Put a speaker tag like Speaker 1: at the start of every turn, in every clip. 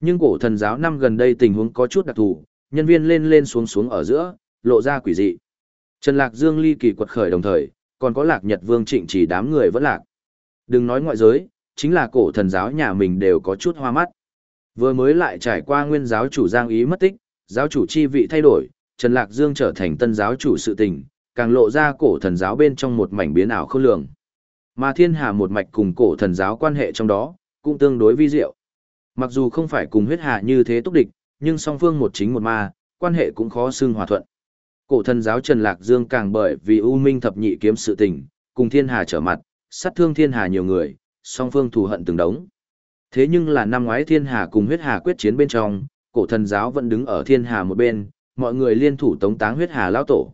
Speaker 1: Nhưng cổ thần giáo năm gần đây tình huống có chút đặc thù, nhân viên lên lên xuống xuống ở giữa, lộ ra quỷ dị. Trần Lạc Dương ly kỳ quật khởi đồng thời, còn có Lạc Nhật Vương trịnh chỉ đám người vẫn lạc. Đừng nói ngoại giới, chính là cổ thần giáo nhà mình đều có chút hoa mắt. Vừa mới lại trải qua nguyên giáo chủ Giang Ý mất tích, giáo chủ chi vị thay đổi, Trần Lạc Dương trở thành tân giáo chủ sự tình, càng lộ ra cổ thần giáo bên trong một mảnh biến ảo không lường. Mà thiên hà một mạch cùng cổ thần giáo quan hệ trong đó, cũng tương đối vi diệu. Mặc dù không phải cùng huyết hạ như thế túc địch, nhưng song phương một chính một ma, quan hệ cũng khó xương hòa thuận. Cổ thần giáo Trần Lạc Dương càng bởi vì U Minh thập nhị kiếm sự tình, cùng thiên hà trở mặt, sát thương thiên hà nhiều người, song phương thù hận từng đống. Thế nhưng là năm ngoái thiên hà cùng huyết hà quyết chiến bên trong, cổ thần giáo vẫn đứng ở thiên hà một bên, mọi người liên thủ tống táng huyết hà lao tổ.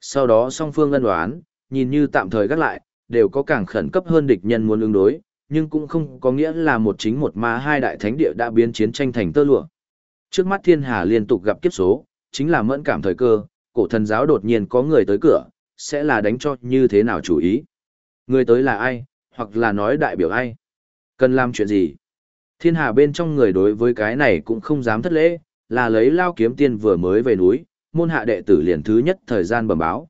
Speaker 1: Sau đó song phương ân đoán, nhìn như tạm thời gác lại, đều có càng khẩn cấp hơn địch nhân muốn ứng đối, nhưng cũng không có nghĩa là một chính một ma hai đại thánh địa đã biến chiến tranh thành tơ lụa. Trước mắt thiên hà liên tục gặp kiếp số, chính là mẫn cảm thời cơ, cổ thần giáo đột nhiên có người tới cửa, sẽ là đánh cho như thế nào chủ ý. Người tới là ai, hoặc là nói đại biểu ai. Cần làm chuyện gì? Thiên hà bên trong người đối với cái này cũng không dám thất lễ, là lấy lao kiếm tiên vừa mới về núi, môn hạ đệ tử liền thứ nhất thời gian bẩm báo.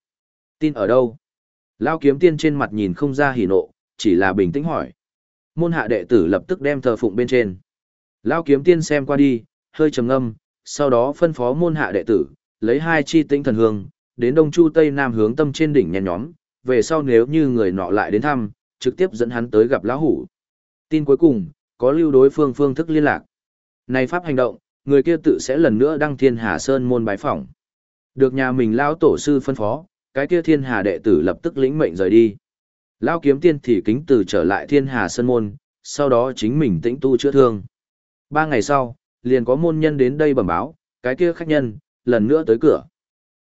Speaker 1: Tin ở đâu? Lao kiếm tiên trên mặt nhìn không ra hỉ nộ, chỉ là bình tĩnh hỏi. Môn hạ đệ tử lập tức đem thờ phụng bên trên. Lao kiếm tiên xem qua đi, hơi trầm ngâm, sau đó phân phó môn hạ đệ tử, lấy hai chi tĩnh thần hương, đến đông chu tây nam hướng tâm trên đỉnh nhen nhóm, về sau nếu như người nọ lại đến thăm, trực tiếp dẫn hắn tới gặp lão hủ. Tin cuối cùng, có lưu đối phương phương thức liên lạc. Này pháp hành động, người kia tự sẽ lần nữa đăng thiên hà sơn môn bái phỏng. Được nhà mình lão tổ sư phân phó, cái kia thiên hà đệ tử lập tức lĩnh mệnh rời đi. Lão kiếm tiên thì kính từ trở lại thiên hà sân môn, sau đó chính mình tĩnh tu chữa thương. Ba ngày sau, liền có môn nhân đến đây bẩm báo, cái kia khách nhân, lần nữa tới cửa.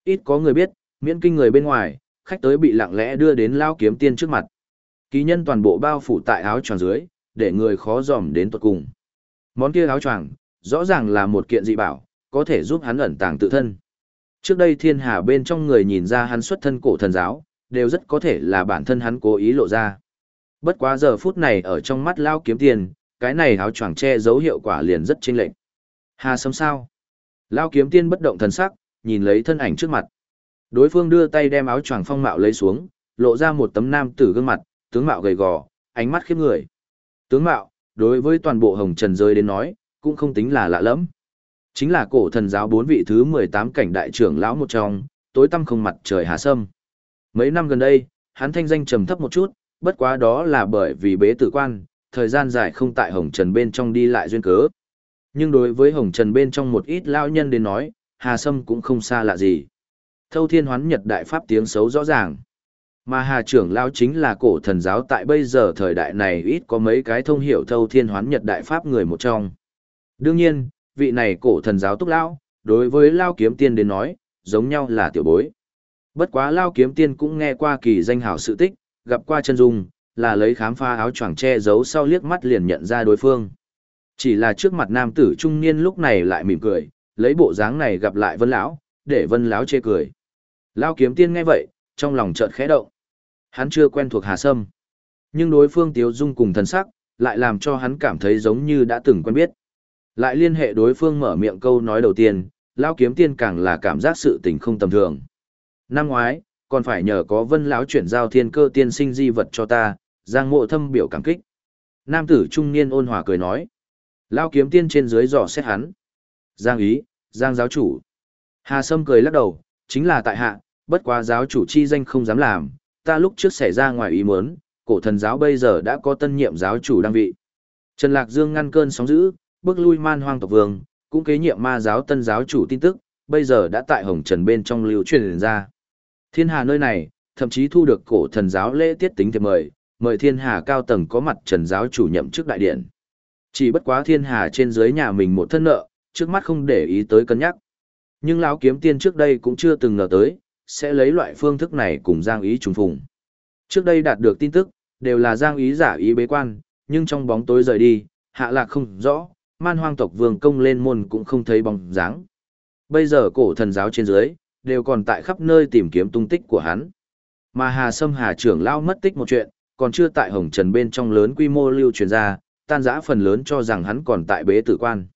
Speaker 1: Ít có người biết, miễn kinh người bên ngoài, khách tới bị lặng lẽ đưa đến lao kiếm tiên trước mặt. Ký nhân toàn bộ bao phủ tại áo choàng dưới, để người khó dòm đến tuột cùng. Món kia áo choàng, rõ ràng là một kiện dị bảo, có thể giúp hắn ẩn tàng tự thân. Trước đây thiên hà bên trong người nhìn ra hắn xuất thân cổ thần giáo, đều rất có thể là bản thân hắn cố ý lộ ra. Bất quá giờ phút này ở trong mắt lao kiếm tiền, cái này áo choàng che giấu hiệu quả liền rất chênh lệch. Hà sấm sao? Lao kiếm tiên bất động thần sắc, nhìn lấy thân ảnh trước mặt. Đối phương đưa tay đem áo choàng phong mạo lấy xuống, lộ ra một tấm nam tử gương mặt, tướng mạo gầy gò, ánh mắt khiếp người. Tướng mạo, đối với toàn bộ hồng trần giới đến nói, cũng không tính là lạ lắm. Chính là cổ thần giáo bốn vị thứ 18 cảnh đại trưởng lão một trong, tối tăm không mặt trời hà sâm. Mấy năm gần đây, hắn thanh danh trầm thấp một chút, bất quá đó là bởi vì bế tử quan, thời gian dài không tại hồng trần bên trong đi lại duyên cớ. Nhưng đối với hồng trần bên trong một ít lão nhân đến nói, hà sâm cũng không xa lạ gì. Thâu thiên hoán nhật đại pháp tiếng xấu rõ ràng. Mà Hà trưởng lão chính là cổ thần giáo tại bây giờ thời đại này ít có mấy cái thông hiểu thâu thiên hoán nhật đại pháp người một trong. Đương nhiên, vị này cổ thần giáo túc lão, đối với lao kiếm tiên đến nói, giống nhau là tiểu bối. Bất quá lao kiếm tiên cũng nghe qua kỳ danh hảo sự tích, gặp qua chân dung, là lấy khám phá áo choàng che giấu sau liếc mắt liền nhận ra đối phương. Chỉ là trước mặt nam tử trung niên lúc này lại mỉm cười, lấy bộ dáng này gặp lại vân lão, để vân lão chê cười. Lao kiếm tiên nghe vậy, trong lòng chợt khẽ động. Hắn chưa quen thuộc Hà Sâm. Nhưng đối phương Tiếu Dung cùng thần sắc, lại làm cho hắn cảm thấy giống như đã từng quen biết. Lại liên hệ đối phương mở miệng câu nói đầu tiên, lao kiếm tiên càng là cảm giác sự tình không tầm thường. Năm ngoái, còn phải nhờ có vân lão chuyển giao thiên cơ tiên sinh di vật cho ta, giang mộ thâm biểu cảm kích. Nam tử trung niên ôn hòa cười nói. Lão kiếm tiên trên dưới dò xét hắn. Giang ý, giang giáo chủ. Hà Sâm cười lắc đầu, chính là tại hạ, bất quá giáo chủ chi danh không dám làm, ta lúc trước xảy ra ngoài ý muốn, cổ thần giáo bây giờ đã có tân nhiệm giáo chủ đăng vị. Trần Lạc Dương ngăn cơn sóng dữ, bước lui man hoang tộc vương, cũng kế nhiệm ma giáo tân giáo chủ tin tức, bây giờ đã tại Hồng Trần bên trong lưu truyền ra. Thiên Hà nơi này, thậm chí thu được cổ thần giáo lễ tiết tính thiệp mời, mời Thiên Hà cao tầng có mặt Trần giáo chủ nhậm chức đại điện. Chỉ bất quá Thiên Hà trên dưới nhà mình một thân nợ, trước mắt không để ý tới cân nhắc. Nhưng lão kiếm tiên trước đây cũng chưa từng ngờ tới, sẽ lấy loại phương thức này cùng Giang Ý trùng phùng. Trước đây đạt được tin tức, đều là Giang Ý giả ý bế quan, nhưng trong bóng tối rời đi, hạ lạc không rõ, man hoang tộc vương công lên môn cũng không thấy bóng dáng. Bây giờ cổ thần giáo trên dưới, đều còn tại khắp nơi tìm kiếm tung tích của hắn. Mà Hà Sâm Hà trưởng lao mất tích một chuyện, còn chưa tại Hồng Trần bên trong lớn quy mô lưu truyền ra, tan giã phần lớn cho rằng hắn còn tại bế tử quan.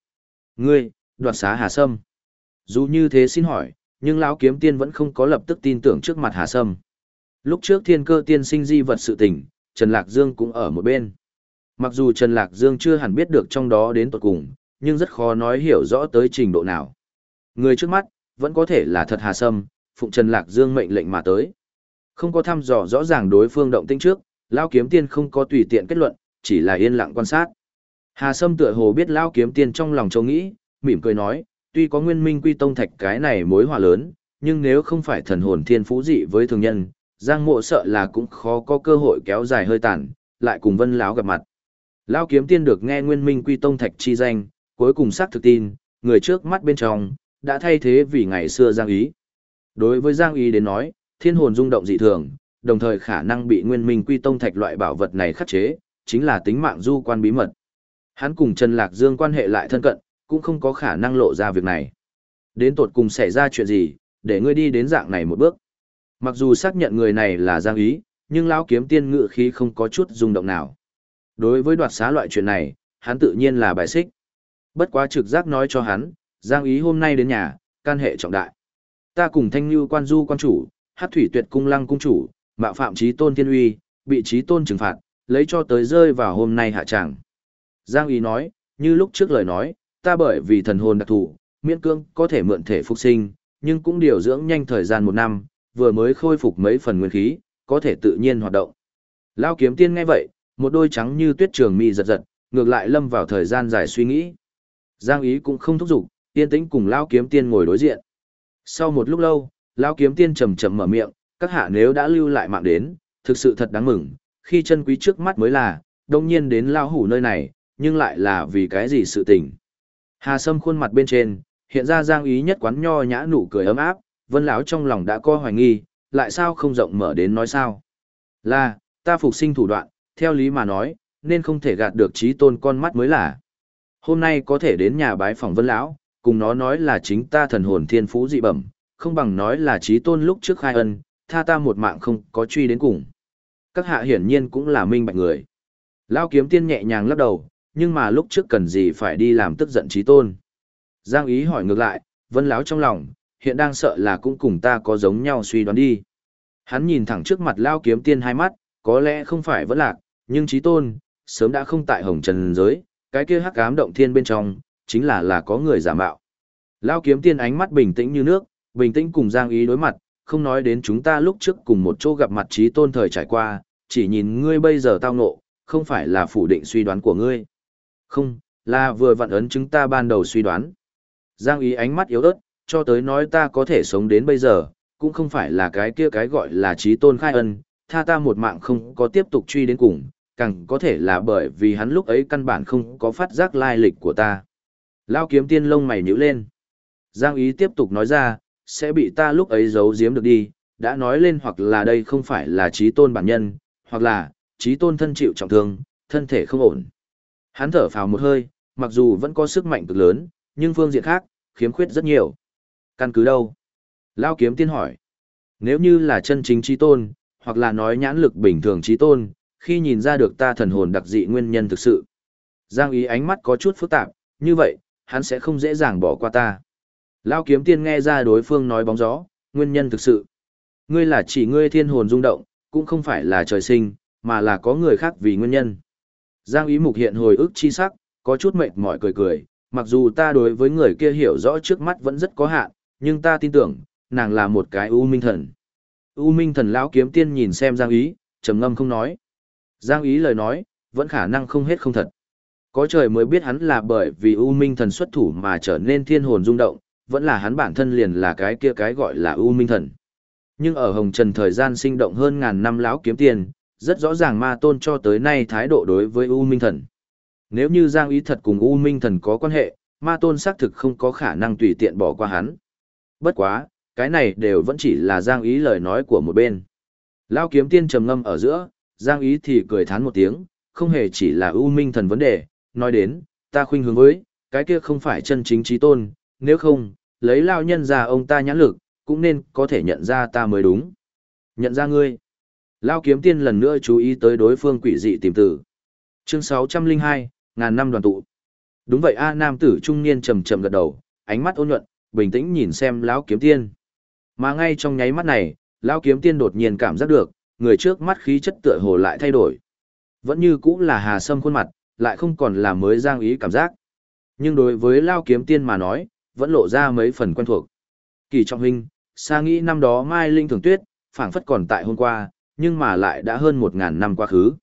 Speaker 1: Ngươi, đoạt xá Hà Sâm. Dù như thế xin hỏi, nhưng lão kiếm tiên vẫn không có lập tức tin tưởng trước mặt Hà Sâm. Lúc trước thiên cơ tiên sinh di vật sự tình, Trần Lạc Dương cũng ở một bên. Mặc dù Trần Lạc Dương chưa hẳn biết được trong đó đến tuột cùng, nhưng rất khó nói hiểu rõ tới trình độ nào. Người trước mắt, vẫn có thể là thật Hà Sâm, phụng Trần Lạc Dương mệnh lệnh mà tới. Không có thăm dò rõ ràng đối phương động tĩnh trước, Lão kiếm tiên không có tùy tiện kết luận, chỉ là yên lặng quan sát. Hà Sâm tựa hồ biết Lão kiếm tiên trong lòng châu nghĩ, mỉm cười nói, tuy có nguyên minh quy tông thạch cái này mối hòa lớn, nhưng nếu không phải thần hồn thiên phú dị với thường nhân, Giang Mộ sợ là cũng khó có cơ hội kéo dài hơi tàn, lại cùng Vân lão gặp mặt. Lão kiếm tiên được nghe Nguyên Minh Quy Tông Thạch chi danh, cuối cùng xác thực tin, người trước mắt bên trong đã thay thế vì ngày xưa Giang Ý. Đối với Giang Ý đến nói, thiên hồn rung động dị thường, đồng thời khả năng bị Nguyên Minh Quy Tông Thạch loại bảo vật này khắc chế, chính là tính mạng du quan bí mật. Hắn cùng Trần Lạc Dương quan hệ lại thân cận, cũng không có khả năng lộ ra việc này. Đến tột cùng xảy ra chuyện gì, để ngươi đi đến dạng này một bước. Mặc dù xác nhận người này là Giang Ý, nhưng lão kiếm tiên ngự khí không có chút rung động nào. Đối với đoạt xá loại chuyện này, hắn tự nhiên là bài xích. Bất quá trực giác nói cho hắn, Giang Ý hôm nay đến nhà, can hệ trọng đại. Ta cùng Thanh Nhu quan du quan chủ, Hát Thủy Tuyệt cung lăng cung chủ, mạo phạm trí tôn thiên uy, bị trí tôn trừng phạt, lấy cho tới rơi vào hôm nay hạ tràng. Giang Ý nói, như lúc trước lời nói, ta bởi vì thần hồn đặc thù, miễn cưỡng có thể mượn thể phục sinh, nhưng cũng điều dưỡng nhanh thời gian một năm, vừa mới khôi phục mấy phần nguyên khí, có thể tự nhiên hoạt động. Lao kiếm tiên nghe vậy, một đôi trắng như tuyết trường mi giật giật, ngược lại lâm vào thời gian dài suy nghĩ. Giang ý cũng không thúc giục, tiên tĩnh cùng Lao kiếm tiên ngồi đối diện. Sau một lúc lâu, Lao kiếm tiên trầm trầm mở miệng, các hạ nếu đã lưu lại mạng đến, thực sự thật đáng mừng, khi chân quý trước mắt mới là, đông nhiên đến Lao hủ nơi này, nhưng lại là vì cái gì sự tình. Hà Sâm khuôn mặt bên trên, hiện ra giang ý nhất quán nho nhã nụ cười ấm áp, vân lão trong lòng đã co hoài nghi, lại sao không rộng mở đến nói sao. Là, ta phục sinh thủ đoạn, theo lý mà nói, nên không thể gạt được trí tôn con mắt mới là. Hôm nay có thể đến nhà bái phòng vân lão, cùng nó nói là chính ta thần hồn thiên phú dị bẩm, không bằng nói là trí tôn lúc trước khai ân, tha ta một mạng không có truy đến cùng. Các hạ hiển nhiên cũng là minh bạch người. Lão kiếm tiên nhẹ nhàng lắc đầu, nhưng mà lúc trước cần gì phải đi làm tức giận trí tôn. Giang ý hỏi ngược lại, vân láo trong lòng, hiện đang sợ là cũng cùng ta có giống nhau suy đoán đi. Hắn nhìn thẳng trước mặt lao kiếm tiên hai mắt, có lẽ không phải vẫn lạc, nhưng trí tôn, sớm đã không tại hồng trần giới, cái kia hắc ám động thiên bên trong, chính là là có người giả mạo. Lao kiếm tiên ánh mắt bình tĩnh như nước, bình tĩnh cùng Giang ý đối mặt, không nói đến chúng ta lúc trước cùng một chỗ gặp mặt trí tôn thời trải qua, chỉ nhìn ngươi bây giờ tao nộ, không phải là phủ định suy đoán của ngươi. Không, là vừa vặn ấn chúng ta ban đầu suy đoán. Giang ý ánh mắt yếu ớt, cho tới nói ta có thể sống đến bây giờ, cũng không phải là cái kia cái gọi là trí tôn khai ân, tha ta một mạng không có tiếp tục truy đến cùng, càng có thể là bởi vì hắn lúc ấy căn bản không có phát giác lai lịch của ta. Lao kiếm tiên lông mày nhíu lên. Giang ý tiếp tục nói ra, sẽ bị ta lúc ấy giấu giếm được đi, đã nói lên hoặc là đây không phải là trí tôn bản nhân, hoặc là trí tôn thân chịu trọng thương, thân thể không ổn. Hắn thở phào một hơi, mặc dù vẫn có sức mạnh cực lớn, nhưng phương diện khác, khiếm khuyết rất nhiều. Căn cứ đâu? Lao kiếm tiên hỏi. Nếu như là chân chính trí tôn, hoặc là nói nhãn lực bình thường trí tôn, khi nhìn ra được ta thần hồn đặc dị nguyên nhân thực sự. Giang ý ánh mắt có chút phức tạp, như vậy, hắn sẽ không dễ dàng bỏ qua ta. Lao kiếm tiên nghe ra đối phương nói bóng gió, nguyên nhân thực sự. Ngươi là chỉ ngươi thiên hồn rung động, cũng không phải là trời sinh, mà là có người khác vì nguyên nhân. Giang ý mục hiện hồi ức chi sắc, có chút mệt mỏi cười cười, mặc dù ta đối với người kia hiểu rõ trước mắt vẫn rất có hạn, nhưng ta tin tưởng, nàng là một cái U Minh Thần. U Minh Thần lão kiếm tiên nhìn xem Giang Ý, trầm ngâm không nói. Giang Ý lời nói, vẫn khả năng không hết không thật. Có trời mới biết hắn là bởi vì U Minh Thần xuất thủ mà trở nên thiên hồn rung động, vẫn là hắn bản thân liền là cái kia cái gọi là U Minh Thần. Nhưng ở Hồng Trần thời gian sinh động hơn ngàn năm lão kiếm tiên, rất rõ ràng ma tôn cho tới nay thái độ đối với U Minh Thần. Nếu như Giang Ý thật cùng U Minh Thần có quan hệ, ma tôn xác thực không có khả năng tùy tiện bỏ qua hắn. Bất quá, cái này đều vẫn chỉ là Giang Ý lời nói của một bên. Lao kiếm tiên trầm ngâm ở giữa, Giang Ý thì cười thán một tiếng, không hề chỉ là U Minh Thần vấn đề, nói đến, ta khuynh hướng với, cái kia không phải chân chính trí tôn, nếu không, lấy Lao nhân ra ông ta nhãn lực, cũng nên có thể nhận ra ta mới đúng. Nhận ra ngươi. Lao kiếm tiên lần nữa chú ý tới đối phương quỷ dị tìm tử. Chương 602, ngàn năm đoàn tụ. Đúng vậy a nam tử trung niên trầm trầm gật đầu, ánh mắt ôn nhuận, bình tĩnh nhìn xem lão kiếm tiên. Mà ngay trong nháy mắt này, lão kiếm tiên đột nhiên cảm giác được, người trước mắt khí chất tựa hồ lại thay đổi. Vẫn như cũng là Hà Sâm khuôn mặt, lại không còn là mới giang ý cảm giác. Nhưng đối với lão kiếm tiên mà nói, vẫn lộ ra mấy phần quen thuộc. Kỳ trọng huynh, xa nghĩ năm đó Mai Linh Thường Tuyết, phảng phất còn tại hôm qua, nhưng mà lại đã hơn một ngàn năm quá khứ.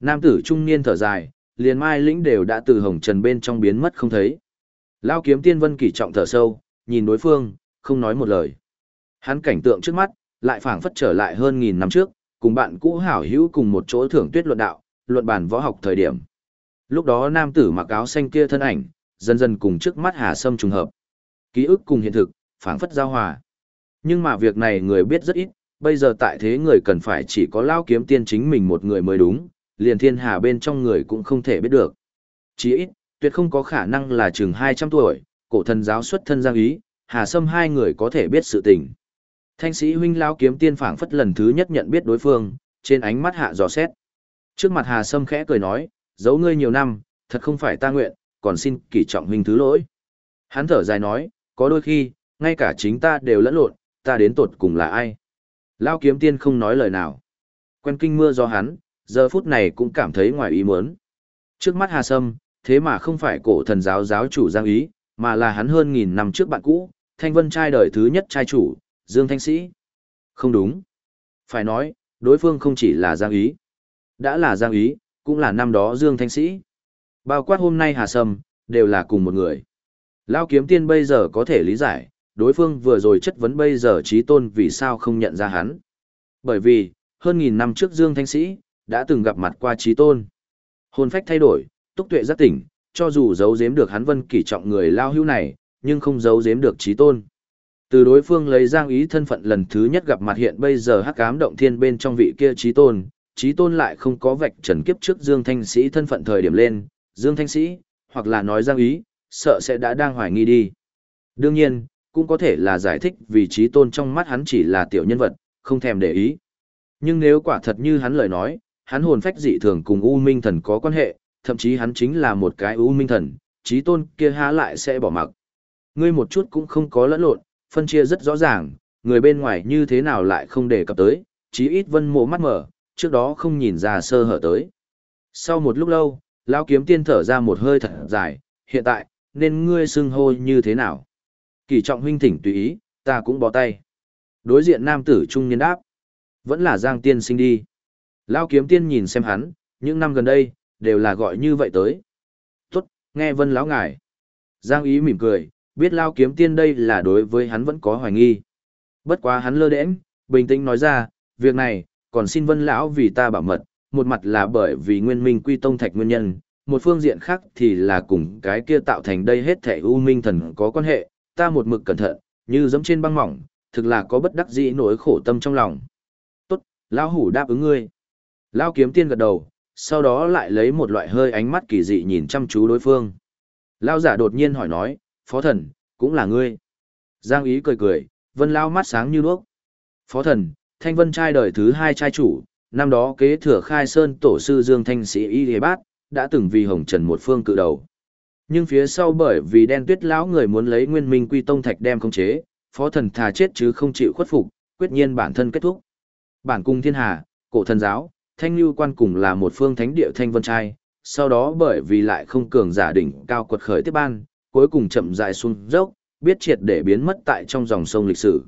Speaker 1: Nam tử trung niên thở dài, liền Mai Linh đều đã từ hồng trần bên trong biến mất không thấy. Lao kiếm tiên vân kỳ trọng thở sâu, nhìn đối phương, không nói một lời. Hắn cảnh tượng trước mắt, lại phảng phất trở lại hơn nghìn năm trước, cùng bạn cũ hảo hữu cùng một chỗ thưởng tuyết luận đạo, luận bàn võ học thời điểm. Lúc đó nam tử mặc áo xanh kia thân ảnh, dần dần cùng trước mắt Hà Sâm trùng hợp. Ký ức cùng hiện thực, phảng phất giao hòa. Nhưng mà việc này người biết rất ít, bây giờ tại thế người cần phải chỉ có lao kiếm tiên chính mình một người mới đúng, liền thiên hà bên trong người cũng không thể biết được. Chỉ ít, tuyệt không có khả năng là chừng 200 tuổi, cổ thần giáo xuất thân giang ý, hà sâm hai người có thể biết sự tình. Thanh sĩ huynh lao kiếm tiên phảng phất lần thứ nhất nhận biết đối phương, trên ánh mắt hạ dò xét. Trước mặt hà sâm khẽ cười nói, giấu ngươi nhiều năm, thật không phải ta nguyện, còn xin kỷ trọng huynh thứ lỗi. Hắn thở dài nói, có đôi khi, ngay cả chính ta đều lẫn lộn, ta đến tột cùng là ai. Lao kiếm tiên không nói lời nào. Quen kinh mưa do hắn, giờ phút này cũng cảm thấy ngoài ý muốn. Trước mắt Hà Sâm, thế mà không phải cổ thần giáo giáo chủ Giang Ý, mà là hắn hơn nghìn năm trước bạn cũ, Thanh Vân trai đời thứ nhất trai chủ, Dương Thanh Sĩ. Không đúng. Phải nói, đối phương không chỉ là Giang Ý. Đã là Giang Ý, cũng là năm đó Dương Thanh Sĩ. Bao quát hôm nay Hà Sâm, đều là cùng một người. Lao kiếm tiên bây giờ có thể lý giải, đối phương vừa rồi chất vấn bây giờ trí tôn vì sao không nhận ra hắn. Bởi vì, hơn nghìn năm trước Dương Thanh Sĩ, đã từng gặp mặt qua trí tôn. Hồn phách thay đổi, túc tuệ giác tỉnh, cho dù giấu giếm được hắn vân kỷ trọng người lao hữu này, nhưng không giấu giếm được trí tôn. Từ đối phương lấy giang ý thân phận lần thứ nhất gặp mặt hiện bây giờ hắc ám động thiên bên trong vị kia trí tôn, trí tôn lại không có vạch trần kiếp trước Dương Thanh Sĩ thân phận thời điểm lên, Dương Thanh Sĩ, hoặc là nói giang ý, sợ sẽ đã đang hoài nghi đi. Đương nhiên, cũng có thể là giải thích vì trí tôn trong mắt hắn chỉ là tiểu nhân vật, không thèm để ý. Nhưng nếu quả thật như hắn lời nói, hắn hồn phách dị thường cùng U Minh Thần có quan hệ, thậm chí hắn chính là một cái U Minh Thần, trí tôn kia há lại sẽ bỏ mặc. Ngươi một chút cũng không có lẫn lộn, phân chia rất rõ ràng, người bên ngoài như thế nào lại không để cập tới, chí ít vân mộ mắt mở, trước đó không nhìn ra sơ hở tới. Sau một lúc lâu, Lão kiếm tiên thở ra một hơi thật dài, hiện tại, nên ngươi xưng hô như thế nào? Kỳ trọng huynh thỉnh tùy ý, ta cũng bỏ tay. Đối diện nam tử trung niên đáp. Vẫn là Giang tiên sinh đi. lão kiếm tiên nhìn xem hắn, những năm gần đây, đều là gọi như vậy tới. Tốt, nghe vân lão ngài. Giang ý mỉm cười, biết Lao kiếm tiên đây là đối với hắn vẫn có hoài nghi. Bất quá hắn lơ đễnh, bình tĩnh nói ra, việc này, còn xin vân lão vì ta bảo mật, một mặt là bởi vì nguyên minh quy tông thạch nguyên nhân, một phương diện khác thì là cùng cái kia tạo thành đây hết thể u minh thần có quan hệ, ta một mực cẩn thận, như giẫm trên băng mỏng, thực là có bất đắc dĩ nỗi khổ tâm trong lòng. Tốt, lão hủ đáp ứng ngươi. Lão kiếm tiên gật đầu, sau đó lại lấy một loại hơi ánh mắt kỳ dị nhìn chăm chú đối phương. Lão giả đột nhiên hỏi nói, phó thần, cũng là ngươi. Giang ý cười cười, vân lão mắt sáng như đuốc. Phó thần, thanh vân trai đời thứ hai trai chủ, năm đó kế thừa khai sơn tổ sư Dương Thanh Sĩ Y Lê Bát, đã từng vì hồng trần một phương cự đầu. Nhưng phía sau bởi vì đen tuyết lão người muốn lấy nguyên minh quy tông thạch đem khống chế, phó thần thà chết chứ không chịu khuất phục, quyết nhiên bản thân kết thúc. Bản cung thiên hà, cổ thần giáo, thanh lưu quan cùng là một phương thánh địa thanh vân trai, sau đó bởi vì lại không cường giả đỉnh cao quật khởi tiếp ban, cuối cùng chậm dài xuống dốc, biết triệt để biến mất tại trong dòng sông lịch sử.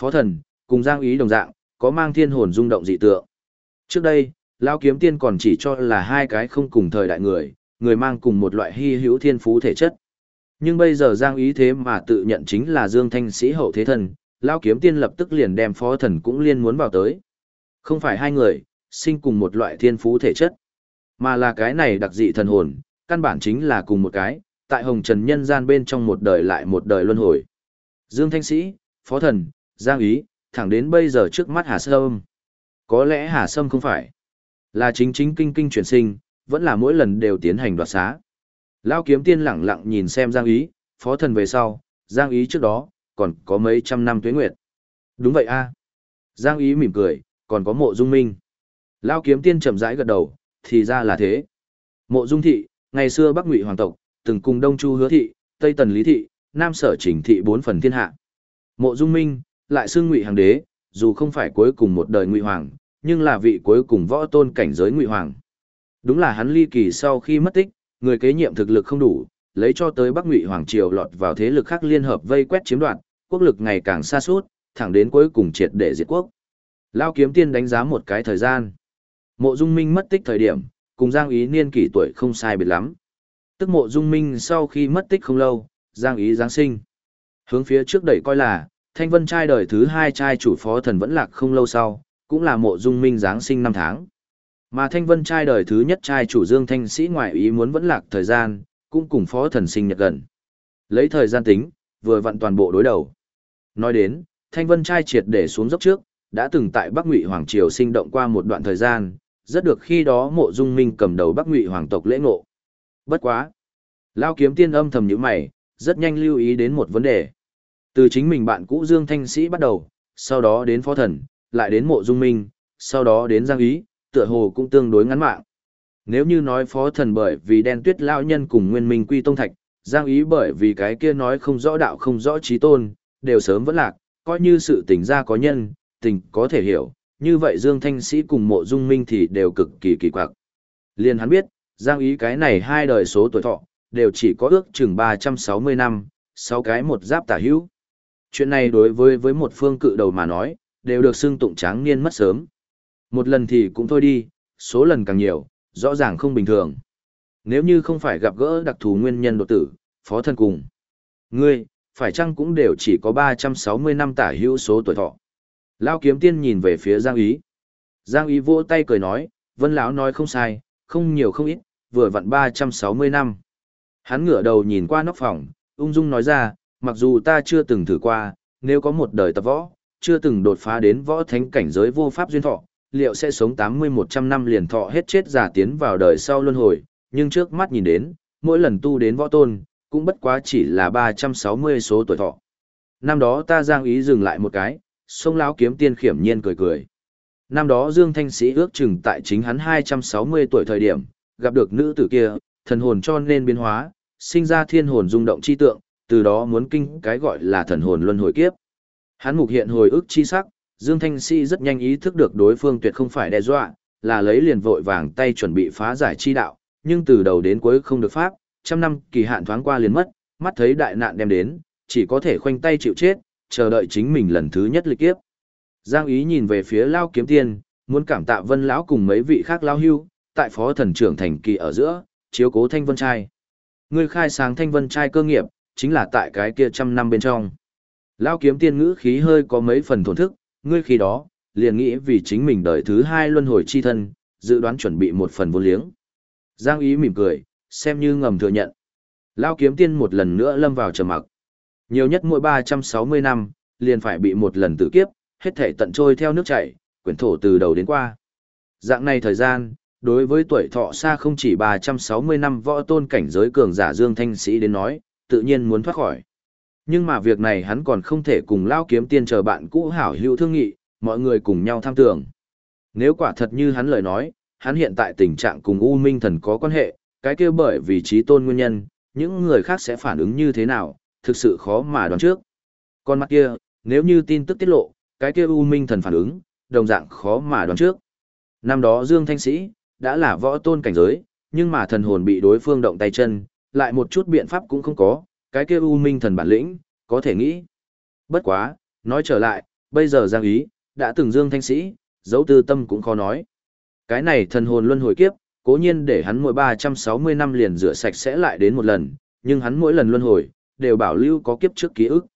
Speaker 1: Phó thần, cùng giang ý đồng dạng, có mang thiên hồn rung động dị tượng. Trước đây, Lão kiếm tiên còn chỉ cho là hai cái không cùng thời đại người, người mang cùng một loại hy hữu thiên phú thể chất. Nhưng bây giờ Giang ý thế mà tự nhận chính là Dương Thanh sĩ hậu thế thần, Lão kiếm tiên lập tức liền đem phó thần cũng liên muốn vào tới. Không phải hai người, sinh cùng một loại thiên phú thể chất, mà là cái này đặc dị thần hồn, căn bản chính là cùng một cái, tại hồng trần nhân gian bên trong một đời lại một đời luân hồi. Dương Thanh Sĩ, Phó Thần, Giang Ý, thẳng đến bây giờ trước mắt Hà Sâm. Có lẽ Hà Sâm không phải. Là chính chính kinh kinh chuyển sinh, vẫn là mỗi lần đều tiến hành đoạt xá. Lao kiếm tiên lặng lặng nhìn xem Giang Ý, phó thần về sau, Giang Ý trước đó, còn có mấy trăm năm tuế nguyệt. Đúng vậy a Giang Ý mỉm cười, còn có mộ dung minh. Lao kiếm tiên chậm rãi gật đầu, thì ra là thế. Mộ dung thị, ngày xưa Bắc Ngụy hoàng tộc, từng cùng Đông Chu Hứa thị, Tây Tần Lý thị, Nam Sở Chỉnh thị bốn phần thiên hạ. Mộ Dung Minh, lại xưng Ngụy Hoàng đế, dù không phải cuối cùng một đời Ngụy Hoàng, nhưng là vị cuối cùng võ tôn cảnh giới Ngụy Hoàng. Đúng là hắn ly kỳ sau khi mất tích, người kế nhiệm thực lực không đủ, lấy cho tới Bắc Ngụy Hoàng triều lọt vào thế lực khác liên hợp vây quét chiếm đoạt, quốc lực ngày càng xa suốt, thẳng đến cuối cùng triệt để diệt quốc. Lao kiếm tiên đánh giá một cái thời gian. Mộ Dung Minh mất tích thời điểm, cùng Giang Ý niên kỷ tuổi không sai biệt lắm. Tức Mộ Dung Minh sau khi mất tích không lâu, Giang Ý Giáng sinh. Hướng phía trước đẩy coi là, Thanh Vân trai đời thứ hai trai chủ phó thần vẫn lạc không lâu sau, cũng là Mộ Dung Minh Giáng sinh năm tháng. Mà Thanh Vân trai đời thứ nhất trai chủ Dương Thanh Sĩ ngoại ý muốn vẫn lạc thời gian, cũng cùng phó thần sinh nhật gần. Lấy thời gian tính, vừa vặn toàn bộ đối đầu. Nói đến, Thanh Vân trai triệt để xuống dốc trước, đã từng tại Bắc Ngụy Hoàng Triều sinh động qua một đoạn thời gian, rất được khi đó mộ dung minh cầm đầu Bắc Ngụy Hoàng tộc lễ ngộ. Bất quá. Lao kiếm tiên âm thầm như mày, rất nhanh lưu ý đến một vấn đề. Từ chính mình bạn cũ Dương Thanh Sĩ bắt đầu, sau đó đến Phó Thần, lại đến mộ dung minh, sau đó đến Giang Ý, tựa hồ cũng tương đối ngắn mạng. Nếu như nói Phó Thần bởi vì đen tuyết lao nhân cùng nguyên minh quy tông thạch, Giang Ý bởi vì cái kia nói không rõ đạo không rõ trí tôn, đều sớm vẫn lạc, coi như sự tình ra có nhân, tình có thể hiểu, như vậy Dương Thanh Sĩ cùng mộ dung minh thì đều cực kỳ kỳ quặc. liền hắn biết, Giang ý cái này hai đời số tuổi thọ, đều chỉ có ước chừng 360 năm, sáu cái một giáp tả hữu. Chuyện này đối với với một phương cự đầu mà nói, đều được xưng tụng tráng niên mất sớm. Một lần thì cũng thôi đi, số lần càng nhiều, rõ ràng không bình thường. Nếu như không phải gặp gỡ đặc thù nguyên nhân đột tử, phó thân cùng. Ngươi, phải chăng cũng đều chỉ có 360 năm tả hữu số tuổi thọ. Lao kiếm tiên nhìn về phía Giang Ý. Giang Ý vỗ tay cười nói, Vân Lão nói không sai, không nhiều không ít, vừa vặn 360 năm. Hắn ngửa đầu nhìn qua nóc phòng, ung dung nói ra, mặc dù ta chưa từng thử qua, nếu có một đời tập võ, chưa từng đột phá đến võ thánh cảnh giới vô pháp duyên thọ, liệu sẽ sống 80-100 năm liền thọ hết chết giả tiến vào đời sau luân hồi, nhưng trước mắt nhìn đến, mỗi lần tu đến võ tôn, cũng bất quá chỉ là 360 số tuổi thọ. Năm đó ta giang ý dừng lại một cái, sông lão kiếm tiên khiểm nhiên cười cười. Năm đó Dương Thanh Sĩ ước chừng tại chính hắn 260 tuổi thời điểm, gặp được nữ tử kia, thần hồn cho nên biến hóa, sinh ra thiên hồn rung động chi tượng, từ đó muốn kinh cái gọi là thần hồn luân hồi kiếp. Hắn mục hiện hồi ức chi sắc, Dương Thanh Sĩ rất nhanh ý thức được đối phương tuyệt không phải đe dọa, là lấy liền vội vàng tay chuẩn bị phá giải chi đạo, nhưng từ đầu đến cuối không được pháp, trăm năm kỳ hạn thoáng qua liền mất, mắt thấy đại nạn đem đến, chỉ có thể khoanh tay chịu chết, chờ đợi chính mình lần thứ nhất lịch kiếp. Giang ý nhìn về phía Lao Kiếm Tiên, muốn cảm tạ Vân lão cùng mấy vị khác lao hưu, tại phó thần trưởng thành kỳ ở giữa, chiếu cố Thanh Vân trai. Ngươi khai sáng Thanh Vân trai cơ nghiệp, chính là tại cái kia trăm năm bên trong. Lao Kiếm Tiên ngữ khí hơi có mấy phần thổn thức, ngươi khi đó, liền nghĩ vì chính mình đời thứ hai luân hồi chi thân, dự đoán chuẩn bị một phần vô liếng. Giang ý mỉm cười, xem như ngầm thừa nhận. Lao Kiếm Tiên một lần nữa lâm vào trầm mặc. Nhiều nhất mỗi 360 năm, liền phải bị một lần tử kiếp, hết thể tận trôi theo nước chảy, quyển thổ từ đầu đến qua. Dạng này thời gian, đối với tuổi thọ xa không chỉ 360 năm võ tôn cảnh giới cường giả Dương Thanh Sĩ đến nói, tự nhiên muốn thoát khỏi. Nhưng mà việc này hắn còn không thể cùng lao kiếm tiên chờ bạn cũ hảo hữu thương nghị, mọi người cùng nhau tham tưởng. Nếu quả thật như hắn lời nói, hắn hiện tại tình trạng cùng U Minh Thần có quan hệ, cái kia bởi vì trí tôn nguyên nhân, những người khác sẽ phản ứng như thế nào, thực sự khó mà đoán trước. Con mắt kia, nếu như tin tức tiết lộ, cái kia U Minh thần phản ứng, đồng dạng khó mà đoán trước. Năm đó Dương Thanh Sĩ, đã là võ tôn cảnh giới, nhưng mà thần hồn bị đối phương động tay chân, lại một chút biện pháp cũng không có, cái kia U Minh thần bản lĩnh, có thể nghĩ. Bất quá, nói trở lại, bây giờ Giang Ý, đã từng Dương Thanh Sĩ, dấu tư tâm cũng khó nói. Cái này thần hồn luân hồi kiếp, cố nhiên để hắn mỗi 360 năm liền rửa sạch sẽ lại đến một lần, nhưng hắn mỗi lần luân hồi, đều bảo lưu có kiếp trước ký ức.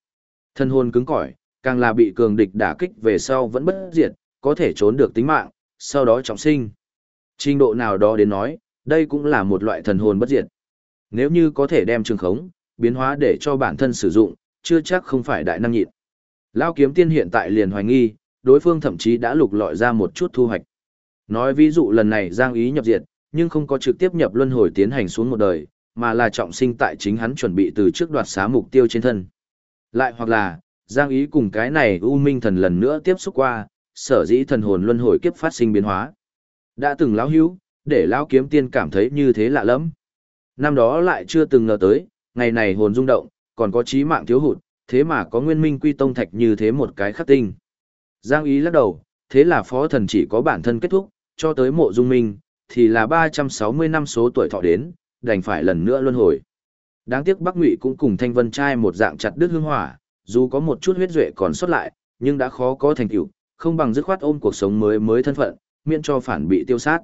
Speaker 1: thần hồn cứng cỏi, càng là bị cường địch đả kích về sau vẫn bất diệt, có thể trốn được tính mạng, sau đó trọng sinh. Trình độ nào đó đến nói, đây cũng là một loại thần hồn bất diệt. Nếu như có thể đem trường khống, biến hóa để cho bản thân sử dụng, chưa chắc không phải đại năng nhịn. Lao kiếm tiên hiện tại liền hoài nghi, đối phương thậm chí đã lục lọi ra một chút thu hoạch. Nói ví dụ lần này giang ý nhập diệt, nhưng không có trực tiếp nhập luân hồi tiến hành xuống một đời, mà là trọng sinh tại chính hắn chuẩn bị từ trước đoạt xá mục tiêu trên thân. Lại hoặc là, Giang Ý cùng cái này U Minh thần lần nữa tiếp xúc qua, sở dĩ thần hồn luân hồi kiếp phát sinh biến hóa. Đã từng lão hữu, để lão kiếm tiên cảm thấy như thế lạ lắm. Năm đó lại chưa từng ngờ tới, ngày này hồn rung động, còn có trí mạng thiếu hụt, thế mà có nguyên minh quy tông thạch như thế một cái khắc tinh. Giang ý lắc đầu, thế là phó thần chỉ có bản thân kết thúc, cho tới mộ dung minh, thì là 360 năm số tuổi thọ đến, đành phải lần nữa luân hồi. Đáng tiếc Bắc Ngụy cũng cùng Thanh Vân trai một dạng chặt đứt hương hỏa, dù có một chút huyết duệ còn sót lại, nhưng đã khó có thành tựu, không bằng dứt khoát ôm cuộc sống mới mới thân phận, miễn cho phản bị tiêu sát.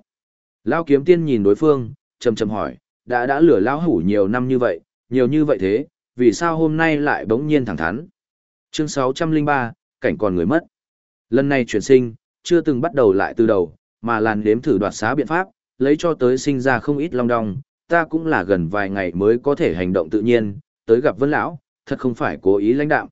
Speaker 1: Lão kiếm tiên nhìn đối phương, trầm trầm hỏi, đã đã lừa lão hủ nhiều năm như vậy, nhiều như vậy thế, vì sao hôm nay lại bỗng nhiên thẳng thắn? Chương 603, cảnh còn người mất. Lần này chuyển sinh, chưa từng bắt đầu lại từ đầu, mà làn đếm thử đoạt xá biện pháp, lấy cho tới sinh ra không ít long đong, ta cũng là gần vài ngày mới có thể hành động tự nhiên, tới gặp Vân lão, thật không phải cố ý lãnh đạm.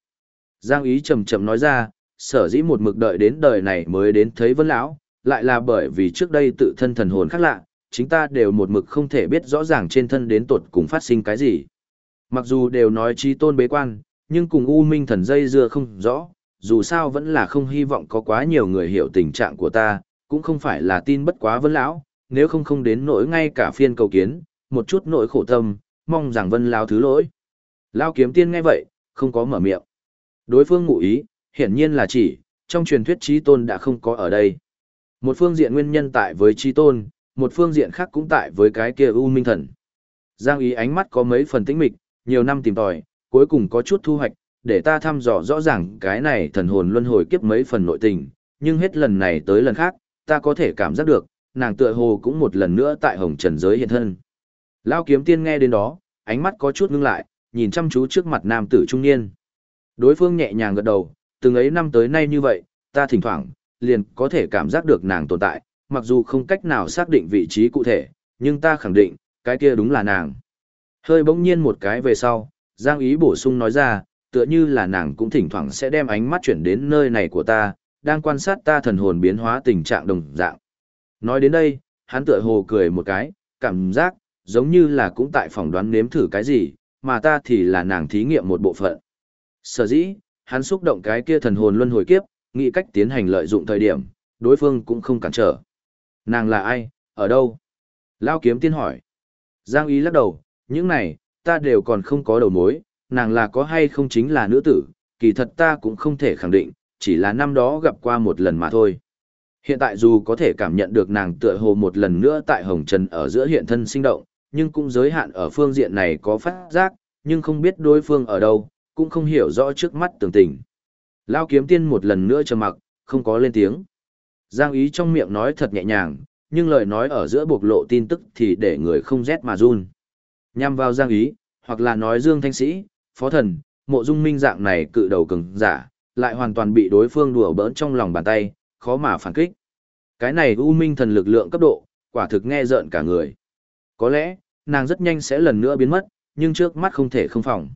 Speaker 1: Giang ý trầm trầm nói ra, sở dĩ một mực đợi đến đời này mới đến thấy Vân lão, lại là bởi vì trước đây tự thân thần hồn khác lạ, chính ta đều một mực không thể biết rõ ràng trên thân đến tột cùng phát sinh cái gì. Mặc dù đều nói trí tôn bế quan, nhưng cùng U Minh thần dây dưa không rõ, dù sao vẫn là không hy vọng có quá nhiều người hiểu tình trạng của ta, cũng không phải là tin bất quá Vân lão, nếu không không đến nỗi ngay cả phiên cầu kiến, một chút nỗi khổ tâm, mong rằng Vân lão thứ lỗi. Lão kiếm tiên nghe vậy, không có mở miệng. Đối phương ngụ ý, hiển nhiên là chỉ, trong truyền thuyết trí tôn đã không có ở đây. Một phương diện nguyên nhân tại với trí tôn, một phương diện khác cũng tại với cái kia U Minh Thần. Giang ý ánh mắt có mấy phần tĩnh mịch, nhiều năm tìm tòi, cuối cùng có chút thu hoạch, để ta thăm dò rõ ràng cái này thần hồn luân hồi kiếp mấy phần nội tình, nhưng hết lần này tới lần khác, ta có thể cảm giác được, nàng tựa hồ cũng một lần nữa tại hồng trần giới hiện thân. Lao kiếm tiên nghe đến đó, ánh mắt có chút ngưng lại, nhìn chăm chú trước mặt nam tử trung niên. Đối phương nhẹ nhàng gật đầu, từng ấy năm tới nay như vậy, ta thỉnh thoảng, liền có thể cảm giác được nàng tồn tại, mặc dù không cách nào xác định vị trí cụ thể, nhưng ta khẳng định, cái kia đúng là nàng. Hơi bỗng nhiên một cái về sau, Giang ý bổ sung nói ra, tựa như là nàng cũng thỉnh thoảng sẽ đem ánh mắt chuyển đến nơi này của ta, đang quan sát ta thần hồn biến hóa tình trạng đồng dạng. Nói đến đây, hắn tựa hồ cười một cái, cảm giác, giống như là cũng tại phòng đoán nếm thử cái gì, mà ta thì là nàng thí nghiệm một bộ phận. Sở dĩ, hắn xúc động cái kia thần hồn luân hồi kiếp, nghĩ cách tiến hành lợi dụng thời điểm, đối phương cũng không cản trở. Nàng là ai, ở đâu? Lao kiếm tiên hỏi. Giang ý lắc đầu, những này, ta đều còn không có đầu mối, nàng là có hay không chính là nữ tử, kỳ thật ta cũng không thể khẳng định, chỉ là năm đó gặp qua một lần mà thôi. Hiện tại dù có thể cảm nhận được nàng tựa hồ một lần nữa tại Hồng Trần ở giữa hiện thân sinh động, nhưng cũng giới hạn ở phương diện này có phát giác, nhưng không biết đối phương ở đâu, cũng không hiểu rõ trước mắt tường tình. Lao kiếm tiên một lần nữa trầm mặc, không có lên tiếng. Giang ý trong miệng nói thật nhẹ nhàng, nhưng lời nói ở giữa bộc lộ tin tức thì để người không rét mà run. Nhằm vào Giang ý, hoặc là nói Dương Thanh Sĩ, Phó Thần, Mộ Dung Minh dạng này cự đầu cứng, giả, lại hoàn toàn bị đối phương đùa bỡn trong lòng bàn tay, khó mà phản kích. Cái này U Minh thần lực lượng cấp độ, quả thực nghe rợn cả người. Có lẽ, nàng rất nhanh sẽ lần nữa biến mất, nhưng trước mắt không thể không phòng.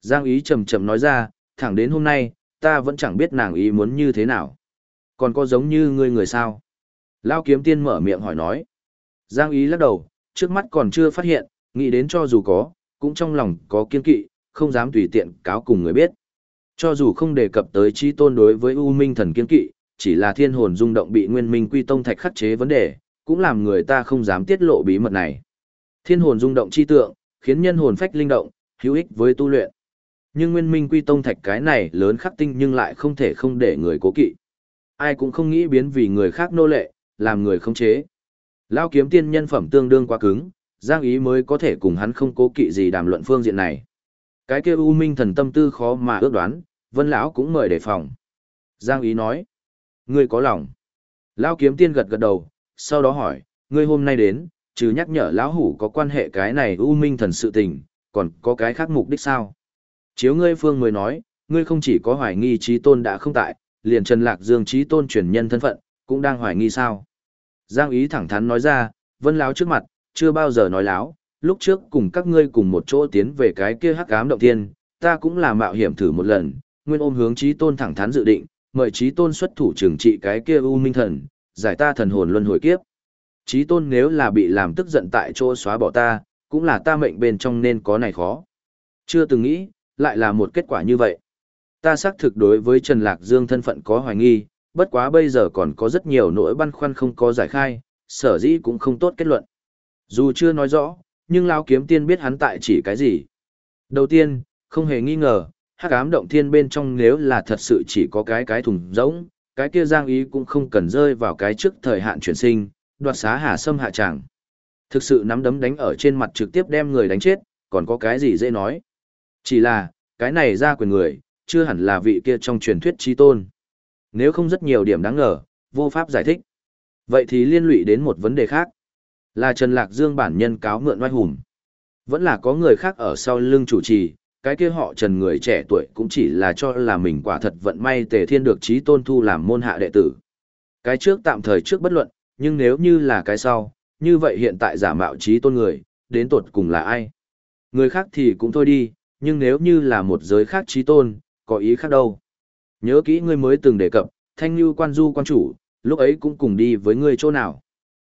Speaker 1: Giang ý chầm chầm nói ra, thẳng đến hôm nay, ta vẫn chẳng biết nàng ý muốn như thế nào. Còn có giống như ngươi người sao? Lao kiếm tiên mở miệng hỏi nói. Giang ý lắc đầu, trước mắt còn chưa phát hiện, nghĩ đến cho dù có, cũng trong lòng có kiên kỵ, không dám tùy tiện cáo cùng người biết. Cho dù không đề cập tới chi tôn đối với U Minh thần kiên kỵ, chỉ là thiên hồn rung động bị nguyên minh quy tông thạch khắc chế vấn đề, cũng làm người ta không dám tiết lộ bí mật này. Thiên hồn rung động chi tượng, khiến nhân hồn phách linh động, hữu ích với tu luyện. Nhưng nguyên minh quy tông thạch cái này lớn khắc tinh nhưng lại không thể không để người cố kỵ. Ai cũng không nghĩ biến vì người khác nô lệ, làm người không chế. Lao kiếm tiên nhân phẩm tương đương quá cứng, Giang ý mới có thể cùng hắn không cố kỵ gì đàm luận phương diện này. Cái kia U Minh thần tâm tư khó mà ước đoán, Vân lão cũng mời đề phòng. Giang ý nói, ngươi có lòng. Lao kiếm tiên gật gật đầu, sau đó hỏi, ngươi hôm nay đến, trừ nhắc nhở lão hủ có quan hệ cái này U Minh thần sự tình, còn có cái khác mục đích sao? Chiếu ngươi phương mới nói, ngươi không chỉ có hoài nghi trí tôn đã không tại, liền Trần Lạc Dương trí tôn truyền nhân thân phận, cũng đang hoài nghi sao. Giang ý thẳng thắn nói ra, vân láo trước mặt, chưa bao giờ nói láo, lúc trước cùng các ngươi cùng một chỗ tiến về cái kia hắc ám động thiên, ta cũng là mạo hiểm thử một lần, nguyên ôm hướng trí tôn thẳng thắn dự định, mời trí tôn xuất thủ trừng trị cái kia u minh thần, giải ta thần hồn luân hồi kiếp. Trí tôn nếu là bị làm tức giận tại chỗ xóa bỏ ta, cũng là ta mệnh bên trong nên có này khó. Chưa từng nghĩ, lại là một kết quả như vậy. Ta xác thực đối với Trần Lạc Dương thân phận có hoài nghi, bất quá bây giờ còn có rất nhiều nỗi băn khoăn không có giải khai, sở dĩ cũng không tốt kết luận. Dù chưa nói rõ, nhưng lão kiếm tiên biết hắn tại chỉ cái gì. Đầu tiên, không hề nghi ngờ, hắc ám động thiên bên trong nếu là thật sự chỉ có cái cái thùng rỗng, cái kia giang ý cũng không cần rơi vào cái trước thời hạn chuyển sinh, đoạt xá hà sâm hạ tràng. Thực sự nắm đấm đánh ở trên mặt trực tiếp đem người đánh chết, còn có cái gì dễ nói. Chỉ là, cái này ra quyền người, chưa hẳn là vị kia trong truyền thuyết trí tôn. Nếu không rất nhiều điểm đáng ngờ, vô pháp giải thích. Vậy thì liên lụy đến một vấn đề khác. Là Trần Lạc Dương bản nhân cáo mượn oai hùng. Vẫn là có người khác ở sau lưng chủ trì, cái kia họ Trần người trẻ tuổi cũng chỉ là cho là mình quả thật vận may tề thiên được trí tôn thu làm môn hạ đệ tử. Cái trước tạm thời trước bất luận, nhưng nếu như là cái sau, như vậy hiện tại giả mạo trí tôn người, đến tột cùng là ai? Người khác thì cũng thôi đi, nhưng nếu như là một giới khác trí tôn, có ý khác đâu. Nhớ kỹ ngươi mới từng đề cập, thanh như quan du quan chủ, lúc ấy cũng cùng đi với ngươi chỗ nào.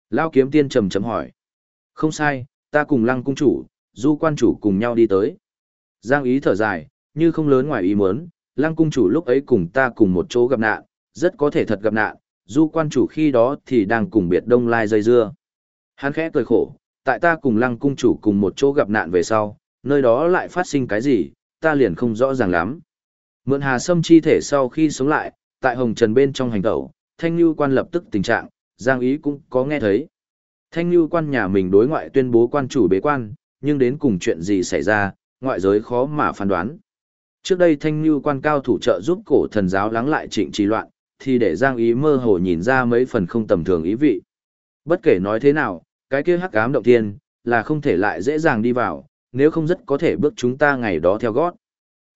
Speaker 1: Lao kiếm tiên trầm trầm hỏi. Không sai, ta cùng lăng cung chủ, du quan chủ cùng nhau đi tới. Giang ý thở dài, như không lớn ngoài ý muốn, lăng cung chủ lúc ấy cùng ta cùng một chỗ gặp nạn, rất có thể thật gặp nạn, du quan chủ khi đó thì đang cùng biệt đông lai dây dưa. Hắn khẽ cười khổ, tại ta cùng lăng cung chủ cùng một chỗ gặp nạn về sau, nơi đó lại phát sinh cái gì, ta liền không rõ ràng lắm. Mượn hà sâm chi thể sau khi sống lại, tại hồng trần bên trong hành tẩu, thanh lưu quan lập tức tình trạng, giang ý cũng có nghe thấy. Thanh lưu quan nhà mình đối ngoại tuyên bố quan chủ bế quan, nhưng đến cùng chuyện gì xảy ra, ngoại giới khó mà phán đoán. Trước đây thanh lưu quan cao thủ trợ giúp cổ thần giáo lắng lại trịnh trì loạn, thì để giang ý mơ hồ nhìn ra mấy phần không tầm thường ý vị. Bất kể nói thế nào, cái kia hắc ám động thiên, là không thể lại dễ dàng đi vào, nếu không rất có thể bước chúng ta ngày đó theo gót.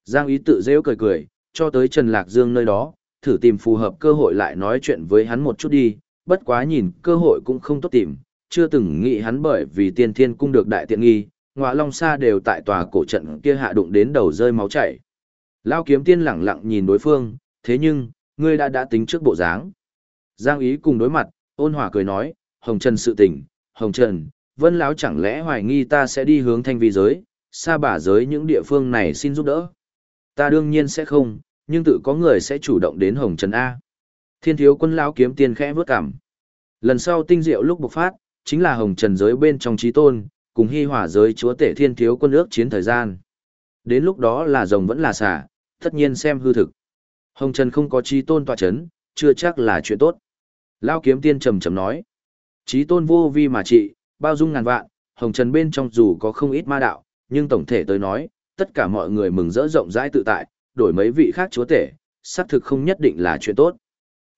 Speaker 1: Giang ý tự dễ cười cười, cho tới Trần Lạc Dương nơi đó, thử tìm phù hợp cơ hội lại nói chuyện với hắn một chút đi, bất quá nhìn cơ hội cũng không tốt tìm, chưa từng nghĩ hắn bởi vì tiên thiên cung được đại tiện nghi, ngọa long xa đều tại tòa cổ trận kia hạ đụng đến đầu rơi máu chảy. Lao kiếm tiên lẳng lặng nhìn đối phương, thế nhưng, ngươi đã đã tính trước bộ dáng. Giang ý cùng đối mặt, ôn hòa cười nói, Hồng Trần sự tình, Hồng Trần, Vân Lão chẳng lẽ hoài nghi ta sẽ đi hướng thanh vi giới, xa bả giới những địa phương này xin giúp đỡ. Ta đương nhiên sẽ không, nhưng tự có người sẽ chủ động đến Hồng Trần A. Thiên thiếu quân lão kiếm tiên khẽ vớt cảm. Lần sau tinh diệu lúc bộc phát, chính là Hồng Trần giới bên trong trí tôn, cùng hy hỏa giới chúa tể thiên thiếu quân ước chiến thời gian. Đến lúc đó là rồng vẫn là xả, tất nhiên xem hư thực. Hồng Trần không có trí tôn tọa chấn, chưa chắc là chuyện tốt. Lão kiếm tiên trầm trầm nói. Trí tôn vô vi mà trị, bao dung ngàn vạn, Hồng Trần bên trong dù có không ít ma đạo, nhưng tổng thể tới nói, tất cả mọi người mừng rỡ rộng rãi tự tại, đổi mấy vị khác chúa tể, xác thực không nhất định là chuyện tốt.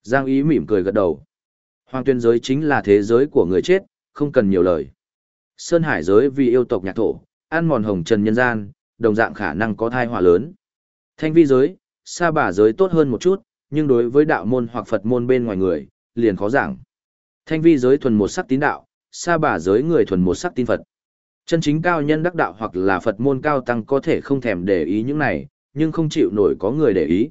Speaker 1: Giang ý mỉm cười gật đầu. Hoàng tuyên giới chính là thế giới của người chết, không cần nhiều lời. Sơn hải giới vì yêu tộc nhạc thổ, ăn mòn hồng trần nhân gian, đồng dạng khả năng có thai họa lớn. Thanh vi giới, sa bà giới tốt hơn một chút, nhưng đối với đạo môn hoặc Phật môn bên ngoài người, liền khó giảng. Thanh vi giới thuần một sắc tín đạo, sa bà giới người thuần một sắc tín Phật. Chân chính cao nhân đắc đạo hoặc là Phật môn cao tăng có thể không thèm để ý những này, nhưng không chịu nổi có người để ý.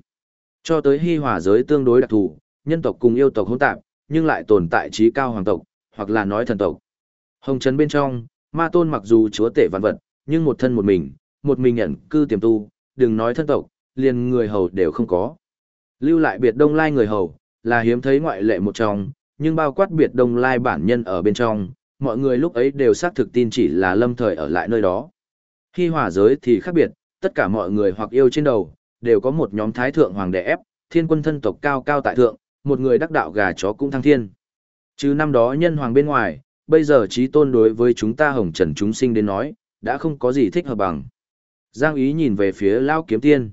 Speaker 1: Cho tới hy hòa giới tương đối đặc thù, nhân tộc cùng yêu tộc hỗn tạp, nhưng lại tồn tại trí cao hoàng tộc, hoặc là nói thần tộc. Hồng trấn bên trong, ma tôn mặc dù chúa tể vạn vật, nhưng một thân một mình, một mình nhận cư tiềm tu, đừng nói thân tộc, liền người hầu đều không có. Lưu lại biệt đông lai người hầu, là hiếm thấy ngoại lệ một trong, nhưng bao quát biệt đông lai bản nhân ở bên trong, mọi người lúc ấy đều xác thực tin chỉ là lâm thời ở lại nơi đó. Khi hỏa giới thì khác biệt, tất cả mọi người hoặc yêu trên đầu, đều có một nhóm thái thượng hoàng đệ ép, thiên quân thân tộc cao cao tại thượng, một người đắc đạo gà chó cũng thăng thiên. Chứ năm đó nhân hoàng bên ngoài, bây giờ trí tôn đối với chúng ta hồng trần chúng sinh đến nói, đã không có gì thích hợp bằng. Giang ý nhìn về phía Lao kiếm tiên.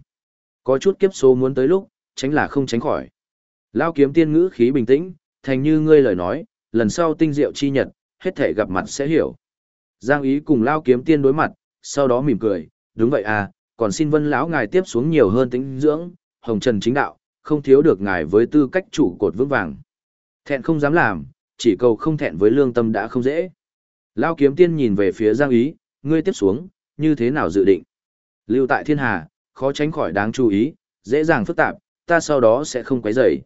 Speaker 1: Có chút kiếp số muốn tới lúc, tránh là không tránh khỏi. Lao kiếm tiên ngữ khí bình tĩnh, thành như ngươi lời nói, lần sau tinh diệu chi nhật, hết thể gặp mặt sẽ hiểu. Giang ý cùng Lao kiếm tiên đối mặt, sau đó mỉm cười, đúng vậy à, còn xin vân lão ngài tiếp xuống nhiều hơn tính dưỡng, hồng trần chính đạo, không thiếu được ngài với tư cách chủ cột vững vàng. Thẹn không dám làm, chỉ cầu không thẹn với lương tâm đã không dễ. Lao kiếm tiên nhìn về phía Giang Ý, ngươi tiếp xuống, như thế nào dự định? Lưu tại thiên hà, khó tránh khỏi đáng chú ý, dễ dàng phức tạp, ta sau đó sẽ không quấy rầy.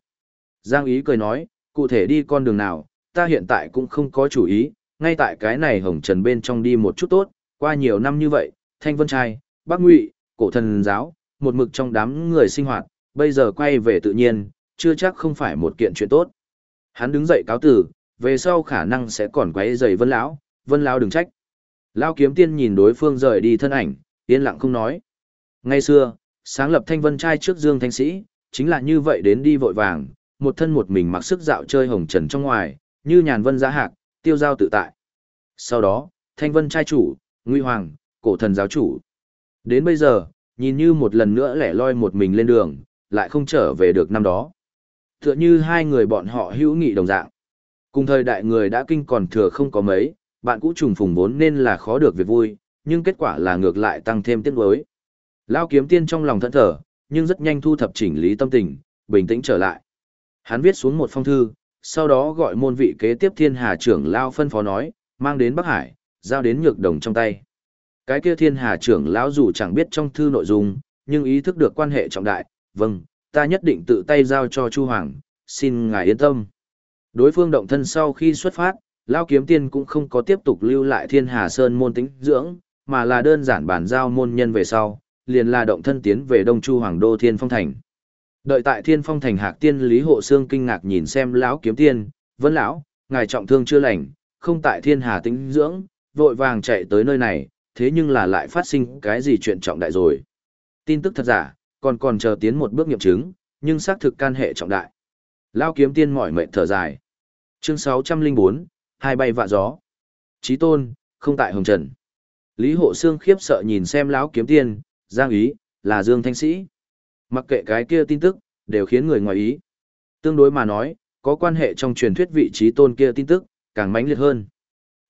Speaker 1: Giang Ý cười nói, cụ thể đi con đường nào, ta hiện tại cũng không có chủ ý, ngay tại cái này hồng trần bên trong đi một chút tốt, qua nhiều năm như vậy, thanh vân trai, bác ngụy, cổ thần giáo, một mực trong đám người sinh hoạt, bây giờ quay về tự nhiên, chưa chắc không phải một kiện chuyện tốt. Hắn đứng dậy cáo tử, về sau khả năng sẽ còn quấy rầy Vân lão, Vân lão đừng trách. lão kiếm tiên nhìn đối phương rời đi thân ảnh, yên lặng không nói. Ngay xưa, sáng lập thanh vân trai trước Dương Thanh Sĩ, chính là như vậy đến đi vội vàng, một thân một mình mặc sức dạo chơi hồng trần trong ngoài, như nhàn vân giá hạc, tiêu giao tự tại. Sau đó, thanh vân trai chủ, nguy hoàng, cổ thần giáo chủ. Đến bây giờ, nhìn như một lần nữa lẻ loi một mình lên đường, lại không trở về được năm đó. Tựa như hai người bọn họ hữu nghị đồng dạng. Cùng thời đại người đã kinh còn thừa không có mấy, bạn cũ trùng phùng vốn nên là khó được việc vui, nhưng kết quả là ngược lại tăng thêm tiếc nuối. Lao kiếm tiên trong lòng thẫn thở, nhưng rất nhanh thu thập chỉnh lý tâm tình, bình tĩnh trở lại. Hắn viết xuống một phong thư, sau đó gọi môn vị kế tiếp thiên hà trưởng Lao phân phó nói, mang đến Bắc Hải, giao đến nhược đồng trong tay. Cái kia thiên hà trưởng lão dù chẳng biết trong thư nội dung, nhưng ý thức được quan hệ trọng đại, vâng, ta nhất định tự tay giao cho Chu Hoàng, xin ngài yên tâm. Đối phương động thân sau khi xuất phát, Lao Kiếm Tiên cũng không có tiếp tục lưu lại Thiên Hà Sơn môn tính dưỡng, mà là đơn giản bản giao môn nhân về sau, liền là động thân tiến về Đông Chu Hoàng Đô Thiên Phong Thành. Đợi tại Thiên Phong Thành Hạc Tiên Lý Hộ Sương kinh ngạc nhìn xem lão Kiếm Tiên, "Vân lão, ngài trọng thương chưa lành, không tại Thiên Hà tính dưỡng, vội vàng chạy tới nơi này, thế nhưng là lại phát sinh cái gì chuyện trọng đại rồi?" Tin tức thật giả, còn còn chờ tiến một bước nghiệm chứng, nhưng xác thực can hệ trọng đại. Lão Kiếm Tiên mỏi mệt thở dài. Chương 604, hai bay vạ gió. Chí tôn, không tại hồng trần. Lý hộ Sương khiếp sợ nhìn xem lão kiếm tiên, giang ý, là dương thanh sĩ. Mặc kệ cái kia tin tức, đều khiến người ngoài ý. Tương đối mà nói, có quan hệ trong truyền thuyết vị trí tôn kia tin tức, càng mãnh liệt hơn.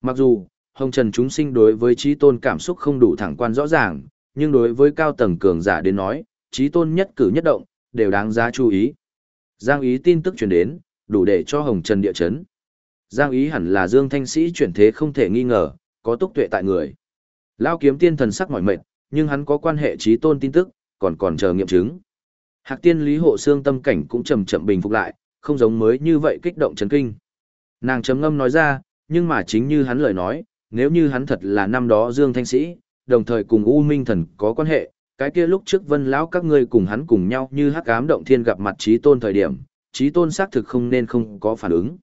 Speaker 1: Mặc dù, hồng trần chúng sinh đối với trí tôn cảm xúc không đủ thẳng quan rõ ràng, nhưng đối với cao tầng cường giả đến nói, trí tôn nhất cử nhất động, đều đáng giá chú ý. Giang ý tin tức truyền đến, đủ để cho hồng trần địa chấn. Giang ý hẳn là Dương Thanh Sĩ chuyển thế không thể nghi ngờ, có túc tuệ tại người. Lao kiếm tiên thần sắc mỏi mệt, nhưng hắn có quan hệ trí tôn tin tức, còn còn chờ nghiệm chứng. Hạc tiên lý hộ xương tâm cảnh cũng chậm chậm bình phục lại, không giống mới như vậy kích động chấn kinh. Nàng chấm ngâm nói ra, nhưng mà chính như hắn lời nói, nếu như hắn thật là năm đó Dương Thanh Sĩ, đồng thời cùng U Minh Thần có quan hệ, cái kia lúc trước vân lão các ngươi cùng hắn cùng nhau như hắc ám động thiên gặp mặt trí tôn thời điểm, trí tôn xác thực không nên không có phản ứng.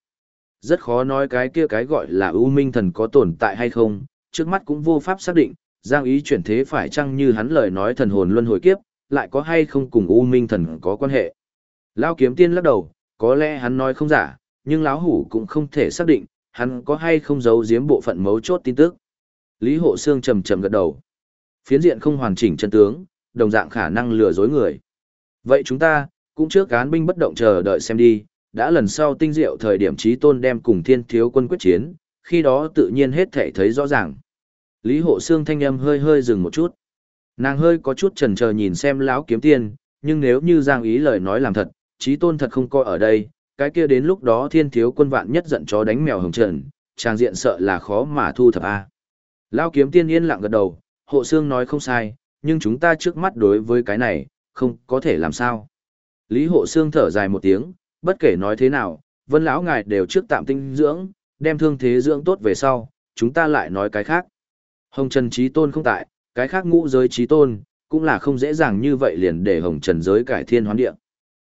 Speaker 1: Rất khó nói cái kia cái gọi là U minh thần có tồn tại hay không, trước mắt cũng vô pháp xác định, giang ý chuyển thế phải chăng như hắn lời nói thần hồn luân hồi kiếp, lại có hay không cùng U minh thần có quan hệ. Lao kiếm tiên lắc đầu, có lẽ hắn nói không giả, nhưng lão hủ cũng không thể xác định, hắn có hay không giấu giếm bộ phận mấu chốt tin tức. Lý Hộ Sương trầm trầm gật đầu. Phiến diện không hoàn chỉnh chân tướng, đồng dạng khả năng lừa dối người. Vậy chúng ta, cũng trước cán binh bất động chờ đợi xem đi, đã lần sau tinh diệu thời điểm trí tôn đem cùng thiên thiếu quân quyết chiến, khi đó tự nhiên hết thể thấy rõ ràng. Lý hộ xương thanh âm hơi hơi dừng một chút. Nàng hơi có chút chần chờ nhìn xem lão kiếm tiên, nhưng nếu như giang ý lời nói làm thật, trí tôn thật không coi ở đây, cái kia đến lúc đó thiên thiếu quân vạn nhất giận chó đánh mèo hồng trần, trang diện sợ là khó mà thu thập a. Lão kiếm tiên yên lặng gật đầu, hộ xương nói không sai, nhưng chúng ta trước mắt đối với cái này, không có thể làm sao. Lý hộ xương thở dài một tiếng, bất kể nói thế nào, vân lão ngài đều trước tạm tinh dưỡng, đem thương thế dưỡng tốt về sau, chúng ta lại nói cái khác. Hồng Trần Trí Tôn không tại, cái khác ngũ giới Trí Tôn, cũng là không dễ dàng như vậy liền để Hồng Trần giới cải thiên hoán địa.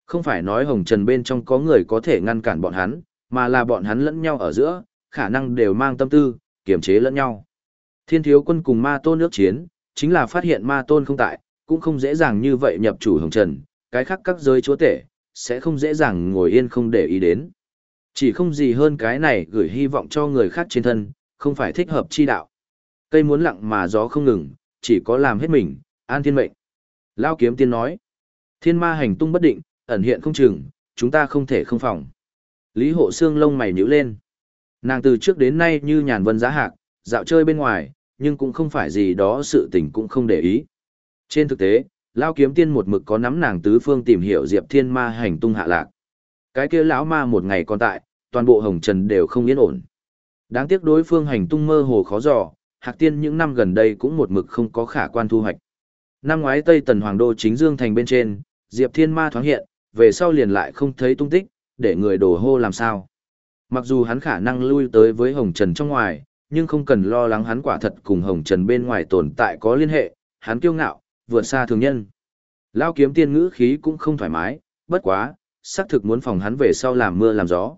Speaker 1: Không phải nói Hồng Trần bên trong có người có thể ngăn cản bọn hắn, mà là bọn hắn lẫn nhau ở giữa, khả năng đều mang tâm tư, kiềm chế lẫn nhau. Thiên thiếu quân cùng ma tôn nước chiến, chính là phát hiện ma tôn không tại, cũng không dễ dàng như vậy nhập chủ Hồng Trần, cái khác các giới chúa tể, sẽ không dễ dàng ngồi yên không để ý đến. Chỉ không gì hơn cái này gửi hy vọng cho người khác trên thân, không phải thích hợp chi đạo. Cây muốn lặng mà gió không ngừng, chỉ có làm hết mình, an thiên mệnh. Lao kiếm tiên nói, thiên ma hành tung bất định, ẩn hiện không chừng, chúng ta không thể không phòng. Lý hộ xương lông mày nhíu lên. Nàng từ trước đến nay như nhàn vân giá hạc, dạo chơi bên ngoài, nhưng cũng không phải gì đó sự tình cũng không để ý. Trên thực tế, Lao kiếm tiên một mực có nắm nàng tứ phương tìm hiểu Diệp Thiên Ma hành tung hạ lạc. Cái kia lão ma một ngày còn tại, toàn bộ hồng trần đều không yên ổn. Đáng tiếc đối phương hành tung mơ hồ khó dò, Hạc Tiên những năm gần đây cũng một mực không có khả quan thu hoạch. Năm ngoái Tây Tần Hoàng đô chính dương thành bên trên, Diệp Thiên Ma thoáng hiện, về sau liền lại không thấy tung tích, để người đổ hô làm sao. Mặc dù hắn khả năng lui tới với Hồng Trần trong ngoài, nhưng không cần lo lắng hắn quả thật cùng Hồng Trần bên ngoài tồn tại có liên hệ, hắn kiêu ngạo, vượt xa thường nhân. Lao kiếm tiên ngữ khí cũng không thoải mái, bất quá, xác thực muốn phòng hắn về sau làm mưa làm gió.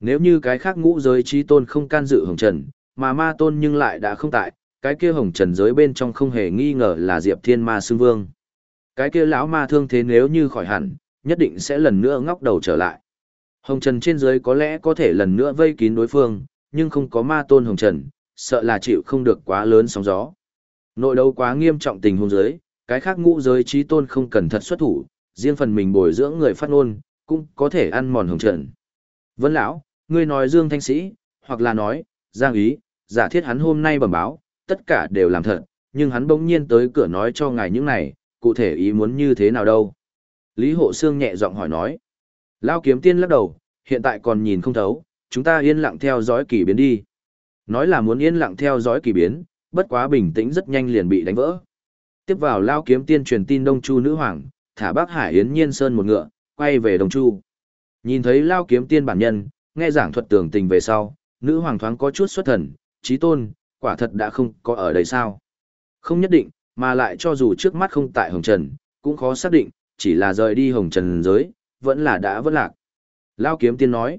Speaker 1: Nếu như cái khác ngũ giới trí tôn không can dự hồng trần, mà ma tôn nhưng lại đã không tại, cái kia hồng trần giới bên trong không hề nghi ngờ là Diệp Thiên Ma Xương Vương. Cái kia lão ma thương thế nếu như khỏi hẳn, nhất định sẽ lần nữa ngóc đầu trở lại. Hồng Trần trên dưới có lẽ có thể lần nữa vây kín đối phương, nhưng không có ma tôn Hồng Trần, sợ là chịu không được quá lớn sóng gió. Nội đấu quá nghiêm trọng tình huống giới, cái khác ngũ giới trí tôn không cần thật xuất thủ, riêng phần mình bồi dưỡng người phát ngôn, cũng có thể ăn mòn Hồng Trần. Vân lão, ngươi nói Dương Thanh Sĩ, hoặc là nói, Giang Ý, giả thiết hắn hôm nay bẩm báo, tất cả đều làm thật, nhưng hắn bỗng nhiên tới cửa nói cho ngài những này, cụ thể ý muốn như thế nào đâu. Lý Hộ Sương nhẹ giọng hỏi nói. Lao kiếm tiên lắc đầu, hiện tại còn nhìn không thấu, chúng ta yên lặng theo dõi kỳ biến đi. Nói là muốn yên lặng theo dõi kỳ biến, bất quá bình tĩnh rất nhanh liền bị đánh vỡ. Tiếp vào Lao kiếm tiên truyền tin Đông Chu nữ hoàng, thả Bắc Hải Yến Nhiên Sơn một ngựa, quay về Đông Chu. Nhìn thấy Lao kiếm tiên bản nhân, nghe giảng thuật tường tình về sau, nữ hoàng thoáng có chút xuất thần, trí tôn, quả thật đã không có ở đây sao. Không nhất định, mà lại cho dù trước mắt không tại Hồng Trần, cũng khó xác định, chỉ là rời đi Hồng Trần giới, vẫn là đã vất lạc. Lao kiếm tiên nói.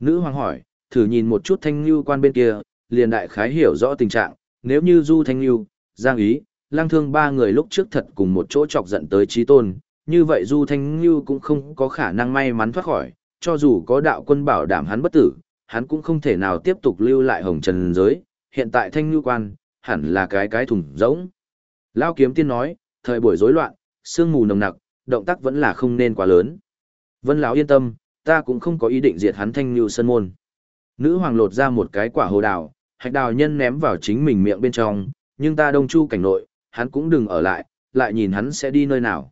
Speaker 1: Nữ hoàng hỏi, thử nhìn một chút thanh lưu quan bên kia, liền đại khái hiểu rõ tình trạng, nếu như du thanh lưu, giang ý, lang thương ba người lúc trước thật cùng một chỗ chọc giận tới trí tôn, như vậy du thanh lưu cũng không có khả năng may mắn thoát khỏi, cho dù có đạo quân bảo đảm hắn bất tử, hắn cũng không thể nào tiếp tục lưu lại hồng trần giới, hiện tại thanh lưu quan, hẳn là cái cái thùng rỗng. Lao kiếm tiên nói, thời buổi rối loạn, sương mù nồng nặc, động tác vẫn là không nên quá lớn. Vân lão yên tâm, ta cũng không có ý định diệt hắn thanh lưu sân môn. Nữ hoàng lột ra một cái quả hồ đào, hạch đào nhân ném vào chính mình miệng bên trong, nhưng ta đông chu cảnh nội, hắn cũng đừng ở lại, lại nhìn hắn sẽ đi nơi nào.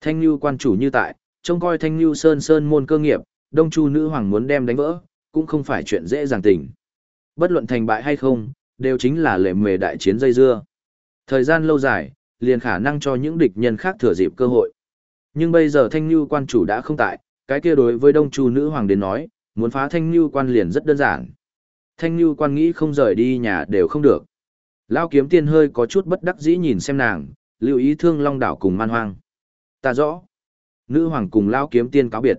Speaker 1: Thanh lưu quan chủ như tại, trông coi thanh lưu sơn sơn môn cơ nghiệp, đông chu nữ hoàng muốn đem đánh vỡ, cũng không phải chuyện dễ dàng tình. Bất luận thành bại hay không, đều chính là lệ mề đại chiến dây dưa. Thời gian lâu dài, liền khả năng cho những địch nhân khác thừa dịp cơ hội. Nhưng bây giờ thanh lưu quan chủ đã không tại, cái kia đối với đông chu nữ hoàng đến nói, muốn phá thanh lưu quan liền rất đơn giản. Thanh lưu quan nghĩ không rời đi nhà đều không được. Lao kiếm tiên hơi có chút bất đắc dĩ nhìn xem nàng, lưu ý thương long đảo cùng man hoang. Ta rõ. Nữ hoàng cùng Lao kiếm tiên cáo biệt.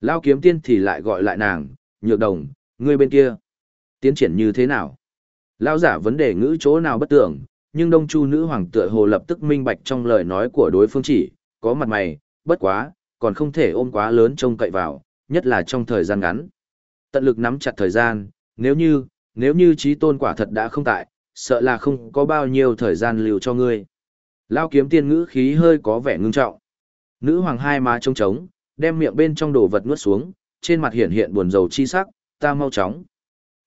Speaker 1: Lao kiếm tiên thì lại gọi lại nàng, nhược đồng, ngươi bên kia. Tiến triển như thế nào? Lão giả vấn đề ngữ chỗ nào bất tưởng, nhưng đông chu nữ hoàng tựa hồ lập tức minh bạch trong lời nói của đối phương chỉ, có mặt mày, bất quá, còn không thể ôm quá lớn trông cậy vào, nhất là trong thời gian ngắn. Tận lực nắm chặt thời gian, nếu như, nếu như trí tôn quả thật đã không tại, sợ là không có bao nhiêu thời gian lưu cho ngươi. Lao kiếm tiên ngữ khí hơi có vẻ ngưng trọng. Nữ hoàng hai má trông trống, đem miệng bên trong đồ vật nuốt xuống, trên mặt hiện hiện buồn rầu chi sắc, ta mau chóng.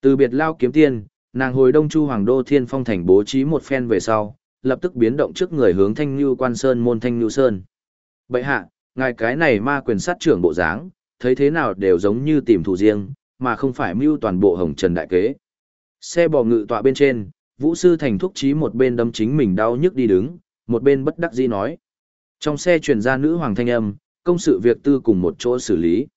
Speaker 1: Từ biệt Lao kiếm tiên, nàng hồi đông chu hoàng đô thiên phong thành bố trí một phen về sau, lập tức biến động trước người hướng thanh như quan sơn môn thanh như sơn. Bậy hạ, ngài cái này ma quyền sát trưởng bộ dáng, thấy thế nào đều giống như tìm thủ riêng, mà không phải mưu toàn bộ hồng trần đại kế. Xe bò ngự tọa bên trên, vũ sư thành thúc trí một bên đâm chính mình đau nhức đi đứng, một bên bất đắc dĩ nói. Trong xe truyền ra nữ hoàng thanh âm, công sự việc tư cùng một chỗ xử lý.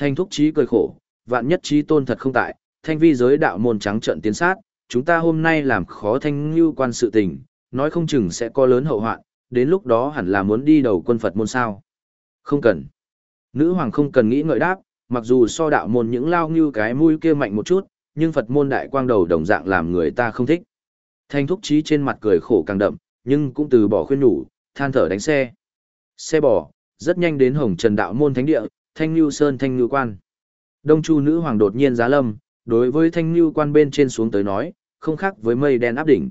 Speaker 1: Thanh thúc trí cười khổ, vạn nhất trí tôn thật không tại, thanh vi giới đạo môn trắng trận tiến sát, chúng ta hôm nay làm khó thanh như quan sự tình, nói không chừng sẽ có lớn hậu hoạn, đến lúc đó hẳn là muốn đi đầu quân Phật môn sao. Không cần. Nữ hoàng không cần nghĩ ngợi đáp, mặc dù so đạo môn những lao như cái mũi kia mạnh một chút, nhưng Phật môn đại quang đầu đồng dạng làm người ta không thích. Thanh thúc trí trên mặt cười khổ càng đậm, nhưng cũng từ bỏ khuyên nhủ, than thở đánh xe. Xe bò, rất nhanh đến hồng trần đạo môn thánh địa, thanh lưu sơn thanh lưu quan. Đông chu nữ hoàng đột nhiên giá lâm, đối với thanh lưu quan bên trên xuống tới nói, không khác với mây đen áp đỉnh.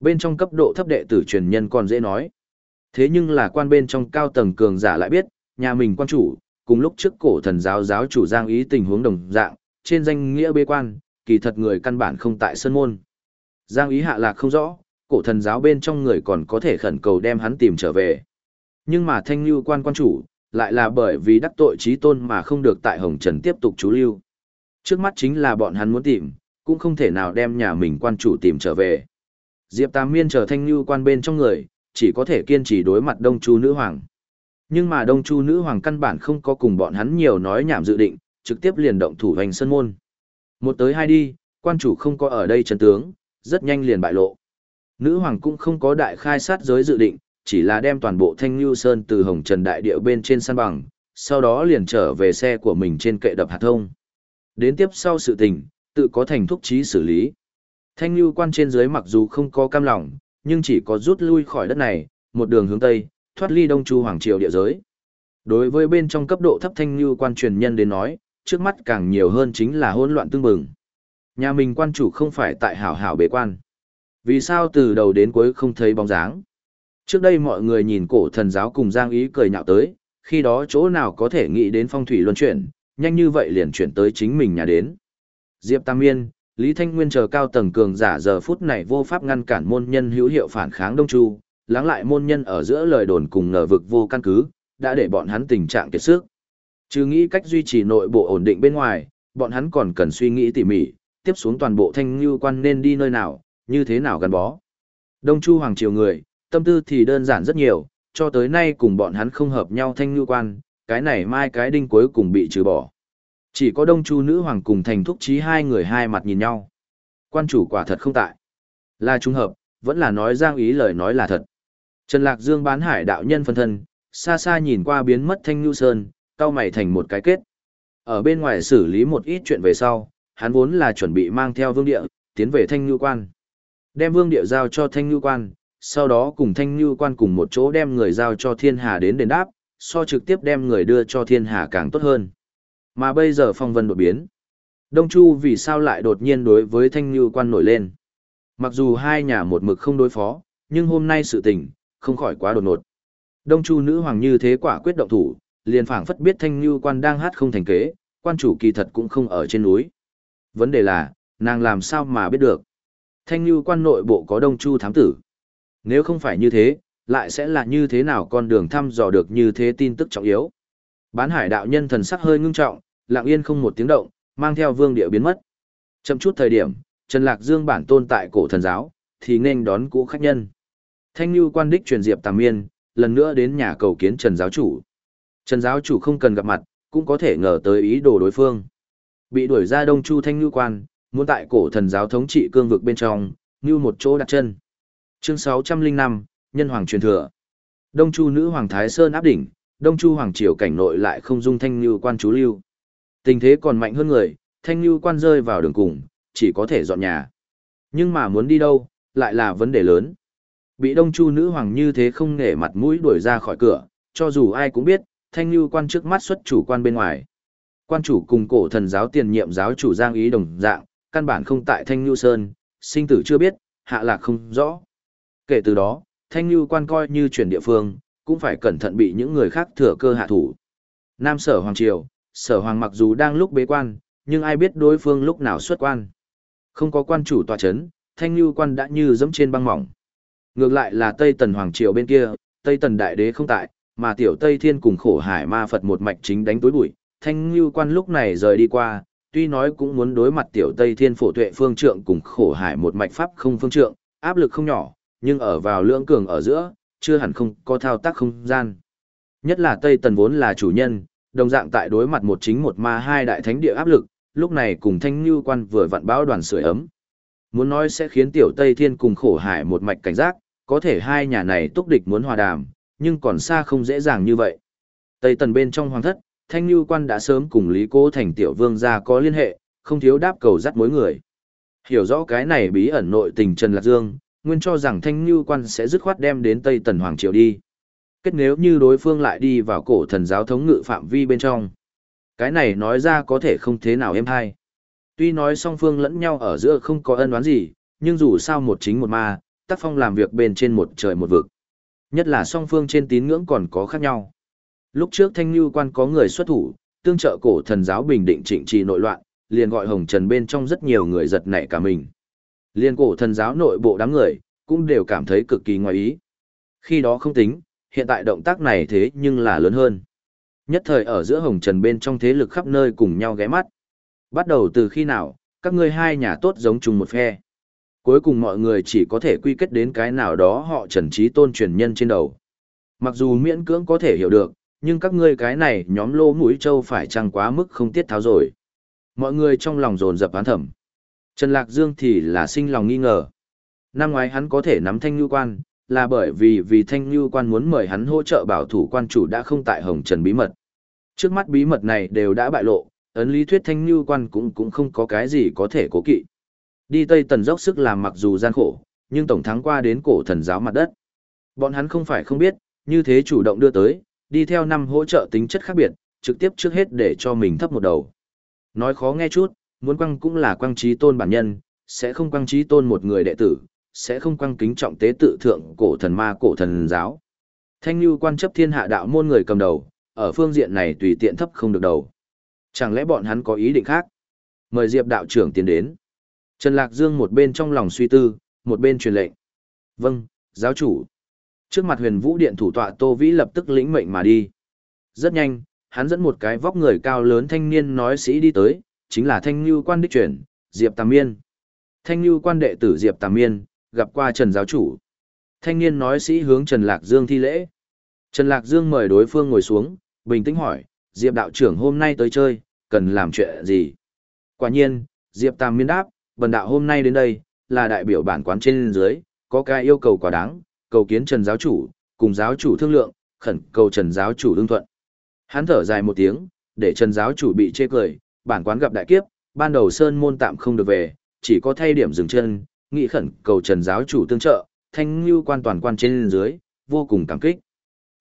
Speaker 1: Bên trong cấp độ thấp đệ tử truyền nhân còn dễ nói. Thế nhưng là quan bên trong cao tầng cường giả lại biết, nhà mình quan chủ, cùng lúc trước cổ thần giáo giáo chủ giang ý tình huống đồng dạng, trên danh nghĩa bê quan, kỳ thật người căn bản không tại sân môn. Giang ý hạ lạc không rõ, cổ thần giáo bên trong người còn có thể khẩn cầu đem hắn tìm trở về. Nhưng mà thanh lưu quan quan chủ, lại là bởi vì đắc tội trí tôn mà không được tại Hồng Trần tiếp tục chú lưu. Trước mắt chính là bọn hắn muốn tìm, cũng không thể nào đem nhà mình quan chủ tìm trở về. Diệp Tam Miên trở thanh lưu quan bên trong người, chỉ có thể kiên trì đối mặt Đông Chu nữ hoàng. Nhưng mà Đông Chu nữ hoàng căn bản không có cùng bọn hắn nhiều nói nhảm dự định, trực tiếp liền động thủ hành sân môn. Một tới hai đi, quan chủ không có ở đây chân tướng, rất nhanh liền bại lộ. Nữ hoàng cũng không có đại khai sát giới dự định, chỉ là đem toàn bộ thanh lưu sơn từ hồng trần đại địa bên trên săn bằng, sau đó liền trở về xe của mình trên kệ đập hạt thông. Đến tiếp sau sự tình, tự có thành thúc trí xử lý. Thanh lưu quan trên dưới mặc dù không có cam lòng, nhưng chỉ có rút lui khỏi đất này, một đường hướng Tây, thoát ly Đông Chu Hoàng Triều địa giới. Đối với bên trong cấp độ thấp thanh lưu quan truyền nhân đến nói, trước mắt càng nhiều hơn chính là hỗn loạn tương bừng. Nhà mình quan chủ không phải tại hảo hảo bế quan. Vì sao từ đầu đến cuối không thấy bóng dáng? Trước đây mọi người nhìn cổ thần giáo cùng Giang Ý cười nhạo tới, khi đó chỗ nào có thể nghĩ đến phong thủy luân chuyển, nhanh như vậy liền chuyển tới chính mình nhà đến. Diệp Tam Miên, Lý Thanh Nguyên chờ cao tầng cường giả giờ phút này vô pháp ngăn cản môn nhân hữu hiệu phản kháng Đông Chu, lắng lại môn nhân ở giữa lời đồn cùng ngờ vực vô căn cứ, đã để bọn hắn tình trạng kiệt sức. Chứ nghĩ cách duy trì nội bộ ổn định bên ngoài, bọn hắn còn cần suy nghĩ tỉ mỉ, tiếp xuống toàn bộ thanh lưu quan nên đi nơi nào, như thế nào gắn bó. Đông Chu Hoàng Triều người, tâm tư thì đơn giản rất nhiều, cho tới nay cùng bọn hắn không hợp nhau thanh ngư quan, cái này mai cái đinh cuối cùng bị trừ bỏ. Chỉ có Đông Chu Nữ Hoàng cùng thành thúc chí hai người hai mặt nhìn nhau. Quan chủ quả thật không tại. Là trung hợp, vẫn là nói giang ý lời nói là thật. Trần Lạc Dương bán hải đạo nhân phân thân, xa xa nhìn qua biến mất thanh ngư sơn, cao mày thành một cái kết. Ở bên ngoài xử lý một ít chuyện về sau, hắn vốn là chuẩn bị mang theo vương địa, tiến về thanh ngư quan. Đem vương địa giao cho thanh ngư quan, sau đó cùng thanh lưu quan cùng một chỗ đem người giao cho thiên hà đến đền đáp, so trực tiếp đem người đưa cho thiên hà càng tốt hơn. Mà bây giờ phong vân đột biến. Đông Chu vì sao lại đột nhiên đối với thanh lưu quan nổi lên. Mặc dù hai nhà một mực không đối phó, nhưng hôm nay sự tình, không khỏi quá đột ngột. Đông Chu nữ hoàng như thế quả quyết động thủ, liền phảng phất biết thanh lưu quan đang hát không thành kế, quan chủ kỳ thật cũng không ở trên núi. Vấn đề là, nàng làm sao mà biết được. Thanh lưu quan nội bộ có Đông Chu thám tử. Nếu không phải như thế, lại sẽ là như thế nào con đường thăm dò được như thế tin tức trọng yếu. Bán hải đạo nhân thần sắc hơi ngưng trọng, lặng yên không một tiếng động, mang theo vương địa biến mất. Chậm chút thời điểm, Trần Lạc Dương bản tôn tại cổ thần giáo, thì nên đón cũ khách nhân. Thanh Nhu quan đích truyền diệp tàm miên, lần nữa đến nhà cầu kiến Trần giáo chủ. Trần giáo chủ không cần gặp mặt, cũng có thể ngờ tới ý đồ đối phương. Bị đuổi ra Đông Chu Thanh Nhu quan, muốn tại cổ thần giáo thống trị cương vực bên trong, như một chỗ đặt chân. Chương 605, Nhân Hoàng truyền thừa. Đông Chu nữ Hoàng Thái Sơn áp đỉnh, Đông Chu Hoàng Triều cảnh nội lại không dung Thanh lưu quan chú lưu. Tình thế còn mạnh hơn người, Thanh lưu quan rơi vào đường cùng, chỉ có thể dọn nhà. Nhưng mà muốn đi đâu, lại là vấn đề lớn. Bị Đông Chu nữ hoàng như thế không nể mặt mũi đuổi ra khỏi cửa, cho dù ai cũng biết, Thanh lưu quan trước mắt xuất chủ quan bên ngoài. Quan chủ cùng cổ thần giáo tiền nhiệm giáo chủ Giang Ý đồng dạng, căn bản không tại Thanh Nhu Sơn, sinh tử chưa biết, hạ lạc không rõ. Kể từ đó, Thanh Nhu quan coi như chuyển địa phương, cũng phải cẩn thận bị những người khác thừa cơ hạ thủ. Nam Sở Hoàng Triều, Sở Hoàng mặc dù đang lúc bế quan, nhưng ai biết đối phương lúc nào xuất quan. Không có quan chủ tòa chấn, Thanh Nhu quan đã như dẫm trên băng mỏng. Ngược lại là Tây Tần Hoàng Triều bên kia, Tây Tần Đại Đế không tại, mà Tiểu Tây Thiên cùng khổ hải ma Phật một mạch chính đánh tối bụi. Thanh Nhu quan lúc này rời đi qua, tuy nói cũng muốn đối mặt Tiểu Tây Thiên phổ tuệ phương trượng cùng khổ hải một mạch pháp không phương trượng, áp lực không nhỏ, nhưng ở vào lưỡng cường ở giữa, chưa hẳn không có thao tác không gian. Nhất là Tây Tần vốn là chủ nhân, đồng dạng tại đối mặt một chính một ma hai đại thánh địa áp lực, lúc này cùng Thanh Nhu quan vừa vặn bão đoàn sưởi ấm. Muốn nói sẽ khiến Tiểu Tây Thiên cùng khổ hải một mạch cảnh giác, có thể hai nhà này túc địch muốn hòa đàm, nhưng còn xa không dễ dàng như vậy. Tây Tần bên trong hoàng thất, Thanh Nhu quan đã sớm cùng Lý Cố Thành Tiểu Vương gia có liên hệ, không thiếu đáp cầu dắt mối người. Hiểu rõ cái này bí ẩn nội tình Trần Lạc Dương, nguyên cho rằng Thanh như quan sẽ dứt khoát đem đến Tây Tần Hoàng Triều đi. Kết nếu như đối phương lại đi vào cổ thần giáo thống ngự phạm vi bên trong. Cái này nói ra có thể không thế nào êm hay. Tuy nói song phương lẫn nhau ở giữa không có ân oán gì, nhưng dù sao một chính một ma, tác phong làm việc bên trên một trời một vực. Nhất là song phương trên tín ngưỡng còn có khác nhau. Lúc trước Thanh Lưu quan có người xuất thủ, tương trợ cổ thần giáo bình định trịnh trì nội loạn, liền gọi Hồng Trần bên trong rất nhiều người giật nảy cả mình. Liên cổ thần giáo nội bộ đám người, cũng đều cảm thấy cực kỳ ngoài ý. Khi đó không tính, hiện tại động tác này thế nhưng là lớn hơn. Nhất thời ở giữa Hồng Trần bên trong thế lực khắp nơi cùng nhau ghé mắt. Bắt đầu từ khi nào, các ngươi hai nhà tốt giống chung một phe. Cuối cùng mọi người chỉ có thể quy kết đến cái nào đó họ trần trí tôn truyền nhân trên đầu. Mặc dù miễn cưỡng có thể hiểu được, nhưng các ngươi cái này nhóm lô mũi châu phải chăng quá mức không tiết tháo rồi. Mọi người trong lòng dồn dập án thẩm. Trần Lạc Dương thì là sinh lòng nghi ngờ. Năm ngoái hắn có thể nắm thanh như quan, là bởi vì vì thanh như quan muốn mời hắn hỗ trợ bảo thủ quan chủ đã không tại Hồng Trần bí mật. Trước mắt bí mật này đều đã bại lộ, ấn lý thuyết thanh như quan cũng cũng không có cái gì có thể cố kỵ. Đi Tây Tần dốc sức làm mặc dù gian khổ, nhưng tổng thắng qua đến cổ thần giáo mặt đất. Bọn hắn không phải không biết, như thế chủ động đưa tới, đi theo năm hỗ trợ tính chất khác biệt, trực tiếp trước hết để cho mình thấp một đầu. Nói khó nghe chút, muốn quăng cũng là quăng trí tôn bản nhân, sẽ không quăng trí tôn một người đệ tử, sẽ không quăng kính trọng tế tự thượng cổ thần ma cổ thần giáo. Thanh Nhu quan chấp thiên hạ đạo môn người cầm đầu, ở phương diện này tùy tiện thấp không được đầu. Chẳng lẽ bọn hắn có ý định khác? Mời Diệp đạo trưởng tiến đến. Trần Lạc Dương một bên trong lòng suy tư, một bên truyền lệnh. Vâng, giáo chủ. Trước mặt huyền vũ điện thủ tọa Tô Vĩ lập tức lĩnh mệnh mà đi. Rất nhanh, hắn dẫn một cái vóc người cao lớn thanh niên nói sĩ đi tới, chính là thanh như quan đích chuyển, Diệp Tàm Miên. Thanh như quan đệ tử Diệp Tàm Miên, gặp qua Trần giáo chủ. Thanh niên nói sĩ hướng Trần Lạc Dương thi lễ. Trần Lạc Dương mời đối phương ngồi xuống, bình tĩnh hỏi, Diệp đạo trưởng hôm nay tới chơi, cần làm chuyện gì? Quả nhiên, Diệp Tàm Miên đáp, bần đạo hôm nay đến đây, là đại biểu bản quán trên dưới, có cái yêu cầu quá đáng, cầu kiến Trần giáo chủ, cùng giáo chủ thương lượng, khẩn cầu Trần giáo chủ đương thuận. Hắn thở dài một tiếng, để Trần giáo chủ bị chê cười, bản quán gặp đại kiếp, ban đầu sơn môn tạm không được về, chỉ có thay điểm dừng chân, nghị khẩn cầu Trần giáo chủ tương trợ, thanh lưu quan toàn quan trên dưới, vô cùng cảm kích.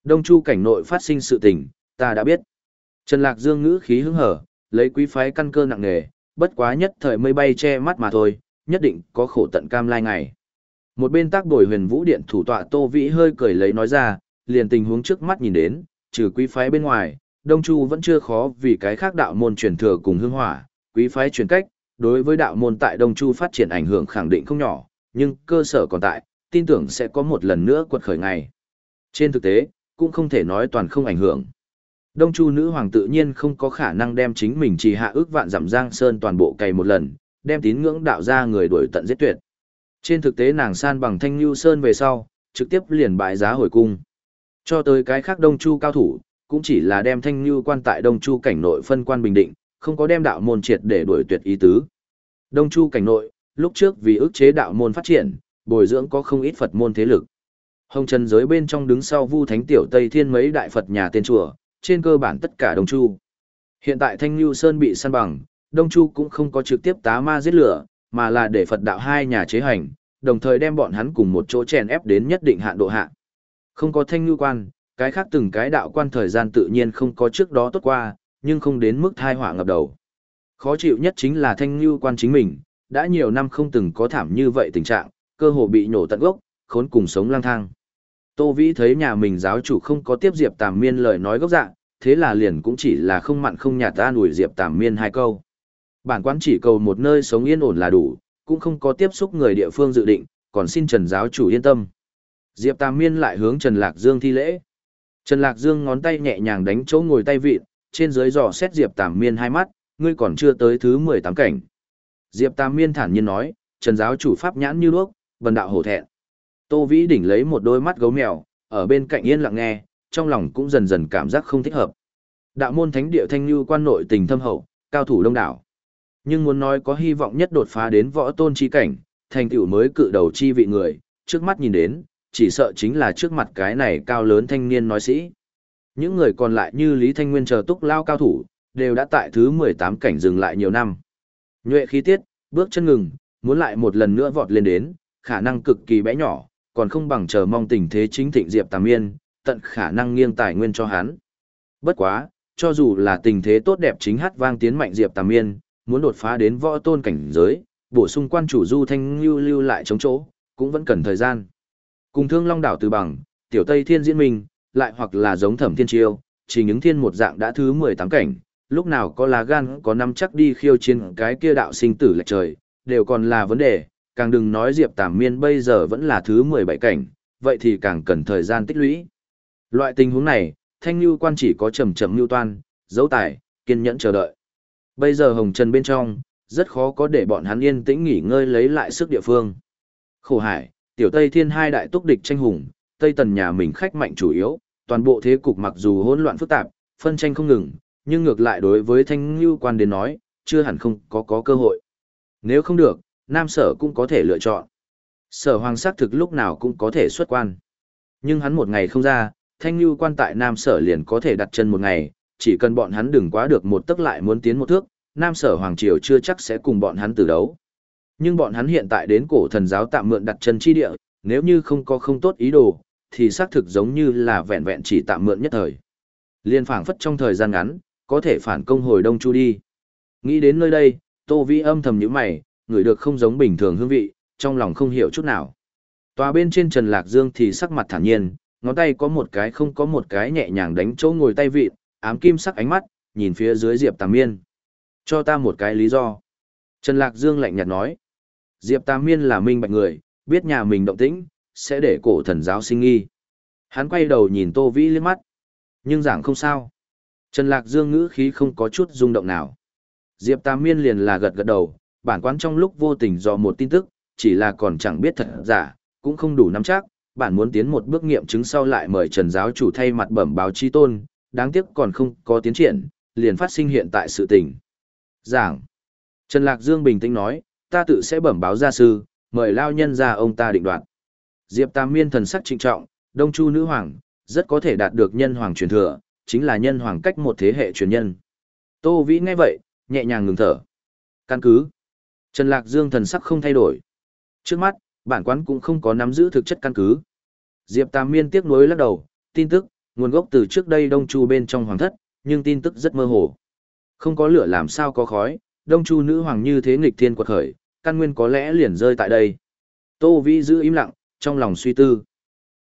Speaker 1: Đông Chu cảnh nội phát sinh sự tình, ta đã biết. Trần Lạc Dương ngữ khí hứng hở, lấy quý phái căn cơ nặng nề, bất quá nhất thời mây bay che mắt mà thôi, nhất định có khổ tận cam lai ngày. Một bên tác bồi huyền vũ điện thủ tọa Tô Vĩ hơi cười lấy nói ra, liền tình huống trước mắt nhìn đến, trừ quý phái bên ngoài, Đông Chu vẫn chưa khó vì cái khác đạo môn truyền thừa cùng hương hỏa, quý phái truyền cách, đối với đạo môn tại Đông Chu phát triển ảnh hưởng khẳng định không nhỏ, nhưng cơ sở còn tại, tin tưởng sẽ có một lần nữa quật khởi ngày. Trên thực tế, cũng không thể nói toàn không ảnh hưởng. Đông Chu nữ hoàng tự nhiên không có khả năng đem chính mình trì hạ ước vạn giảm giang sơn toàn bộ cày một lần, đem tín ngưỡng đạo ra người đuổi tận giết tuyệt. Trên thực tế nàng san bằng thanh lưu sơn về sau, trực tiếp liền bại giá hồi cung. Cho tới cái khác Đông Chu cao thủ, cũng chỉ là đem thanh lưu quan tại Đông Chu cảnh nội phân quan bình định, không có đem đạo môn triệt để đuổi tuyệt ý tứ. Đông Chu cảnh nội, lúc trước vì ức chế đạo môn phát triển, bồi dưỡng có không ít Phật môn thế lực. Hồng Trần giới bên trong đứng sau Vu Thánh Tiểu Tây Thiên mấy đại Phật nhà tên chùa, trên cơ bản tất cả Đông Chu. Hiện tại Thanh Lưu Sơn bị săn bằng, Đông Chu cũng không có trực tiếp tá ma giết lửa, mà là để Phật đạo hai nhà chế hành, đồng thời đem bọn hắn cùng một chỗ chèn ép đến nhất định hạn độ hạ. Không có Thanh Lưu quan, cái khác từng cái đạo quan thời gian tự nhiên không có trước đó tốt qua, nhưng không đến mức thai họa ngập đầu. Khó chịu nhất chính là Thanh Lưu quan chính mình, đã nhiều năm không từng có thảm như vậy tình trạng, cơ hồ bị nhổ tận gốc, khốn cùng sống lang thang. Tô Vĩ thấy nhà mình giáo chủ không có tiếp Diệp Tàm Miên lời nói gốc dạng, thế là liền cũng chỉ là không mặn không nhạt ta ủi Diệp Tàm Miên hai câu. Bản quán chỉ cầu một nơi sống yên ổn là đủ, cũng không có tiếp xúc người địa phương dự định, còn xin Trần giáo chủ yên tâm. Diệp Tàm Miên lại hướng Trần Lạc Dương thi lễ. Trần Lạc Dương ngón tay nhẹ nhàng đánh chỗ ngồi tay vịt, trên dưới dò xét Diệp Tàm Miên hai mắt, ngươi còn chưa tới thứ 18 cảnh. Diệp Tàm Miên thản nhiên nói, Trần giáo chủ pháp nhãn như đuốc, vần đạo hổ thẹn. Tô Vĩ đỉnh lấy một đôi mắt gấu mèo, ở bên cạnh yên lặng nghe, trong lòng cũng dần dần cảm giác không thích hợp. Đạo môn thánh địa thanh lưu quan nội tình thâm hậu, cao thủ đông đảo. Nhưng muốn nói có hy vọng nhất đột phá đến võ tôn chi cảnh, thành tựu mới cự đầu chi vị người, trước mắt nhìn đến, chỉ sợ chính là trước mặt cái này cao lớn thanh niên nói sĩ. Những người còn lại như Lý Thanh Nguyên chờ túc lao cao thủ, đều đã tại thứ 18 cảnh dừng lại nhiều năm. Nhuệ khí tiết, bước chân ngừng, muốn lại một lần nữa vọt lên đến, khả năng cực kỳ bé nhỏ, còn không bằng chờ mong tình thế chính thịnh Diệp Tàm Miên, tận khả năng nghiêng tài nguyên cho hắn. Bất quá, cho dù là tình thế tốt đẹp chính hát vang tiến mạnh Diệp Tàm Miên, muốn đột phá đến võ tôn cảnh giới, bổ sung quan chủ Du Thanh lưu lưu lại chống chỗ, cũng vẫn cần thời gian. Cùng thương long đảo từ bằng, tiểu Tây Thiên diễn minh, lại hoặc là giống thẩm thiên chiêu, chỉ những thiên một dạng đã thứ 18 cảnh, lúc nào có lá gan có năm chắc đi khiêu chiến cái kia đạo sinh tử lệch trời, đều còn là vấn đề, càng đừng nói Diệp Tàm Miên bây giờ vẫn là thứ 17 cảnh, vậy thì càng cần thời gian tích lũy. Loại tình huống này, Thanh Lưu quan chỉ có chậm chậm Lưu toan, dấu tài, kiên nhẫn chờ đợi. Bây giờ Hồng Trần bên trong, rất khó có để bọn hắn yên tĩnh nghỉ ngơi lấy lại sức địa phương. Khổ hải, tiểu Tây Thiên hai đại túc địch tranh hùng, Tây Tần nhà mình khách mạnh chủ yếu, toàn bộ thế cục mặc dù hỗn loạn phức tạp, phân tranh không ngừng, nhưng ngược lại đối với Thanh Nhu quan đến nói, chưa hẳn không có có cơ hội. Nếu không được, Nam Sở cũng có thể lựa chọn. Sở Hoàng xác thực lúc nào cũng có thể xuất quan. Nhưng hắn một ngày không ra, Thanh Nhu quan tại Nam Sở liền có thể đặt chân một ngày, chỉ cần bọn hắn đừng quá được một tức lại muốn tiến một thước, Nam Sở Hoàng Triều chưa chắc sẽ cùng bọn hắn tử đấu. Nhưng bọn hắn hiện tại đến cổ thần giáo tạm mượn đặt chân chi địa, nếu như không có không tốt ý đồ, thì xác thực giống như là vẹn vẹn chỉ tạm mượn nhất thời. Liên phảng phất trong thời gian ngắn, có thể phản công hồi đông chu đi. Nghĩ đến nơi đây, Tô Vĩ âm thầm nhíu mày, người được không giống bình thường hương vị, trong lòng không hiểu chút nào. Tòa bên trên Trần Lạc Dương thì sắc mặt thản nhiên, ngón tay có một cái không có một cái nhẹ nhàng đánh chỗ ngồi tay vị, ám kim sắc ánh mắt, nhìn phía dưới Diệp Tam Miên. Cho ta một cái lý do. Trần Lạc Dương lạnh nhạt nói. Diệp Tam Miên là minh bạch người, biết nhà mình động tĩnh, sẽ để cổ thần giáo sinh nghi. Hắn quay đầu nhìn Tô Vĩ liếc mắt. Nhưng giảng không sao. Trần Lạc Dương ngữ khí không có chút rung động nào. Diệp Tam Miên liền là gật gật đầu, bản quán trong lúc vô tình do một tin tức, chỉ là còn chẳng biết thật giả, cũng không đủ nắm chắc, bản muốn tiến một bước nghiệm chứng sau lại mời Trần giáo chủ thay mặt bẩm báo chi tôn, đáng tiếc còn không có tiến triển, liền phát sinh hiện tại sự tình. Giảng. Trần Lạc Dương bình tĩnh nói, ta tự sẽ bẩm báo gia sư, mời lao nhân ra ông ta định đoạt. Diệp Tam Miên thần sắc trịnh trọng, Đông Chu nữ hoàng, rất có thể đạt được nhân hoàng truyền thừa, chính là nhân hoàng cách một thế hệ truyền nhân. Tô Vĩ nghe vậy, nhẹ nhàng ngừng thở. Căn cứ. Trần Lạc Dương thần sắc không thay đổi. Trước mắt, bản quán cũng không có nắm giữ thực chất căn cứ. Diệp Tam Miên tiếc nuối lắc đầu, tin tức, nguồn gốc từ trước đây Đông Chu bên trong hoàng thất, nhưng tin tức rất mơ hồ. Không có lửa làm sao có khói, Đông Chu nữ hoàng như thế nghịch thiên quật khởi, căn nguyên có lẽ liền rơi tại đây. Tô Vĩ giữ im lặng, trong lòng suy tư.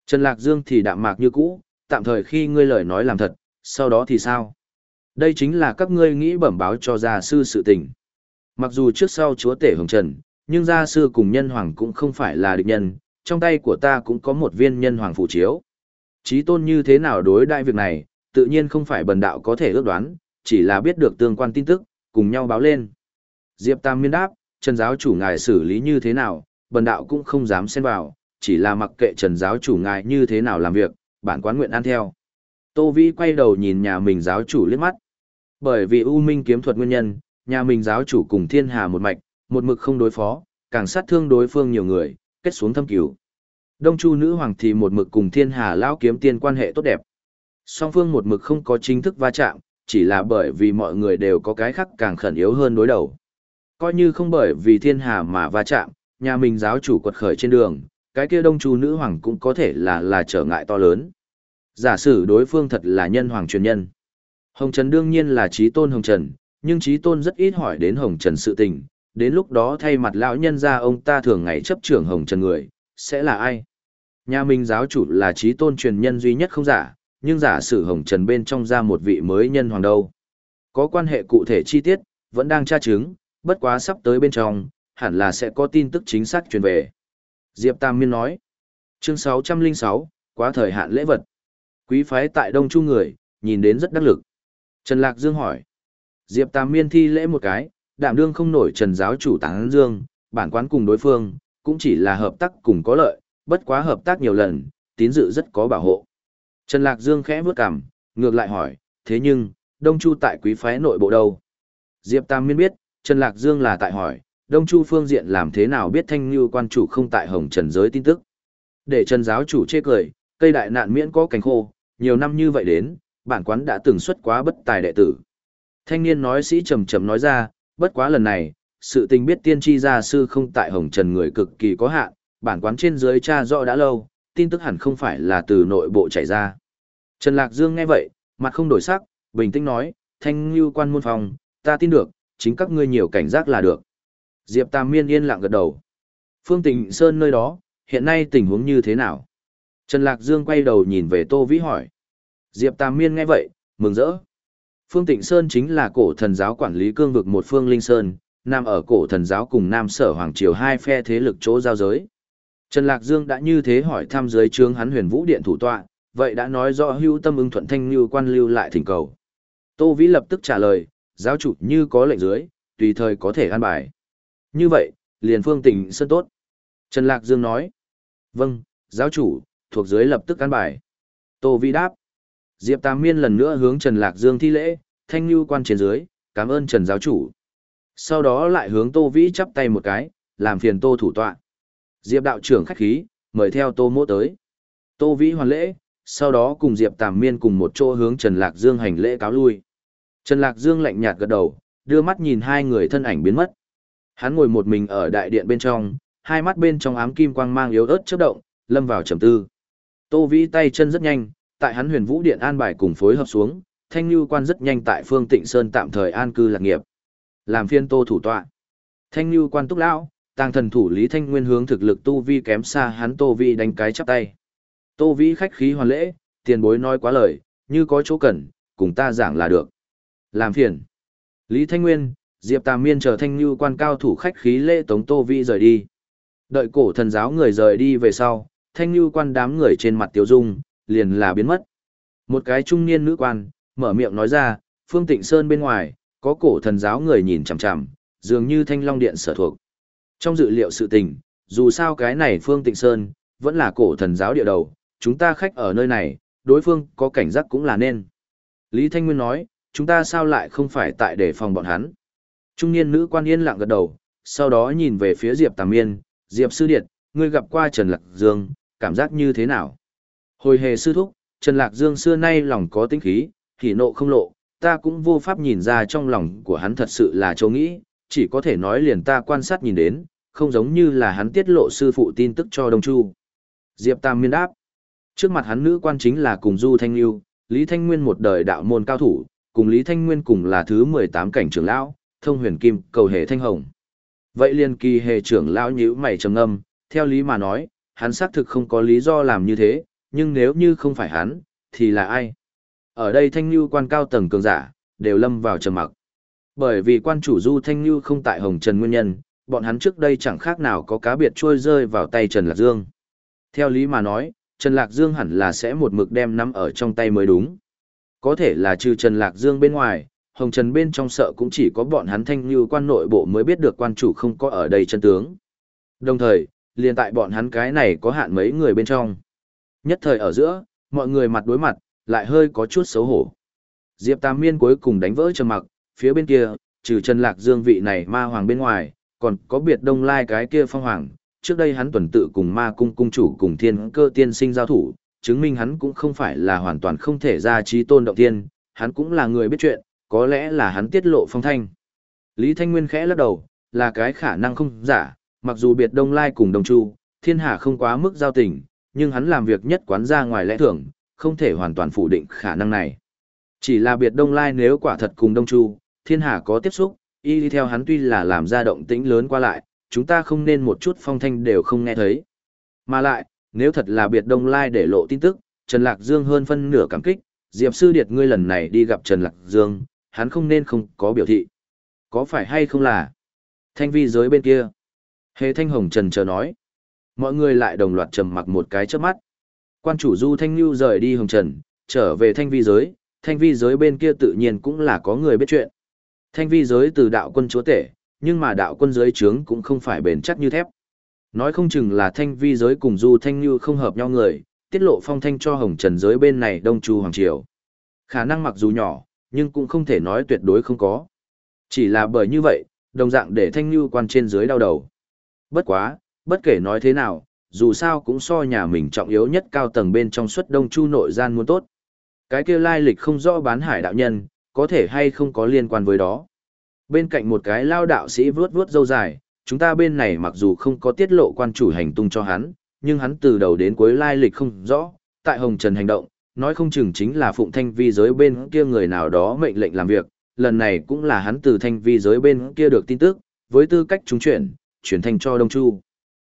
Speaker 1: Trần Lạc Dương thì đạm mạc như cũ, tạm thời khi ngươi lời nói làm thật, sau đó thì sao? Đây chính là các ngươi nghĩ bẩm báo cho gia sư sự tình. Mặc dù trước sau chúa tể hồng trần, nhưng gia sư cùng nhân hoàng cũng không phải là địch nhân, trong tay của ta cũng có một viên nhân hoàng phụ chiếu. Chí tôn như thế nào đối đại việc này, tự nhiên không phải bần đạo có thể ước đoán, chỉ là biết được tương quan tin tức, cùng nhau báo lên. Diệp Tam miên đáp, Trần giáo chủ ngài xử lý như thế nào, bần đạo cũng không dám xen vào, chỉ là mặc kệ Trần giáo chủ ngài như thế nào làm việc, bản quán nguyện ăn theo. Tô Vĩ quay đầu nhìn nhà mình giáo chủ liếc mắt. Bởi vì U Minh kiếm thuật nguyên nhân, nhà mình giáo chủ cùng thiên hà một mạch, một mực không đối phó, càng sát thương đối phương nhiều người, kết xuống thâm cứu. Đông Chu nữ hoàng thì một mực cùng thiên hà lão kiếm tiên quan hệ tốt đẹp. Song phương một mực không có chính thức va chạm, chỉ là bởi vì mọi người đều có cái khác càng khẩn yếu hơn đối đầu. Coi như không bởi vì thiên hà mà va chạm, nhà mình giáo chủ quật khởi trên đường, cái kia đông chu nữ hoàng cũng có thể là là trở ngại to lớn. Giả sử đối phương thật là nhân hoàng truyền nhân. Hồng Trần đương nhiên là trí tôn Hồng Trần, nhưng trí tôn rất ít hỏi đến Hồng Trần sự tình, đến lúc đó thay mặt lão nhân ra ông ta thường ngày chấp trưởng Hồng Trần người, sẽ là ai? Nhà mình giáo chủ là trí tôn truyền nhân duy nhất không giả, nhưng giả sử Hồng Trần bên trong ra một vị mới nhân hoàng đâu. Có quan hệ cụ thể chi tiết, vẫn đang tra chứng, bất quá sắp tới bên trong, hẳn là sẽ có tin tức chính xác truyền về. Diệp Tam Miên nói. Chương 606, quá thời hạn lễ vật. Quý phái tại Đông Chu người, nhìn đến rất đắc lực. Trần Lạc Dương hỏi. Diệp Tam Miên thi lễ một cái, đảm đương không nổi Trần giáo chủ táng Dương, bản quán cùng đối phương, cũng chỉ là hợp tác cùng có lợi, bất quá hợp tác nhiều lần, tín dự rất có bảo hộ. Trần Lạc Dương khẽ bước cằm, ngược lại hỏi, thế nhưng, Đông Chu tại quý phái nội bộ đâu? Diệp Tam Miên biết, Trần Lạc Dương là tại hỏi, Đông Chu phương diện làm thế nào biết thanh như quan chủ không tại hồng trần giới tin tức. Để Trần giáo chủ chê cười, cây đại nạn miễn có cánh khô, nhiều năm như vậy đến, bản quán đã từng xuất quá bất tài đệ tử. Thanh niên nói sĩ trầm trầm nói ra, bất quá lần này, sự tình biết tiên tri gia sư không tại hồng trần người cực kỳ có hạn, bản quán trên dưới cha rõ đã lâu, tin tức hẳn không phải là từ nội bộ chảy ra. Trần Lạc Dương nghe vậy, mặt không đổi sắc, bình tĩnh nói, thanh như quan môn phòng, ta tin được, chính các ngươi nhiều cảnh giác là được. Diệp Tam Miên yên lặng gật đầu. Phương Tịnh Sơn nơi đó, hiện nay tình huống như thế nào? Trần Lạc Dương quay đầu nhìn về Tô Vĩ hỏi. Diệp Tam Miên nghe vậy, mừng rỡ. Phương Tịnh Sơn chính là cổ thần giáo quản lý cương vực một phương linh sơn, nằm ở cổ thần giáo cùng Nam Sở Hoàng Triều hai phe thế lực chỗ giao giới. Trần Lạc Dương đã như thế hỏi thăm dưới trướng hắn huyền vũ điện thủ tọa, vậy đã nói rõ hưu tâm ứng thuận thanh như quan lưu lại thỉnh cầu. Tô Vĩ lập tức trả lời, giáo chủ như có lệnh dưới, tùy thời có thể an bài. Như vậy, liền phương tỉnh sơn tốt. Trần Lạc Dương nói. Vâng, giáo chủ, thuộc dưới lập tức an bài. Tô Vĩ đáp. Diệp Tam Miên lần nữa hướng Trần Lạc Dương thi lễ, thanh như quan trên dưới, cảm ơn Trần giáo chủ. Sau đó lại hướng Tô Vĩ chắp tay một cái, làm phiền Tô thủ tọa. Diệp đạo trưởng khách khí, mời theo Tô mỗ tới. Tô Vĩ hoàn lễ, sau đó cùng Diệp Tam Miên cùng một chỗ hướng Trần Lạc Dương hành lễ cáo lui. Trần Lạc Dương lạnh nhạt gật đầu, đưa mắt nhìn hai người thân ảnh biến mất. Hắn ngồi một mình ở đại điện bên trong, hai mắt bên trong ám kim quang mang yếu ớt chớp động, lâm vào trầm tư. Tô Vĩ tay chân rất nhanh, tại hắn Huyền Vũ Điện an bài cùng phối hợp xuống, Thanh Nhu quan rất nhanh tại Phương Tịnh Sơn tạm thời an cư lạc nghiệp. Làm phiên Tô thủ tọa. Thanh Nhu quan túc lão, tàng thần thủ Lý Thanh Nguyên hướng thực lực tu vi kém xa hắn Tô Vĩ đánh cái chắp tay. Tô Vĩ khách khí hoàn lễ, tiền bối nói quá lời, như có chỗ cần, cùng ta giảng là được. Làm phiền. Lý Thanh Nguyên, Diệp Tà Miên chờ Thanh như quan cao thủ khách khí lễ tống Tô vi rời đi. Đợi cổ thần giáo người rời đi về sau, Thanh như quan đám người trên mặt tiêu dung, liền là biến mất. Một cái trung niên nữ quan, mở miệng nói ra, Phương Tịnh Sơn bên ngoài, có cổ thần giáo người nhìn chằm chằm, dường như Thanh Long Điện sở thuộc. Trong dự liệu sự tình, dù sao cái này Phương Tịnh Sơn, vẫn là cổ thần giáo địa đầu, chúng ta khách ở nơi này, đối phương có cảnh giác cũng là nên. Lý Thanh Nguyên nói, chúng ta sao lại không phải tại để phòng bọn hắn. Trung niên nữ quan yên lặng gật đầu, sau đó nhìn về phía Diệp Tàm Miên, Diệp Sư Điệt, ngươi gặp qua Trần Lạc Dương, cảm giác như thế nào? Hồi hề sư thúc, Trần Lạc Dương xưa nay lòng có tính khí, thì nộ không lộ, ta cũng vô pháp nhìn ra trong lòng của hắn thật sự là châu nghĩ, chỉ có thể nói liền ta quan sát nhìn đến, không giống như là hắn tiết lộ sư phụ tin tức cho Đông Chu. Diệp Tam miên đáp. Trước mặt hắn nữ quan chính là cùng Du Thanh Lưu, Lý Thanh Nguyên một đời đạo môn cao thủ, cùng Lý Thanh Nguyên cùng là thứ 18 cảnh trưởng lão, thông huyền kim, cầu hề thanh hồng. Vậy liền kỳ hề trưởng lão nhíu mày trầm ngâm, theo lý mà nói, hắn xác thực không có lý do làm như thế, nhưng nếu như không phải hắn, thì là ai? Ở đây thanh lưu quan cao tầng cường giả, đều lâm vào trầm mặc. Bởi vì quan chủ du thanh lưu không tại hồng trần nguyên nhân, bọn hắn trước đây chẳng khác nào có cá biệt trôi rơi vào tay Trần Lạc Dương. Theo lý mà nói, Trần Lạc Dương hẳn là sẽ một mực đem nắm ở trong tay mới đúng. Có thể là trừ Trần Lạc Dương bên ngoài, Hồng Trần bên trong sợ cũng chỉ có bọn hắn thanh như quan nội bộ mới biết được quan chủ không có ở đây chân tướng. Đồng thời, liền tại bọn hắn cái này có hạn mấy người bên trong. Nhất thời ở giữa, mọi người mặt đối mặt, lại hơi có chút xấu hổ. Diệp Tam Miên cuối cùng đánh vỡ trầm mặc, phía bên kia, trừ Trần Lạc Dương vị này ma hoàng bên ngoài, còn có biệt đông lai cái kia phong hoàng. Trước đây hắn tuần tự cùng ma cung cung chủ cùng thiên cơ tiên sinh giao thủ, chứng minh hắn cũng không phải là hoàn toàn không thể ra trí tôn động tiên, hắn cũng là người biết chuyện, có lẽ là hắn tiết lộ phong thanh. Lý Thanh Nguyên khẽ lắc đầu, là cái khả năng không giả, mặc dù biệt đông lai cùng đồng chu, thiên hà không quá mức giao tình, nhưng hắn làm việc nhất quán ra ngoài lẽ thường, không thể hoàn toàn phủ định khả năng này. Chỉ là biệt đông lai nếu quả thật cùng đông chu, thiên hà có tiếp xúc, y đi theo hắn tuy là làm ra động tĩnh lớn qua lại, chúng ta không nên một chút phong thanh đều không nghe thấy. Mà lại, nếu thật là biệt đông lai để lộ tin tức, Trần Lạc Dương hơn phân nửa cảm kích, Diệp Sư Điệt ngươi lần này đi gặp Trần Lạc Dương, hắn không nên không có biểu thị. Có phải hay không là? Thanh vi giới bên kia. Hề Thanh Hồng Trần chờ nói. Mọi người lại đồng loạt trầm mặc một cái trước mắt. Quan chủ Du Thanh Nhu rời đi Hồng Trần, trở về thanh vi giới, thanh vi giới bên kia tự nhiên cũng là có người biết chuyện. Thanh vi giới từ đạo quân chúa tể, nhưng mà đạo quân giới trướng cũng không phải bền chắc như thép. Nói không chừng là thanh vi giới cùng Du Thanh như không hợp nhau người, tiết lộ phong thanh cho Hồng Trần giới bên này Đông Chu Hoàng Triều. Khả năng mặc dù nhỏ, nhưng cũng không thể nói tuyệt đối không có. Chỉ là bởi như vậy, đồng dạng để thanh như quan trên dưới đau đầu. Bất quá, bất kể nói thế nào, dù sao cũng so nhà mình trọng yếu nhất cao tầng bên trong suất đông chu nội gian muốn tốt. Cái kia lai lịch không rõ bán hải đạo nhân, có thể hay không có liên quan với đó. Bên cạnh một cái lao đạo sĩ vướt vướt dâu dài, chúng ta bên này mặc dù không có tiết lộ quan chủ hành tung cho hắn, nhưng hắn từ đầu đến cuối lai lịch không rõ, tại Hồng Trần hành động, nói không chừng chính là phụng thanh vi giới bên kia người nào đó mệnh lệnh làm việc, lần này cũng là hắn từ thanh vi giới bên kia được tin tức, với tư cách trúng chuyển, chuyển thành cho Đông Chu.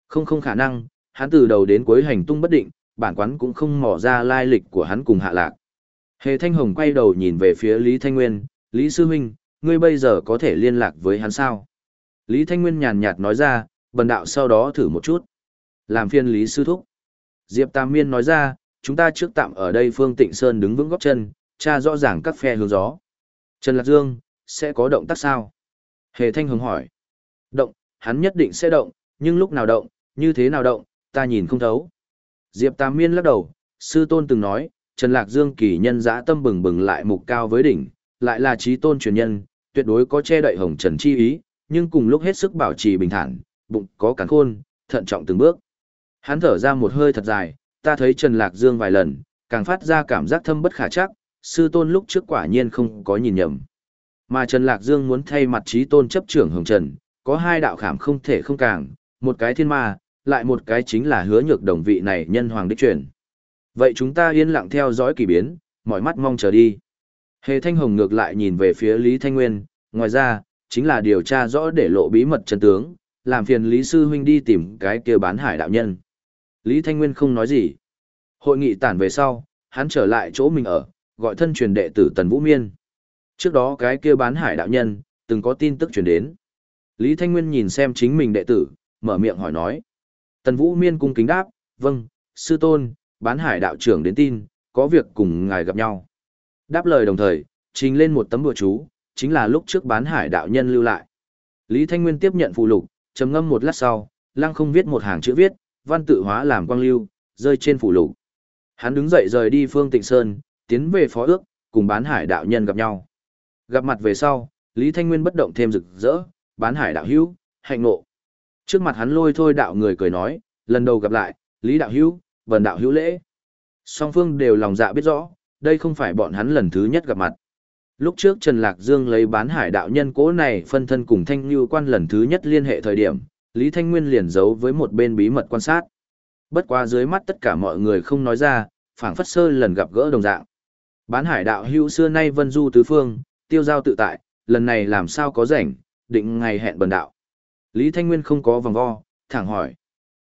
Speaker 1: Không không khả năng, hắn từ đầu đến cuối hành tung bất định, bản quán cũng không mò ra lai lịch của hắn cùng hạ lạc. Hề Thanh Hồng quay đầu nhìn về phía Lý Thanh Nguyên, Lý Sư Minh, ngươi bây giờ có thể liên lạc với hắn sao? Lý Thanh Nguyên nhàn nhạt nói ra, bần đạo sau đó thử một chút. Làm phiên Lý Sư Thúc. Diệp Tam Miên nói ra, chúng ta trước tạm ở đây Phương Tịnh Sơn đứng vững góc chân, tra rõ ràng các phe hướng gió. Trần Lạc Dương, sẽ có động tác sao? Hề Thanh Hồng hỏi. Động, hắn nhất định sẽ động, nhưng lúc nào động, như thế nào động, ta nhìn không thấu. Diệp Tam Miên lắc đầu, sư tôn từng nói, Trần Lạc Dương kỳ nhân dã tâm bừng bừng lại mục cao với đỉnh, lại là trí tôn truyền nhân, tuyệt đối có che đậy hồng trần chi ý, nhưng cùng lúc hết sức bảo trì bình thản, bụng có cắn khôn, thận trọng từng bước. Hắn thở ra một hơi thật dài, ta thấy Trần Lạc Dương vài lần, càng phát ra cảm giác thâm bất khả chắc, sư tôn lúc trước quả nhiên không có nhìn nhầm. Mà Trần Lạc Dương muốn thay mặt trí tôn chấp trưởng hồng trần, có hai đạo khảm không thể không càng, một cái thiên ma, lại một cái chính là hứa nhược đồng vị này nhân hoàng đích truyền. Vậy chúng ta yên lặng theo dõi kỳ biến, mỏi mắt mong chờ đi. Hề Thanh Hồng ngược lại nhìn về phía Lý Thanh Nguyên, ngoài ra, chính là điều tra rõ để lộ bí mật chân tướng, làm phiền Lý Sư Huynh đi tìm cái kia bán hải đạo nhân. Lý Thanh Nguyên không nói gì. Hội nghị tản về sau, hắn trở lại chỗ mình ở, gọi thân truyền đệ tử Tần Vũ Miên. Trước đó cái kia bán hải đạo nhân, từng có tin tức truyền đến. Lý Thanh Nguyên nhìn xem chính mình đệ tử, mở miệng hỏi nói. Tần Vũ Miên cung kính đáp, vâng, sư tôn, bán hải đạo trưởng đến tin, có việc cùng ngài gặp nhau. Đáp lời đồng thời, trình lên một tấm bùa chú, chính là lúc trước bán hải đạo nhân lưu lại. Lý Thanh Nguyên tiếp nhận phụ lục, trầm ngâm một lát sau, lăng không viết một hàng chữ viết, văn tự hóa làm quang lưu, rơi trên phụ lục. Hắn đứng dậy rời đi Phương Tịnh Sơn, tiến về phó ước, cùng bán hải đạo nhân gặp nhau. Gặp mặt về sau, Lý Thanh Nguyên bất động thêm rực rỡ, bán hải đạo hữu, hạnh nộ. Trước mặt hắn lôi thôi đạo người cười nói, lần đầu gặp lại, Lý đạo hữu, vần đạo hữu lễ. Song phương đều lòng dạ biết rõ, đây không phải bọn hắn lần thứ nhất gặp mặt. Lúc trước Trần Lạc Dương lấy bán hải đạo nhân cố này phân thân cùng Thanh Như quan lần thứ nhất liên hệ thời điểm, Lý Thanh Nguyên liền giấu với một bên bí mật quan sát. Bất qua dưới mắt tất cả mọi người không nói ra, phảng phất sơ lần gặp gỡ đồng dạng. Bán hải đạo hữu xưa nay vân du tứ phương, tiêu giao tự tại, lần này làm sao có rảnh, định ngày hẹn bần đạo. Lý Thanh Nguyên không có vòng vo, thẳng hỏi.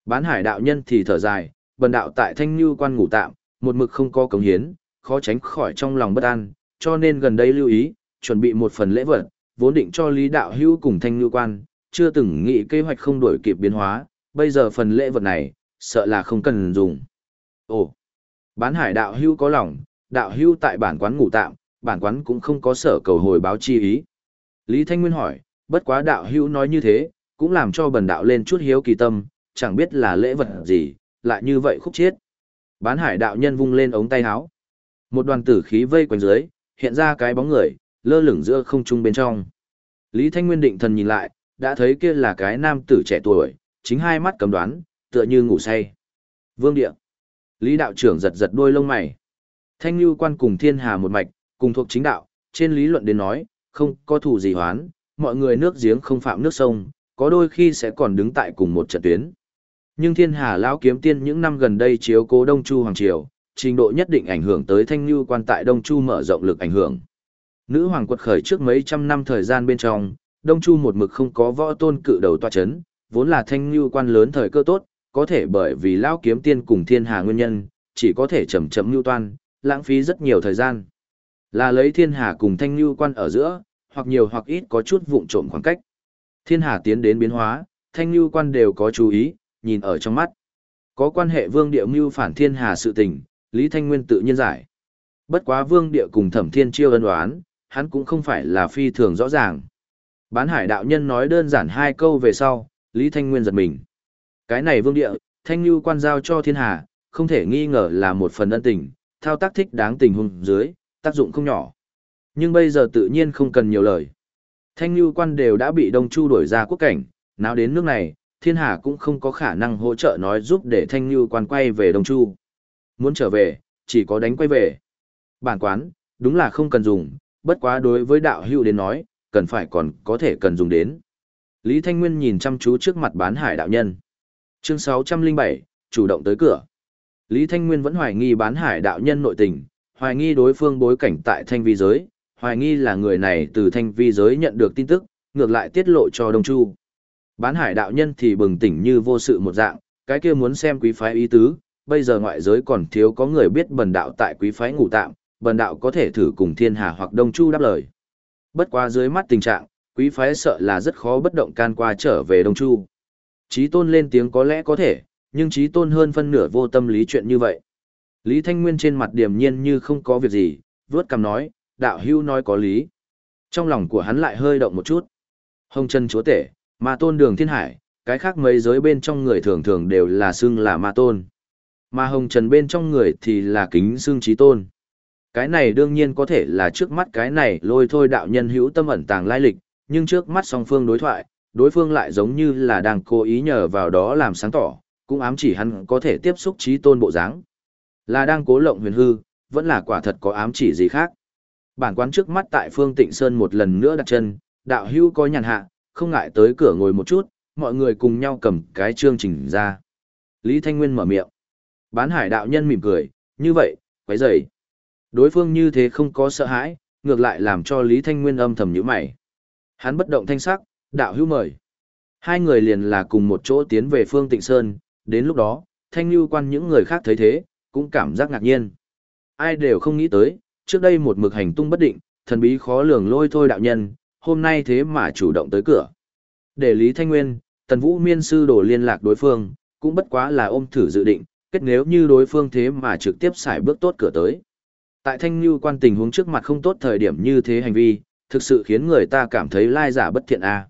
Speaker 1: Bán hải đạo nhân thì thở dài, bần đạo tại Thanh Như quan ngủ tạm, một mực không có cống hiến, khó tránh khỏi trong lòng bất an, cho nên gần đây lưu ý, chuẩn bị một phần lễ vật, vốn định cho Lý đạo hữu cùng Thanh Như quan, chưa từng nghĩ kế hoạch không đổi kịp biến hóa, bây giờ phần lễ vật này, sợ là không cần dùng. Ồ, bán hải đạo hữu có lòng, đạo hữu tại bản quán ngủ tạm, bản quán cũng không có sở cầu hồi báo chi ý. Lý Thanh Nguyên hỏi, bất quá đạo hữu nói như thế, cũng làm cho bần đạo lên chút hiếu kỳ tâm, chẳng biết là lễ vật gì, lại như vậy khúc chết. Bán hải đạo nhân vung lên ống tay áo. Một đoàn tử khí vây quanh dưới, hiện ra cái bóng người, lơ lửng giữa không trung bên trong. Lý Thanh Nguyên định thần nhìn lại, đã thấy kia là cái nam tử trẻ tuổi, chính hai mắt cầm đoán, tựa như ngủ say. Vương Địa. Lý đạo trưởng giật giật đôi lông mày. Thanh Lưu quan cùng thiên hà một mạch, cùng thuộc chính đạo, trên lý luận đến nói, không có thủ gì hoán, mọi người nước giếng không phạm nước sông, có đôi khi sẽ còn đứng tại cùng một trận tuyến. Nhưng thiên hà lão kiếm tiên những năm gần đây chiếu cố Đông Chu Hoàng Triều, trình độ nhất định ảnh hưởng tới thanh lưu quan tại Đông Chu mở rộng lực ảnh hưởng. Nữ hoàng quật khởi trước mấy trăm năm thời gian bên trong, Đông Chu một mực không có võ tôn cự đầu tòa chấn, vốn là thanh lưu quan lớn thời cơ tốt, có thể bởi vì lão kiếm tiên cùng thiên hà nguyên nhân, chỉ có thể chậm chậm lưu toan, lãng phí rất nhiều thời gian. Là lấy thiên hà cùng thanh lưu quan ở giữa, hoặc nhiều hoặc ít có chút vụng trộm khoảng cách. Thiên hà tiến đến biến hóa, thanh lưu quan đều có chú ý, nhìn ở trong mắt. Có quan hệ vương địa mưu phản thiên hà sự tình, Lý Thanh Nguyên tự nhiên giải. Bất quá vương địa cùng thẩm thiên chiêu ân đoán, hắn cũng không phải là phi thường rõ ràng. Bán hải đạo nhân nói đơn giản hai câu về sau, Lý Thanh Nguyên giật mình. Cái này vương địa, thanh lưu quan giao cho thiên hà, không thể nghi ngờ là một phần ân tình, thao tác thích đáng tình hùng dưới, tác dụng không nhỏ. Nhưng bây giờ tự nhiên không cần nhiều lời. Thanh lưu quan đều đã bị Đông Chu đuổi ra quốc cảnh, nào đến nước này, thiên hà cũng không có khả năng hỗ trợ nói giúp để thanh lưu quan quay về Đông Chu. Muốn trở về, chỉ có đánh quay về. Bản quán, đúng là không cần dùng, bất quá đối với đạo hữu đến nói, cần phải còn có thể cần dùng đến. Lý Thanh Nguyên nhìn chăm chú trước mặt bán hải đạo nhân. Chương 607, chủ động tới cửa. Lý Thanh Nguyên vẫn hoài nghi bán hải đạo nhân nội tình, hoài nghi đối phương bối cảnh tại thanh vi giới, hoài nghi là người này từ thanh vi giới nhận được tin tức, ngược lại tiết lộ cho Đông Chu. Bán hải đạo nhân thì bừng tỉnh như vô sự một dạng, cái kia muốn xem quý phái ý tứ, bây giờ ngoại giới còn thiếu có người biết bần đạo tại quý phái ngủ tạm, bần đạo có thể thử cùng thiên hà hoặc đông chu đáp lời. Bất qua dưới mắt tình trạng, quý phái sợ là rất khó bất động can qua trở về đông chu. Chí tôn lên tiếng có lẽ có thể, nhưng chí tôn hơn phân nửa vô tâm lý chuyện như vậy. Lý Thanh Nguyên trên mặt điềm nhiên như không có việc gì, vớt cằm nói, đạo hưu nói có lý. Trong lòng của hắn lại hơi động một chút. Hồng chân chúa tể, ma tôn đường thiên hải, cái khác mấy giới bên trong người thường thường đều là xưng là ma tôn. Mà hồng trần bên trong người thì là kính xương trí tôn. Cái này đương nhiên có thể là trước mắt cái này lôi thôi đạo nhân hữu tâm ẩn tàng lai lịch, nhưng trước mắt song phương đối thoại, đối phương lại giống như là đang cố ý nhờ vào đó làm sáng tỏ, cũng ám chỉ hắn có thể tiếp xúc trí tôn bộ dáng. Là đang cố lộng huyền hư, vẫn là quả thật có ám chỉ gì khác. Bản quán trước mắt tại phương Tịnh Sơn một lần nữa đặt chân, đạo hữu có nhàn hạ, không ngại tới cửa ngồi một chút, mọi người cùng nhau cầm cái chương trình ra. Lý Thanh Nguyên mở miệng. Bán hải đạo nhân mỉm cười, như vậy, quấy rầy. Đối phương như thế không có sợ hãi, ngược lại làm cho Lý Thanh Nguyên âm thầm nhíu mày. Hắn bất động thanh sắc, đạo hữu mời. Hai người liền là cùng một chỗ tiến về phương Tịnh Sơn, đến lúc đó, Thanh Lưu quan những người khác thấy thế, cũng cảm giác ngạc nhiên. Ai đều không nghĩ tới, trước đây một mực hành tung bất định, thần bí khó lường lôi thôi đạo nhân, hôm nay thế mà chủ động tới cửa. Để Lý Thanh Nguyên, Tần Vũ Miên sư đổ liên lạc đối phương, cũng bất quá là ôm thử dự định, kết nếu như đối phương thế mà trực tiếp xài bước tốt cửa tới. Tại Thanh Lưu quan tình huống trước mặt không tốt thời điểm như thế hành vi, thực sự khiến người ta cảm thấy lai giả bất thiện a. À.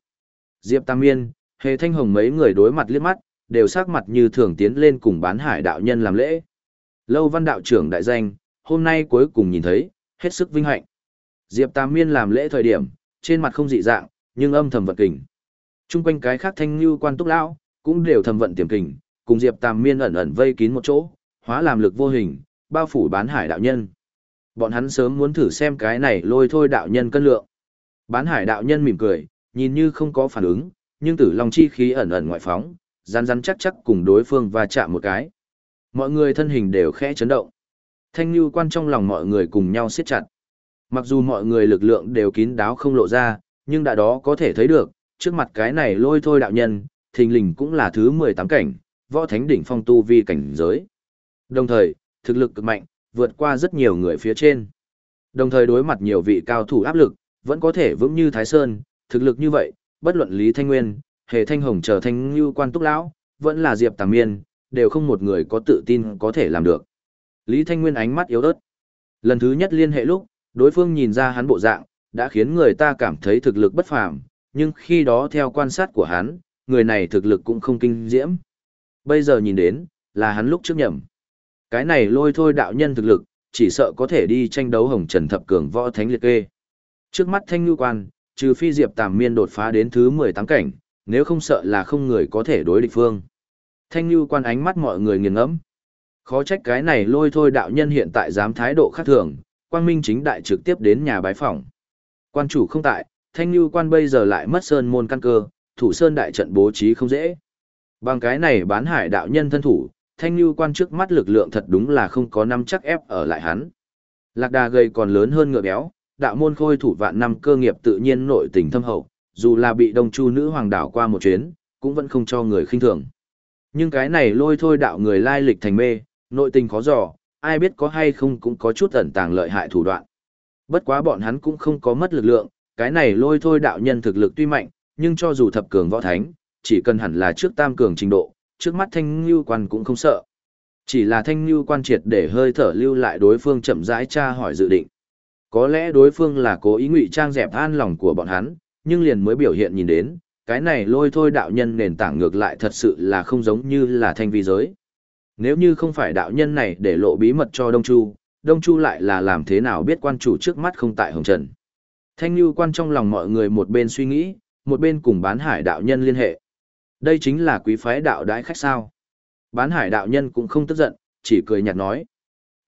Speaker 1: Diệp Tam Miên, Hề Thanh Hồng mấy người đối mặt liếc mắt, đều sắc mặt như thường tiến lên cùng bán hải đạo nhân làm lễ. Lâu văn đạo trưởng đại danh, hôm nay cuối cùng nhìn thấy, hết sức vinh hạnh. Diệp Tam Miên làm lễ thời điểm, trên mặt không dị dạng, nhưng âm thầm vận kình. Trung quanh cái khác thanh như quan túc lão, cũng đều thầm vận tiềm kình, cùng Diệp Tam Miên ẩn ẩn vây kín một chỗ, hóa làm lực vô hình, bao phủ bán hải đạo nhân. Bọn hắn sớm muốn thử xem cái này lôi thôi đạo nhân cân lượng. Bán hải đạo nhân mỉm cười, nhìn như không có phản ứng, nhưng tử long chi khí ẩn ẩn ngoại phóng, rắn rắn chắc chắc cùng đối phương va chạm một cái. Mọi người thân hình đều khẽ chấn động. Thanh lưu quan trong lòng mọi người cùng nhau siết chặt. Mặc dù mọi người lực lượng đều kín đáo không lộ ra, nhưng đã đó có thể thấy được, trước mặt cái này lôi thôi đạo nhân, thình lình cũng là thứ 18 cảnh, võ thánh đỉnh phong tu vi cảnh giới. Đồng thời, thực lực cực mạnh, vượt qua rất nhiều người phía trên. Đồng thời đối mặt nhiều vị cao thủ áp lực, vẫn có thể vững như Thái Sơn, thực lực như vậy, bất luận Lý Thanh Nguyên, Hề Thanh Hồng trở thành như quan túc lão, vẫn là Diệp Tàng Miên, đều không một người có tự tin có thể làm được. Lý Thanh Nguyên ánh mắt yếu ớt. Lần thứ nhất liên hệ lúc, đối phương nhìn ra hắn bộ dạng, đã khiến người ta cảm thấy thực lực bất phàm, nhưng khi đó theo quan sát của hắn, người này thực lực cũng không kinh diễm. Bây giờ nhìn đến, là hắn lúc trước nhầm. Cái này lôi thôi đạo nhân thực lực, chỉ sợ có thể đi tranh đấu hồng trần thập cường võ thánh liệt kê. Trước mắt thanh ngư quan, trừ phi diệp tàm miên đột phá đến thứ 18 cảnh, nếu không sợ là không người có thể đối địch phương. Thanh ngư quan ánh mắt mọi người nghiền ngẫm Khó trách cái này lôi thôi đạo nhân hiện tại dám thái độ khác thường, quang minh chính đại trực tiếp đến nhà bái phỏng. Quan chủ không tại, thanh ngư quan bây giờ lại mất sơn môn căn cơ, thủ sơn đại trận bố trí không dễ. Bằng cái này bán hải đạo nhân thân thủ, thanh lưu quan trước mắt lực lượng thật đúng là không có năm chắc ép ở lại hắn. Lạc đà gầy còn lớn hơn ngựa béo, đạo môn khôi thủ vạn năm cơ nghiệp tự nhiên nội tình thâm hậu, dù là bị đông chu nữ hoàng đảo qua một chuyến, cũng vẫn không cho người khinh thường. Nhưng cái này lôi thôi đạo người lai lịch thành mê, nội tình khó dò, ai biết có hay không cũng có chút ẩn tàng lợi hại thủ đoạn. Bất quá bọn hắn cũng không có mất lực lượng, cái này lôi thôi đạo nhân thực lực tuy mạnh, nhưng cho dù thập cường võ thánh, chỉ cần hẳn là trước tam cường trình độ, trước mắt thanh lưu quan cũng không sợ. Chỉ là thanh lưu quan triệt để hơi thở lưu lại đối phương chậm rãi tra hỏi dự định. Có lẽ đối phương là cố ý ngụy trang dẹp an lòng của bọn hắn, nhưng liền mới biểu hiện nhìn đến, cái này lôi thôi đạo nhân nền tảng ngược lại thật sự là không giống như là thanh vi giới. Nếu như không phải đạo nhân này để lộ bí mật cho Đông Chu, Đông Chu lại là làm thế nào biết quan chủ trước mắt không tại Hồng Trần. Thanh lưu quan trong lòng mọi người một bên suy nghĩ, một bên cùng bán hải đạo nhân liên hệ. Đây chính là quý phái đạo đái khách sao. Bán hải đạo nhân cũng không tức giận, chỉ cười nhạt nói.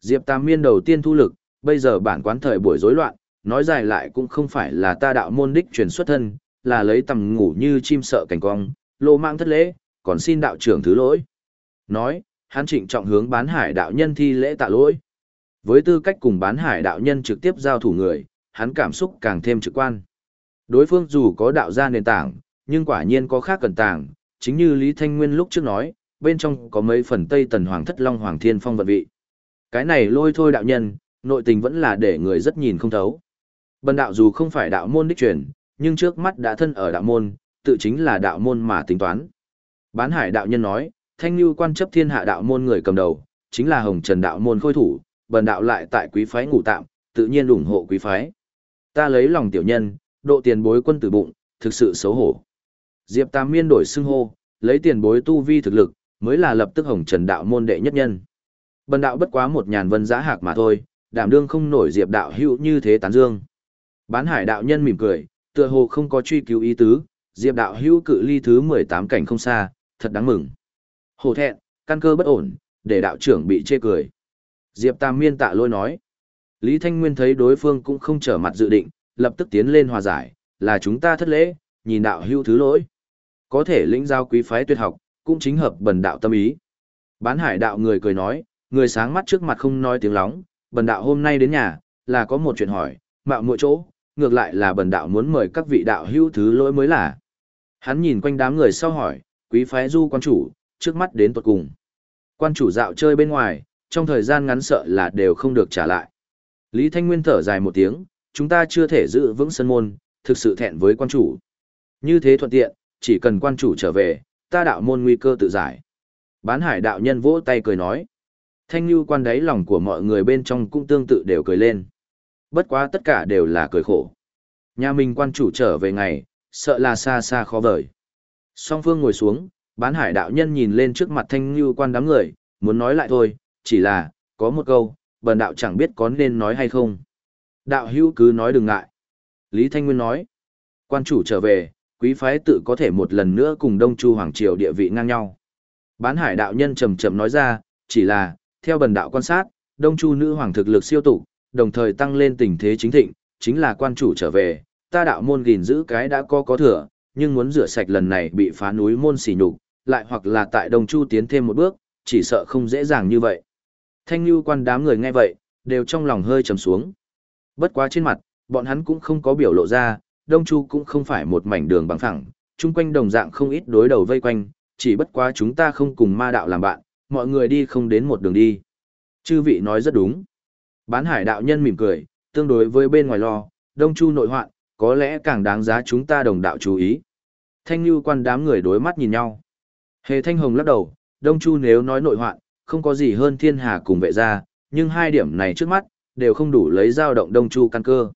Speaker 1: Diệp Tam Miên đầu tiên thu lực, bây giờ bản quán thời buổi rối loạn, nói dài lại cũng không phải là ta đạo môn đích truyền xuất thân, là lấy tầm ngủ như chim sợ cảnh cong, lô mang thất lễ, còn xin đạo trưởng thứ lỗi. Nói, hắn trịnh trọng hướng bán hải đạo nhân thi lễ tạ lỗi. Với tư cách cùng bán hải đạo nhân trực tiếp giao thủ người, hắn cảm xúc càng thêm trực quan. Đối phương dù có đạo gia nền tảng, nhưng quả nhiên có khác cần tảng, chính như Lý Thanh Nguyên lúc trước nói, bên trong có mấy phần Tây Tần Hoàng Thất Long Hoàng Thiên Phong vận vị. Cái này lôi thôi đạo nhân, nội tình vẫn là để người rất nhìn không thấu. Bần đạo dù không phải đạo môn đích truyền, nhưng trước mắt đã thân ở đạo môn, tự chính là đạo môn mà tính toán. Bán hải đạo nhân nói, thanh lưu quan chấp thiên hạ đạo môn người cầm đầu, chính là hồng trần đạo môn khôi thủ, bần đạo lại tại quý phái ngủ tạm, tự nhiên ủng hộ quý phái. Ta lấy lòng tiểu nhân, độ tiền bối quân tử bụng, thực sự xấu hổ. Diệp Tam Miên đổi xưng hô, lấy tiền bối tu vi thực lực, mới là lập tức hồng trần đạo môn đệ nhất nhân. Bần đạo bất quá một nhàn vân giá hạc mà thôi, đảm đương không nổi diệp đạo hữu như thế tán dương. Bán hải đạo nhân mỉm cười, tựa hồ không có truy cứu ý tứ, diệp đạo hữu cự ly thứ 18 cảnh không xa, thật đáng mừng. Hổ thẹn, căn cơ bất ổn, để đạo trưởng bị chê cười. Diệp Tam Miên tạ lôi nói. Lý Thanh Nguyên thấy đối phương cũng không trở mặt dự định, lập tức tiến lên hòa giải, là chúng ta thất lễ, nhìn đạo hữu thứ lỗi. Có thể lĩnh giao quý phái tuyệt học, cũng chính hợp bần đạo tâm ý. Bán hải đạo người cười nói, người sáng mắt trước mặt không nói tiếng lóng, bần đạo hôm nay đến nhà, là có một chuyện hỏi, mạo muội chỗ, ngược lại là bần đạo muốn mời các vị đạo hữu thứ lỗi mới là. Hắn nhìn quanh đám người sau hỏi, quý phái du quan chủ, trước mắt đến tuột cùng. Quan chủ dạo chơi bên ngoài, trong thời gian ngắn sợ là đều không được trả lại. Lý Thanh Nguyên thở dài một tiếng, chúng ta chưa thể giữ vững sân môn, thực sự thẹn với quan chủ. Như thế thuận tiện, chỉ cần quan chủ trở về, ta đạo môn nguy cơ tự giải. Bán hải đạo nhân vỗ tay cười nói. Thanh lưu quan đáy lòng của mọi người bên trong cũng tương tự đều cười lên. Bất quá tất cả đều là cười khổ. Nhà mình quan chủ trở về ngày, sợ là xa xa khó vời. Song phương ngồi xuống, bán hải đạo nhân nhìn lên trước mặt thanh lưu quan đám người, muốn nói lại thôi, chỉ là, có một câu, bần đạo chẳng biết có nên nói hay không. Đạo hữu cứ nói đừng ngại. Lý Thanh Nguyên nói, quan chủ trở về, quý phái tự có thể một lần nữa cùng Đông Chu Hoàng Triều địa vị ngang nhau. Bán hải đạo nhân trầm trầm nói ra, chỉ là, theo bần đạo quan sát, Đông Chu nữ hoàng thực lực siêu tụ, đồng thời tăng lên tình thế chính thịnh, chính là quan chủ trở về, ta đạo môn gìn giữ cái đã có có thừa, nhưng muốn rửa sạch lần này bị phá núi môn xỉ nhục, lại hoặc là tại Đông Chu tiến thêm một bước, chỉ sợ không dễ dàng như vậy. Thanh Nhu quan đám người nghe vậy, đều trong lòng hơi trầm xuống. Bất quá trên mặt, bọn hắn cũng không có biểu lộ ra, Đông Chu cũng không phải một mảnh đường bằng phẳng, chung quanh đồng dạng không ít đối đầu vây quanh, chỉ bất quá chúng ta không cùng ma đạo làm bạn, mọi người đi không đến một đường đi. Chư vị nói rất đúng. Bán hải đạo nhân mỉm cười, tương đối với bên ngoài lo, Đông Chu nội hoạn, có lẽ càng đáng giá chúng ta đồng đạo chú ý. Thanh Lưu quan đám người đối mắt nhìn nhau. Hề Thanh Hồng lắc đầu, Đông Chu nếu nói nội hoạn, không có gì hơn thiên hà cùng vệ gia, nhưng hai điểm này trước mắt, đều không đủ lấy dao động Đông Chu căn cơ.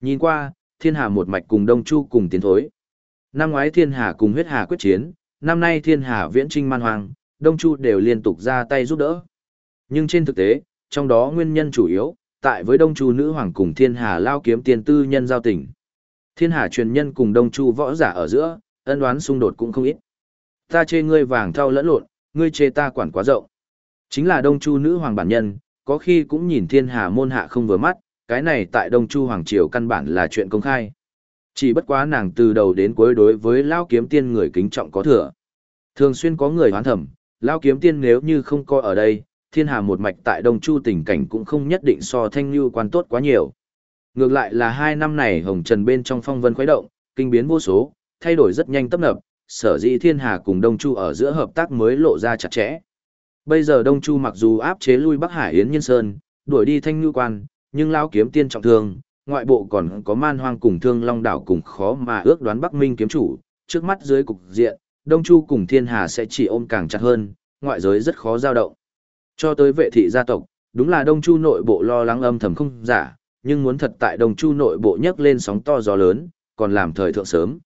Speaker 1: Nhìn qua, thiên hà một mạch cùng Đông Chu cùng tiến thối. Năm ngoái thiên hà cùng huyết hà quyết chiến, năm nay thiên hà viễn trinh man hoàng, Đông Chu đều liên tục ra tay giúp đỡ. Nhưng trên thực tế, trong đó nguyên nhân chủ yếu, tại với Đông Chu nữ hoàng cùng thiên hà lao kiếm tiền tư nhân giao tình. Thiên hà truyền nhân cùng Đông Chu võ giả ở giữa, ân đoán xung đột cũng không ít. Ta chê ngươi vàng thau lẫn lộn, ngươi chê ta quản quá rộng. Chính là Đông Chu nữ hoàng bản nhân, có khi cũng nhìn thiên hà môn hạ không vừa mắt, cái này tại Đông Chu Hoàng Triều căn bản là chuyện công khai. Chỉ bất quá nàng từ đầu đến cuối đối với Lao Kiếm Tiên người kính trọng có thừa. Thường xuyên có người hoán thẩm, Lao Kiếm Tiên nếu như không coi ở đây, thiên hà một mạch tại Đông Chu tình cảnh cũng không nhất định so thanh như quan tốt quá nhiều. Ngược lại là hai năm này hồng trần bên trong phong vân khuấy động, kinh biến vô số, thay đổi rất nhanh tấp nập, sở dĩ thiên hà cùng Đông Chu ở giữa hợp tác mới lộ ra chặt chẽ. Bây giờ Đông Chu mặc dù áp chế lui Bắc Hải Yến Nhân Sơn, đuổi đi thanh như quan, nhưng lao kiếm tiên trọng thương, ngoại bộ còn có man hoang cùng thương long đảo cùng khó mà ước đoán Bắc Minh kiếm chủ, trước mắt dưới cục diện, Đông Chu cùng thiên hà sẽ chỉ ôm càng chặt hơn, ngoại giới rất khó giao động. Cho tới vệ thị gia tộc, đúng là Đông Chu nội bộ lo lắng âm thầm không giả, nhưng muốn thật tại Đông Chu nội bộ nhấc lên sóng to gió lớn, còn làm thời thượng sớm.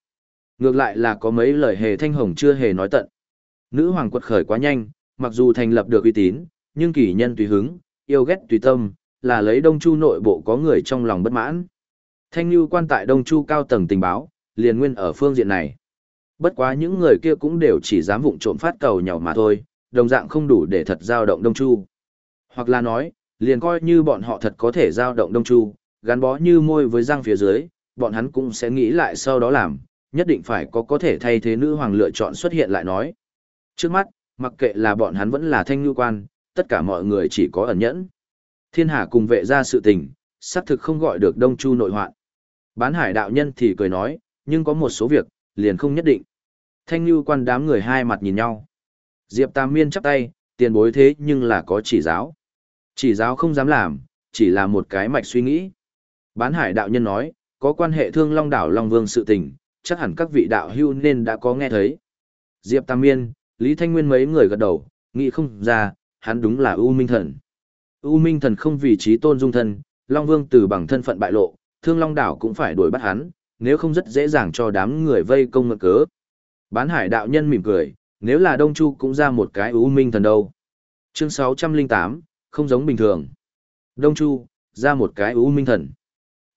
Speaker 1: Ngược lại là có mấy lời hề thanh hồng chưa hề nói tận. Nữ hoàng quật khởi quá nhanh, mặc dù thành lập được uy tín, nhưng kỷ nhân tùy hứng, yêu ghét tùy tâm, là lấy Đông Chu nội bộ có người trong lòng bất mãn. Thanh Nhu quan tại Đông Chu cao tầng tình báo, liền nguyên ở phương diện này. Bất quá những người kia cũng đều chỉ dám vụng trộm phát cầu nhỏ mà thôi, đồng dạng không đủ để thật giao động Đông Chu. Hoặc là nói, liền coi như bọn họ thật có thể giao động Đông Chu, gắn bó như môi với răng phía dưới, bọn hắn cũng sẽ nghĩ lại sau đó làm, nhất định phải có có thể thay thế nữ hoàng lựa chọn xuất hiện lại nói. Trước mắt, mặc kệ là bọn hắn vẫn là thanh lưu quan, tất cả mọi người chỉ có ẩn nhẫn. Thiên Hà cùng vệ ra sự tình, xác thực không gọi được Đông Chu nội hoạn. Bán hải đạo nhân thì cười nói, nhưng có một số việc, liền không nhất định. Thanh lưu quan đám người hai mặt nhìn nhau. Diệp Tam Miên chắp tay, tiền bối thế nhưng là có chỉ giáo. Chỉ giáo không dám làm, chỉ là một cái mạch suy nghĩ. Bán hải đạo nhân nói, có quan hệ thương long đảo Long Vương sự tình, chắc hẳn các vị đạo hưu nên đã có nghe thấy. Diệp Tam Miên, Lý Thanh Nguyên mấy người gật đầu, nghĩ không ra, hắn đúng là ưu Minh Thần. U Minh Thần không vì trí tôn dung thân, Long Vương từ bằng thân phận bại lộ, Thương Long Đảo cũng phải đuổi bắt hắn, nếu không rất dễ dàng cho đám người vây công ngược cớ. Bán hải đạo nhân mỉm cười, nếu là Đông Chu cũng ra một cái U Minh Thần đâu. Chương 608, không giống bình thường. Đông Chu, ra một cái U Minh Thần.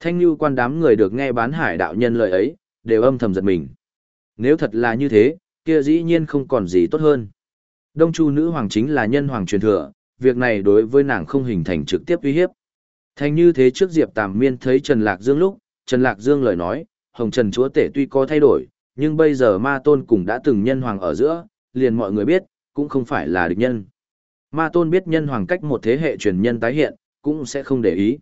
Speaker 1: Thanh Nhu quan đám người được nghe bán hải đạo nhân lời ấy, đều âm thầm giật mình. Nếu thật là như thế, kia dĩ nhiên không còn gì tốt hơn. Đông Chu nữ hoàng chính là nhân hoàng truyền thừa, việc này đối với nàng không hình thành trực tiếp uy hiếp. Thành như thế trước Diệp Tàm Miên thấy Trần Lạc Dương lúc, Trần Lạc Dương lời nói, Hồng Trần Chúa Tể tuy có thay đổi, nhưng bây giờ ma tôn cũng đã từng nhân hoàng ở giữa, liền mọi người biết, cũng không phải là địch nhân. Ma tôn biết nhân hoàng cách một thế hệ truyền nhân tái hiện, cũng sẽ không để ý.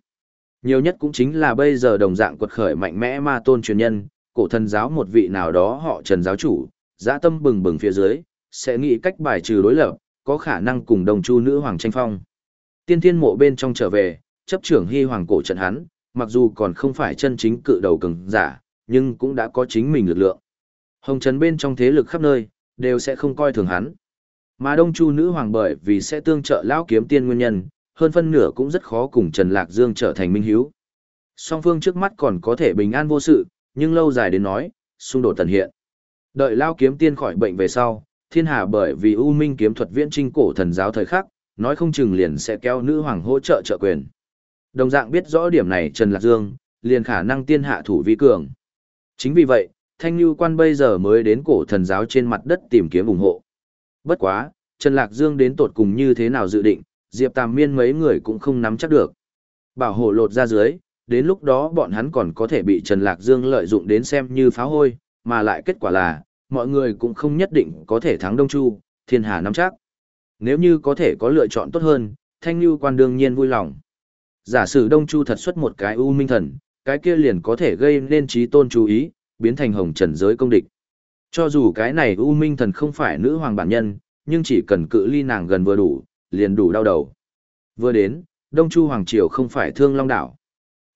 Speaker 1: Nhiều nhất cũng chính là bây giờ đồng dạng quật khởi mạnh mẽ ma tôn truyền nhân, cổ thần giáo một vị nào đó họ trần giáo chủ, dã tâm bừng bừng phía dưới, sẽ nghĩ cách bài trừ đối lập, có khả năng cùng đồng chu nữ hoàng tranh phong. Tiên thiên mộ bên trong trở về, chấp trưởng hy hoàng cổ trận hắn, mặc dù còn không phải chân chính cự đầu cường giả, nhưng cũng đã có chính mình lực lượng. Hồng Trấn bên trong thế lực khắp nơi, đều sẽ không coi thường hắn. Mà đông chu nữ hoàng bởi vì sẽ tương trợ lão kiếm tiên nguyên nhân, hơn phân nửa cũng rất khó cùng Trần Lạc Dương trở thành minh hiếu. Song phương trước mắt còn có thể bình an vô sự, nhưng lâu dài đến nói, xung đột tần hiện. Đợi lao kiếm tiên khỏi bệnh về sau, thiên hà bởi vì U Minh kiếm thuật viễn trinh cổ thần giáo thời khắc, nói không chừng liền sẽ kéo nữ hoàng hỗ trợ trợ quyền. Đồng dạng biết rõ điểm này Trần Lạc Dương, liền khả năng tiên hạ thủ vi cường. Chính vì vậy, Thanh Nhu quan bây giờ mới đến cổ thần giáo trên mặt đất tìm kiếm ủng hộ. Bất quá, Trần Lạc Dương đến tột cùng như thế nào dự định, Diệp Tàm Miên mấy người cũng không nắm chắc được. Bảo hộ lột ra dưới, đến lúc đó bọn hắn còn có thể bị Trần Lạc Dương lợi dụng đến xem như pháo hôi, mà lại kết quả là, mọi người cũng không nhất định có thể thắng Đông Chu, thiên hà nắm chắc. Nếu như có thể có lựa chọn tốt hơn, Thanh Nhu quan đương nhiên vui lòng. Giả sử Đông Chu thật xuất một cái U Minh Thần, cái kia liền có thể gây nên trí tôn chú ý, biến thành hồng trần giới công địch. Cho dù cái này U Minh Thần không phải nữ hoàng bản nhân, nhưng chỉ cần cự ly nàng gần vừa đủ, liền đủ đau đầu. Vừa đến, Đông Chu Hoàng Triều không phải Thương Long Đảo.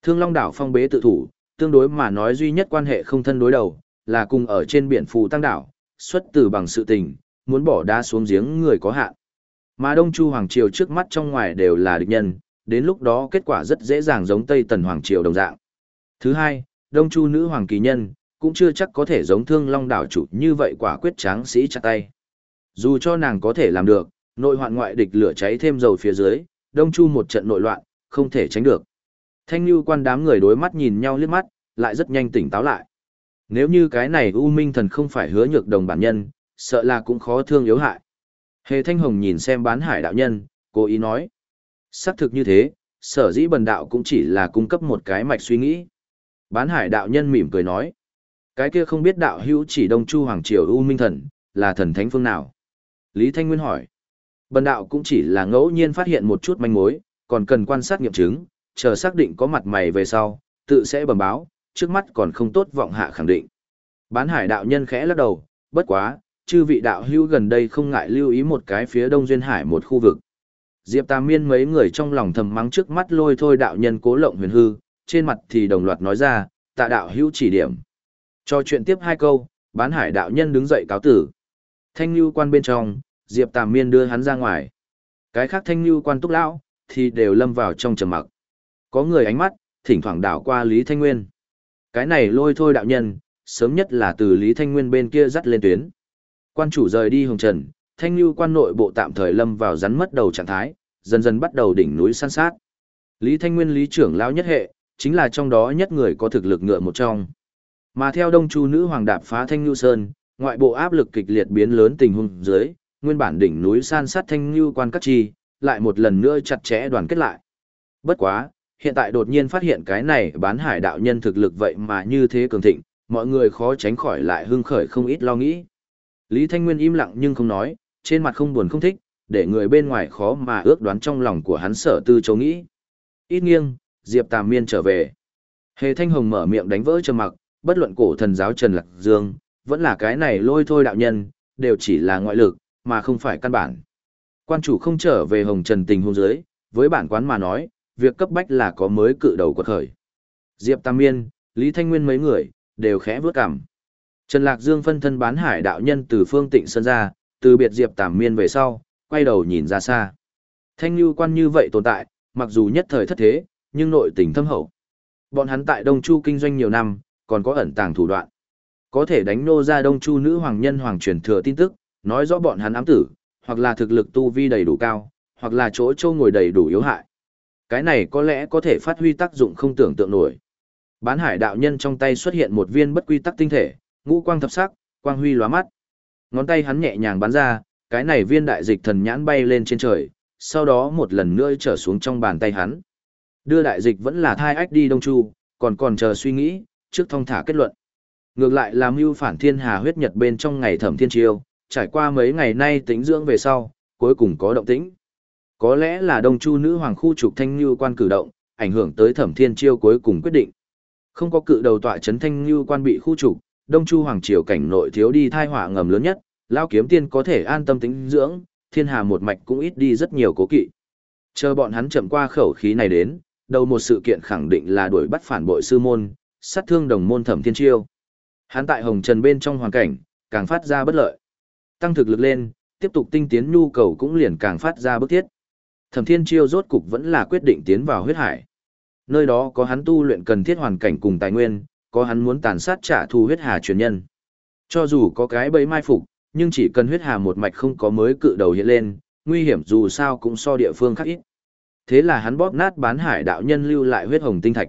Speaker 1: Thương Long Đảo phong bế tự thủ, tương đối mà nói duy nhất quan hệ không thân đối đầu, là cùng ở trên biển Phù Tăng Đảo, xuất từ bằng sự tình, muốn bỏ đá xuống giếng người có hạn. Mà Đông Chu Hoàng Triều trước mắt trong ngoài đều là địch nhân, đến lúc đó kết quả rất dễ dàng giống Tây Tần Hoàng Triều đồng dạng. Thứ hai, Đông Chu nữ hoàng kỳ nhân, cũng chưa chắc có thể giống Thương Long Đảo chủ như vậy quả quyết tráng sĩ chặt tay. Dù cho nàng có thể làm được, nội hoạn ngoại địch lửa cháy thêm dầu phía dưới, Đông Chu một trận nội loạn, không thể tránh được. Thanh Nhu quan đám người đối mắt nhìn nhau liếc mắt, lại rất nhanh tỉnh táo lại. Nếu như cái này U Minh thần không phải hứa nhược đồng bản nhân, sợ là cũng khó thương yếu hại. Hề Thanh Hồng nhìn xem bán hải đạo nhân, cố ý nói. Xác thực như thế, sở dĩ bần đạo cũng chỉ là cung cấp một cái mạch suy nghĩ. Bán hải đạo nhân mỉm cười nói. Cái kia không biết đạo hữu chỉ Đông Chu Hoàng Triều U Minh thần, là thần thánh phương nào? Lý Thanh Nguyên hỏi. Bần đạo cũng chỉ là ngẫu nhiên phát hiện một chút manh mối, còn cần quan sát nghiệm chứng, chờ xác định có mặt mày về sau, tự sẽ bẩm báo, trước mắt còn không tốt vọng hạ khẳng định. Bán hải đạo nhân khẽ lắc đầu, bất quá, chư vị đạo hữu gần đây không ngại lưu ý một cái phía đông duyên hải một khu vực. Diệp Tam Miên mấy người trong lòng thầm mắng trước mắt lôi thôi đạo nhân cố lộng huyền hư, trên mặt thì đồng loạt nói ra, tạ đạo hữu chỉ điểm. Cho chuyện tiếp hai câu, bán hải đạo nhân đứng dậy cáo tử. Thanh lưu quan bên trong, Diệp tam Miên đưa hắn ra ngoài. Cái khác thanh lưu quan túc lão, thì đều lâm vào trong trầm mặc. Có người ánh mắt, thỉnh thoảng đảo qua Lý Thanh Nguyên. Cái này lôi thôi đạo nhân, sớm nhất là từ Lý Thanh Nguyên bên kia dắt lên tuyến. Quan chủ rời đi hồng trần, thanh lưu quan nội bộ tạm thời lâm vào rắn mất đầu trạng thái, dần dần bắt đầu đỉnh núi săn sát. Lý Thanh Nguyên lý trưởng lão nhất hệ, chính là trong đó nhất người có thực lực ngựa một trong. Mà theo Đông Chu nữ hoàng đạp phá Thanh Nhu Sơn, ngoại bộ áp lực kịch liệt biến lớn tình huống dưới, nguyên bản đỉnh núi san sát thanh Lưu quan các chi, lại một lần nữa chặt chẽ đoàn kết lại. Bất quá, hiện tại đột nhiên phát hiện cái này bán hải đạo nhân thực lực vậy mà như thế cường thịnh, mọi người khó tránh khỏi lại hưng khởi không ít lo nghĩ. Lý Thanh Nguyên im lặng nhưng không nói, trên mặt không buồn không thích, để người bên ngoài khó mà ước đoán trong lòng của hắn sở tư châu nghĩ. Ít nghiêng, Diệp Tàm Miên trở về. Hề Thanh Hồng mở miệng đánh vỡ trầm mặc, bất luận cổ thần giáo Trần Lạc Dương, vẫn là cái này lôi thôi đạo nhân, đều chỉ là ngoại lực, mà không phải căn bản. Quan chủ không trở về hồng trần tình hôn giới, với bản quán mà nói, việc cấp bách là có mới cự đầu quật khởi. Diệp Tam Miên, Lý Thanh Nguyên mấy người, đều khẽ vướt cằm. Trần Lạc Dương phân thân bán hải đạo nhân từ phương tịnh sơn ra, từ biệt Diệp Tam Miên về sau, quay đầu nhìn ra xa. Thanh lưu quan như vậy tồn tại, mặc dù nhất thời thất thế, nhưng nội tình thâm hậu. Bọn hắn tại Đông Chu kinh doanh nhiều năm, còn có ẩn tàng thủ đoạn. Có thể đánh nô ra Đông Chu nữ hoàng nhân hoàng truyền thừa tin tức, Nói rõ bọn hắn ám tử, hoặc là thực lực tu vi đầy đủ cao, hoặc là chỗ châu ngồi đầy đủ yếu hại. Cái này có lẽ có thể phát huy tác dụng không tưởng tượng nổi. Bán hải đạo nhân trong tay xuất hiện một viên bất quy tắc tinh thể, ngũ quang thập sắc, quang huy lóa mắt. Ngón tay hắn nhẹ nhàng bắn ra, cái này viên đại dịch thần nhãn bay lên trên trời, sau đó một lần nữa trở xuống trong bàn tay hắn. Đưa đại dịch vẫn là thai ách đi Đông Chu, còn còn chờ suy nghĩ, trước thông thả kết luận. Ngược lại làm mưu phản thiên hà huyết nhật bên trong ngày thẩm thiên triều, trải qua mấy ngày nay tính dưỡng về sau, cuối cùng có động tĩnh. Có lẽ là đông chu nữ hoàng khu trục thanh như quan cử động, ảnh hưởng tới thẩm thiên chiêu cuối cùng quyết định. Không có cự đầu tọa chấn thanh như quan bị khu trục, đông chu hoàng triều cảnh nội thiếu đi thai họa ngầm lớn nhất, lao kiếm tiên có thể an tâm tính dưỡng, thiên hà một mạch cũng ít đi rất nhiều cố kỵ. Chờ bọn hắn chậm qua khẩu khí này đến, đầu một sự kiện khẳng định là đuổi bắt phản bội sư môn, sát thương đồng môn thẩm thiên chiêu. Hắn tại hồng trần bên trong hoàn cảnh, càng phát ra bất lợi. Tăng thực lực lên, tiếp tục tinh tiến nhu cầu cũng liền càng phát ra bức thiết. Thẩm thiên chiêu rốt cục vẫn là quyết định tiến vào huyết hải. Nơi đó có hắn tu luyện cần thiết hoàn cảnh cùng tài nguyên, có hắn muốn tàn sát trả thù huyết hà truyền nhân. Cho dù có cái bẫy mai phục, nhưng chỉ cần huyết hà một mạch không có mới cự đầu hiện lên, nguy hiểm dù sao cũng so địa phương khác ít. Thế là hắn bóp nát bán hải đạo nhân lưu lại huyết hồng tinh thạch.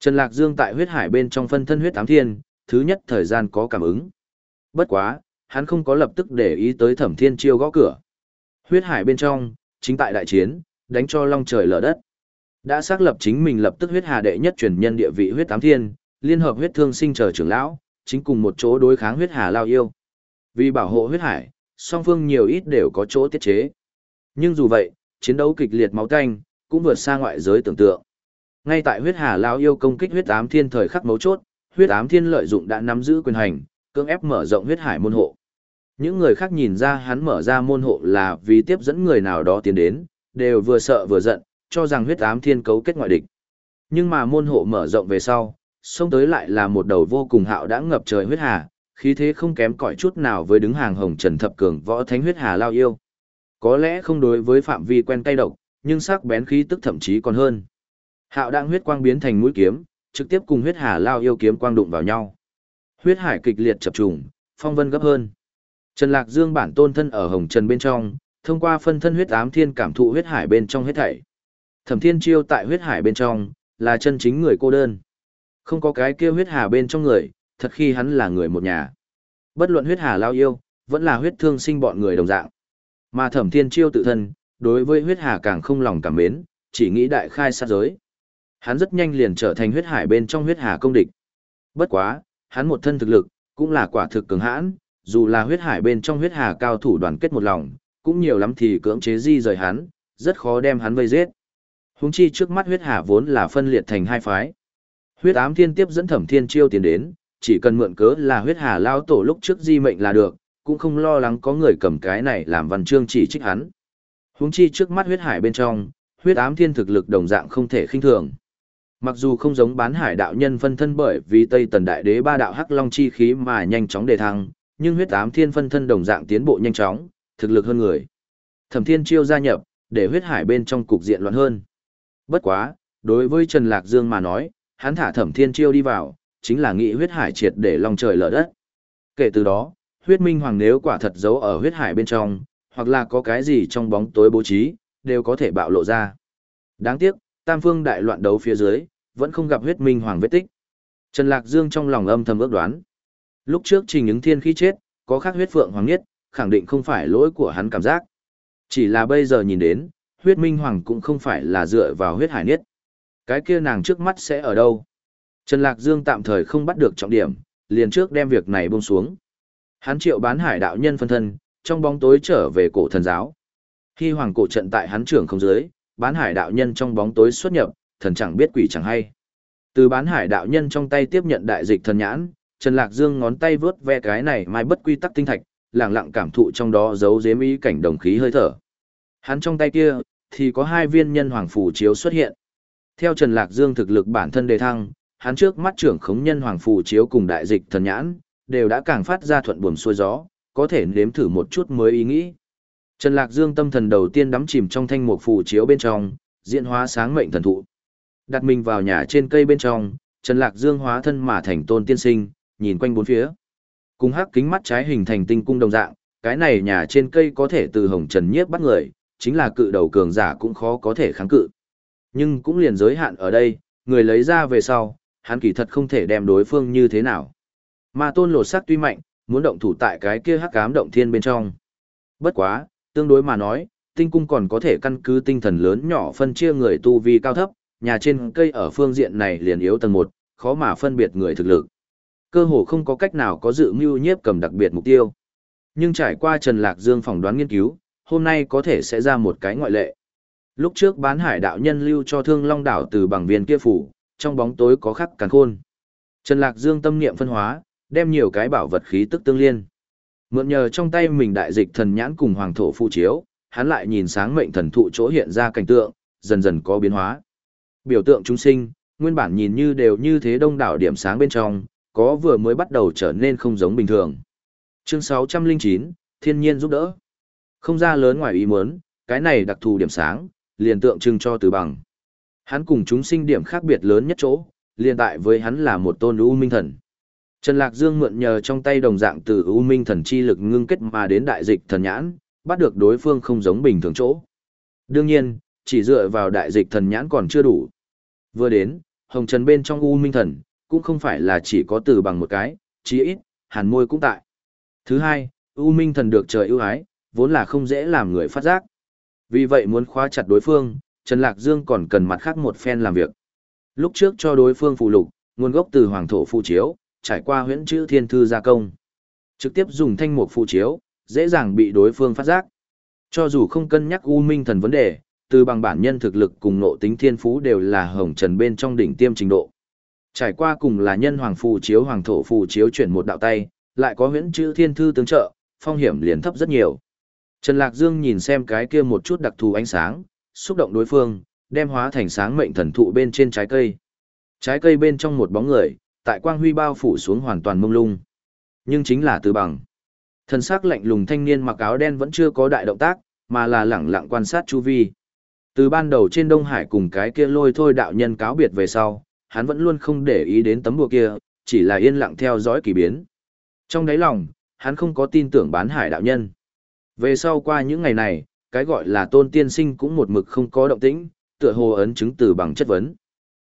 Speaker 1: Trần Lạc Dương tại huyết hải bên trong phân thân huyết ám thiên, thứ nhất thời gian có cảm ứng. Bất quá, hắn không có lập tức để ý tới thẩm thiên chiêu gõ cửa. Huyết hải bên trong, chính tại đại chiến, đánh cho long trời lở đất. Đã xác lập chính mình lập tức huyết hà đệ nhất truyền nhân địa vị huyết tám thiên, liên hợp huyết thương sinh chờ trưởng lão, chính cùng một chỗ đối kháng huyết hà lao yêu. Vì bảo hộ huyết hải, song phương nhiều ít đều có chỗ tiết chế. Nhưng dù vậy, chiến đấu kịch liệt máu tanh, cũng vượt xa ngoại giới tưởng tượng. Ngay tại huyết hà lao yêu công kích huyết ám thiên thời khắc mấu chốt, huyết ám thiên lợi dụng đã nắm giữ quyền hành, cưỡng ép mở rộng huyết hải môn hộ. Những người khác nhìn ra hắn mở ra môn hộ là vì tiếp dẫn người nào đó tiến đến, đều vừa sợ vừa giận, cho rằng huyết ám thiên cấu kết ngoại địch. Nhưng mà môn hộ mở rộng về sau, xông tới lại là một đầu vô cùng hạo đã ngập trời huyết hà, khí thế không kém cỏi chút nào với đứng hàng hồng trần thập cường võ thánh huyết hà lao yêu. Có lẽ không đối với phạm vi quen tay độc, nhưng sắc bén khí tức thậm chí còn hơn. Hạo đang huyết quang biến thành mũi kiếm, trực tiếp cùng huyết hà lao yêu kiếm quang đụng vào nhau. Huyết hải kịch liệt chập trùng, phong vân gấp hơn. Trần Lạc Dương bản tôn thân ở hồng trần bên trong, thông qua phân thân huyết ám thiên cảm thụ huyết hải bên trong hết thảy. Thẩm Thiên Chiêu tại huyết hải bên trong, là chân chính người cô đơn. Không có cái kia huyết hà bên trong người, thật khi hắn là người một nhà. Bất luận huyết hà lao yêu, vẫn là huyết thương sinh bọn người đồng dạng. Mà Thẩm Thiên Chiêu tự thân, đối với huyết hà càng không lòng cảm mến, chỉ nghĩ đại khai sát giới. Hắn rất nhanh liền trở thành huyết hải bên trong huyết hà công địch. Bất quá, hắn một thân thực lực, cũng là quả thực cường hãn, dù là huyết hải bên trong huyết hà cao thủ đoàn kết một lòng, cũng nhiều lắm thì cưỡng chế di rời hắn, rất khó đem hắn vây giết. Húng chi trước mắt huyết hà vốn là phân liệt thành hai phái. Huyết ám thiên tiếp dẫn thẩm thiên chiêu tiến đến, chỉ cần mượn cớ là huyết hà lao tổ lúc trước di mệnh là được, cũng không lo lắng có người cầm cái này làm văn chương chỉ trích hắn. Húng chi trước mắt huyết hải bên trong, huyết ám thiên thực lực đồng dạng không thể khinh thường. Mặc dù không giống bán hải đạo nhân phân thân bởi vì Tây Tần Đại Đế ba đạo hắc long chi khí mà nhanh chóng đề thăng, nhưng huyết ám thiên phân thân đồng dạng tiến bộ nhanh chóng, thực lực hơn người. Thẩm Thiên Chiêu gia nhập, để huyết hải bên trong cục diện loạn hơn. Bất quá, đối với Trần Lạc Dương mà nói, hắn thả Thẩm Thiên Chiêu đi vào, chính là nghị huyết hải triệt để lòng trời lở đất. Kể từ đó, huyết minh hoàng nếu quả thật giấu ở huyết hải bên trong, hoặc là có cái gì trong bóng tối bố trí, đều có thể bạo lộ ra. Đáng tiếc, tam phương đại loạn đấu phía dưới, vẫn không gặp huyết minh hoàng vết tích. Trần Lạc Dương trong lòng âm thầm ước đoán. Lúc trước trình ứng thiên khi chết, có khắc huyết phượng hoàng nhất, khẳng định không phải lỗi của hắn cảm giác. Chỉ là bây giờ nhìn đến, huyết minh hoàng cũng không phải là dựa vào huyết hải niết. Cái kia nàng trước mắt sẽ ở đâu? Trần Lạc Dương tạm thời không bắt được trọng điểm, liền trước đem việc này buông xuống. Hắn triệu bán hải đạo nhân phân thân, trong bóng tối trở về cổ thần giáo. Khi hoàng cổ trận tại hắn trưởng không dưới, bán hải đạo nhân trong bóng tối xuất nhập, thần chẳng biết quỷ chẳng hay. Từ bán hải đạo nhân trong tay tiếp nhận đại dịch thần nhãn, Trần Lạc Dương ngón tay vướt ve cái này mai bất quy tắc tinh thạch, lặng lặng cảm thụ trong đó giấu giếm ý cảnh đồng khí hơi thở. Hắn trong tay kia, thì có hai viên nhân hoàng phù chiếu xuất hiện. Theo Trần Lạc Dương thực lực bản thân đề thăng, hắn trước mắt trưởng khống nhân hoàng phù chiếu cùng đại dịch thần nhãn, đều đã càng phát ra thuận buồm xuôi gió, có thể nếm thử một chút mới ý nghĩ. Trần Lạc Dương tâm thần đầu tiên đắm chìm trong thanh mục phù chiếu bên trong, diễn hóa sáng mệnh thần thụ. Đặt mình vào nhà trên cây bên trong, Trần Lạc Dương hóa thân mà thành tôn tiên sinh, nhìn quanh bốn phía. Cùng hắc kính mắt trái hình thành tinh cung đồng dạng, cái này nhà trên cây có thể từ hồng trần nhiếp bắt người, chính là cự đầu cường giả cũng khó có thể kháng cự. Nhưng cũng liền giới hạn ở đây, người lấy ra về sau, hắn kỳ thật không thể đem đối phương như thế nào. Mà tôn lột sắc tuy mạnh, muốn động thủ tại cái kia hắc ám động thiên bên trong. Bất quá, tương đối mà nói, tinh cung còn có thể căn cứ tinh thần lớn nhỏ phân chia người tu vi cao thấp, nhà trên cây ở phương diện này liền yếu tầng một khó mà phân biệt người thực lực. Cơ hồ không có cách nào có dự mưu nhiếp cầm đặc biệt mục tiêu. Nhưng trải qua Trần Lạc Dương phỏng đoán nghiên cứu, hôm nay có thể sẽ ra một cái ngoại lệ. Lúc trước bán hải đạo nhân lưu cho thương long đảo từ bằng viên kia phủ, trong bóng tối có khắc càng khôn. Trần Lạc Dương tâm niệm phân hóa, đem nhiều cái bảo vật khí tức tương liên. Mượn nhờ trong tay mình đại dịch thần nhãn cùng hoàng thổ phụ chiếu, hắn lại nhìn sáng mệnh thần thụ chỗ hiện ra cảnh tượng, dần dần có biến hóa. Biểu tượng chúng sinh, nguyên bản nhìn như đều như thế đông đảo điểm sáng bên trong, có vừa mới bắt đầu trở nên không giống bình thường. Chương 609, Thiên nhiên giúp đỡ. Không ra lớn ngoài ý muốn, cái này đặc thù điểm sáng, liền tượng trưng cho từ bằng. Hắn cùng chúng sinh điểm khác biệt lớn nhất chỗ, liền tại với hắn là một tôn U Minh Thần. Trần Lạc Dương mượn nhờ trong tay đồng dạng từ U Minh Thần chi lực ngưng kết mà đến đại dịch thần nhãn, bắt được đối phương không giống bình thường chỗ. Đương nhiên, chỉ dựa vào đại dịch thần nhãn còn chưa đủ. Vừa đến, hồng trần bên trong U Minh Thần, cũng không phải là chỉ có từ bằng một cái, chí ít, hàn môi cũng tại. Thứ hai, U Minh Thần được trời ưu ái, vốn là không dễ làm người phát giác. Vì vậy muốn khóa chặt đối phương, Trần Lạc Dương còn cần mặt khác một phen làm việc. Lúc trước cho đối phương phụ lục, nguồn gốc từ hoàng thổ phụ chiếu, trải qua huyễn chữ thiên thư gia công. Trực tiếp dùng thanh mục phụ chiếu, dễ dàng bị đối phương phát giác. Cho dù không cân nhắc U Minh Thần vấn đề, từ bằng bản nhân thực lực cùng nộ tính thiên phú đều là hồng trần bên trong đỉnh tiêm trình độ. Trải qua cùng là nhân hoàng phù chiếu hoàng thổ phù chiếu chuyển một đạo tay, lại có huyễn chữ thiên thư tướng trợ, phong hiểm liền thấp rất nhiều. Trần Lạc Dương nhìn xem cái kia một chút đặc thù ánh sáng, xúc động đối phương, đem hóa thành sáng mệnh thần thụ bên trên trái cây. Trái cây bên trong một bóng người, tại quang huy bao phủ xuống hoàn toàn mông lung. Nhưng chính là từ bằng. Thần sắc lạnh lùng thanh niên mặc áo đen vẫn chưa có đại động tác, mà là lẳng lặng quan sát chu vi. Từ ban đầu trên Đông Hải cùng cái kia lôi thôi đạo nhân cáo biệt về sau, hắn vẫn luôn không để ý đến tấm bùa kia, chỉ là yên lặng theo dõi kỳ biến. Trong đáy lòng, hắn không có tin tưởng bán hải đạo nhân. Về sau qua những ngày này, cái gọi là tôn tiên sinh cũng một mực không có động tĩnh, tựa hồ ấn chứng từ bằng chất vấn.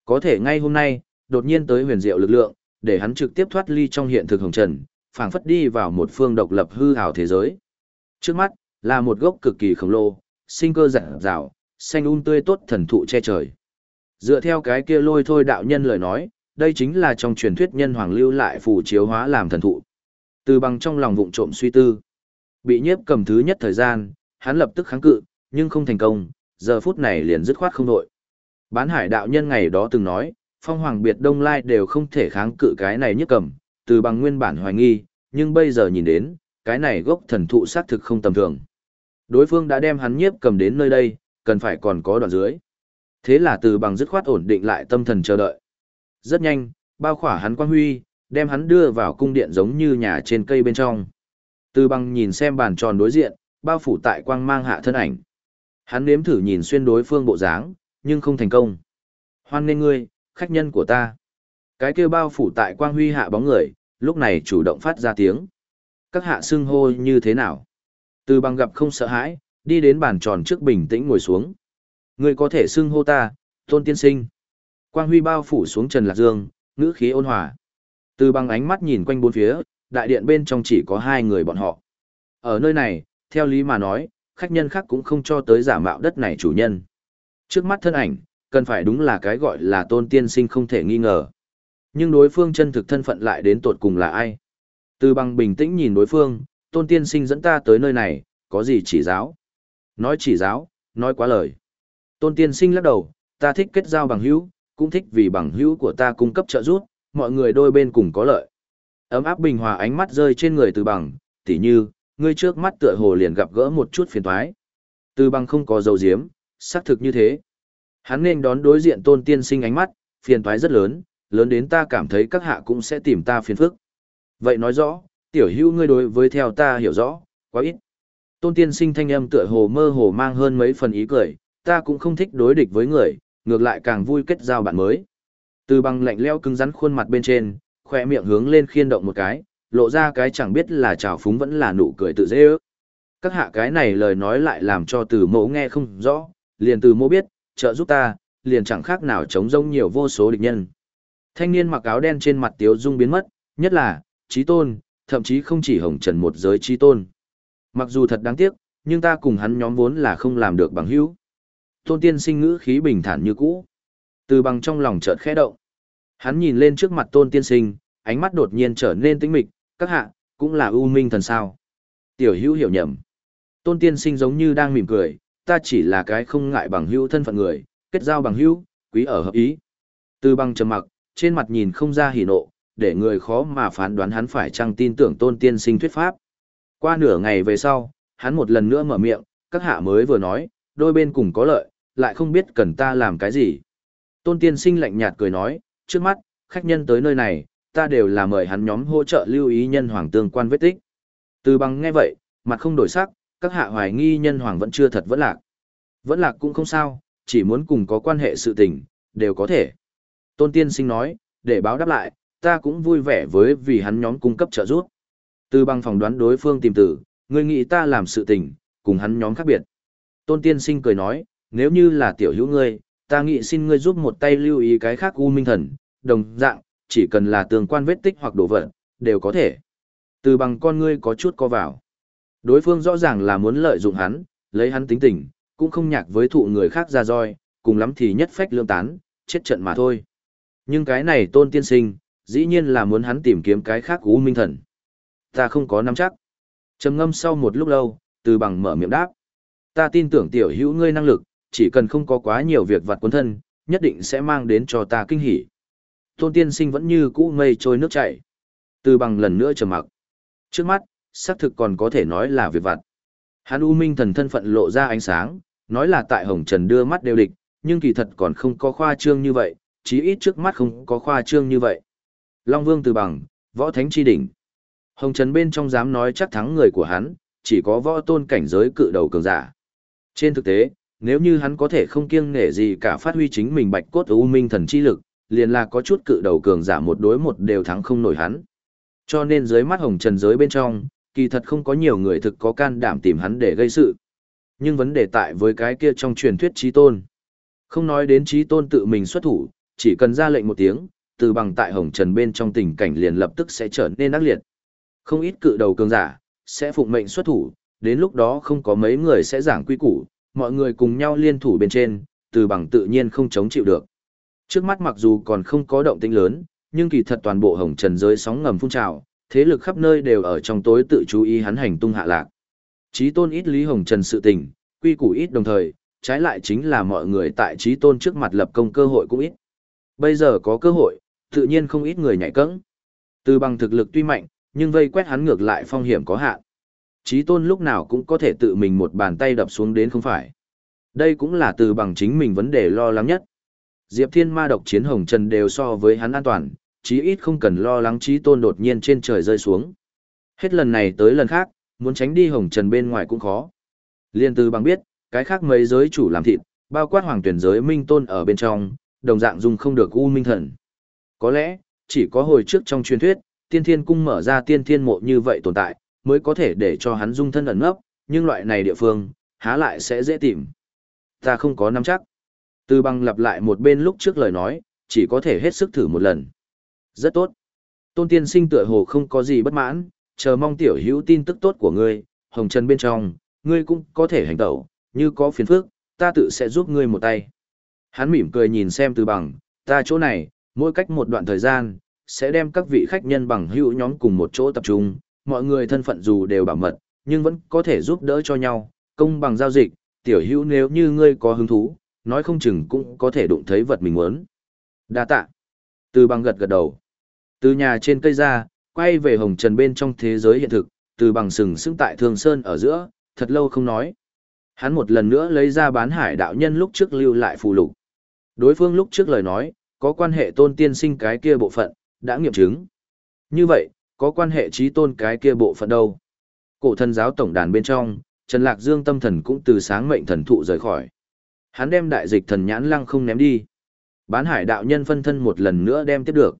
Speaker 1: Có thể ngay hôm nay, đột nhiên tới huyền diệu lực lượng, để hắn trực tiếp thoát ly trong hiện thực hồng trần, phảng phất đi vào một phương độc lập hư ảo thế giới. Trước mắt, là một gốc cực kỳ khổng lồ, sinh cơ rạng rào, xanh un tươi tốt thần thụ che trời. Dựa theo cái kia lôi thôi đạo nhân lời nói, đây chính là trong truyền thuyết nhân hoàng lưu lại phù chiếu hóa làm thần thụ. Từ bằng trong lòng vụng trộm suy tư. Bị nhiếp cầm thứ nhất thời gian, hắn lập tức kháng cự, nhưng không thành công, giờ phút này liền dứt khoát không đội. Bán hải đạo nhân ngày đó từng nói, phong hoàng biệt đông lai đều không thể kháng cự cái này nhiếp cầm, từ bằng nguyên bản hoài nghi, nhưng bây giờ nhìn đến, cái này gốc thần thụ xác thực không tầm thường. Đối phương đã đem hắn nhiếp cầm đến nơi đây, cần phải còn có đoạn dưới. Thế là từ bằng dứt khoát ổn định lại tâm thần chờ đợi. Rất nhanh, bao khỏa hắn quang huy, đem hắn đưa vào cung điện giống như nhà trên cây bên trong. Từ bằng nhìn xem bàn tròn đối diện, bao phủ tại quang mang hạ thân ảnh. Hắn nếm thử nhìn xuyên đối phương bộ dáng, nhưng không thành công. Hoan nên ngươi, khách nhân của ta. Cái kia bao phủ tại quang huy hạ bóng người, lúc này chủ động phát ra tiếng. Các hạ xưng hô như thế nào? Từ bằng gặp không sợ hãi, đi đến bàn tròn trước bình tĩnh ngồi xuống. Ngươi có thể xưng hô ta, tôn tiên sinh. Quang huy bao phủ xuống Trần Lạc Dương, ngữ khí ôn hòa. Từ bằng ánh mắt nhìn quanh bốn phía, đại điện bên trong chỉ có hai người bọn họ. Ở nơi này, theo lý mà nói, khách nhân khác cũng không cho tới giả mạo đất này chủ nhân. Trước mắt thân ảnh, cần phải đúng là cái gọi là tôn tiên sinh không thể nghi ngờ. Nhưng đối phương chân thực thân phận lại đến tột cùng là ai? Từ bằng bình tĩnh nhìn đối phương, tôn tiên sinh dẫn ta tới nơi này, có gì chỉ giáo? Nói chỉ giáo, nói quá lời. Tôn tiên sinh lắc đầu, ta thích kết giao bằng hữu, cũng thích vì bằng hữu của ta cung cấp trợ giúp, mọi người đôi bên cùng có lợi. Ấm áp bình hòa ánh mắt rơi trên người từ bằng, tỉ như, ngươi trước mắt tựa hồ liền gặp gỡ một chút phiền toái. Từ bằng không có dầu diếm, xác thực như thế. Hắn nên đón đối diện tôn tiên sinh ánh mắt, phiền toái rất lớn, lớn đến ta cảm thấy các hạ cũng sẽ tìm ta phiền phức. Vậy nói rõ, tiểu hữu ngươi đối với theo ta hiểu rõ, quá ít. Tôn tiên sinh thanh âm tựa hồ mơ hồ mang hơn mấy phần ý cười, ta cũng không thích đối địch với người, ngược lại càng vui kết giao bạn mới. Từ bằng lạnh leo cứng rắn khuôn mặt bên trên, khỏe miệng hướng lên khiên động một cái, lộ ra cái chẳng biết là trào phúng vẫn là nụ cười tự dễ ước. Các hạ cái này lời nói lại làm cho từ mẫu nghe không rõ, liền từ mẫu biết, trợ giúp ta, liền chẳng khác nào chống rông nhiều vô số địch nhân. Thanh niên mặc áo đen trên mặt tiếu dung biến mất, nhất là, trí tôn, thậm chí không chỉ hồng trần một giới trí tôn. Mặc dù thật đáng tiếc, nhưng ta cùng hắn nhóm vốn là không làm được bằng hữu. Tôn tiên sinh ngữ khí bình thản như cũ. Từ bằng trong lòng chợt khẽ động. Hắn nhìn lên trước mặt tôn tiên sinh, ánh mắt đột nhiên trở nên tĩnh mịch, các hạ, cũng là ưu Minh thần sao. Tiểu hữu hiểu nhầm. Tôn tiên sinh giống như đang mỉm cười, ta chỉ là cái không ngại bằng hữu thân phận người, kết giao bằng hữu, quý ở hợp ý. Từ bằng trầm mặc, trên mặt nhìn không ra hỉ nộ, để người khó mà phán đoán hắn phải chăng tin tưởng tôn tiên sinh thuyết pháp. Qua nửa ngày về sau, hắn một lần nữa mở miệng, các hạ mới vừa nói, đôi bên cùng có lợi, lại không biết cần ta làm cái gì. Tôn tiên sinh lạnh nhạt cười nói, trước mắt, khách nhân tới nơi này, ta đều là mời hắn nhóm hỗ trợ lưu ý nhân hoàng tương quan vết tích. Từ bằng nghe vậy, mặt không đổi sắc, các hạ hoài nghi nhân hoàng vẫn chưa thật vẫn lạc. Vẫn lạc cũng không sao, chỉ muốn cùng có quan hệ sự tình, đều có thể. Tôn tiên sinh nói, để báo đáp lại, ta cũng vui vẻ với vì hắn nhóm cung cấp trợ giúp. Từ bằng phòng đoán đối phương tìm tử, người nghĩ ta làm sự tình, cùng hắn nhóm khác biệt. Tôn tiên sinh cười nói, nếu như là tiểu hữu ngươi, ta nghĩ xin ngươi giúp một tay lưu ý cái khác U Minh Thần, đồng dạng, chỉ cần là tường quan vết tích hoặc đồ vật, đều có thể. Từ bằng con ngươi có chút co vào. Đối phương rõ ràng là muốn lợi dụng hắn, lấy hắn tính tình, cũng không nhạc với thụ người khác ra roi, cùng lắm thì nhất phách lương tán, chết trận mà thôi. Nhưng cái này tôn tiên sinh, dĩ nhiên là muốn hắn tìm kiếm cái khác U Minh Thần. Ta không có nắm chắc. trầm ngâm sau một lúc lâu, từ bằng mở miệng đáp. Ta tin tưởng tiểu hữu ngươi năng lực, chỉ cần không có quá nhiều việc vặt cuốn thân, nhất định sẽ mang đến cho ta kinh hỉ. Tôn tiên sinh vẫn như cũ mây trôi nước chảy. Từ bằng lần nữa trầm mặc. Trước mắt, xác thực còn có thể nói là việc vặt. Hắn U Minh thần thân phận lộ ra ánh sáng, nói là tại Hồng Trần đưa mắt đều địch, nhưng kỳ thật còn không có khoa trương như vậy, chí ít trước mắt không có khoa trương như vậy. Long Vương từ bằng, võ thánh chi đỉnh. Hồng Trần bên trong dám nói chắc thắng người của hắn, chỉ có võ tôn cảnh giới cự đầu cường giả. Trên thực tế, nếu như hắn có thể không kiêng nể gì cả phát huy chính mình bạch cốt u minh thần chi lực, liền là có chút cự đầu cường giả một đối một đều thắng không nổi hắn. Cho nên dưới mắt hồng trần giới bên trong, kỳ thật không có nhiều người thực có can đảm tìm hắn để gây sự. Nhưng vấn đề tại với cái kia trong truyền thuyết trí tôn. Không nói đến trí tôn tự mình xuất thủ, chỉ cần ra lệnh một tiếng, từ bằng tại hồng trần bên trong tình cảnh liền lập tức sẽ trở nên ác liệt. Không ít cự đầu cường giả, sẽ phụng mệnh xuất thủ, đến lúc đó không có mấy người sẽ giảng quy củ, mọi người cùng nhau liên thủ bên trên, từ bằng tự nhiên không chống chịu được. Trước mắt mặc dù còn không có động tĩnh lớn, nhưng kỳ thật toàn bộ hồng trần giới sóng ngầm phun trào, thế lực khắp nơi đều ở trong tối tự chú ý hắn hành tung hạ lạc. Chí tôn ít lý hồng trần sự tình, quy củ ít đồng thời, trái lại chính là mọi người tại chí tôn trước mặt lập công cơ hội cũng ít. Bây giờ có cơ hội, tự nhiên không ít người nhảy cẫng. Từ bằng thực lực tuy mạnh, nhưng vây quét hắn ngược lại phong hiểm có hạn. Chí tôn lúc nào cũng có thể tự mình một bàn tay đập xuống đến không phải. Đây cũng là từ bằng chính mình vấn đề lo lắng nhất. Diệp Thiên ma độc chiến hồng trần đều so với hắn an toàn, chí ít không cần lo lắng chí tôn đột nhiên trên trời rơi xuống. Hết lần này tới lần khác, muốn tránh đi hồng trần bên ngoài cũng khó. Liên từ bằng biết, cái khác mấy giới chủ làm thịt, bao quát hoàng tuyển giới minh tôn ở bên trong, đồng dạng dùng không được u minh thần. Có lẽ, chỉ có hồi trước trong truyền thuyết, tiên thiên cung mở ra tiên thiên mộ như vậy tồn tại, mới có thể để cho hắn dung thân ẩn nấp, nhưng loại này địa phương, há lại sẽ dễ tìm. Ta không có nắm chắc. Từ Băng lặp lại một bên lúc trước lời nói, chỉ có thể hết sức thử một lần. Rất tốt. Tôn tiên sinh tựa hồ không có gì bất mãn, chờ mong tiểu hữu tin tức tốt của ngươi, hồng chân bên trong, ngươi cũng có thể hành tẩu, như có phiền phức, ta tự sẽ giúp ngươi một tay. Hắn mỉm cười nhìn xem từ bằng, ta chỗ này, mỗi cách một đoạn thời gian, sẽ đem các vị khách nhân bằng hữu nhóm cùng một chỗ tập trung, mọi người thân phận dù đều bảo mật, nhưng vẫn có thể giúp đỡ cho nhau, công bằng giao dịch, tiểu hữu nếu như ngươi có hứng thú, nói không chừng cũng có thể đụng thấy vật mình muốn. Đa tạ. Từ bằng gật gật đầu. Từ nhà trên cây ra, quay về hồng trần bên trong thế giới hiện thực, từ bằng sừng sững tại Thường Sơn ở giữa, thật lâu không nói. Hắn một lần nữa lấy ra bán hải đạo nhân lúc trước lưu lại phù lục. Đối phương lúc trước lời nói, có quan hệ tôn tiên sinh cái kia bộ phận, đã nghiệm chứng. Như vậy, có quan hệ trí tôn cái kia bộ phận đâu. Cổ thần giáo tổng đàn bên trong, Trần Lạc Dương tâm thần cũng từ sáng mệnh thần thụ rời khỏi. Hắn đem đại dịch thần nhãn lăng không ném đi. Bán hải đạo nhân phân thân một lần nữa đem tiếp được.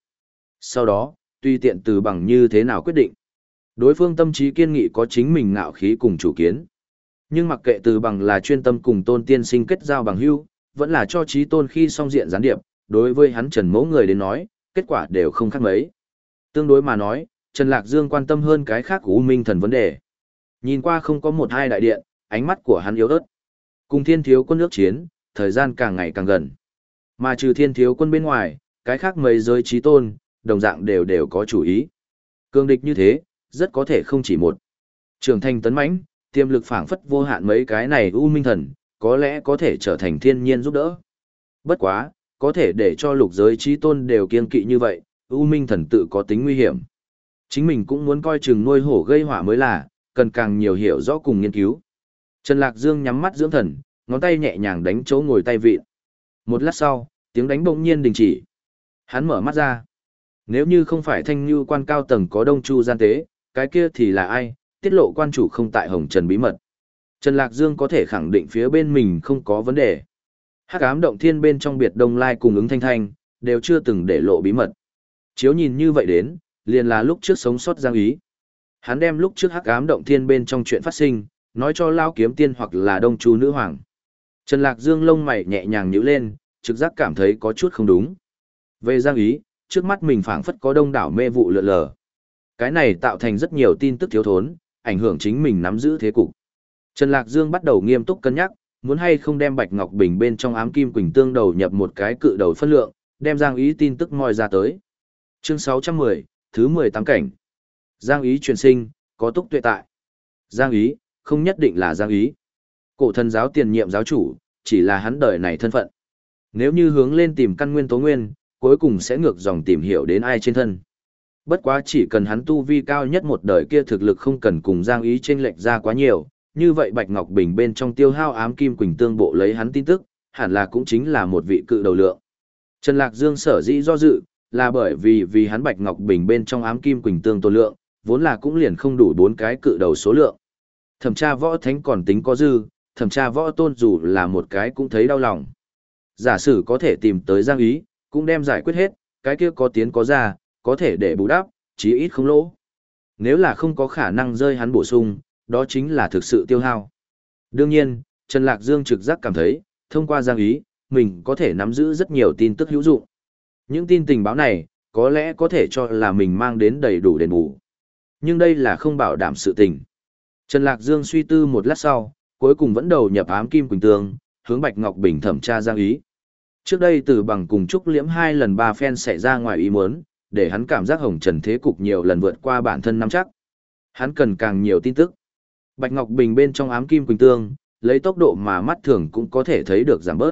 Speaker 1: Sau đó, tuy tiện từ bằng như thế nào quyết định. Đối phương tâm trí kiên nghị có chính mình ngạo khí cùng chủ kiến. Nhưng mặc kệ từ bằng là chuyên tâm cùng tôn tiên sinh kết giao bằng hưu, vẫn là cho trí tôn khi song diện gián điệp, đối với hắn trần mẫu người đến nói, kết quả đều không khác mấy. Tương đối mà nói, Trần Lạc Dương quan tâm hơn cái khác của U Minh thần vấn đề. Nhìn qua không có một hai đại điện, ánh mắt của hắn yếu ớt. Cùng thiên thiếu quân nước chiến, thời gian càng ngày càng gần. Mà trừ thiên thiếu quân bên ngoài, cái khác mấy giới trí tôn, đồng dạng đều đều có chủ ý. Cương địch như thế, rất có thể không chỉ một. Trường thành tấn mãnh, tiềm lực phảng phất vô hạn mấy cái này u minh thần, có lẽ có thể trở thành thiên nhiên giúp đỡ. Bất quá, có thể để cho lục giới trí tôn đều kiên kỵ như vậy, u minh thần tự có tính nguy hiểm. Chính mình cũng muốn coi chừng nuôi hổ gây hỏa mới là, cần càng nhiều hiểu rõ cùng nghiên cứu. Trần Lạc Dương nhắm mắt dưỡng thần, ngón tay nhẹ nhàng đánh chỗ ngồi tay vịn. Một lát sau, tiếng đánh bỗng nhiên đình chỉ. Hắn mở mắt ra. Nếu như không phải thanh như quan cao tầng có đông chu gian tế, cái kia thì là ai, tiết lộ quan chủ không tại hồng trần bí mật. Trần Lạc Dương có thể khẳng định phía bên mình không có vấn đề. Hắc ám động thiên bên trong biệt đông lai cùng ứng thanh thanh, đều chưa từng để lộ bí mật. Chiếu nhìn như vậy đến, liền là lúc trước sống sót giang ý. Hắn đem lúc trước hắc ám động thiên bên trong chuyện phát sinh, nói cho lao kiếm tiên hoặc là đông chu nữ hoàng. Trần Lạc Dương lông mày nhẹ nhàng nhíu lên, trực giác cảm thấy có chút không đúng. Về giang ý, trước mắt mình phảng phất có đông đảo mê vụ lượn lờ. Cái này tạo thành rất nhiều tin tức thiếu thốn, ảnh hưởng chính mình nắm giữ thế cục. Trần Lạc Dương bắt đầu nghiêm túc cân nhắc, muốn hay không đem Bạch Ngọc Bình bên trong ám kim quỳnh tương đầu nhập một cái cự đầu phân lượng, đem Giang Ý tin tức moi ra tới. Chương 610, thứ 18 cảnh. Giang Ý truyền sinh, có túc tuệ tại. Giang Ý, không nhất định là Giang Ý. Cổ thần giáo tiền nhiệm giáo chủ, chỉ là hắn đời này thân phận. Nếu như hướng lên tìm căn nguyên tố nguyên, cuối cùng sẽ ngược dòng tìm hiểu đến ai trên thân. Bất quá chỉ cần hắn tu vi cao nhất một đời kia thực lực không cần cùng Giang Ý trên lệch ra quá nhiều, như vậy Bạch Ngọc Bình bên trong tiêu hao ám kim quỳnh tương bộ lấy hắn tin tức, hẳn là cũng chính là một vị cự đầu lượng. Trần Lạc Dương sở dĩ do dự, là bởi vì vì hắn Bạch Ngọc Bình bên trong ám kim quỳnh tương tô lượng, vốn là cũng liền không đủ bốn cái cự đầu số lượng. Thẩm tra võ thánh còn tính có dư, thẩm tra võ tôn dù là một cái cũng thấy đau lòng. Giả sử có thể tìm tới Giang Ý, cũng đem giải quyết hết, cái kia có tiến có ra, có thể để bù đắp, chí ít không lỗ. Nếu là không có khả năng rơi hắn bổ sung, đó chính là thực sự tiêu hao. Đương nhiên, Trần Lạc Dương trực giác cảm thấy, thông qua Giang Ý, mình có thể nắm giữ rất nhiều tin tức hữu dụng. Những tin tình báo này, có lẽ có thể cho là mình mang đến đầy đủ đền bù. Nhưng đây là không bảo đảm sự tình. Trần Lạc Dương suy tư một lát sau, cuối cùng vẫn đầu nhập ám kim quỳnh tương, hướng Bạch Ngọc Bình thẩm tra Giang Ý. Trước đây từ bằng cùng Trúc Liễm hai lần ba phen xảy ra ngoài ý muốn, để hắn cảm giác hồng trần thế cục nhiều lần vượt qua bản thân nắm chắc. Hắn cần càng nhiều tin tức. Bạch Ngọc Bình bên trong ám kim quỳnh tương, lấy tốc độ mà mắt thường cũng có thể thấy được giảm bớt.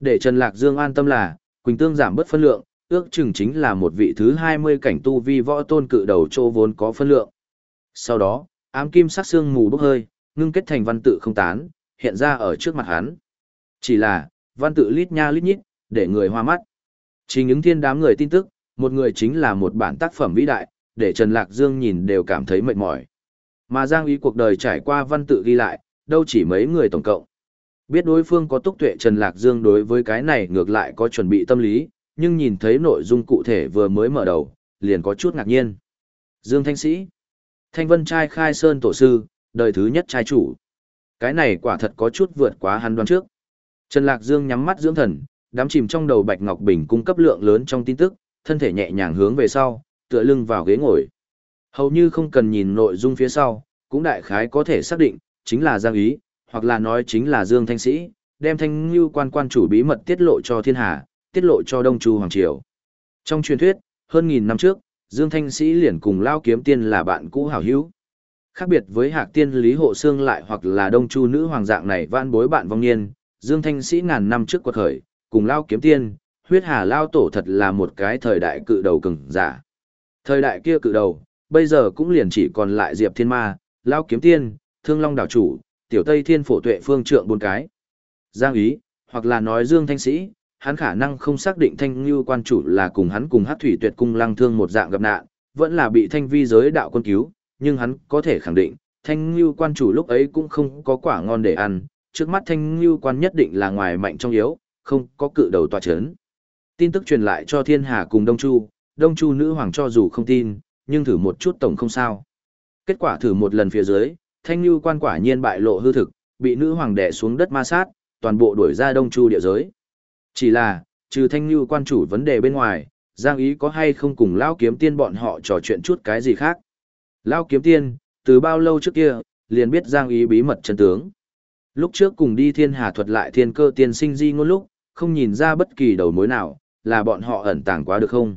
Speaker 1: Để Trần Lạc Dương an tâm là, quỳnh tương giảm bớt phân lượng, ước chừng chính là một vị thứ 20 cảnh tu vi võ tôn cự đầu trô vốn có phân lượng. Sau đó, ám kim sắc xương mù bốc hơi, ngưng kết thành văn tự không tán, hiện ra ở trước mặt hắn. Chỉ là, văn tự lít nha lít nhít, để người hoa mắt. Chỉ những thiên đám người tin tức, một người chính là một bản tác phẩm vĩ đại, để Trần Lạc Dương nhìn đều cảm thấy mệt mỏi. Mà Giang Ý cuộc đời trải qua văn tự ghi lại, đâu chỉ mấy người tổng cộng. Biết đối phương có túc tuệ Trần Lạc Dương đối với cái này ngược lại có chuẩn bị tâm lý, nhưng nhìn thấy nội dung cụ thể vừa mới mở đầu, liền có chút ngạc nhiên. Dương Thanh Sĩ, Thanh Vân trai khai sơn tổ sư, đời thứ nhất trai chủ. Cái này quả thật có chút vượt quá hắn đoán trước. Trần Lạc Dương nhắm mắt dưỡng thần, đám chìm trong đầu Bạch Ngọc Bình cung cấp lượng lớn trong tin tức, thân thể nhẹ nhàng hướng về sau, tựa lưng vào ghế ngồi. Hầu như không cần nhìn nội dung phía sau, cũng đại khái có thể xác định, chính là Giang Ý, hoặc là nói chính là Dương Thanh Sĩ, đem thanh lưu quan quan chủ bí mật tiết lộ cho thiên hạ, tiết lộ cho Đông Chu Hoàng Triều. Trong truyền thuyết, hơn nghìn năm trước, Dương Thanh Sĩ liền cùng Lao Kiếm Tiên là bạn cũ hảo hữu. Khác biệt với Hạc Tiên Lý Hộ Sương lại hoặc là Đông Chu nữ hoàng dạng này vãn bối bạn vong niên, Dương Thanh Sĩ ngàn năm trước quật khởi, cùng Lao Kiếm Tiên, huyết hà Lao Tổ thật là một cái thời đại cự đầu cứng giả. Thời đại kia cự đầu, bây giờ cũng liền chỉ còn lại Diệp Thiên Ma, Lao Kiếm Tiên, Thương Long Đảo Chủ, Tiểu Tây Thiên Phổ Tuệ Phương Trượng bốn cái. Giang Ý, hoặc là nói Dương Thanh Sĩ, hắn khả năng không xác định Thanh Ngưu quan chủ là cùng hắn cùng Hát Thủy Tuyệt cung lăng thương một dạng gặp nạn, vẫn là bị Thanh Vi giới đạo quân cứu, nhưng hắn có thể khẳng định, Thanh Ngưu quan chủ lúc ấy cũng không có quả ngon để ăn, trước mắt Thanh Ngưu quan nhất định là ngoài mạnh trong yếu, không có cự đầu tòa chấn. Tin tức truyền lại cho Thiên Hà cùng Đông Chu, Đông Chu nữ hoàng cho dù không tin, nhưng thử một chút tổng không sao. Kết quả thử một lần phía dưới, thanh lưu quan quả nhiên bại lộ hư thực, bị nữ hoàng đè xuống đất ma sát, toàn bộ đuổi ra đông chu địa giới. Chỉ là, trừ thanh lưu quan chủ vấn đề bên ngoài, Giang Ý có hay không cùng Lao Kiếm Tiên bọn họ trò chuyện chút cái gì khác. Lao Kiếm Tiên, từ bao lâu trước kia, liền biết Giang Ý bí mật chân tướng. Lúc trước cùng đi thiên hà thuật lại thiên cơ tiên sinh di ngôn lúc, không nhìn ra bất kỳ đầu mối nào, là bọn họ ẩn tàng quá được không?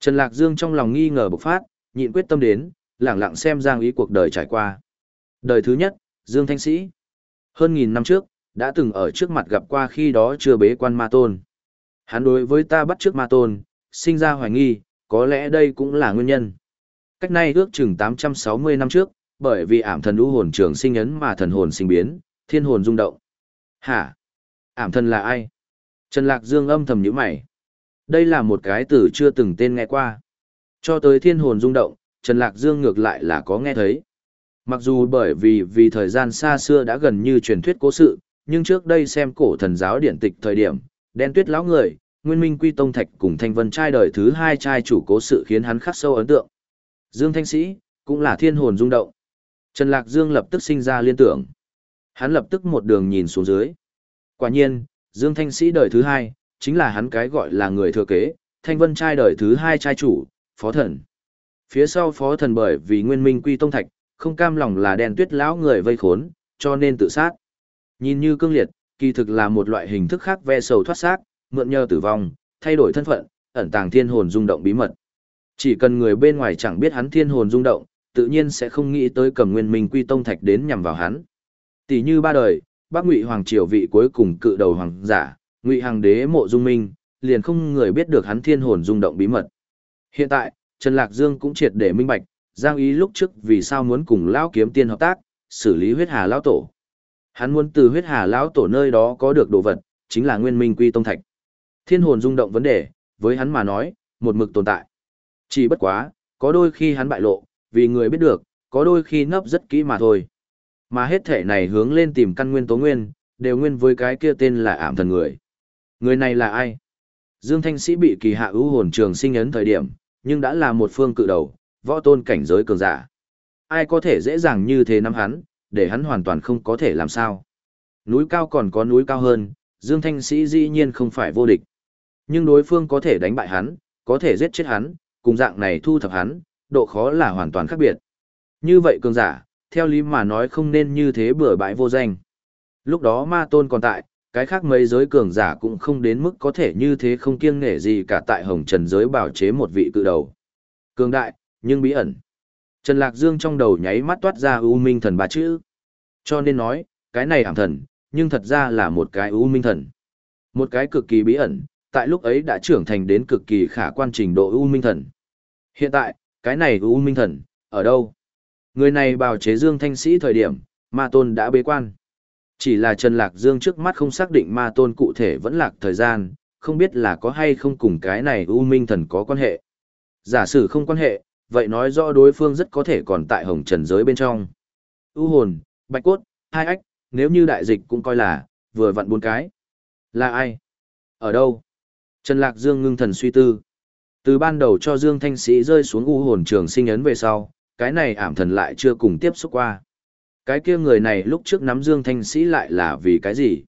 Speaker 1: Trần Lạc Dương trong lòng nghi ngờ bộc phát, nhịn quyết tâm đến, lẳng lặng xem Giang Ý cuộc đời trải qua. Đời thứ nhất, Dương Thanh Sĩ. Hơn nghìn năm trước, đã từng ở trước mặt gặp qua khi đó chưa bế quan ma tôn. Hắn đối với ta bắt trước ma tôn, sinh ra hoài nghi, có lẽ đây cũng là nguyên nhân. Cách nay ước chừng 860 năm trước, bởi vì ảm thần u hồn trường sinh ấn mà thần hồn sinh biến, thiên hồn rung động. Hả? Ảm thần là ai? Trần Lạc Dương âm thầm nhíu mày. Đây là một cái từ chưa từng tên nghe qua. Cho tới thiên hồn rung động, Trần Lạc Dương ngược lại là có nghe thấy. Mặc dù bởi vì vì thời gian xa xưa đã gần như truyền thuyết cố sự, nhưng trước đây xem cổ thần giáo điển tịch thời điểm, đen tuyết lão người, nguyên minh quy tông thạch cùng thanh vân trai đời thứ hai trai chủ cố sự khiến hắn khắc sâu ấn tượng. Dương Thanh Sĩ, cũng là thiên hồn rung động. Trần Lạc Dương lập tức sinh ra liên tưởng. Hắn lập tức một đường nhìn xuống dưới. Quả nhiên, Dương Thanh Sĩ đời thứ hai, chính là hắn cái gọi là người thừa kế, thanh vân trai đời thứ hai trai chủ, phó thần. Phía sau phó thần bởi vì nguyên minh quy tông thạch, không cam lòng là đen tuyết lão người vây khốn, cho nên tự sát. Nhìn như cương liệt, kỳ thực là một loại hình thức khác ve sầu thoát xác, mượn nhờ tử vong, thay đổi thân phận, ẩn tàng thiên hồn rung động bí mật. Chỉ cần người bên ngoài chẳng biết hắn thiên hồn rung động, tự nhiên sẽ không nghĩ tới cầm nguyên minh quy tông thạch đến nhằm vào hắn. Tỷ như ba đời, bác ngụy hoàng triều vị cuối cùng cự đầu hoàng giả, ngụy hàng đế mộ dung minh, liền không người biết được hắn thiên hồn rung động bí mật. Hiện tại, Trần Lạc Dương cũng triệt để minh bạch, Giang Ý lúc trước vì sao muốn cùng Lão Kiếm Tiên hợp tác, xử lý huyết hà lão tổ. Hắn muốn từ huyết hà lão tổ nơi đó có được đồ vật, chính là nguyên minh quy tông thạch. Thiên hồn rung động vấn đề, với hắn mà nói, một mực tồn tại. Chỉ bất quá, có đôi khi hắn bại lộ, vì người biết được, có đôi khi nấp rất kỹ mà thôi. Mà hết thể này hướng lên tìm căn nguyên tố nguyên, đều nguyên với cái kia tên là ảm thần người. Người này là ai? Dương Thanh Sĩ bị kỳ hạ ưu hồn trường sinh ấn thời điểm, nhưng đã là một phương cự đầu, võ tôn cảnh giới cường giả. Ai có thể dễ dàng như thế nắm hắn, để hắn hoàn toàn không có thể làm sao. Núi cao còn có núi cao hơn, Dương Thanh Sĩ dĩ nhiên không phải vô địch. Nhưng đối phương có thể đánh bại hắn, có thể giết chết hắn, cùng dạng này thu thập hắn, độ khó là hoàn toàn khác biệt. Như vậy cường giả, theo lý mà nói không nên như thế bừa bãi vô danh. Lúc đó ma tôn còn tại, cái khác mấy giới cường giả cũng không đến mức có thể như thế không kiêng nể gì cả tại hồng trần giới bảo chế một vị cự đầu. Cường đại, nhưng bí ẩn. Trần Lạc Dương trong đầu nháy mắt toát ra U Minh Thần ba chữ. Cho nên nói, cái này ảm thần, nhưng thật ra là một cái U Minh Thần. Một cái cực kỳ bí ẩn, tại lúc ấy đã trưởng thành đến cực kỳ khả quan trình độ U Minh Thần. Hiện tại, cái này U Minh Thần, ở đâu? Người này bào chế Dương Thanh Sĩ thời điểm, Ma Tôn đã bế quan. Chỉ là Trần Lạc Dương trước mắt không xác định Ma Tôn cụ thể vẫn lạc thời gian, không biết là có hay không cùng cái này U Minh Thần có quan hệ. Giả sử không quan hệ, vậy nói rõ đối phương rất có thể còn tại hồng trần giới bên trong. U hồn, bạch cốt, hai ách, nếu như đại dịch cũng coi là, vừa vặn bốn cái. Là ai? Ở đâu? Trần Lạc Dương ngưng thần suy tư. Từ ban đầu cho Dương Thanh Sĩ rơi xuống u hồn trường sinh ấn về sau, cái này ảm thần lại chưa cùng tiếp xúc qua. Cái kia người này lúc trước nắm Dương Thanh Sĩ lại là vì cái gì?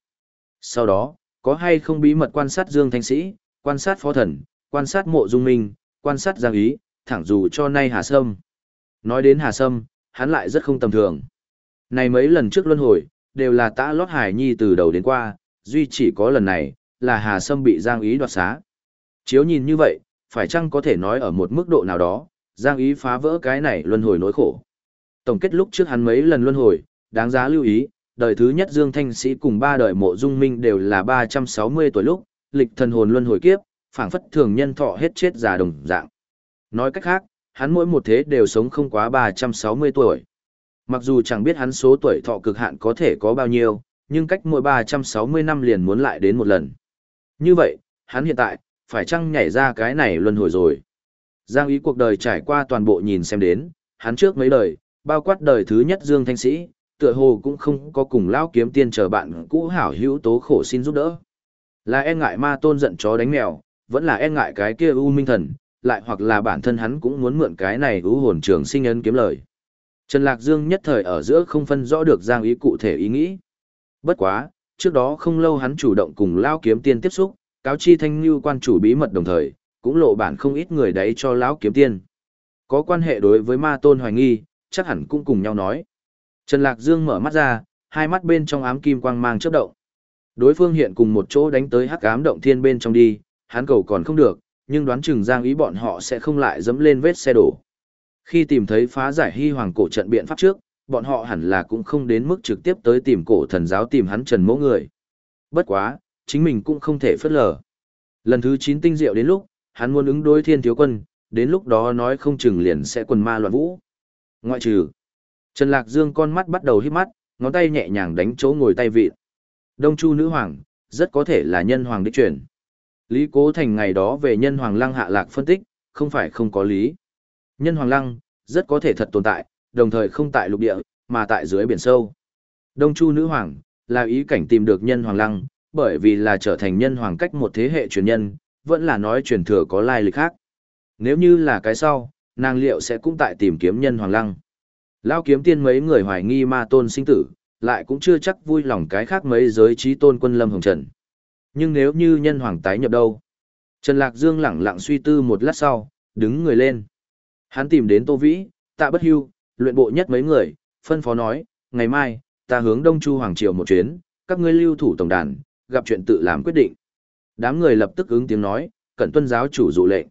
Speaker 1: Sau đó, có hay không bí mật quan sát Dương Thanh Sĩ, quan sát phó thần, quan sát mộ dung minh, quan sát giang ý, thẳng dù cho nay Hà Sâm. Nói đến Hà Sâm, hắn lại rất không tầm thường. Này mấy lần trước luân hồi, đều là tã lót hải nhi từ đầu đến qua, duy chỉ có lần này, là Hà Sâm bị Giang Ý đoạt xá. Chiếu nhìn như vậy, phải chăng có thể nói ở một mức độ nào đó, Giang Ý phá vỡ cái này luân hồi nỗi khổ. Tổng kết lúc trước hắn mấy lần luân hồi, đáng giá lưu ý, đời thứ nhất Dương Thanh Sĩ cùng ba đời mộ dung minh đều là 360 tuổi lúc, lịch thần hồn luân hồi kiếp, phảng phất thường nhân thọ hết chết già đồng dạng. Nói cách khác, hắn mỗi một thế đều sống không quá 360 tuổi. Mặc dù chẳng biết hắn số tuổi thọ cực hạn có thể có bao nhiêu, nhưng cách mỗi 360 năm liền muốn lại đến một lần. Như vậy, hắn hiện tại, phải chăng nhảy ra cái này luân hồi rồi. Giang ý cuộc đời trải qua toàn bộ nhìn xem đến, hắn trước mấy đời, bao quát đời thứ nhất Dương Thanh Sĩ, tựa hồ cũng không có cùng lão kiếm tiên chờ bạn cũ hảo hữu tố khổ xin giúp đỡ. Là e ngại ma tôn giận chó đánh mèo, vẫn là e ngại cái kia u minh thần, lại hoặc là bản thân hắn cũng muốn mượn cái này ưu hồn trường sinh ấn kiếm lời. Trần Lạc Dương nhất thời ở giữa không phân rõ được Giang ý cụ thể ý nghĩ. Bất quá, trước đó không lâu hắn chủ động cùng Lão Kiếm Tiên tiếp xúc, cáo chi thanh như quan chủ bí mật đồng thời, cũng lộ bản không ít người đấy cho Lão Kiếm Tiên. Có quan hệ đối với ma tôn hoài nghi, chắc hẳn cũng cùng nhau nói. Trần Lạc Dương mở mắt ra, hai mắt bên trong ám kim quang mang chớp động. Đối phương hiện cùng một chỗ đánh tới hắc ám động thiên bên trong đi, hắn cầu còn không được, nhưng đoán chừng Giang ý bọn họ sẽ không lại dẫm lên vết xe đổ. Khi tìm thấy phá giải hy hoàng cổ trận biện pháp trước, bọn họ hẳn là cũng không đến mức trực tiếp tới tìm cổ thần giáo tìm hắn trần mẫu người. Bất quá, chính mình cũng không thể phớt lờ. Lần thứ 9 tinh diệu đến lúc, hắn muốn ứng đối thiên thiếu quân, đến lúc đó nói không chừng liền sẽ quần ma loạn vũ. Ngoại trừ, Trần Lạc Dương con mắt bắt đầu hít mắt, ngón tay nhẹ nhàng đánh chỗ ngồi tay vịt. Đông Chu nữ hoàng, rất có thể là nhân hoàng đích truyền. Lý Cố Thành ngày đó về nhân hoàng lăng hạ lạc phân tích, không phải không có lý. Nhân hoàng lăng, rất có thể thật tồn tại, đồng thời không tại lục địa, mà tại dưới biển sâu. Đông Chu nữ hoàng, là ý cảnh tìm được nhân hoàng lăng, bởi vì là trở thành nhân hoàng cách một thế hệ truyền nhân, vẫn là nói truyền thừa có lai lịch khác. Nếu như là cái sau, nàng liệu sẽ cũng tại tìm kiếm nhân hoàng lăng. Lao kiếm tiên mấy người hoài nghi ma tôn sinh tử, lại cũng chưa chắc vui lòng cái khác mấy giới trí tôn quân lâm hồng trần. Nhưng nếu như nhân hoàng tái nhập đâu? Trần Lạc Dương lẳng lặng suy tư một lát sau, đứng người lên. Hắn tìm đến Tô Vĩ, tạ bất hưu, luyện bộ nhất mấy người, phân phó nói, ngày mai, ta hướng Đông Chu Hoàng Triều một chuyến, các ngươi lưu thủ tổng đàn, gặp chuyện tự làm quyết định. Đám người lập tức ứng tiếng nói, cẩn tuân giáo chủ dụ lệnh.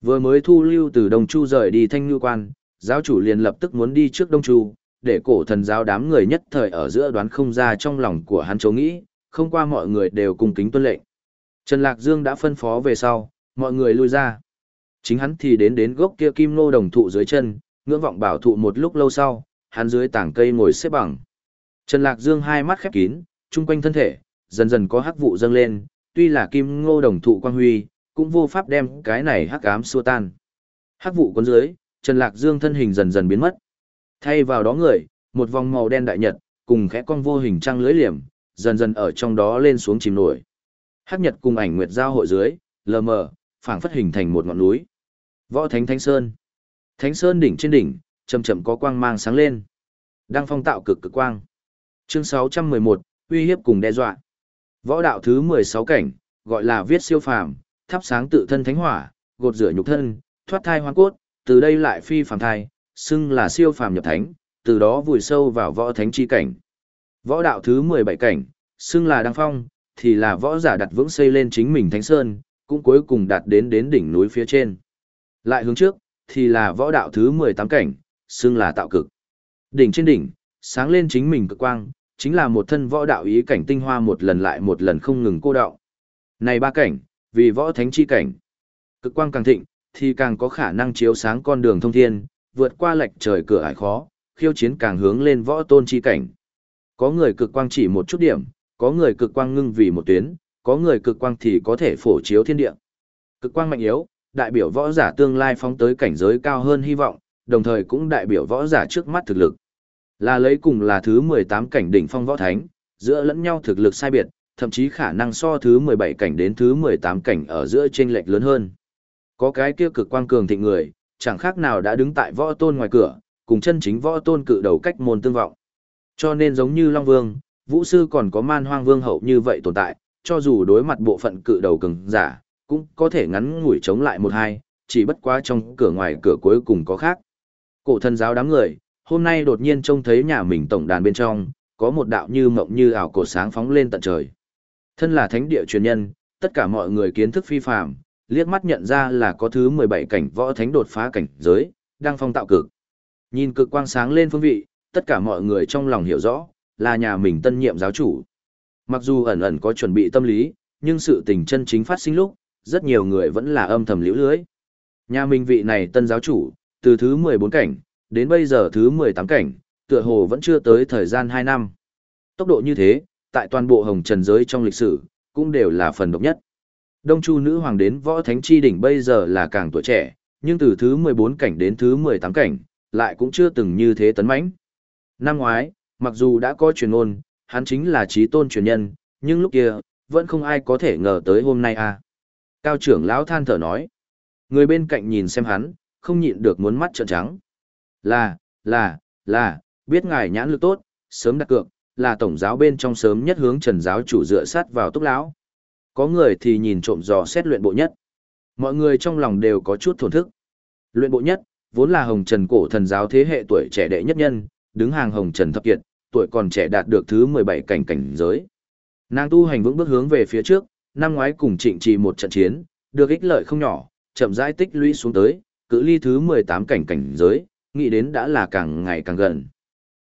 Speaker 1: Vừa mới thu lưu từ Đông Chu rời đi thanh ngư quan, giáo chủ liền lập tức muốn đi trước Đông Chu, để cổ thần giáo đám người nhất thời ở giữa đoán không ra trong lòng của hắn chấu nghĩ, không qua mọi người đều cùng kính tuân lệnh. Trần Lạc Dương đã phân phó về sau, mọi người lui ra. Chính hắn thì đến đến gốc kia kim nô đồng thụ dưới chân, ngưỡng vọng bảo thụ một lúc lâu sau, hắn dưới tảng cây ngồi xếp bằng. Trần Lạc Dương hai mắt khép kín, chung quanh thân thể, dần dần có hắc vụ dâng lên, tuy là kim ngô đồng thụ quang huy, cũng vô pháp đem cái này hắc ám xua tan. Hắc vụ cuốn dưới, Trần Lạc Dương thân hình dần dần biến mất. Thay vào đó người, một vòng màu đen đại nhật, cùng khẽ con vô hình trăng lưới liềm, dần dần ở trong đó lên xuống chìm nổi. Hắc nhật cùng ảnh nguyệt giao hội dưới, lờ mờ, phảng phất hình thành một ngọn núi. Võ Thánh Thánh Sơn. Thánh Sơn đỉnh trên đỉnh, chậm chậm có quang mang sáng lên. Đang phong tạo cực cực quang. Chương 611, uy hiếp cùng đe dọa. Võ đạo thứ 16 cảnh, gọi là viết siêu phàm, thắp sáng tự thân thánh hỏa, gột rửa nhục thân, thoát thai hoang cốt, từ đây lại phi phàm thai, xưng là siêu phàm nhập thánh, từ đó vùi sâu vào võ thánh chi cảnh. Võ đạo thứ 17 cảnh, xưng là đăng phong, thì là võ giả đặt vững xây lên chính mình thánh sơn, cũng cuối cùng đạt đến đến đỉnh núi phía trên. Lại hướng trước, thì là võ đạo thứ 18 cảnh, xưng là tạo cực. Đỉnh trên đỉnh, sáng lên chính mình cực quang, chính là một thân võ đạo ý cảnh tinh hoa một lần lại một lần không ngừng cô đạo. Này ba cảnh, vì võ thánh chi cảnh. Cực quang càng thịnh, thì càng có khả năng chiếu sáng con đường thông thiên, vượt qua lệch trời cửa ải khó, khiêu chiến càng hướng lên võ tôn chi cảnh. Có người cực quang chỉ một chút điểm, có người cực quang ngưng vì một tuyến, có người cực quang thì có thể phổ chiếu thiên địa. Cực quang mạnh yếu, đại biểu võ giả tương lai phóng tới cảnh giới cao hơn hy vọng, đồng thời cũng đại biểu võ giả trước mắt thực lực. Là lấy cùng là thứ 18 cảnh đỉnh phong võ thánh, giữa lẫn nhau thực lực sai biệt, thậm chí khả năng so thứ 17 cảnh đến thứ 18 cảnh ở giữa chênh lệch lớn hơn. Có cái kia cực quang cường thịnh người, chẳng khác nào đã đứng tại võ tôn ngoài cửa, cùng chân chính võ tôn cự đầu cách môn tương vọng. Cho nên giống như Long Vương, Vũ Sư còn có man hoang vương hậu như vậy tồn tại, cho dù đối mặt bộ phận cự đầu cường giả, cũng có thể ngắn ngủi chống lại một hai, chỉ bất quá trong cửa ngoài cửa cuối cùng có khác. Cổ thần giáo đám người, hôm nay đột nhiên trông thấy nhà mình tổng đàn bên trong, có một đạo như mộng như ảo cổ sáng phóng lên tận trời. Thân là thánh địa truyền nhân, tất cả mọi người kiến thức phi phàm, liếc mắt nhận ra là có thứ 17 cảnh võ thánh đột phá cảnh giới, đang phong tạo cực. Nhìn cực quang sáng lên phương vị, tất cả mọi người trong lòng hiểu rõ, là nhà mình tân nhiệm giáo chủ. Mặc dù ẩn ẩn có chuẩn bị tâm lý, nhưng sự tình chân chính phát sinh lúc, rất nhiều người vẫn là âm thầm liễu lưới. Nhà mình vị này tân giáo chủ, từ thứ 14 cảnh, đến bây giờ thứ 18 cảnh, tựa hồ vẫn chưa tới thời gian 2 năm. Tốc độ như thế, tại toàn bộ hồng trần giới trong lịch sử, cũng đều là phần độc nhất. Đông Chu nữ hoàng đến võ thánh chi đỉnh bây giờ là càng tuổi trẻ, nhưng từ thứ 14 cảnh đến thứ 18 cảnh, lại cũng chưa từng như thế tấn mãnh. Năm ngoái, mặc dù đã có truyền ngôn, hắn chính là trí tôn truyền nhân, nhưng lúc kia, vẫn không ai có thể ngờ tới hôm nay à. Cao trưởng lão than thở nói. Người bên cạnh nhìn xem hắn, không nhịn được muốn mắt trợn trắng. Là, là, là, biết ngài nhãn lực tốt, sớm đặt cược, là tổng giáo bên trong sớm nhất hướng trần giáo chủ dựa sát vào túc lão. Có người thì nhìn trộm dò xét luyện bộ nhất. Mọi người trong lòng đều có chút thổn thức. Luyện bộ nhất, vốn là hồng trần cổ thần giáo thế hệ tuổi trẻ đệ nhất nhân, đứng hàng hồng trần thập kiệt, tuổi còn trẻ đạt được thứ 17 cảnh cảnh giới. Nàng tu hành vững bước hướng về phía trước, năm ngoái cùng trịnh trì một trận chiến, được ích lợi không nhỏ, chậm rãi tích lũy xuống tới, cự ly thứ 18 cảnh cảnh giới, nghĩ đến đã là càng ngày càng gần.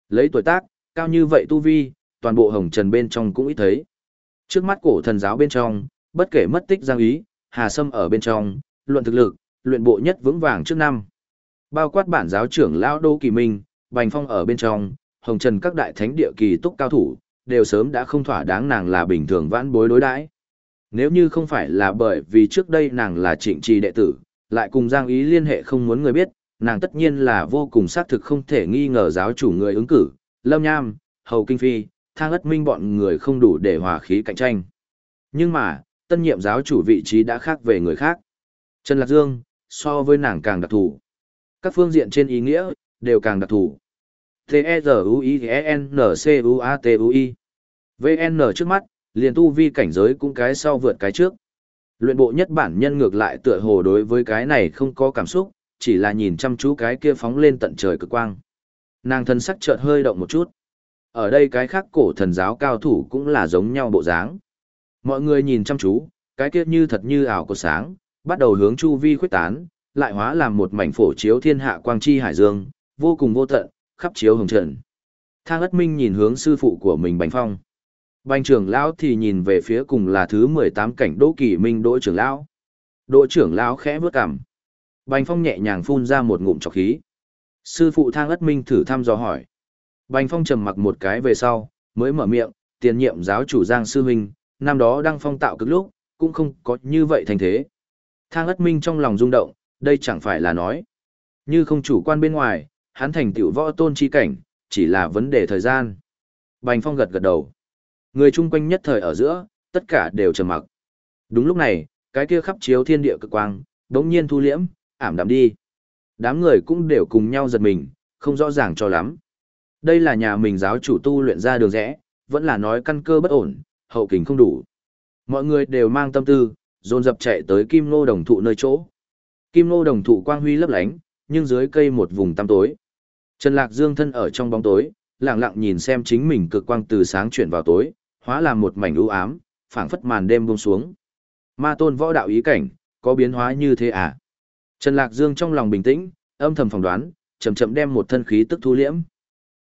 Speaker 1: Lấy tuổi tác, cao như vậy tu vi, toàn bộ hồng trần bên trong cũng ít thấy. Trước mắt cổ thần giáo bên trong, bất kể mất tích giang ý, hà sâm ở bên trong, luận thực lực, luyện bộ nhất vững vàng trước năm. Bao quát bản giáo trưởng Lão Đô Kỳ Minh, Bành Phong ở bên trong, hồng trần các đại thánh địa kỳ túc cao thủ, đều sớm đã không thỏa đáng nàng là bình thường vãn bối đối đãi. Nếu như không phải là bởi vì trước đây nàng là trịnh trì đệ tử, lại cùng Giang Ý liên hệ không muốn người biết, nàng tất nhiên là vô cùng xác thực không thể nghi ngờ giáo chủ người ứng cử, Lâm Nham, Hầu Kinh Phi, Thang Ất Minh bọn người không đủ để hòa khí cạnh tranh. Nhưng mà, tân nhiệm giáo chủ vị trí đã khác về người khác. Trần Lạc Dương, so với nàng càng đặc thù. Các phương diện trên ý nghĩa, đều càng đặc thù. T-E-Z-U-I-N-C-U-A-T-U-I VN trước mắt, liền tu vi cảnh giới cũng cái sau vượt cái trước. Luyện bộ nhất bản nhân ngược lại tựa hồ đối với cái này không có cảm xúc, chỉ là nhìn chăm chú cái kia phóng lên tận trời cực quang. Nàng thân sắc chợt hơi động một chút. Ở đây cái khác cổ thần giáo cao thủ cũng là giống nhau bộ dáng. Mọi người nhìn chăm chú, cái kia như thật như ảo của sáng, bắt đầu hướng chu vi khuếch tán, lại hóa làm một mảnh phổ chiếu thiên hạ quang chi hải dương, vô cùng vô tận, khắp chiếu hồng trần. Thang ất minh nhìn hướng sư phụ của mình Bành Phong. Bành trưởng lão thì nhìn về phía cùng là thứ 18 cảnh Đỗ Kỳ Minh Đỗ trưởng lão. Đỗ trưởng lão khẽ bước cằm. Bành Phong nhẹ nhàng phun ra một ngụm trọc khí. Sư phụ Thang ất minh thử thăm dò hỏi. Bành Phong trầm mặc một cái về sau, mới mở miệng, tiền nhiệm giáo chủ Giang Sư Minh, năm đó đang phong tạo cực lúc, cũng không có như vậy thành thế. Thang ất minh trong lòng rung động, đây chẳng phải là nói. Như không chủ quan bên ngoài, hắn thành tựu võ tôn chi cảnh, chỉ là vấn đề thời gian. Bành Phong gật gật đầu. Người chung quanh nhất thời ở giữa, tất cả đều trầm mặc. Đúng lúc này, cái kia khắp chiếu thiên địa cực quang, đống nhiên thu liễm, ảm đạm đi. Đám người cũng đều cùng nhau giật mình, không rõ ràng cho lắm. Đây là nhà mình giáo chủ tu luyện ra đường rẽ, vẫn là nói căn cơ bất ổn, hậu kình không đủ. Mọi người đều mang tâm tư, dồn dập chạy tới kim nô đồng thụ nơi chỗ. Kim nô đồng thụ quang huy lấp lánh, nhưng dưới cây một vùng tăm tối. Trần Lạc Dương thân ở trong bóng tối, lặng lặng nhìn xem chính mình cực quang từ sáng chuyển vào tối, hóa làm một mảnh u ám, phảng phất màn đêm buông xuống. Ma tôn võ đạo ý cảnh, có biến hóa như thế à? Trần Lạc Dương trong lòng bình tĩnh, âm thầm phỏng đoán, chậm chậm đem một thân khí tức thu liễm.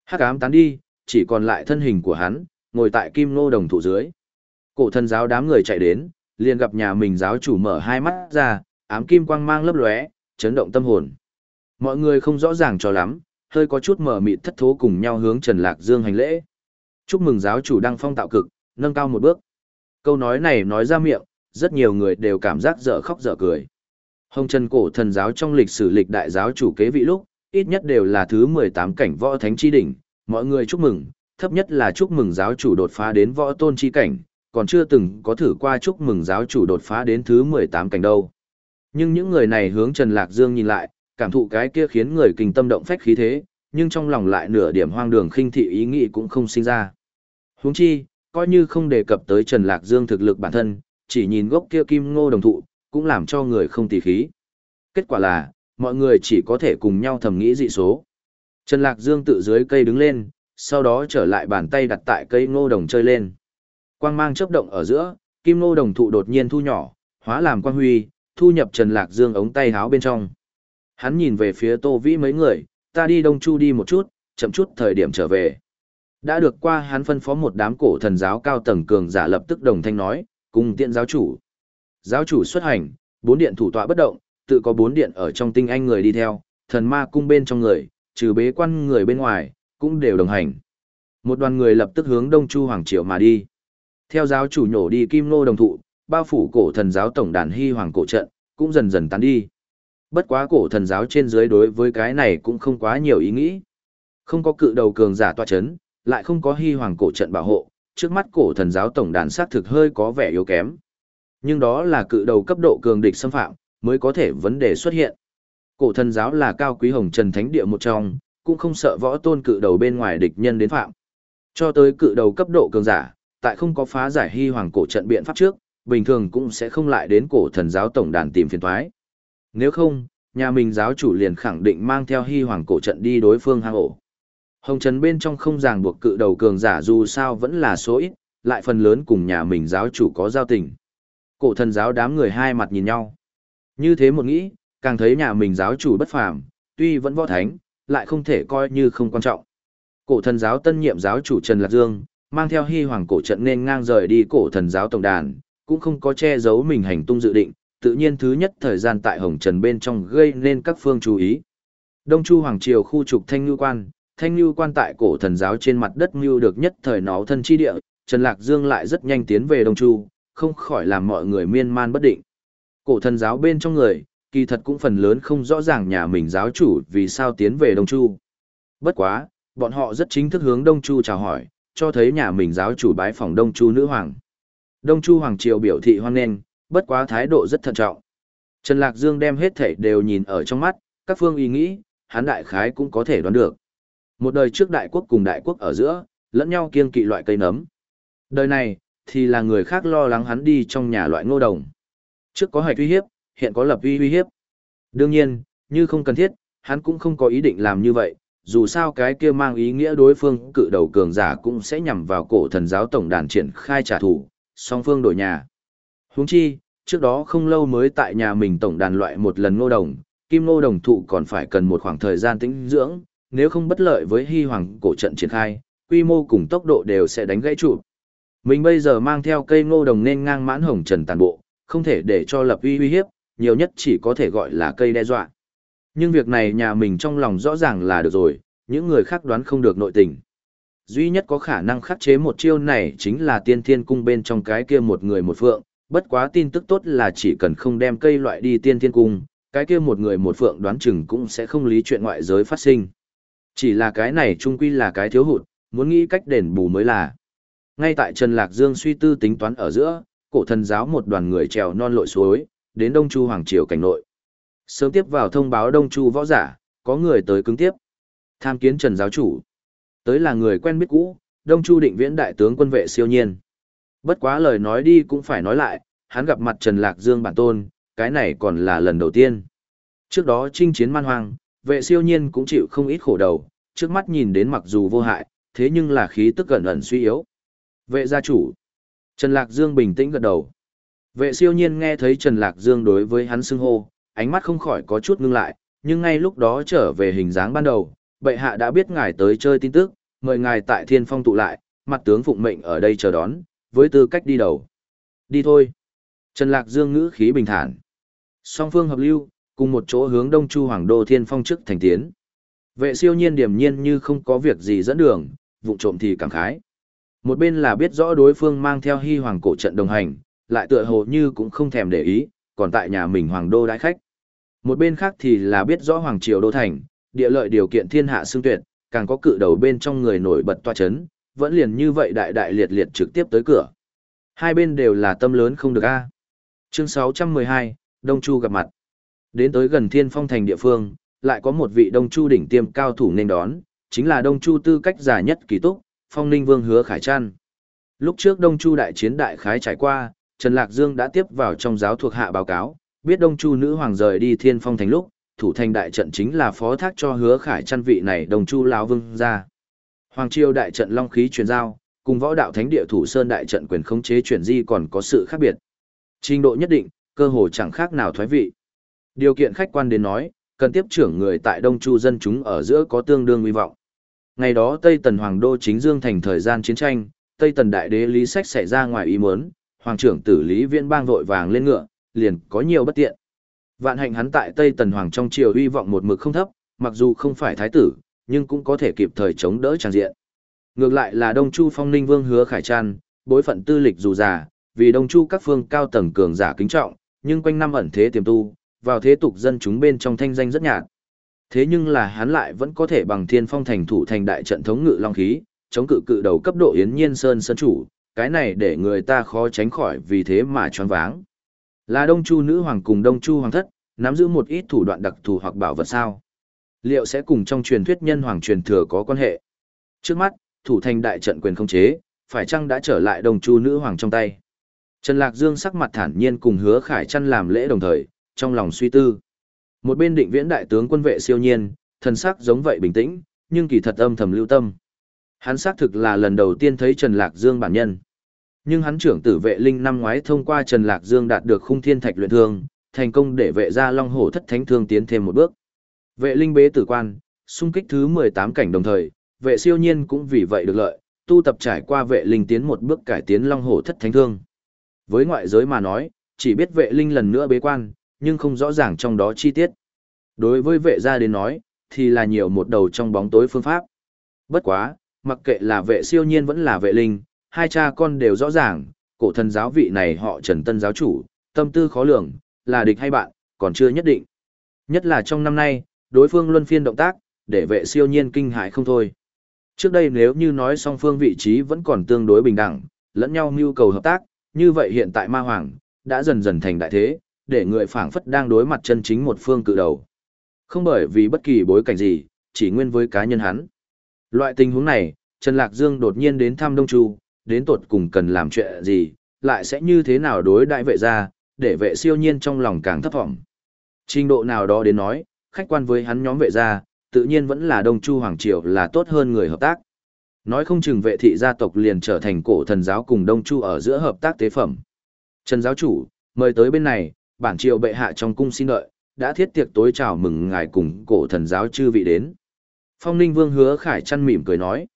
Speaker 1: Hắc ám tán đi, chỉ còn lại thân hình của hắn, ngồi tại kim nô đồng thụ dưới. Cổ thân giáo đám người chạy đến, liền gặp nhà mình giáo chủ mở hai mắt ra, ám kim quang mang lấp lóe, chấn động tâm hồn. Mọi người không rõ ràng cho lắm, hơi có chút mở mịt thất thố cùng nhau hướng Trần Lạc Dương hành lễ. Chúc mừng giáo chủ đăng phong tạo cực, nâng cao một bước. Câu nói này nói ra miệng, rất nhiều người đều cảm giác dở khóc dở cười. Hồng Trần cổ thần giáo trong lịch sử lịch đại giáo chủ kế vị lúc, ít nhất đều là thứ 18 cảnh võ thánh chi đỉnh, mọi người chúc mừng, thấp nhất là chúc mừng giáo chủ đột phá đến võ tôn chi cảnh, còn chưa từng có thử qua chúc mừng giáo chủ đột phá đến thứ 18 cảnh đâu. Nhưng những người này hướng Trần Lạc Dương nhìn lại, cảm thụ cái kia khiến người kinh tâm động phách khí thế, nhưng trong lòng lại nửa điểm hoang đường khinh thị ý nghĩ cũng không sinh ra. Huống chi, coi như không đề cập tới Trần Lạc Dương thực lực bản thân, chỉ nhìn gốc kia kim ngô đồng thụ, cũng làm cho người không tỉ khí. Kết quả là, mọi người chỉ có thể cùng nhau thầm nghĩ dị số. Trần Lạc Dương tự dưới cây đứng lên, sau đó trở lại bàn tay đặt tại cây ngô đồng chơi lên. Quang mang chớp động ở giữa, kim ngô đồng thụ đột nhiên thu nhỏ, hóa làm quang huy, thu nhập Trần Lạc Dương ống tay háo bên trong. Hắn nhìn về phía Tô Vĩ mấy người, ta đi Đông Chu đi một chút, chậm chút thời điểm trở về. Đã được qua hắn phân phó một đám cổ thần giáo cao tầng cường giả lập tức đồng thanh nói, cùng tiện giáo chủ. Giáo chủ xuất hành, bốn điện thủ tọa bất động, tự có bốn điện ở trong tinh anh người đi theo, thần ma cung bên trong người, trừ bế quan người bên ngoài, cũng đều đồng hành. Một đoàn người lập tức hướng Đông Chu Hoàng Triều mà đi. Theo giáo chủ nhổ đi kim nô đồng thụ, bao phủ cổ thần giáo tổng đàn hy hoàng cổ trận, cũng dần dần tán đi. Bất quá cổ thần giáo trên dưới đối với cái này cũng không quá nhiều ý nghĩ. Không có cự đầu cường giả tọa chấn, lại không có hy hoàng cổ trận bảo hộ, trước mắt cổ thần giáo tổng đàn sát thực hơi có vẻ yếu kém. Nhưng đó là cự đầu cấp độ cường địch xâm phạm, mới có thể vấn đề xuất hiện. Cổ thần giáo là cao quý hồng trần thánh địa một trong, cũng không sợ võ tôn cự đầu bên ngoài địch nhân đến phạm. Cho tới cự đầu cấp độ cường giả, tại không có phá giải hy hoàng cổ trận biện pháp trước, bình thường cũng sẽ không lại đến cổ thần giáo tổng đàn tìm phiền toái. Nếu không, nhà mình giáo chủ liền khẳng định mang theo hy hoàng cổ trận đi đối phương hang ổ. Hồng Trần bên trong không ràng buộc cự đầu cường giả dù sao vẫn là số ít, lại phần lớn cùng nhà mình giáo chủ có giao tình. Cổ thần giáo đám người hai mặt nhìn nhau. Như thế một nghĩ, càng thấy nhà mình giáo chủ bất phàm, tuy vẫn võ thánh, lại không thể coi như không quan trọng. Cổ thần giáo tân nhiệm giáo chủ Trần Lạc Dương, mang theo hy hoàng cổ trận nên ngang rời đi cổ thần giáo tổng đàn, cũng không có che giấu mình hành tung dự định, tự nhiên thứ nhất thời gian tại Hồng Trần bên trong gây nên các phương chú ý. Đông Chu Hoàng Triều khu trục Thanh Nhu Quan, Thanh Nhu Quan tại cổ thần giáo trên mặt đất mưu được nhất thời nó thân chi địa, Trần Lạc Dương lại rất nhanh tiến về Đông Chu, không khỏi làm mọi người miên man bất định. Cổ thần giáo bên trong người, kỳ thật cũng phần lớn không rõ ràng nhà mình giáo chủ vì sao tiến về Đông Chu. Bất quá, bọn họ rất chính thức hướng Đông Chu chào hỏi, cho thấy nhà mình giáo chủ bái phòng Đông Chu nữ hoàng. Đông Chu Hoàng Triều biểu thị hoan nghênh, bất quá thái độ rất thận trọng. Trần Lạc Dương đem hết thảy đều nhìn ở trong mắt, các phương ý nghĩ, hắn đại khái cũng có thể đoán được. Một đời trước đại quốc cùng đại quốc ở giữa, lẫn nhau kiêng kỵ loại cây nấm. Đời này, thì là người khác lo lắng hắn đi trong nhà loại ngô đồng. Trước có hạch uy hiếp, hiện có lập uy uy hiếp. Đương nhiên, như không cần thiết, hắn cũng không có ý định làm như vậy, dù sao cái kia mang ý nghĩa đối phương cự đầu cường giả cũng sẽ nhằm vào cổ thần giáo tổng đàn triển khai trả thù, song phương đổi nhà. Huống chi, trước đó không lâu mới tại nhà mình tổng đàn loại một lần ngô đồng, kim ngô đồng thụ còn phải cần một khoảng thời gian tĩnh dưỡng, nếu không bất lợi với hy hoàng cổ trận triển khai, quy mô cùng tốc độ đều sẽ đánh gãy trụ. Mình bây giờ mang theo cây ngô đồng nên ngang mãn hồng trần tàn bộ, không thể để cho lập uy uy hiếp, nhiều nhất chỉ có thể gọi là cây đe dọa. Nhưng việc này nhà mình trong lòng rõ ràng là được rồi, những người khác đoán không được nội tình. Duy nhất có khả năng khắc chế một chiêu này chính là tiên thiên cung bên trong cái kia một người một phượng, bất quá tin tức tốt là chỉ cần không đem cây loại đi tiên thiên cung, cái kia một người một phượng đoán chừng cũng sẽ không lý chuyện ngoại giới phát sinh. Chỉ là cái này trung quy là cái thiếu hụt, muốn nghĩ cách đền bù mới là. Ngay tại Trần Lạc Dương suy tư tính toán ở giữa, cổ thần giáo một đoàn người trèo non lội suối, đến Đông Chu Hoàng Triều cảnh nội. Sớm tiếp vào thông báo Đông Chu võ giả, có người tới cứng tiếp. Tham kiến Trần giáo chủ. Tới là người quen biết cũ, Đông Chu định viễn đại tướng quân vệ siêu nhiên. Bất quá lời nói đi cũng phải nói lại, hắn gặp mặt Trần Lạc Dương bản tôn, cái này còn là lần đầu tiên. Trước đó chinh chiến man hoang, vệ siêu nhiên cũng chịu không ít khổ đầu, trước mắt nhìn đến mặc dù vô hại, thế nhưng là khí tức gần ẩn suy yếu. Vệ gia chủ. Trần Lạc Dương bình tĩnh gật đầu. Vệ siêu nhiên nghe thấy Trần Lạc Dương đối với hắn xưng hô, ánh mắt không khỏi có chút ngưng lại, nhưng ngay lúc đó trở về hình dáng ban đầu, bệ hạ đã biết ngài tới chơi tin tức, mời ngài tại thiên phong tụ lại, mặt tướng phụng mệnh ở đây chờ đón, với tư cách đi đầu. Đi thôi. Trần Lạc Dương ngữ khí bình thản. Song phương hợp lưu, cùng một chỗ hướng đông chu hoàng đô thiên phong trước thành tiến. Vệ siêu nhiên điềm nhiên như không có việc gì dẫn đường, vụ trộm thì cảm khái. Một bên là biết rõ đối phương mang theo hy hoàng cổ trận đồng hành, lại tựa hồ như cũng không thèm để ý, còn tại nhà mình hoàng đô đãi khách. Một bên khác thì là biết rõ hoàng triều đô thành, địa lợi điều kiện thiên hạ xương tuyệt, càng có cự đầu bên trong người nổi bật toa chấn, vẫn liền như vậy đại đại liệt liệt trực tiếp tới cửa. Hai bên đều là tâm lớn không được a. Chương 612, Đông Chu gặp mặt. Đến tới gần Thiên Phong thành địa phương, lại có một vị Đông Chu đỉnh tiêm cao thủ nên đón, chính là Đông Chu tư cách giả nhất kỳ túc, Phong Ninh Vương Hứa Khải Trăn. Lúc trước Đông Chu đại chiến đại khái trải qua, Trần Lạc Dương đã tiếp vào trong giáo thuộc hạ báo cáo, biết Đông Chu nữ hoàng rời đi Thiên Phong thành lúc, thủ thành đại trận chính là phó thác cho Hứa Khải Trăn vị này Đông Chu lão vương ra. Hoàng Triều đại trận long khí truyền giao, cùng võ đạo thánh địa thủ sơn đại trận quyền khống chế chuyển di còn có sự khác biệt. Trình độ nhất định, cơ hồ chẳng khác nào thoái vị. Điều kiện khách quan đến nói, cần tiếp trưởng người tại Đông Chu dân chúng ở giữa có tương đương uy vọng. Ngày đó Tây Tần Hoàng đô chính dương thành thời gian chiến tranh, Tây Tần đại đế Lý Sách xảy ra ngoài ý muốn, hoàng trưởng tử Lý Viễn Bang vội vàng lên ngựa, liền có nhiều bất tiện. Vạn hạnh hắn tại Tây Tần Hoàng trong triều uy vọng một mực không thấp, mặc dù không phải thái tử, nhưng cũng có thể kịp thời chống đỡ tràng diện. Ngược lại là Đông Chu Phong Ninh Vương Hứa Khải Trăn, bối phận tư lịch dù già, vì Đông Chu các phương cao tầng cường giả kính trọng, nhưng quanh năm ẩn thế tiềm tu, vào thế tục dân chúng bên trong thanh danh rất nhạt. Thế nhưng là hắn lại vẫn có thể bằng thiên phong thành thủ thành đại trận thống ngự long khí, chống cự cự đầu cấp độ yến nhiên sơn sơn chủ, cái này để người ta khó tránh khỏi vì thế mà choáng váng. Là Đông Chu nữ hoàng cùng Đông Chu hoàng thất, nắm giữ một ít thủ đoạn đặc thù hoặc bảo vật sao? Liệu sẽ cùng trong truyền thuyết nhân hoàng truyền thừa có quan hệ? Trước mắt, thủ thành đại trận quyền không chế, phải chăng đã trở lại Đồng Chu nữ hoàng trong tay? Trần Lạc Dương sắc mặt thản nhiên cùng hứa khải chăn làm lễ đồng thời, trong lòng suy tư. Một bên định viễn đại tướng quân vệ siêu nhiên, thần sắc giống vậy bình tĩnh, nhưng kỳ thật âm thầm lưu tâm. Hắn xác thực là lần đầu tiên thấy Trần Lạc Dương bản nhân. Nhưng hắn trưởng tử vệ linh năm ngoái thông qua Trần Lạc Dương đạt được khung thiên thạch luyện thương, thành công để vệ gia long hổ thất thánh thương tiến thêm một bước. Vệ linh bế tử quan, xung kích thứ 18 cảnh đồng thời, vệ siêu nhiên cũng vì vậy được lợi, tu tập trải qua vệ linh tiến một bước cải tiến long hổ thất thánh thương. Với ngoại giới mà nói, chỉ biết vệ linh lần nữa bế quan, nhưng không rõ ràng trong đó chi tiết. Đối với vệ gia đến nói, thì là nhiều một đầu trong bóng tối phương pháp. Bất quá, mặc kệ là vệ siêu nhiên vẫn là vệ linh, hai cha con đều rõ ràng, cổ thần giáo vị này họ trần tân giáo chủ, tâm tư khó lường, là địch hay bạn, còn chưa nhất định. Nhất là trong năm nay, đối phương luân phiên động tác, để vệ siêu nhiên kinh hại không thôi. Trước đây nếu như nói song phương vị trí vẫn còn tương đối bình đẳng, lẫn nhau mưu cầu hợp tác, như vậy hiện tại ma hoàng, đã dần dần thành đại thế, để người phảng phất đang đối mặt chân chính một phương cự đầu. Không bởi vì bất kỳ bối cảnh gì, chỉ nguyên với cá nhân hắn. Loại tình huống này, Trần Lạc Dương đột nhiên đến thăm Đông Chu, đến tột cùng cần làm chuyện gì, lại sẽ như thế nào đối đại vệ ra, để vệ siêu nhiên trong lòng càng thấp vọng. Trình độ nào đó đến nói, khách quan với hắn nhóm vệ gia, tự nhiên vẫn là Đông Chu Hoàng Triều là tốt hơn người hợp tác. Nói không chừng vệ thị gia tộc liền trở thành cổ thần giáo cùng Đông Chu ở giữa hợp tác tế phẩm. Trần giáo chủ, mời tới bên này, bản triều bệ hạ trong cung xin đợi, đã thiết tiệc tối chào mừng ngài cùng cổ thần giáo chư vị đến. Phong Ninh Vương hứa khải chăn mỉm cười nói.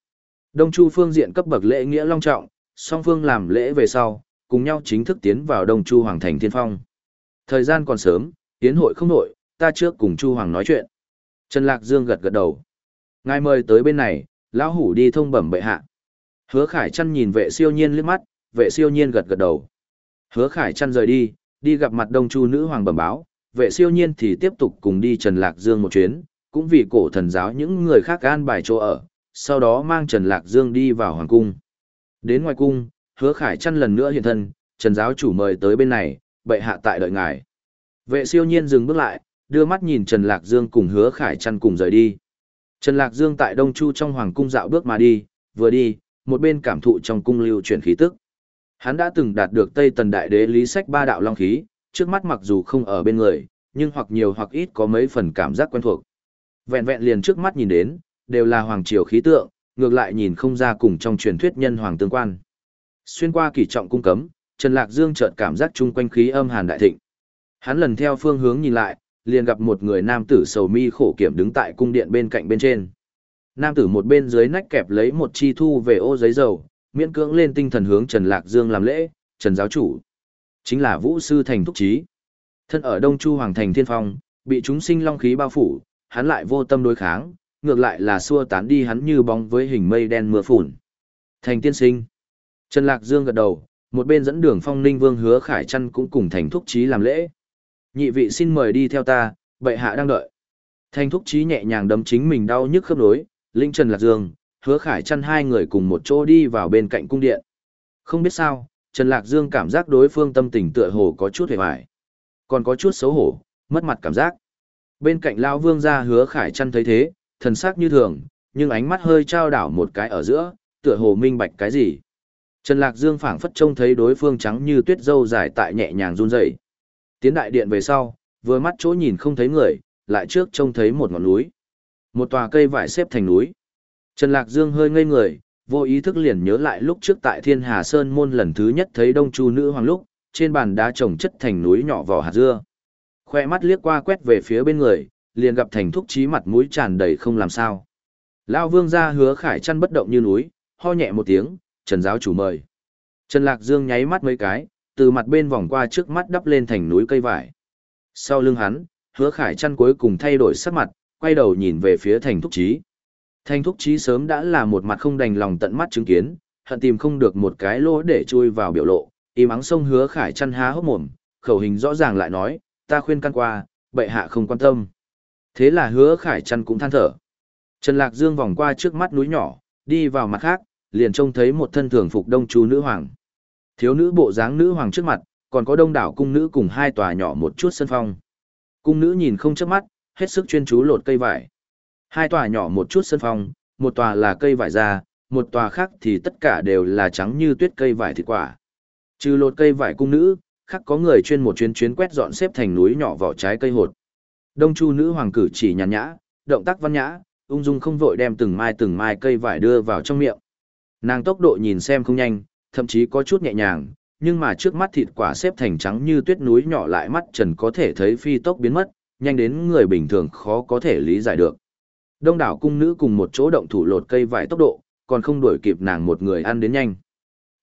Speaker 1: Đông Chu phương diện cấp bậc lễ nghĩa long trọng, song phương làm lễ về sau, cùng nhau chính thức tiến vào Đông Chu Hoàng thành thiên phong. Thời gian còn sớm, tiến hội không nội, ta trước cùng Chu Hoàng nói chuyện. Trần Lạc Dương gật gật đầu. Ngài mời tới bên này, lão hủ đi thông bẩm bệ hạ. Hứa Khải Trăn nhìn vệ siêu nhiên liếc mắt, vệ siêu nhiên gật gật đầu. Hứa Khải Trăn rời đi, đi gặp mặt Đông Chu nữ hoàng bẩm báo, vệ siêu nhiên thì tiếp tục cùng đi Trần Lạc Dương một chuyến, cũng vì cổ thần giáo những người khác an bài chỗ ở, sau đó mang Trần Lạc Dương đi vào hoàng cung. Đến ngoài cung, hứa khải chăn lần nữa hiện thân, Trần giáo chủ mời tới bên này, bệ hạ tại đợi ngài. Vệ siêu nhiên dừng bước lại, đưa mắt nhìn Trần Lạc Dương cùng hứa khải chăn cùng rời đi. Trần Lạc Dương tại Đông Chu trong hoàng cung dạo bước mà đi, vừa đi, một bên cảm thụ trong cung lưu chuyển khí tức. Hắn đã từng đạt được Tây Tần Đại Đế lý sách ba đạo long khí, trước mắt mặc dù không ở bên người, nhưng hoặc nhiều hoặc ít có mấy phần cảm giác quen thuộc. Vẹn vẹn liền trước mắt nhìn đến, đều là hoàng triều khí tượng, ngược lại nhìn không ra cùng trong truyền thuyết nhân hoàng tương quan. Xuyên qua kỳ trọng cung cấm, Trần Lạc Dương chợt cảm giác chung quanh khí âm hàn đại thịnh. Hắn lần theo phương hướng nhìn lại, liền gặp một người nam tử sầu mi khổ kiểm đứng tại cung điện bên cạnh bên trên. Nam tử một bên dưới nách kẹp lấy một chi thu về ô giấy dầu, miễn cưỡng lên tinh thần hướng Trần Lạc Dương làm lễ, Trần giáo chủ. Chính là Vũ Sư Thành Thúc Trí. Thân ở Đông Chu Hoàng Thành Thiên Phong, bị chúng sinh long khí bao phủ, hắn lại vô tâm đối kháng, ngược lại là xua tán đi hắn như bóng với hình mây đen mưa phùn. Thành tiên sinh. Trần Lạc Dương gật đầu, một bên dẫn đường phong ninh vương hứa khải chăn cũng cùng thành thúc trí làm lễ. Nhị vị xin mời đi theo ta, bệ hạ đang đợi. Thanh thúc trí nhẹ nhàng đấm chính mình đau nhức khớp nối, linh Trần Lạc Dương, hứa khải chăn hai người cùng một chỗ đi vào bên cạnh cung điện. Không biết sao, Trần Lạc Dương cảm giác đối phương tâm tình tựa hồ có chút hề hoài. Còn có chút xấu hổ, mất mặt cảm giác. Bên cạnh Lao Vương ra hứa khải chăn thấy thế, thần sắc như thường, nhưng ánh mắt hơi trao đảo một cái ở giữa, tựa hồ minh bạch cái gì. Trần Lạc Dương phảng phất trông thấy đối phương trắng như tuyết dâu dài tại nhẹ nhàng run rẩy. Tiến đại điện về sau, vừa mắt chỗ nhìn không thấy người, lại trước trông thấy một ngọn núi. Một tòa cây vải xếp thành núi. Trần Lạc Dương hơi ngây người, vô ý thức liền nhớ lại lúc trước tại Thiên Hà Sơn môn lần thứ nhất thấy Đông Chu nữ hoàng lúc, trên bàn đá trồng chất thành núi nhỏ vỏ hạt dưa. Khoe mắt liếc qua quét về phía bên người, liền gặp thành thúc trí mặt mũi tràn đầy không làm sao. Lao vương ra hứa khải chăn bất động như núi, ho nhẹ một tiếng, Trần giáo chủ mời. Trần Lạc Dương nháy mắt mấy cái, từ mặt bên vòng qua trước mắt đắp lên thành núi cây vải. Sau lưng hắn, hứa khải chăn cuối cùng thay đổi sắc mặt, quay đầu nhìn về phía thành thúc trí. Thành thúc trí sớm đã là một mặt không đành lòng tận mắt chứng kiến, hận tìm không được một cái lỗ để chui vào biểu lộ, im ắng sông hứa khải chăn há hốc mồm, khẩu hình rõ ràng lại nói, ta khuyên căn qua, bệ hạ không quan tâm. Thế là hứa khải chăn cũng than thở. Trần Lạc Dương vòng qua trước mắt núi nhỏ, đi vào mặt khác, liền trông thấy một thân thường phục đông chú nữ hoàng. Thiếu nữ bộ dáng nữ hoàng trước mặt, còn có đông đảo cung nữ cùng hai tòa nhỏ một chút sân phong. Cung nữ nhìn không chớp mắt, hết sức chuyên chú lột cây vải. Hai tòa nhỏ một chút sân phong, một tòa là cây vải da, một tòa khác thì tất cả đều là trắng như tuyết cây vải thịt quả. Trừ lột cây vải cung nữ, khác có người chuyên một chuyến chuyến quét dọn xếp thành núi nhỏ vỏ trái cây hột. Đông Chu nữ hoàng cử chỉ nhàn nhã, động tác văn nhã, ung dung không vội đem từng mai từng mai cây vải đưa vào trong miệng. Nàng tốc độ nhìn xem không nhanh, thậm chí có chút nhẹ nhàng, nhưng mà trước mắt thịt quả xếp thành trắng như tuyết núi nhỏ lại mắt trần có thể thấy phi tốc biến mất, nhanh đến người bình thường khó có thể lý giải được. Đông đảo cung nữ cùng một chỗ động thủ lột cây vải tốc độ, còn không đuổi kịp nàng một người ăn đến nhanh.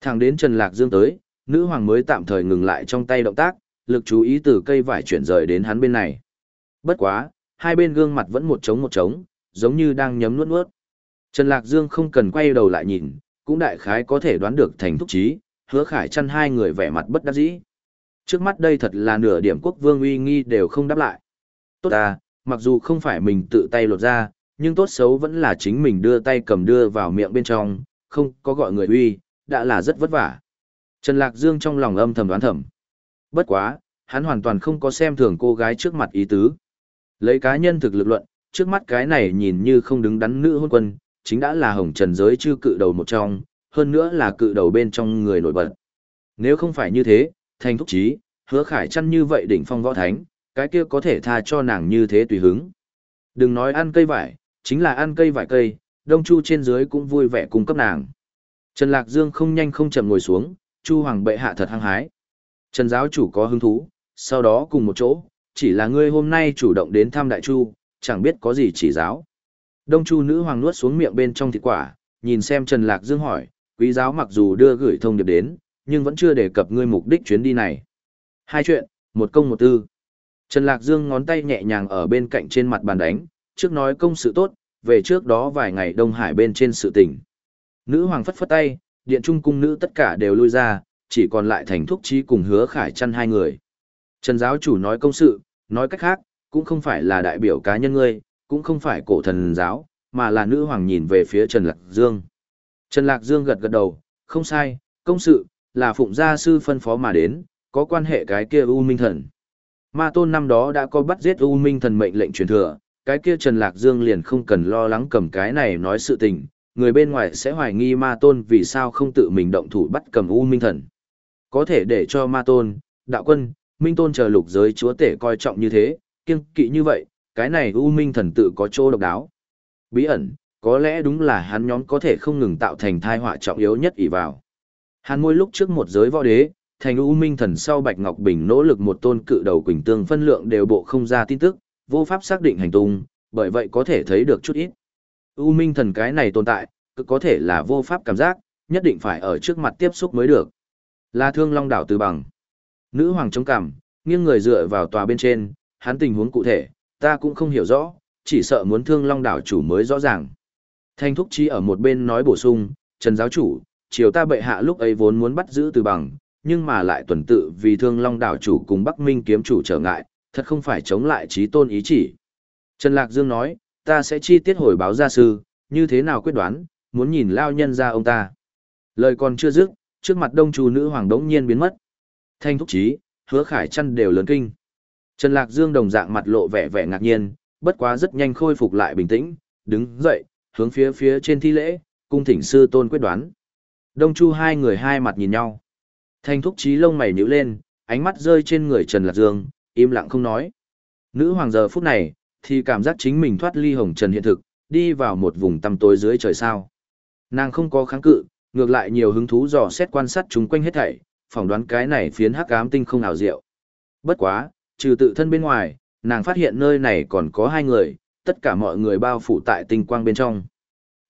Speaker 1: Thẳng đến Trần Lạc Dương tới, nữ hoàng mới tạm thời ngừng lại trong tay động tác, lực chú ý từ cây vải chuyển rời đến hắn bên này. Bất quá, hai bên gương mặt vẫn một trống một trống, giống như đang nhấm nuốt nuốt. Trần Lạc Dương không cần quay đầu lại nhìn, cũng đại khái có thể đoán được thành thúc trí, hứa khải chăn hai người vẻ mặt bất đắc dĩ. Trước mắt đây thật là nửa điểm quốc vương uy nghi đều không đáp lại. Tốt à, mặc dù không phải mình tự tay lột ra, nhưng tốt xấu vẫn là chính mình đưa tay cầm đưa vào miệng bên trong, không có gọi người uy, đã là rất vất vả. Trần Lạc Dương trong lòng âm thầm đoán thầm. Bất quá, hắn hoàn toàn không có xem thường cô gái trước mặt ý tứ. Lấy cá nhân thực lực luận, trước mắt cái này nhìn như không đứng đắn nữ hôn quân, chính đã là hồng trần giới chư cự đầu một trong, hơn nữa là cự đầu bên trong người nổi bật. Nếu không phải như thế, thành thúc chí, hứa khải chăn như vậy đỉnh phong võ thánh, cái kia có thể tha cho nàng như thế tùy hứng. Đừng nói ăn cây vải, chính là ăn cây vải cây, đông chu trên dưới cũng vui vẻ cung cấp nàng. Trần Lạc Dương không nhanh không chậm ngồi xuống, chu hoàng bệ hạ thật hăng hái. Trần giáo chủ có hứng thú, sau đó cùng một chỗ, chỉ là ngươi hôm nay chủ động đến thăm đại chu, chẳng biết có gì chỉ giáo. Đông chu nữ hoàng nuốt xuống miệng bên trong thịt quả, nhìn xem Trần Lạc Dương hỏi, quý giáo mặc dù đưa gửi thông điệp đến, nhưng vẫn chưa đề cập ngươi mục đích chuyến đi này. Hai chuyện, một công một tư. Trần Lạc Dương ngón tay nhẹ nhàng ở bên cạnh trên mặt bàn đánh, trước nói công sự tốt, về trước đó vài ngày Đông Hải bên trên sự tình. Nữ hoàng phất phất tay, điện trung cung nữ tất cả đều lui ra, chỉ còn lại thành thúc trí cùng hứa khải chăn hai người. Trần giáo chủ nói công sự, nói cách khác, cũng không phải là đại biểu cá nhân ngươi, cũng không phải cổ thần giáo, mà là nữ hoàng nhìn về phía Trần Lạc Dương. Trần Lạc Dương gật gật đầu, không sai, công sự, là phụng gia sư phân phó mà đến, có quan hệ cái kia U Minh Thần. Ma Tôn năm đó đã có bắt giết U Minh Thần mệnh lệnh truyền thừa, cái kia Trần Lạc Dương liền không cần lo lắng cầm cái này nói sự tình, người bên ngoài sẽ hoài nghi Ma Tôn vì sao không tự mình động thủ bắt cầm U Minh Thần. Có thể để cho Ma Tôn, Đạo Quân, Minh Tôn chờ lục giới chúa tể coi trọng như thế, kiêng kỵ như vậy, cái này U Minh Thần tự có chỗ độc đáo. Bí ẩn, có lẽ đúng là hắn nhóm có thể không ngừng tạo thành thai họa trọng yếu nhất ỷ vào. Hàn môi lúc trước một giới võ đế, thành U Minh Thần sau Bạch Ngọc Bình nỗ lực một tôn cự đầu quỳnh tương phân lượng đều bộ không ra tin tức, vô pháp xác định hành tung, bởi vậy có thể thấy được chút ít. U Minh Thần cái này tồn tại, cực có thể là vô pháp cảm giác, nhất định phải ở trước mặt tiếp xúc mới được. Là thương long đảo từ bằng. Nữ hoàng chống cằm, nghiêng người dựa vào tòa bên trên, hắn tình huống cụ thể, ta cũng không hiểu rõ, chỉ sợ muốn thương long đảo chủ mới rõ ràng. Thanh thúc chi ở một bên nói bổ sung, Trần giáo chủ, chiều ta bệ hạ lúc ấy vốn muốn bắt giữ từ bằng, nhưng mà lại tuần tự vì thương long đảo chủ cùng Bắc Minh kiếm chủ trở ngại, thật không phải chống lại trí tôn ý chỉ. Trần Lạc Dương nói, ta sẽ chi tiết hồi báo gia sư, như thế nào quyết đoán, muốn nhìn lao nhân ra ông ta. Lời còn chưa dứt, trước mặt đông chủ nữ hoàng đống nhiên biến mất. Thanh thúc chí, hứa khải chăn đều lớn kinh. Trần Lạc Dương đồng dạng mặt lộ vẻ vẻ ngạc nhiên, bất quá rất nhanh khôi phục lại bình tĩnh, đứng dậy, hướng phía phía trên thi lễ, cung thỉnh sư tôn quyết đoán. Đông Chu hai người hai mặt nhìn nhau. Thanh thúc trí lông mày nhíu lên, ánh mắt rơi trên người Trần Lạc Dương, im lặng không nói. Nữ hoàng giờ phút này, thì cảm giác chính mình thoát ly hồng trần hiện thực, đi vào một vùng tăm tối dưới trời sao. Nàng không có kháng cự, ngược lại nhiều hứng thú dò xét quan sát chúng quanh hết thảy, phỏng đoán cái này phiến hắc ám tinh không nào diệu. Bất quá, trừ tự thân bên ngoài, nàng phát hiện nơi này còn có hai người, tất cả mọi người bao phủ tại tinh quang bên trong.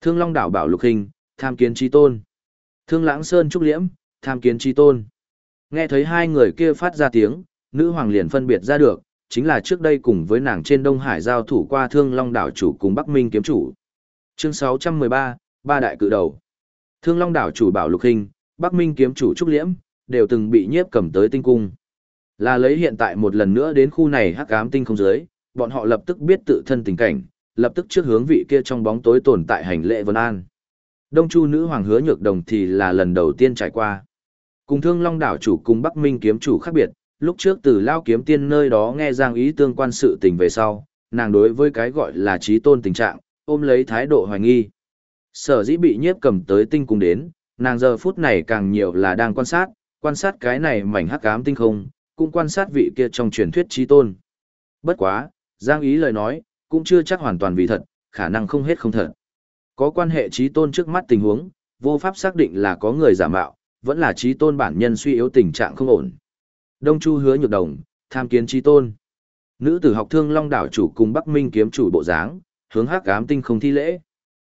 Speaker 1: Thương Long đảo bảo lục hình, tham kiến chi tôn. Thương Lãng Sơn trúc liễm, tham kiến chi tôn. Nghe thấy hai người kia phát ra tiếng, nữ hoàng liền phân biệt ra được, chính là trước đây cùng với nàng trên Đông Hải giao thủ qua Thương Long đảo chủ cùng Bắc Minh kiếm chủ. Chương 613, ba đại cự đầu. Thương Long đảo chủ bảo lục hình, Bắc Minh kiếm chủ trúc liễm, đều từng bị nhiếp cầm tới tinh cung. Là lấy hiện tại một lần nữa đến khu này hắc ám tinh không dưới, bọn họ lập tức biết tự thân tình cảnh, lập tức trước hướng vị kia trong bóng tối tồn tại hành lễ vân an. Đông Chu nữ hoàng hứa nhược đồng thì là lần đầu tiên trải qua. Cùng thương long đảo chủ cùng Bắc Minh kiếm chủ khác biệt, lúc trước từ lao kiếm tiên nơi đó nghe giang ý tương quan sự tình về sau, nàng đối với cái gọi là trí tôn tình trạng, ôm lấy thái độ hoài nghi. Sở dĩ bị nhiếp cầm tới tinh cùng đến, nàng giờ phút này càng nhiều là đang quan sát, quan sát cái này mảnh hắc ám tinh không, cũng quan sát vị kia trong truyền thuyết trí tôn. Bất quá, Giang ý lời nói, cũng chưa chắc hoàn toàn vì thật, khả năng không hết không thật. Có quan hệ trí tôn trước mắt tình huống, vô pháp xác định là có người giả mạo, vẫn là trí tôn bản nhân suy yếu tình trạng không ổn. Đông Chu hứa nhược đồng, tham kiến trí tôn. Nữ tử học thương long đảo chủ cùng Bắc Minh kiếm chủ bộ dáng, hướng hắc ám tinh không thi lễ.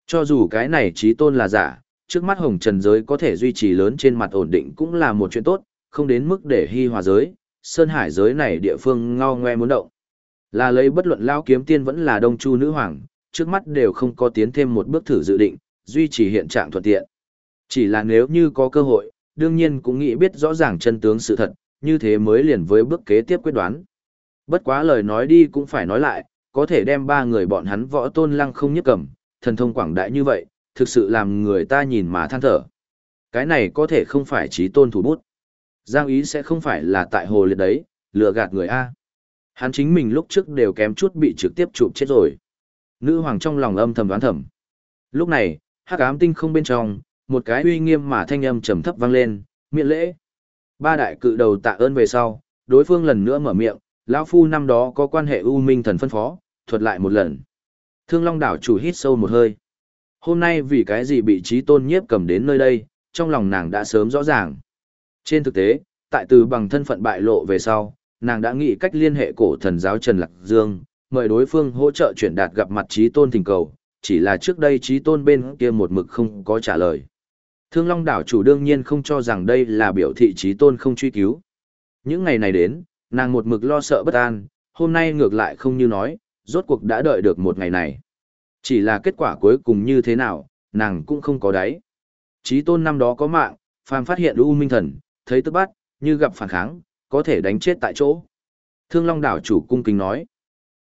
Speaker 1: Cho dù cái này trí tôn là giả, trước mắt hồng trần giới có thể duy trì lớn trên mặt ổn định cũng là một chuyện tốt, không đến mức để hy hòa giới, sơn hải giới này địa phương ngao ngoe muốn động. Là lấy bất luận lao kiếm tiên vẫn là đông chu nữ hoàng, trước mắt đều không có tiến thêm một bước thử dự định, duy trì hiện trạng thuận tiện. Chỉ là nếu như có cơ hội, đương nhiên cũng nghĩ biết rõ ràng chân tướng sự thật, như thế mới liền với bước kế tiếp quyết đoán. Bất quá lời nói đi cũng phải nói lại, có thể đem ba người bọn hắn võ tôn lăng không nhất cầm, thần thông quảng đại như vậy, thực sự làm người ta nhìn mà than thở. Cái này có thể không phải trí tôn thủ bút. Giang ý sẽ không phải là tại hồ liệt đấy, lừa gạt người A. Hắn chính mình lúc trước đều kém chút bị trực tiếp chụp chết rồi. Nữ hoàng trong lòng âm thầm đoán thầm. Lúc này, hắc ám tinh không bên trong, một cái uy nghiêm mà thanh âm trầm thấp vang lên, miệng lễ. Ba đại cự đầu tạ ơn về sau, đối phương lần nữa mở miệng, lão phu năm đó có quan hệ u minh thần phân phó, thuật lại một lần. Thương Long đảo chủ hít sâu một hơi. Hôm nay vì cái gì bị trí tôn nhiếp cầm đến nơi đây, trong lòng nàng đã sớm rõ ràng. Trên thực tế, tại từ bằng thân phận bại lộ về sau, nàng đã nghĩ cách liên hệ cổ thần giáo Trần Lạc Dương, mời đối phương hỗ trợ chuyển đạt gặp mặt trí tôn thỉnh cầu, chỉ là trước đây trí tôn bên kia một mực không có trả lời. Thương Long đảo chủ đương nhiên không cho rằng đây là biểu thị trí tôn không truy cứu. Những ngày này đến, nàng một mực lo sợ bất an, hôm nay ngược lại không như nói, rốt cuộc đã đợi được một ngày này. Chỉ là kết quả cuối cùng như thế nào, nàng cũng không có đáy. Trí tôn năm đó có mạng, phàm phát hiện U Minh Thần, thấy tức bắt, như gặp phản kháng, có thể đánh chết tại chỗ. Thương Long đảo chủ cung kính nói.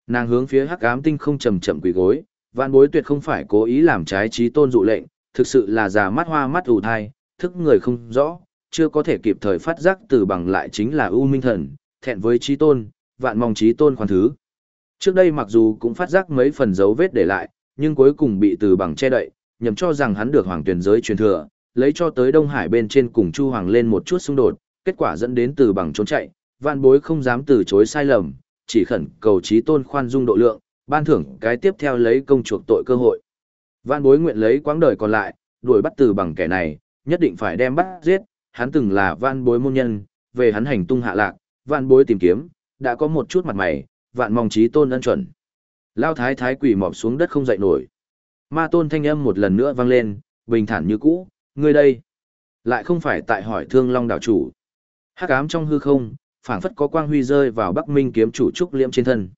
Speaker 1: Nàng hướng phía hắc ám tinh không chậm chậm quỳ gối, vạn bối tuyệt không phải cố ý làm trái trí tôn dụ lệnh, thực sự là già mắt hoa mắt ù thai, thức người không rõ, chưa có thể kịp thời phát giác từ bằng lại chính là U Minh Thần, thẹn với trí tôn, vạn mong trí tôn khoan thứ. Trước đây mặc dù cũng phát giác mấy phần dấu vết để lại, nhưng cuối cùng bị từ bằng che đậy, nhầm cho rằng hắn được hoàng tuyển giới truyền thừa, lấy cho tới Đông Hải bên trên cùng Chu Hoàng lên một chút xung đột, kết quả dẫn đến từ bằng trốn chạy, vạn bối không dám từ chối sai lầm, chỉ khẩn cầu trí tôn khoan dung độ lượng, ban thưởng cái tiếp theo lấy công chuộc tội cơ hội. Vạn bối nguyện lấy quãng đời còn lại, đuổi bắt từ bằng kẻ này, nhất định phải đem bắt giết, hắn từng là vạn bối môn nhân, về hắn hành tung hạ lạc, vạn bối tìm kiếm, đã có một chút mặt mày, vạn mong trí tôn ân chuẩn. Lao thái thái quỷ mọp xuống đất không dậy nổi. Ma tôn thanh âm một lần nữa vang lên, bình thản như cũ, ngươi đây. Lại không phải tại hỏi thương long đảo chủ. hắc ám trong hư không, phảng phất có quang huy rơi vào bắc minh kiếm chủ trúc liễm trên thân.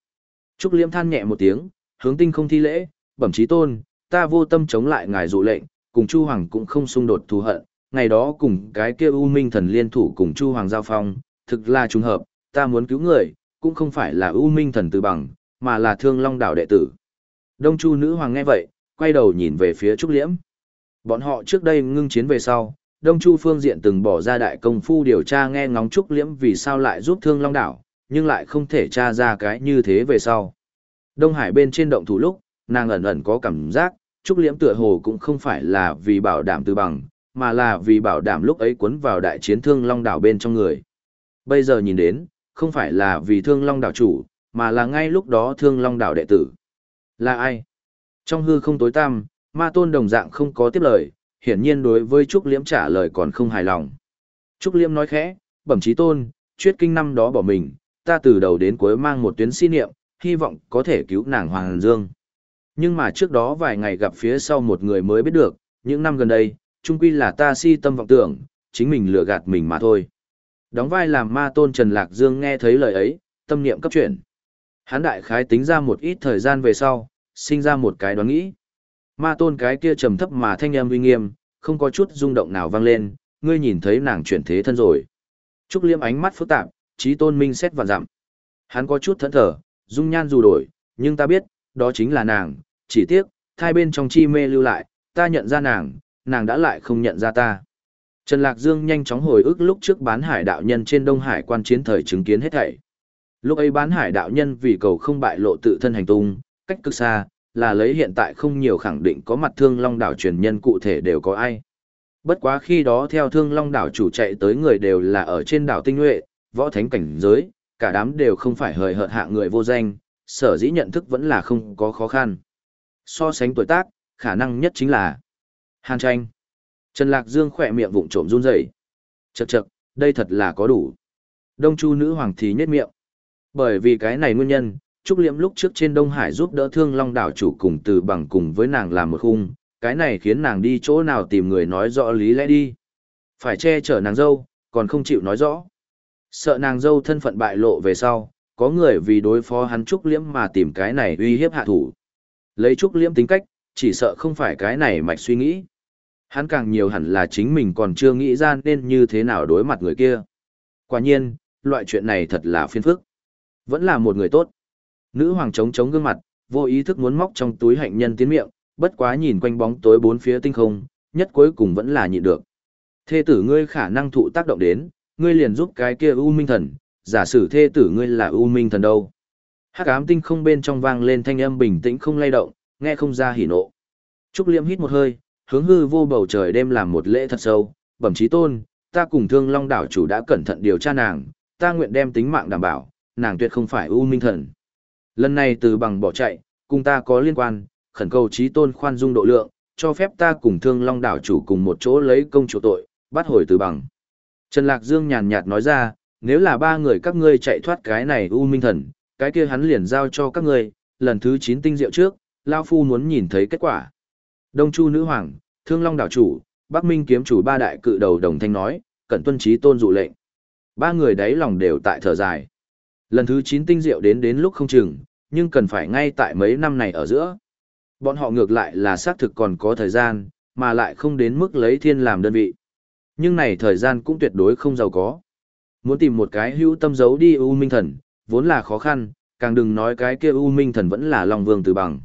Speaker 1: Trúc liễm than nhẹ một tiếng, hướng tinh không thi lễ, bẩm trí tôn, ta vô tâm chống lại ngài dụ lệnh, cùng Chu Hoàng cũng không xung đột thù hận, ngày đó cùng cái kia U Minh thần liên thủ cùng Chu Hoàng giao phong, thực là trùng hợp, ta muốn cứu người, cũng không phải là U Minh thần từ bằng, mà là Thương Long đảo đệ tử. Đông Chu nữ hoàng nghe vậy, quay đầu nhìn về phía Trúc Liễm. Bọn họ trước đây ngưng chiến về sau, Đông Chu phương diện từng bỏ ra đại công phu điều tra nghe ngóng Trúc Liễm vì sao lại giúp Thương Long đảo, nhưng lại không thể tra ra cái như thế về sau. Đông Hải bên trên động thủ lúc, nàng ẩn ẩn có cảm giác, Trúc Liễm tựa hồ cũng không phải là vì bảo đảm từ bằng, mà là vì bảo đảm lúc ấy cuốn vào đại chiến Thương Long đảo bên trong người. Bây giờ nhìn đến, không phải là vì Thương Long đảo chủ, mà là ngay lúc đó Thương Long đảo đệ tử. Là ai? Trong hư không tối tăm, ma tôn đồng dạng không có tiếp lời, hiển nhiên đối với Trúc Liễm trả lời còn không hài lòng. Trúc Liễm nói khẽ, bẩm chí tôn, chuyết kinh năm đó bỏ mình, ta từ đầu đến cuối mang một tuyến si niệm, hy vọng có thể cứu nàng Hoàng Dương. Nhưng mà trước đó vài ngày gặp phía sau một người mới biết được, những năm gần đây, chung quy là ta si tâm vọng tưởng, chính mình lừa gạt mình mà thôi. Đóng vai làm ma tôn Trần Lạc Dương nghe thấy lời ấy, tâm niệm cấp chuyển. Hán đại khái tính ra một ít thời gian về sau, sinh ra một cái đoán nghĩ. Ma tôn cái kia trầm thấp mà thanh âm uy nghiêm, không có chút rung động nào vang lên, ngươi nhìn thấy nàng chuyển thế thân rồi. Trúc Liêm ánh mắt phức tạp, trí tôn minh xét và dặm. Hắn có chút thẫn thờ, dung nhan dù đổi, nhưng ta biết, đó chính là nàng, chỉ tiếc, thai bên trong chi mê lưu lại, ta nhận ra nàng, nàng đã lại không nhận ra ta. Trần Lạc Dương nhanh chóng hồi ức lúc trước bán hải đạo nhân trên Đông Hải quan chiến thời chứng kiến hết thảy. Lúc ấy bán hải đạo nhân vì cầu không bại lộ tự thân hành tung, cách cực xa, là lấy hiện tại không nhiều khẳng định có mặt thương long đảo truyền nhân cụ thể đều có ai. Bất quá khi đó theo thương long đảo chủ chạy tới người đều là ở trên đảo tinh nhuệ, võ thánh cảnh giới, cả đám đều không phải hời hợt hạ người vô danh, sở dĩ nhận thức vẫn là không có khó khăn. So sánh tuổi tác, khả năng nhất chính là Hàn tranh. Trần Lạc Dương khỏe miệng vụng trộm run rẩy. Chậc chậc, đây thật là có đủ. Đông Chu nữ hoàng thì nhếch miệng. Bởi vì cái này nguyên nhân, Trúc Liễm lúc trước trên Đông Hải giúp đỡ Thương Long đảo chủ cùng từ bằng cùng với nàng làm một khung, cái này khiến nàng đi chỗ nào tìm người nói rõ lý lẽ đi. Phải che chở nàng dâu, còn không chịu nói rõ. Sợ nàng dâu thân phận bại lộ về sau, có người vì đối phó hắn Trúc Liễm mà tìm cái này uy hiếp hạ thủ. Lấy Trúc Liễm tính cách, chỉ sợ không phải cái này mạch suy nghĩ. Hắn càng nhiều hẳn là chính mình còn chưa nghĩ ra nên như thế nào đối mặt người kia. Quả nhiên, loại chuyện này thật là phiền phức. Vẫn là một người tốt. Nữ hoàng trống trống gương mặt, vô ý thức muốn móc trong túi hạnh nhân tiến miệng, bất quá nhìn quanh bóng tối bốn phía tinh không, nhất cuối cùng vẫn là nhịn được. Thê tử ngươi khả năng thụ tác động đến, ngươi liền giúp cái kia U Minh Thần, giả sử thê tử ngươi là U Minh Thần đâu. Hắc ám tinh không bên trong vang lên thanh âm bình tĩnh không lay động, nghe không ra hỉ nộ. Trúc Liêm hít một hơi, hướng hư vô bầu trời đêm làm một lễ thật sâu, bẩm chí tôn, ta cùng Thương Long đảo chủ đã cẩn thận điều tra nàng, ta nguyện đem tính mạng đảm bảo, nàng tuyệt không phải U Minh Thần. Lần này từ bằng bỏ chạy, cùng ta có liên quan, khẩn cầu trí tôn khoan dung độ lượng, cho phép ta cùng Thương Long đảo chủ cùng một chỗ lấy công chủ tội, bắt hồi từ bằng. Trần Lạc Dương nhàn nhạt nói ra, nếu là ba người các ngươi chạy thoát cái này U Minh Thần, cái kia hắn liền giao cho các ngươi, lần thứ 9 tinh diệu trước, Lao Phu muốn nhìn thấy kết quả. Đông Chu Nữ Hoàng, Thương Long Đảo Chủ, Bắc Minh Kiếm Chủ ba đại cự đầu đồng thanh nói, cẩn tuân trí tôn dụ lệnh. Ba người đấy lòng đều tại thở dài. Lần thứ 9 tinh diệu đến đến lúc không chừng, nhưng cần phải ngay tại mấy năm này ở giữa. Bọn họ ngược lại là xác thực còn có thời gian, mà lại không đến mức lấy thiên làm đơn vị. Nhưng này thời gian cũng tuyệt đối không giàu có. Muốn tìm một cái hữu tâm giấu đi U Minh Thần, vốn là khó khăn, càng đừng nói cái kia U Minh Thần vẫn là Long Vương từ bằng.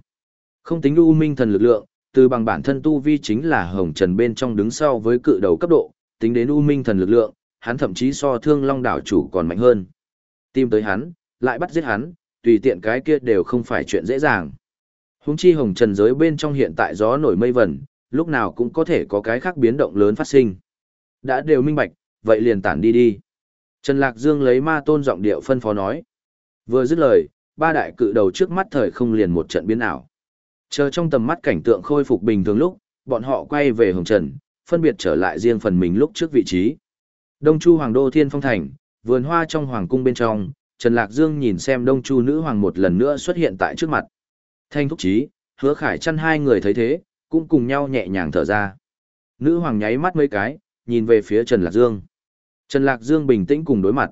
Speaker 1: Không tính U Minh Thần lực lượng, từ bằng bản thân tu vi chính là hồng trần bên trong đứng sau với cự đầu cấp độ, tính đến U Minh Thần lực lượng, hắn thậm chí so thương Long đảo chủ còn mạnh hơn. Tìm tới hắn, lại bắt giết hắn, tùy tiện cái kia đều không phải chuyện dễ dàng. Húng chi hồng trần giới bên trong hiện tại gió nổi mây vẩn, lúc nào cũng có thể có cái khác biến động lớn phát sinh. Đã đều minh bạch, vậy liền tản đi đi. Trần Lạc Dương lấy ma tôn giọng điệu phân phó nói. Vừa dứt lời, ba đại cự đầu trước mắt thời không liền một trận biến ảo. Chờ trong tầm mắt cảnh tượng khôi phục bình thường lúc, bọn họ quay về Hồng Trần, phân biệt trở lại riêng phần mình lúc trước vị trí. Đông Chu Hoàng Đô Thiên Phong Thành, vườn hoa trong Hoàng Cung bên trong, Trần Lạc Dương nhìn xem Đông Chu Nữ Hoàng một lần nữa xuất hiện tại trước mặt. Thanh thúc chí, hứa khải chăn hai người thấy thế, cũng cùng nhau nhẹ nhàng thở ra. Nữ Hoàng nháy mắt mấy cái, nhìn về phía Trần Lạc Dương. Trần Lạc Dương bình tĩnh cùng đối mặt.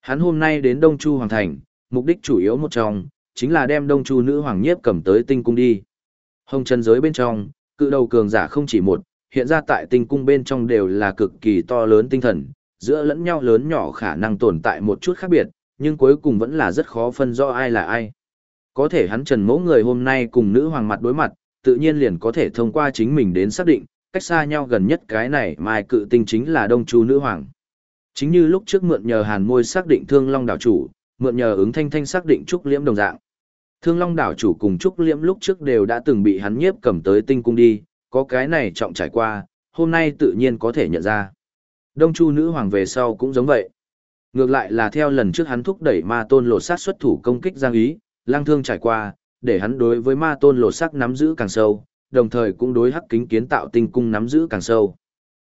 Speaker 1: Hắn hôm nay đến Đông Chu Hoàng Thành, mục đích chủ yếu một trong, chính là đem Đông Chu Nữ Hoàng Nhiếp cầm tới tinh cung đi. Hồng chân giới bên trong, cự đầu cường giả không chỉ một, hiện ra tại tinh cung bên trong đều là cực kỳ to lớn tinh thần, giữa lẫn nhau lớn nhỏ khả năng tồn tại một chút khác biệt, nhưng cuối cùng vẫn là rất khó phân rõ ai là ai. Có thể hắn trần mẫu người hôm nay cùng nữ hoàng mặt đối mặt, tự nhiên liền có thể thông qua chính mình đến xác định, cách xa nhau gần nhất cái này mai cự tinh chính là đông chu nữ hoàng. Chính như lúc trước mượn nhờ hàn môi xác định thương long đảo chủ, mượn nhờ ứng thanh thanh xác định trúc liễm đồng dạng. Thương long đảo chủ cùng trúc liễm lúc trước đều đã từng bị hắn nhiếp cầm tới tinh cung đi, có cái này trọng trải qua, hôm nay tự nhiên có thể nhận ra. Đông chu nữ hoàng về sau cũng giống vậy. Ngược lại là theo lần trước hắn thúc đẩy ma tôn lột sát xuất thủ công kích giang ý, lang thương trải qua, để hắn đối với ma tôn lột sát nắm giữ càng sâu, đồng thời cũng đối hắc kính kiến tạo tinh cung nắm giữ càng sâu.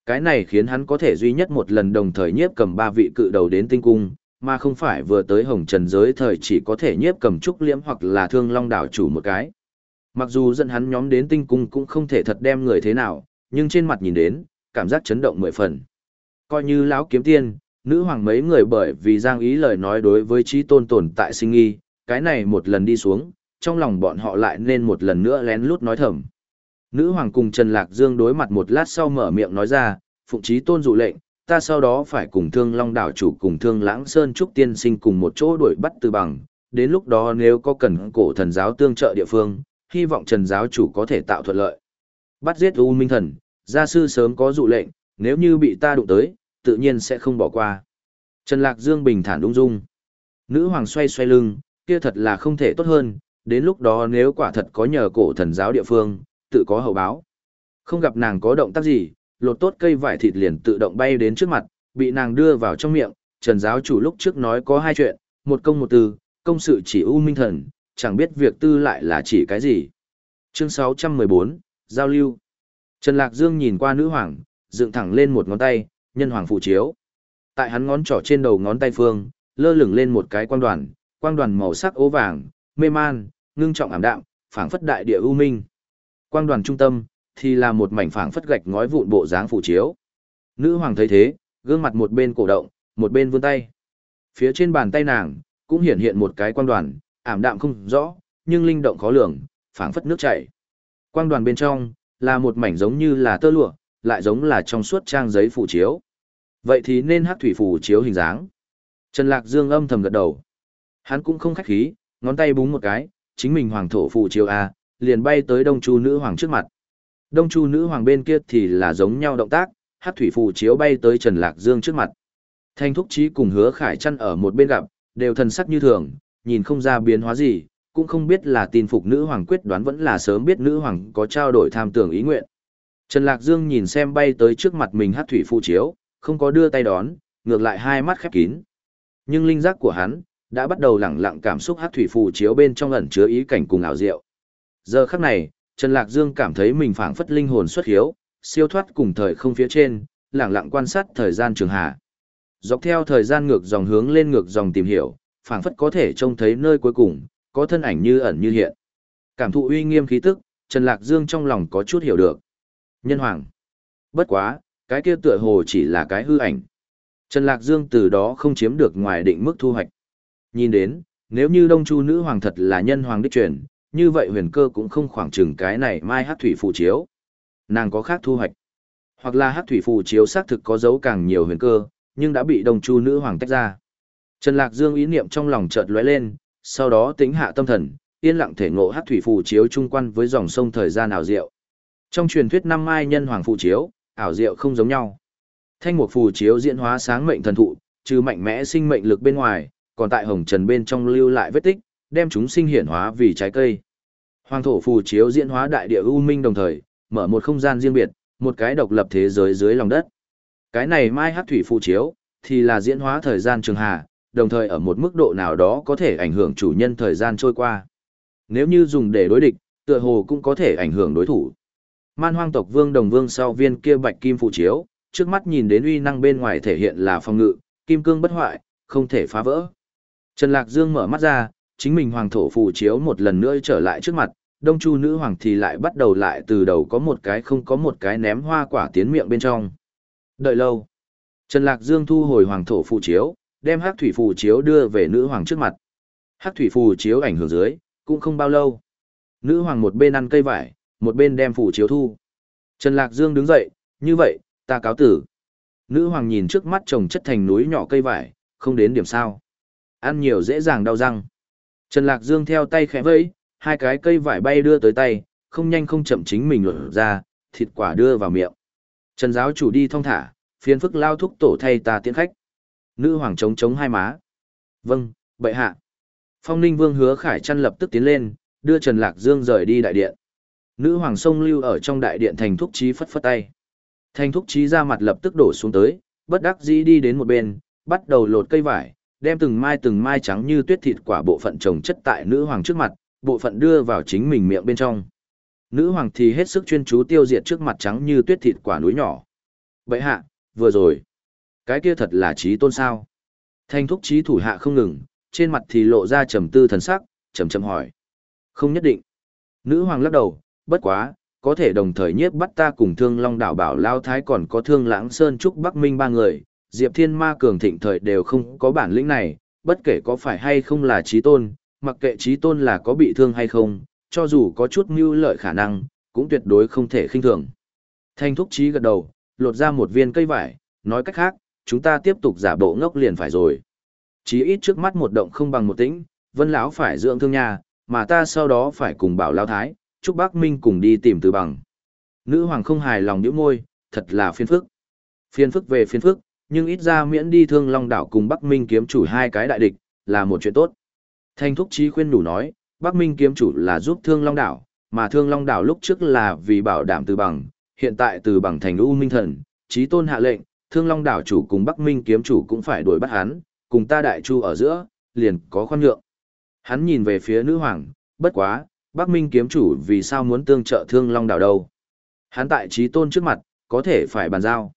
Speaker 1: Cái này khiến hắn có thể duy nhất một lần đồng thời nhiếp cầm ba vị cự đầu đến tinh cung, mà không phải vừa tới hồng trần giới thời chỉ có thể nhiếp cầm trúc liễm hoặc là thương long đảo chủ một cái. Mặc dù dẫn hắn nhóm đến tinh cung cũng không thể thật đem người thế nào, nhưng trên mặt nhìn đến, cảm giác chấn động mười phần. Coi như lão kiếm tiên, nữ hoàng mấy người bởi vì giang ý lời nói đối với trí tôn tồn tại sinh nghi, cái này một lần đi xuống, trong lòng bọn họ lại nên một lần nữa lén lút nói thầm. Nữ hoàng cùng Trần Lạc Dương đối mặt một lát sau mở miệng nói ra, phụng trí tôn dụ lệnh, ta sau đó phải cùng thương long đảo chủ cùng thương lãng sơn trúc tiên sinh cùng một chỗ đuổi bắt từ bằng, đến lúc đó nếu có cần cổ thần giáo tương trợ địa phương, hy vọng trần giáo chủ có thể tạo thuận lợi. Bắt giết U Minh Thần, gia sư sớm có dụ lệnh, nếu như bị ta đụng tới, tự nhiên sẽ không bỏ qua. Trần Lạc Dương bình thản đúng dung. Nữ hoàng xoay xoay lưng, kia thật là không thể tốt hơn, đến lúc đó nếu quả thật có nhờ cổ thần giáo địa phương, tự có hậu báo. Không gặp nàng có động tác gì, lột tốt cây vải thịt liền tự động bay đến trước mặt, bị nàng đưa vào trong miệng, Trần giáo chủ lúc trước nói có hai chuyện, một công một tư, công sự chỉ u minh thần, chẳng biết việc tư lại là chỉ cái gì. Chương 614, Giao lưu. Trần Lạc Dương nhìn qua nữ hoàng, dựng thẳng lên một ngón tay, Nhân hoàng phụ chiếu. Tại hắn ngón trỏ trên đầu ngón tay phương, lơ lửng lên một cái quang đoàn, quang đoàn màu sắc ố vàng, mê man, ngưng trọng ảm đạm, phảng phất đại địa ưu minh. Quang đoàn trung tâm thì là một mảnh phảng phất gạch ngói vụn bộ dáng phụ chiếu. Nữ hoàng thấy thế, gương mặt một bên cổ động, một bên vươn tay. Phía trên bàn tay nàng cũng hiện hiện một cái quang đoàn, ảm đạm không rõ, nhưng linh động khó lường, phảng phất nước chảy. Quang đoàn bên trong là một mảnh giống như là tơ lụa, lại giống là trong suốt trang giấy phủ chiếu. Vậy thì nên hắc thủy phủ chiếu hình dáng. Trần Lạc Dương âm thầm gật đầu. Hắn cũng không khách khí, ngón tay búng một cái, chính mình hoàng thổ phủ chiếu A, liền bay tới đông chu nữ hoàng trước mặt. Đông chu nữ hoàng bên kia thì là giống nhau động tác, hắc thủy phủ chiếu bay tới Trần Lạc Dương trước mặt. Thanh thúc trí cùng hứa khải chăn ở một bên gặp, đều thần sắc như thường, nhìn không ra biến hóa gì, cũng không biết là tin phục nữ hoàng quyết đoán vẫn là sớm biết nữ hoàng có trao đổi tham tưởng ý nguyện. Trần Lạc Dương nhìn xem bay tới trước mặt mình hát thủy phù chiếu, không có đưa tay đón, ngược lại hai mắt khép kín. Nhưng linh giác của hắn đã bắt đầu lẳng lặng cảm xúc hát thủy phù chiếu bên trong ẩn chứa ý cảnh cùng ảo diệu. Giờ khắc này, Trần Lạc Dương cảm thấy mình phảng phất linh hồn xuất hiếu, siêu thoát cùng thời không phía trên, lẳng lặng quan sát thời gian trường hạ. Dọc theo thời gian ngược dòng hướng lên ngược dòng tìm hiểu, phảng phất có thể trông thấy nơi cuối cùng, có thân ảnh như ẩn như hiện. Cảm thụ uy nghiêm khí tức, Trần Lạc Dương trong lòng có chút hiểu được. Nhân hoàng. Bất quá, cái kia tựa hồ chỉ là cái hư ảnh. Trần Lạc Dương từ đó không chiếm được ngoài định mức thu hoạch. Nhìn đến, nếu như Đông Chu nữ hoàng thật là nhân hoàng đích truyền, như vậy huyền cơ cũng không khoảng chừng cái này mai hát thủy phù chiếu. Nàng có khác thu hoạch. Hoặc là hát thủy phù chiếu xác thực có dấu càng nhiều huyền cơ, nhưng đã bị Đông Chu nữ hoàng tách ra. Trần Lạc Dương ý niệm trong lòng chợt lóe lên, sau đó tính hạ tâm thần, yên lặng thể ngộ hát thủy phù chiếu trung quan với dòng sông thời gian nào diệu. Trong truyền thuyết năm mai nhân hoàng phù chiếu, ảo diệu không giống nhau. Thanh mục phù chiếu diễn hóa sáng mệnh thần thụ, trừ mạnh mẽ sinh mệnh lực bên ngoài, còn tại hồng trần bên trong lưu lại vết tích, đem chúng sinh hiển hóa vì trái cây. Hoàng thổ phù chiếu diễn hóa đại địa u minh đồng thời, mở một không gian riêng biệt, một cái độc lập thế giới dưới lòng đất. Cái này mai hát thủy phù chiếu, thì là diễn hóa thời gian trường hà, đồng thời ở một mức độ nào đó có thể ảnh hưởng chủ nhân thời gian trôi qua. Nếu như dùng để đối địch, tựa hồ cũng có thể ảnh hưởng đối thủ. Man hoang tộc vương đồng vương sau viên kia bạch kim phụ chiếu, trước mắt nhìn đến uy năng bên ngoài thể hiện là phòng ngự, kim cương bất hoại, không thể phá vỡ. Trần Lạc Dương mở mắt ra, chính mình hoàng thổ phụ chiếu một lần nữa trở lại trước mặt, đông chu nữ hoàng thì lại bắt đầu lại từ đầu có một cái không có một cái ném hoa quả tiến miệng bên trong. Đợi lâu. Trần Lạc Dương thu hồi hoàng thổ phụ chiếu, đem hắc thủy phù chiếu đưa về nữ hoàng trước mặt. Hắc thủy phù chiếu ảnh hưởng dưới, cũng không bao lâu. Nữ hoàng một bên ăn cây vải, một bên đem phủ chiếu thu. Trần Lạc Dương đứng dậy, như vậy, ta cáo tử. Nữ hoàng nhìn trước mắt chồng chất thành núi nhỏ cây vải, không đến điểm sao. Ăn nhiều dễ dàng đau răng. Trần Lạc Dương theo tay khẽ vẫy, hai cái cây vải bay đưa tới tay, không nhanh không chậm chính mình lột ra, thịt quả đưa vào miệng. Trần giáo chủ đi thong thả, phiền phức lao thúc tổ thay ta tiễn khách. Nữ hoàng chống chống hai má. Vâng, bệ hạ. Phong ninh vương hứa khải chăn lập tức tiến lên, đưa Trần Lạc Dương rời đi đại điện. Nữ hoàng sông lưu ở trong đại điện thành thúc trí phất phất tay. Thành thúc trí ra mặt lập tức đổ xuống tới, bất đắc dĩ đi đến một bên, bắt đầu lột cây vải, đem từng mai từng mai trắng như tuyết thịt quả bộ phận trồng chất tại nữ hoàng trước mặt, bộ phận đưa vào chính mình miệng bên trong. Nữ hoàng thì hết sức chuyên chú tiêu diệt trước mặt trắng như tuyết thịt quả núi nhỏ. Vậy hạ, vừa rồi, cái kia thật là trí tôn sao. Thanh thúc trí thủ hạ không ngừng, trên mặt thì lộ ra trầm tư thần sắc, trầm trầm hỏi. Không nhất định. Nữ hoàng lắc đầu, bất quá, có thể đồng thời nhiếp bắt ta cùng thương long đảo bảo lao thái còn có thương lãng sơn trúc bắc minh ba người, diệp thiên ma cường thịnh thời đều không có bản lĩnh này, bất kể có phải hay không là trí tôn, mặc kệ trí tôn là có bị thương hay không, cho dù có chút mưu lợi khả năng, cũng tuyệt đối không thể khinh thường. Thanh thúc trí gật đầu, lột ra một viên cây vải, nói cách khác, chúng ta tiếp tục giả bộ ngốc liền phải rồi. Chí ít trước mắt một động không bằng một tĩnh, vân lão phải dưỡng thương nhà, mà ta sau đó phải cùng bảo lao thái, chúc bác Minh cùng đi tìm từ bằng. Nữ hoàng không hài lòng nhíu môi, thật là phiền phức. Phiền phức về phiền phức, nhưng ít ra miễn đi thương long đảo cùng Bắc Minh kiếm chủ hai cái đại địch, là một chuyện tốt. Thanh thúc chí khuyên đủ nói, Bắc Minh kiếm chủ là giúp thương long đảo, mà thương long đảo lúc trước là vì bảo đảm từ bằng, hiện tại từ bằng thành U Minh thần, chí tôn hạ lệnh, thương long đảo chủ cùng Bắc Minh kiếm chủ cũng phải đuổi bắt hắn, cùng ta đại chu ở giữa, liền có khoan nhượng. Hắn nhìn về phía nữ hoàng, bất quá, Bắc Minh kiếm chủ vì sao muốn tương trợ thương long đảo đâu. Hắn tại trí tôn trước mặt, có thể phải bàn giao.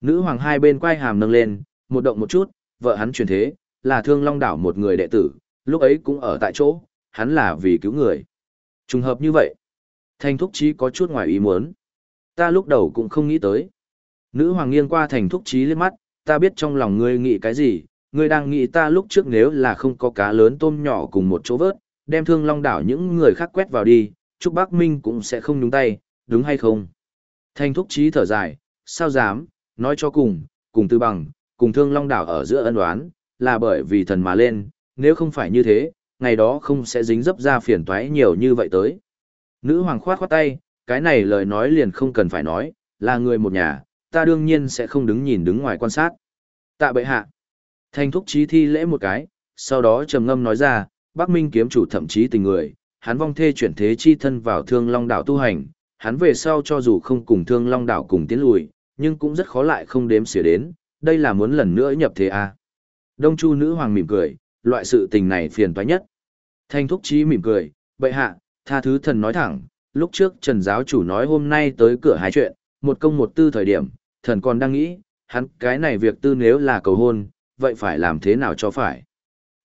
Speaker 1: Nữ hoàng hai bên quay hàm nâng lên, một động một chút, vợ hắn chuyển thế, là thương long đảo một người đệ tử, lúc ấy cũng ở tại chỗ, hắn là vì cứu người. Trùng hợp như vậy. Thành thúc chí có chút ngoài ý muốn. Ta lúc đầu cũng không nghĩ tới. Nữ hoàng nghiêng qua thành thúc chí liếc mắt, ta biết trong lòng ngươi nghĩ cái gì, ngươi đang nghĩ ta lúc trước nếu là không có cá lớn tôm nhỏ cùng một chỗ vớt, đem thương long đảo những người khác quét vào đi, Trúc Bắc Minh cũng sẽ không nhúng tay, đúng hay không? Thanh thúc chí thở dài, sao dám, nói cho cùng, cùng tư bằng, cùng thương long đảo ở giữa ân đoán, là bởi vì thần mà lên, nếu không phải như thế, ngày đó không sẽ dính dấp ra phiền toái nhiều như vậy tới. Nữ hoàng khoát khoát tay, cái này lời nói liền không cần phải nói, là người một nhà, ta đương nhiên sẽ không đứng nhìn đứng ngoài quan sát. Tạ bệ hạ. Thanh thúc chí thi lễ một cái, sau đó trầm ngâm nói ra, Bắc Minh kiếm chủ thậm chí tình người, hắn vong thê chuyển thế chi thân vào Thương Long đảo tu hành, hắn về sau cho dù không cùng Thương Long đảo cùng tiến lùi, nhưng cũng rất khó lại không đếm xỉa đến, đây là muốn lần nữa nhập thế à. Đông Chu nữ hoàng mỉm cười, loại sự tình này phiền toái nhất. Thanh thúc chí mỉm cười, bệ hạ, tha thứ thần nói thẳng, lúc trước Trần giáo chủ nói hôm nay tới cửa hai chuyện, một công một tư thời điểm, thần còn đang nghĩ, hắn cái này việc tư nếu là cầu hôn, vậy phải làm thế nào cho phải.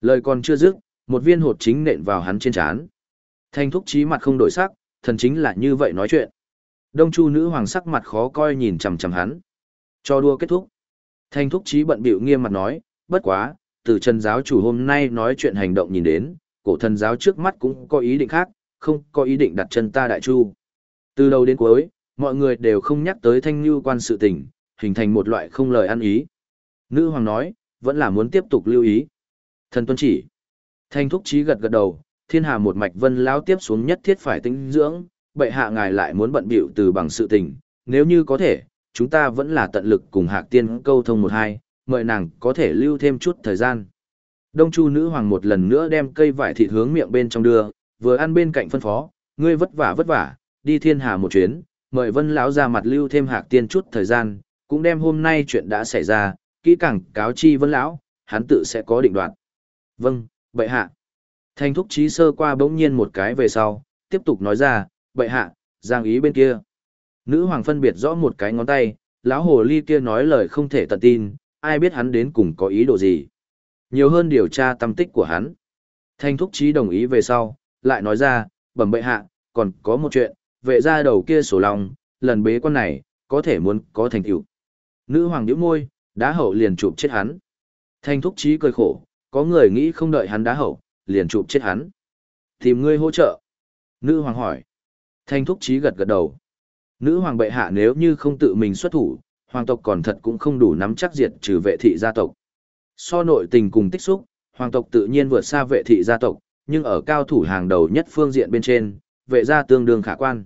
Speaker 1: Lời còn chưa dứt, một viên hột chính nện vào hắn trên trán. Thanh thúc chí mặt không đổi sắc, thần chính là như vậy nói chuyện. Đông Chu nữ hoàng sắc mặt khó coi nhìn chằm chằm hắn. Cho đua kết thúc. Thanh thúc chí bận bịu nghiêm mặt nói, bất quá, từ Trần giáo chủ hôm nay nói chuyện hành động nhìn đến, cổ thần giáo trước mắt cũng có ý định khác, không có ý định đặt chân ta đại chu. Từ đầu đến cuối, mọi người đều không nhắc tới thanh lưu quan sự tình, hình thành một loại không lời ăn ý. Nữ hoàng nói, vẫn là muốn tiếp tục lưu ý. Thần tuân chỉ. Thanh thúc chí gật gật đầu, thiên hà một mạch vân lão tiếp xuống nhất thiết phải tinh dưỡng, bệ hạ ngài lại muốn bận bịu từ bằng sự tình, nếu như có thể, chúng ta vẫn là tận lực cùng hạc tiên câu thông một hai, mời nàng có thể lưu thêm chút thời gian. Đông Chu nữ hoàng một lần nữa đem cây vải thịt hướng miệng bên trong đưa, vừa ăn bên cạnh phân phó, ngươi vất vả vất vả, đi thiên hà một chuyến, mời vân lão ra mặt lưu thêm hạc tiên chút thời gian, cũng đem hôm nay chuyện đã xảy ra, kỹ càng cáo chi vân lão, hắn tự sẽ có định đoạt. Vâng, bệ hạ. Thanh thúc trí sơ qua bỗng nhiên một cái về sau, tiếp tục nói ra, bệ hạ, giang ý bên kia. Nữ hoàng phân biệt rõ một cái ngón tay, lão hồ ly kia nói lời không thể tận tin, ai biết hắn đến cùng có ý đồ gì. Nhiều hơn điều tra tâm tích của hắn. Thanh thúc trí đồng ý về sau, lại nói ra, bẩm bệ hạ, còn có một chuyện, vệ ra đầu kia sổ lòng, lần bế quan này, có thể muốn có thành tựu. Nữ hoàng nhíu môi, đá hậu liền chụp chết hắn. Thanh thúc trí cười khổ, có người nghĩ không đợi hắn đá hậu, liền chụp chết hắn. Tìm ngươi hỗ trợ. Nữ hoàng hỏi. Thanh thúc trí gật gật đầu. Nữ hoàng bệ hạ nếu như không tự mình xuất thủ, hoàng tộc còn thật cũng không đủ nắm chắc diệt trừ vệ thị gia tộc. So nội tình cùng tích xúc, hoàng tộc tự nhiên vượt xa vệ thị gia tộc, nhưng ở cao thủ hàng đầu nhất phương diện bên trên, vệ gia tương đương khả quan.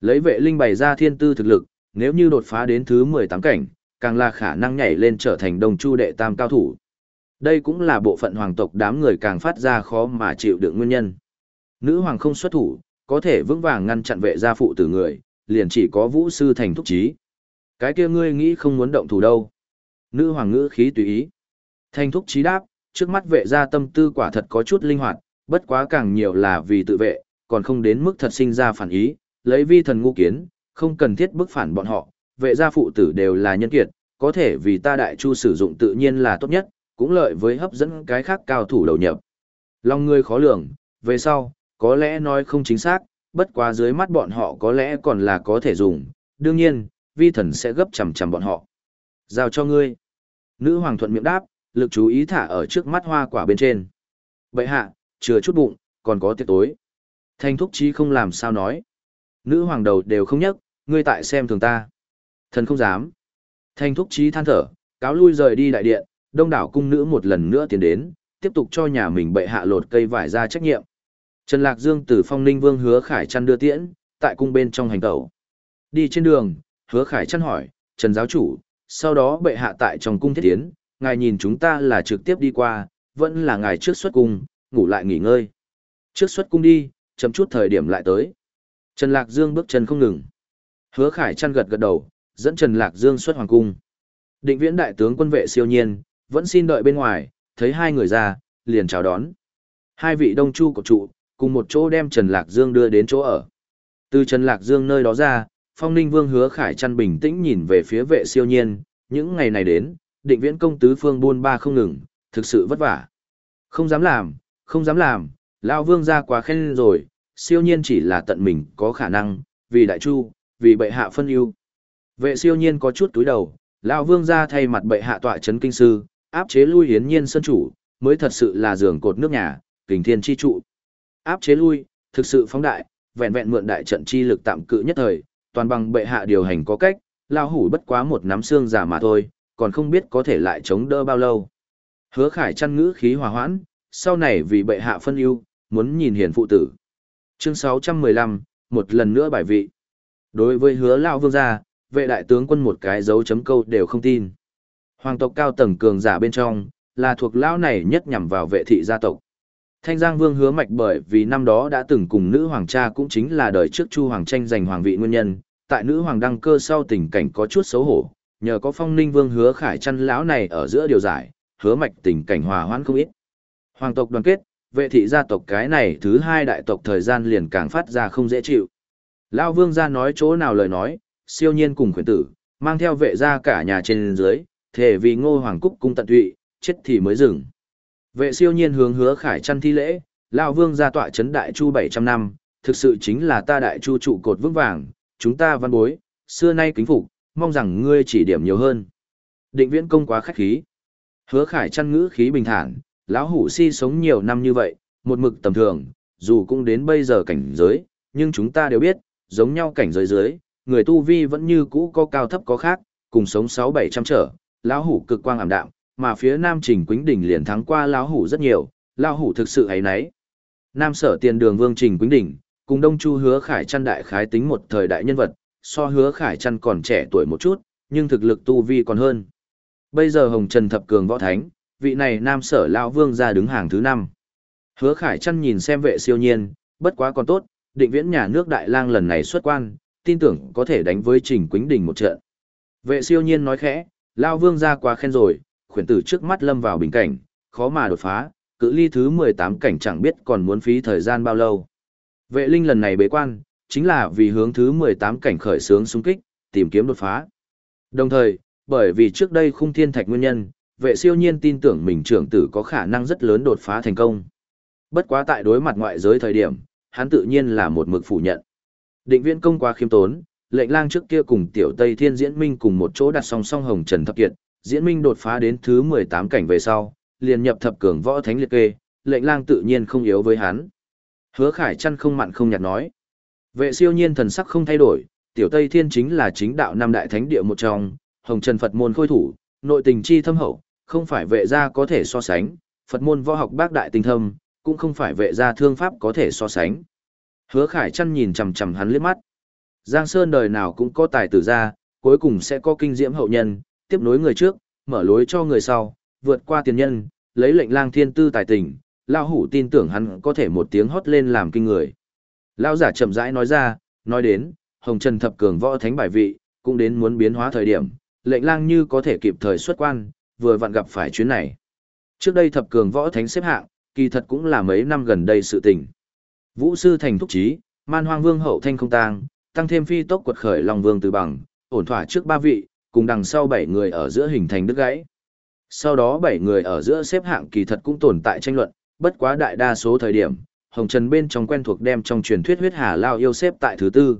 Speaker 1: Lấy vệ linh bày ra thiên tư thực lực, nếu như đột phá đến thứ 18 cảnh, càng là khả năng nhảy lên trở thành đồng chu đệ tam cao thủ. Đây cũng là bộ phận hoàng tộc đám người càng phát ra khó mà chịu được nguyên nhân. Nữ hoàng không xuất thủ, có thể vững vàng ngăn chặn vệ gia phụ tử người, liền chỉ có vũ sư thành thúc trí. Cái kia ngươi nghĩ không muốn động thủ đâu. Nữ hoàng ngữ khí tùy ý. Thành thúc trí đáp, trước mắt vệ gia tâm tư quả thật có chút linh hoạt, bất quá càng nhiều là vì tự vệ, còn không đến mức thật sinh ra phản ý, lấy vi thần ngu kiến, không cần thiết bức phản bọn họ, vệ gia phụ tử đều là nhân kiệt, có thể vì ta đại chu sử dụng tự nhiên là tốt nhất, cũng lợi với hấp dẫn cái khác cao thủ đầu nhập. Lòng người khó lường, về sau, có lẽ nói không chính xác, bất quá dưới mắt bọn họ có lẽ còn là có thể dùng, đương nhiên, vi thần sẽ gấp chầm chầm bọn họ. Giao cho ngươi. Nữ hoàng thuận miệng đáp, lực chú ý thả ở trước mắt hoa quả bên trên. Bậy hạ, chừa chút bụng, còn có tiệc tối. Thanh thúc chí không làm sao nói. Nữ hoàng đầu đều không nhắc, ngươi tại xem thường ta. Thần không dám. Thanh thúc chí than thở, cáo lui rời đi đại điện, đông đảo cung nữ một lần nữa tiến đến, tiếp tục cho nhà mình bệ hạ lột cây vải ra trách nhiệm. Trần Lạc Dương từ phong ninh vương hứa khải chăn đưa tiễn, tại cung bên trong hành tẩu. Đi trên đường, hứa khải chăn hỏi, Trần giáo chủ, sau đó bệ hạ tại trong cung thiết tiến, ngài nhìn chúng ta là trực tiếp đi qua, vẫn là ngài trước xuất cung, ngủ lại nghỉ ngơi. Trước xuất cung đi, chấm chút thời điểm lại tới. Trần Lạc Dương bước chân không ngừng. Hứa Khải chăn gật gật đầu, dẫn Trần Lạc Dương xuất hoàng cung. Định viễn đại tướng quân vệ siêu nhiên, vẫn xin đợi bên ngoài, thấy hai người ra, liền chào đón. Hai vị đông chu của trụ, cùng một chỗ đem Trần Lạc Dương đưa đến chỗ ở. Từ Trần Lạc Dương nơi đó ra, Phong Ninh Vương hứa Khải chăn bình tĩnh nhìn về phía vệ siêu nhiên, những ngày này đến, định viễn công tứ phương buôn ba không ngừng, thực sự vất vả. Không dám làm, không dám làm, Lao Vương ra quá khen rồi, siêu nhiên chỉ là tận mình có khả năng, vì đại chu, vì bệ hạ phân ưu. Vệ siêu nhiên có chút túi đầu, Lao Vương ra thay mặt bệ hạ tọa chấn kinh sư, áp chế lui hiến nhiên sân chủ, mới thật sự là giường cột nước nhà, kình thiên chi trụ. Áp chế lui, thực sự phóng đại, vẹn vẹn mượn đại trận chi lực tạm cự nhất thời, toàn bằng bệ hạ điều hành có cách, lao hủ bất quá một nắm xương giả mà thôi, còn không biết có thể lại chống đỡ bao lâu. Hứa khải chăn ngữ khí hòa hoãn, sau này vì bệ hạ phân ưu, muốn nhìn hiền phụ tử. Chương 615, một lần nữa bài vị. Đối với hứa lao vương gia, vệ đại tướng quân một cái dấu chấm câu đều không tin. Hoàng tộc cao tầng cường giả bên trong, là thuộc lão này nhất nhằm vào vệ thị gia tộc. Thanh Giang Vương hứa mạch bởi vì năm đó đã từng cùng nữ hoàng cha cũng chính là đời trước Chu Hoàng tranh giành hoàng vị nguyên nhân, tại nữ hoàng đăng cơ sau tình cảnh có chút xấu hổ, nhờ có Phong Ninh Vương hứa khải chăn lão này ở giữa điều giải, hứa mạch tình cảnh hòa hoãn không ít. Hoàng tộc đoàn kết, vệ thị gia tộc cái này thứ hai đại tộc thời gian liền càng phát ra không dễ chịu. Lão Vương gia nói chỗ nào lời nói, siêu nhiên cùng khuyến tử, mang theo vệ gia cả nhà trên dưới, thể vì ngô hoàng cúc cung tận tụy, chết thì mới dừng. Vệ siêu nhiên hướng hứa khải chăn thi lễ, Lão Vương gia tọa chấn đại chu 700 năm, thực sự chính là ta đại chu trụ cột vững vàng, chúng ta văn bối, xưa nay kính phục, mong rằng ngươi chỉ điểm nhiều hơn. Định viễn công quá khách khí. Hứa khải chăn ngữ khí bình thản, lão hủ si sống nhiều năm như vậy, một mực tầm thường, dù cũng đến bây giờ cảnh giới, nhưng chúng ta đều biết, giống nhau cảnh giới dưới, người tu vi vẫn như cũ có cao thấp có khác, cùng sống sáu bảy trăm trở, lão hủ cực quang ảm đạm, mà phía Nam Trình Quýnh Đỉnh liền thắng qua lão hủ rất nhiều, lão hủ thực sự ấy nấy. Nam Sở Tiền Đường Vương Trình Quýnh Đỉnh, cùng Đông Chu Hứa Khải Chân đại khái tính một thời đại nhân vật, so Hứa Khải Chân còn trẻ tuổi một chút, nhưng thực lực tu vi còn hơn. Bây giờ Hồng Trần thập cường võ thánh, vị này Nam Sở lão vương ra đứng hàng thứ năm. Hứa Khải Chân nhìn xem vệ siêu nhiên, bất quá còn tốt, định viễn nhà nước Đại Lang lần này xuất quan, tin tưởng có thể đánh với Trình Quýnh Đình một trận. Vệ siêu nhiên nói khẽ, Lao Vương ra quá khen rồi, khuyển tử trước mắt lâm vào bình cảnh, khó mà đột phá, cự ly thứ 18 cảnh chẳng biết còn muốn phí thời gian bao lâu. Vệ linh lần này bế quan, chính là vì hướng thứ 18 cảnh khởi sướng xung kích, tìm kiếm đột phá. Đồng thời, bởi vì trước đây khung thiên thạch nguyên nhân, vệ siêu nhiên tin tưởng mình trưởng tử có khả năng rất lớn đột phá thành công. Bất quá tại đối mặt ngoại giới thời điểm, hắn tự nhiên là một mực phủ nhận. Định viên công quá khiêm tốn, lệnh lang trước kia cùng tiểu Tây Thiên Diễn Minh cùng một chỗ đặt song song hồng trần thập kiệt, Diễn Minh đột phá đến thứ 18 cảnh về sau, liền nhập thập cường võ thánh liệt kê, lệnh lang tự nhiên không yếu với hắn. Hứa Khải chăn không mặn không nhạt nói. Vệ siêu nhiên thần sắc không thay đổi, tiểu Tây Thiên chính là chính đạo năm đại thánh địa một trong, hồng trần Phật môn khôi thủ, nội tình chi thâm hậu, không phải vệ gia có thể so sánh, Phật môn võ học bác đại tinh thâm, cũng không phải vệ gia thương pháp có thể so sánh. Hứa Khải chăn nhìn chằm chằm hắn liếc mắt. Giang Sơn đời nào cũng có tài tử ra, cuối cùng sẽ có kinh diễm hậu nhân, tiếp nối người trước, mở lối cho người sau, vượt qua tiền nhân, lấy lệnh lang thiên tư tài tình, Lão hủ tin tưởng hắn có thể một tiếng hót lên làm kinh người. Lão giả chậm rãi nói ra, nói đến, Hồng Trần thập cường võ thánh bài vị, cũng đến muốn biến hóa thời điểm, lệnh lang như có thể kịp thời xuất quan, vừa vặn gặp phải chuyến này. Trước đây thập cường võ thánh xếp hạng, kỳ thật cũng là mấy năm gần đây sự tình. Vũ sư thành thúc trí, man hoang vương hậu thanh không tang, tăng thêm phi tốc quật khởi long vương từ bằng, ổn thỏa trước ba vị, cùng đằng sau bảy người ở giữa hình thành đứt gãy. Sau đó bảy người ở giữa xếp hạng kỳ thật cũng tồn tại tranh luận, bất quá đại đa số thời điểm, Hồng Trần bên trong quen thuộc đem trong truyền thuyết huyết hà lao yêu xếp tại thứ tư.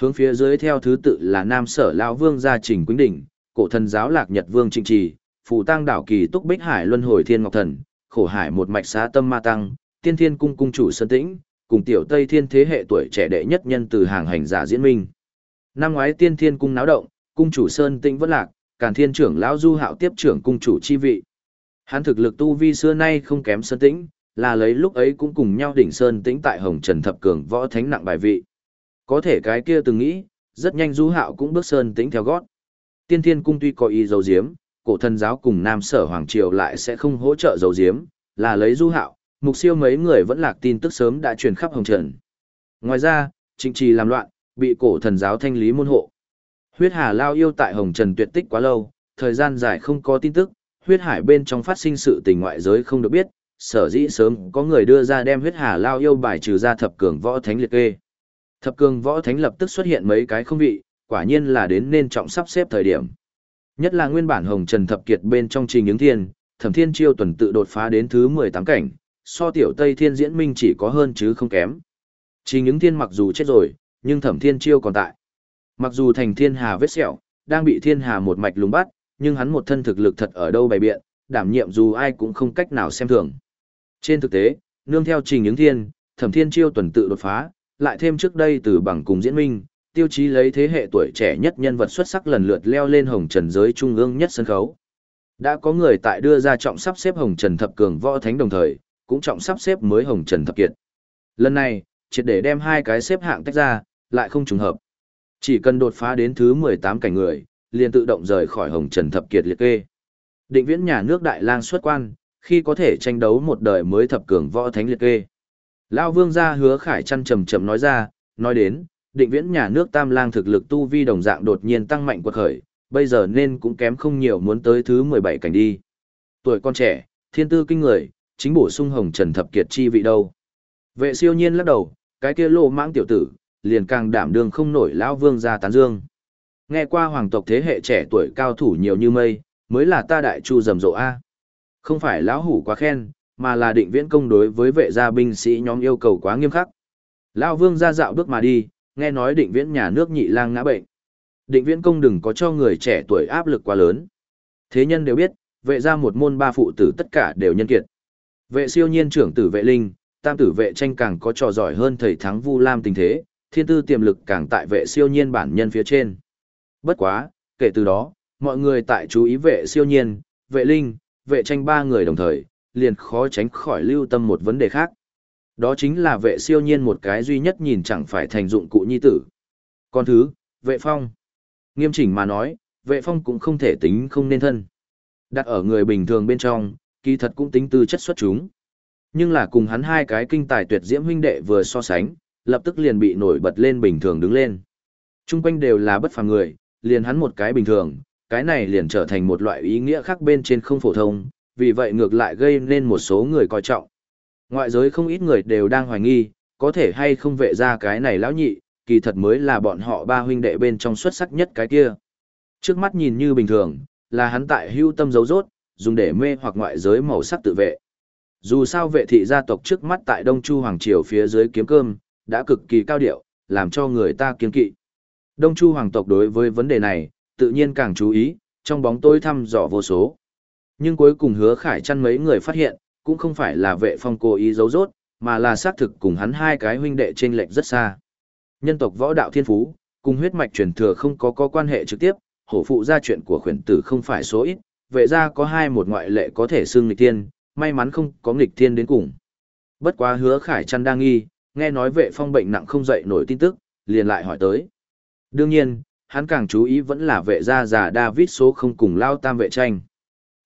Speaker 1: Hướng phía dưới theo thứ tự là Nam Sở Lão Vương gia Trình Quýnh Đỉnh, Cổ Thần giáo Lạc Nhật Vương Trịnh Trì, Phù Tăng đảo Kỳ Túc Bích Hải Luân Hồi Thiên Ngọc Thần, Khổ Hải một mạch xá tâm ma tăng, Tiên Thiên cung cung chủ Sơn Tĩnh, cùng tiểu Tây Thiên thế hệ tuổi trẻ đệ nhất nhân từ hàng hành giả diễn minh. Năm ngoái Tiên Thiên cung náo động, cung chủ Sơn Tĩnh vẫn lạc, Càn Thiên trưởng lão Du Hạo tiếp trưởng cung chủ chi vị. Hắn thực lực tu vi xưa nay không kém Sơn Tĩnh, là lấy lúc ấy cũng cùng nhau đỉnh Sơn Tĩnh tại Hồng Trần thập cường võ thánh nặng bài vị. Có thể cái kia từng nghĩ, rất nhanh Du Hạo cũng bước Sơn Tĩnh theo gót. Tiên Thiên cung tuy có ý dấu diếm, cổ thần giáo cùng Nam Sở Hoàng Triều lại sẽ không hỗ trợ dấu diếm, là lấy Du Hạo, mục siêu mấy người vẫn lạc tin tức sớm đã truyền khắp hồng trần. Ngoài ra, trịnh trì làm loạn, bị cổ thần giáo thanh lý môn hộ. Huyết Hà Lao yêu tại hồng trần tuyệt tích quá lâu, thời gian dài không có tin tức, huyết hải bên trong phát sinh sự tình ngoại giới không được biết, sở dĩ sớm có người đưa ra đem huyết hà lao yêu bài trừ ra thập cường võ thánh liệt kê. Thập cường võ thánh lập tức xuất hiện mấy cái không vị, quả nhiên là đến nên trọng sắp xếp thời điểm. Nhất là nguyên bản Hồng Trần Thập Kiệt bên trong trình ứng thiên, Thẩm Thiên Chiêu tuần tự đột phá đến thứ 18 cảnh, so tiểu Tây Thiên Diễn Minh chỉ có hơn chứ không kém. Trình những thiên mặc dù chết rồi, nhưng Thẩm Thiên Chiêu còn tại. Mặc dù thành Thiên Hà vết sẹo, đang bị Thiên Hà một mạch lùng bắt, nhưng hắn một thân thực lực thật ở đâu bày biện, đảm nhiệm dù ai cũng không cách nào xem thường. Trên thực tế, nương theo Trình những thiên, Thẩm Thiên Chiêu tuần tự đột phá, lại thêm trước đây từ bằng cùng diễn minh, tiêu chí lấy thế hệ tuổi trẻ nhất nhân vật xuất sắc lần lượt leo lên hồng trần giới trung ương nhất sân khấu. Đã có người tại đưa ra trọng sắp xếp hồng trần thập cường võ thánh đồng thời, cũng trọng sắp xếp mới hồng trần thập kiệt. Lần này, triệt để đem hai cái xếp hạng tách ra, lại không trùng hợp. Chỉ cần đột phá đến thứ 18 cảnh người, liền tự động rời khỏi hồng trần thập kiệt liệt kê. Định viễn nhà nước Đại lang xuất quan, khi có thể tranh đấu một đời mới thập cường võ thánh liệt kê. Lao vương gia hứa khải chăn trầm trầm nói ra, nói đến, định viễn nhà nước tam lang thực lực tu vi đồng dạng đột nhiên tăng mạnh quật khởi, bây giờ nên cũng kém không nhiều muốn tới thứ 17 cảnh đi. Tuổi con trẻ, thiên tư kinh người, chính bổ sung hồng trần thập kiệt chi vị đâu. Vệ siêu nhiên lắc đầu, cái kia lô mãng tiểu tử, liền càng đảm đương không nổi lão vương gia tán dương. Nghe qua hoàng tộc thế hệ trẻ tuổi cao thủ nhiều như mây, mới là ta đại chu rầm rộ A. Không phải lão hủ quá khen, mà là định viễn công đối với vệ gia binh sĩ nhóm yêu cầu quá nghiêm khắc. Lão vương gia dạo bước mà đi, nghe nói định viễn nhà nước nhị lang ngã bệnh. Định viễn công đừng có cho người trẻ tuổi áp lực quá lớn. Thế nhân đều biết, vệ gia một môn ba phụ tử tất cả đều nhân kiệt. Vệ siêu nhiên trưởng tử vệ linh, tam tử vệ tranh càng có trò giỏi hơn thầy thắng Vu Lam tình thế, thiên tư tiềm lực càng tại vệ siêu nhiên bản nhân phía trên. Bất quá, kể từ đó, mọi người tại chú ý vệ siêu nhiên, vệ linh, vệ tranh ba người đồng thời, liền khó tránh khỏi lưu tâm một vấn đề khác. Đó chính là vệ siêu nhiên một cái duy nhất nhìn chẳng phải thành dụng cụ nhi tử. Còn thứ, vệ phong. Nghiêm chỉnh mà nói, vệ phong cũng không thể tính không nên thân. Đặt ở người bình thường bên trong, kỳ thật cũng tính tư chất xuất chúng. Nhưng là cùng hắn hai cái kinh tài tuyệt diễm huynh đệ vừa so sánh, lập tức liền bị nổi bật lên bình thường đứng lên. Trung quanh đều là bất phàm người, liền hắn một cái bình thường, cái này liền trở thành một loại ý nghĩa khác bên trên không phổ thông, vì vậy ngược lại gây nên một số người coi trọng. Ngoại giới không ít người đều đang hoài nghi, có thể hay không vệ ra cái này lão nhị, kỳ thật mới là bọn họ ba huynh đệ bên trong xuất sắc nhất cái kia. Trước mắt nhìn như bình thường, là hắn tại hưu tâm giấu rốt, dùng để mê hoặc ngoại giới màu sắc tự vệ. Dù sao vệ thị gia tộc trước mắt tại Đông Chu Hoàng Triều phía dưới kiếm cơm, đã cực kỳ cao điệu, làm cho người ta kiên kỵ. Đông Chu Hoàng tộc đối với vấn đề này, tự nhiên càng chú ý, trong bóng tối thăm dò vô số. Nhưng cuối cùng hứa khải chăn mấy người phát hiện, cũng không phải là vệ phong cố ý giấu rốt, mà là xác thực cùng hắn hai cái huynh đệ trên lệch rất xa. Nhân tộc võ đạo thiên phú, cùng huyết mạch truyền thừa không có có quan hệ trực tiếp, hổ phụ gia chuyện của khuyển tử không phải số ít, vệ gia có hai một ngoại lệ có thể xưng nghịch thiên, may mắn không có nghịch thiên đến cùng. Bất quá hứa khải chăn đang nghi, nghe nói vệ phong bệnh nặng không dậy nổi tin tức, liền lại hỏi tới. Đương nhiên, hắn càng chú ý vẫn là vệ gia già David số không cùng lao tam vệ tranh.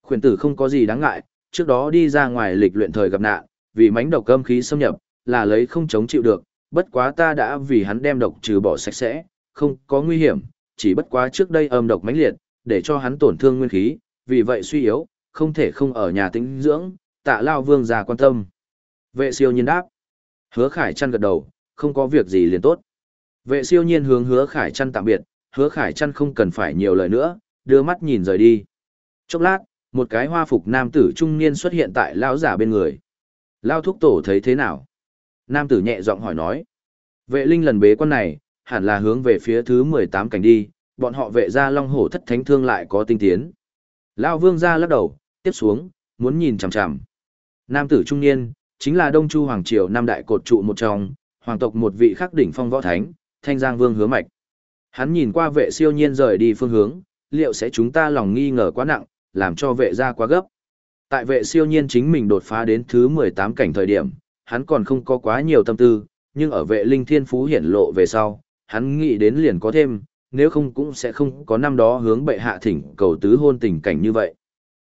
Speaker 1: Khuyển tử không có gì đáng ngại, trước đó đi ra ngoài lịch luyện thời gặp nạn, vì mánh độc âm khí xâm nhập, là lấy không chống chịu được, bất quá ta đã vì hắn đem độc trừ bỏ sạch sẽ, không có nguy hiểm, chỉ bất quá trước đây âm độc mãnh liệt, để cho hắn tổn thương nguyên khí, vì vậy suy yếu, không thể không ở nhà tĩnh dưỡng, tạ lao vương già quan tâm. Vệ siêu nhiên đáp. Hứa khải chăn gật đầu, không có việc gì liền tốt. Vệ siêu nhiên hướng hứa khải chăn tạm biệt, hứa khải chăn không cần phải nhiều lời nữa, đưa mắt nhìn rời đi. Chốc lát, một cái hoa phục nam tử trung niên xuất hiện tại lão giả bên người. Lao thúc tổ thấy thế nào? Nam tử nhẹ giọng hỏi nói. Vệ linh lần bế quan này, hẳn là hướng về phía thứ 18 cảnh đi, bọn họ vệ ra long hổ thất thánh thương lại có tinh tiến. Lão vương ra lắc đầu, tiếp xuống, muốn nhìn chằm chằm. Nam tử trung niên, chính là Đông Chu Hoàng Triều Nam Đại Cột Trụ một trong, hoàng tộc một vị khắc đỉnh phong võ thánh, Thanh Giang Vương hứa mạch. Hắn nhìn qua vệ siêu nhiên rời đi phương hướng, liệu sẽ chúng ta lòng nghi ngờ quá nặng, làm cho vệ ra quá gấp. Tại vệ siêu nhiên chính mình đột phá đến thứ 18 cảnh thời điểm, hắn còn không có quá nhiều tâm tư, nhưng ở vệ linh thiên phú hiển lộ về sau, hắn nghĩ đến liền có thêm, nếu không cũng sẽ không có năm đó hướng bệ hạ thỉnh cầu tứ hôn tình cảnh như vậy.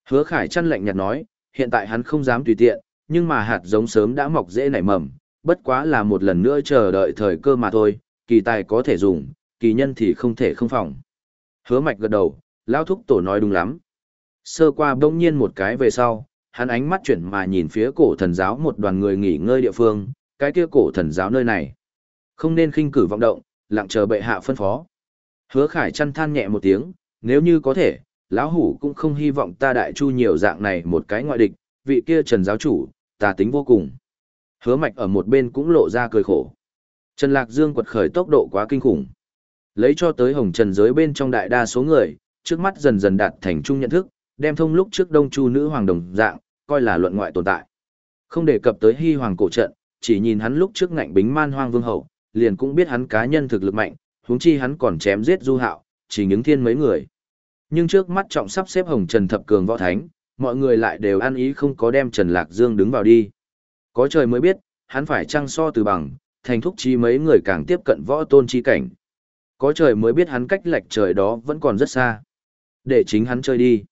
Speaker 1: Hứa khải chăn lạnh nhạt nói, hiện tại hắn không dám tùy tiện, nhưng mà hạt giống sớm đã mọc dễ nảy mầm, bất quá là một lần nữa chờ đợi thời cơ mà thôi, kỳ tài có thể dùng, kỳ nhân thì không thể không phòng. Hứa mạch gật đầu, lao thúc tổ nói đúng lắm. Sơ qua bỗng nhiên một cái về sau, hắn ánh mắt chuyển mà nhìn phía cổ thần giáo một đoàn người nghỉ ngơi địa phương, cái kia cổ thần giáo nơi này. Không nên khinh cử vọng động, lặng chờ bệ hạ phân phó. Hứa khải chăn than nhẹ một tiếng, nếu như có thể, lão hủ cũng không hy vọng ta đại chu nhiều dạng này một cái ngoại địch, vị kia Trần giáo chủ, ta tính vô cùng. Hứa mạch ở một bên cũng lộ ra cười khổ. Trần Lạc Dương quật khởi tốc độ quá kinh khủng. Lấy cho tới hồng trần giới bên trong đại đa số người, trước mắt dần dần đạt thành chung nhận thức, đem thông lúc trước đông chu nữ hoàng đồng dạng, coi là luận ngoại tồn tại. Không đề cập tới hy hoàng cổ trận, chỉ nhìn hắn lúc trước ngạnh bính man hoang vương hậu, liền cũng biết hắn cá nhân thực lực mạnh, huống chi hắn còn chém giết du hạo, chỉ những thiên mấy người. Nhưng trước mắt trọng sắp xếp hồng trần thập cường võ thánh, mọi người lại đều ăn ý không có đem Trần Lạc Dương đứng vào đi. Có trời mới biết, hắn phải trăng so từ bằng, thành thúc chi mấy người càng tiếp cận võ tôn chi cảnh. Có trời mới biết hắn cách lệch trời đó vẫn còn rất xa. Để chính hắn chơi đi.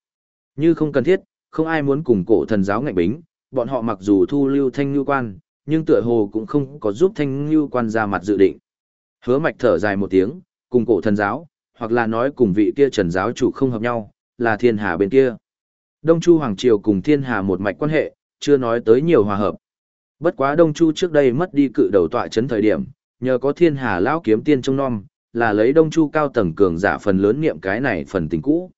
Speaker 1: Như không cần thiết, không ai muốn cùng cổ thần giáo ngạnh bính, bọn họ mặc dù thu lưu thanh lưu quan, nhưng tựa hồ cũng không có giúp thanh lưu quan ra mặt dự định. Hứa mạch thở dài một tiếng, cùng cổ thần giáo, hoặc là nói cùng vị kia trần giáo chủ không hợp nhau, là thiên hà bên kia. Đông Chu Hoàng Triều cùng thiên hà một mạch quan hệ, chưa nói tới nhiều hòa hợp. Bất quá Đông Chu trước đây mất đi cự đầu tọa chấn thời điểm, nhờ có thiên hà lão kiếm tiên trông non, là lấy Đông Chu cao tầng cường giả phần lớn niệm cái này phần tình cũ.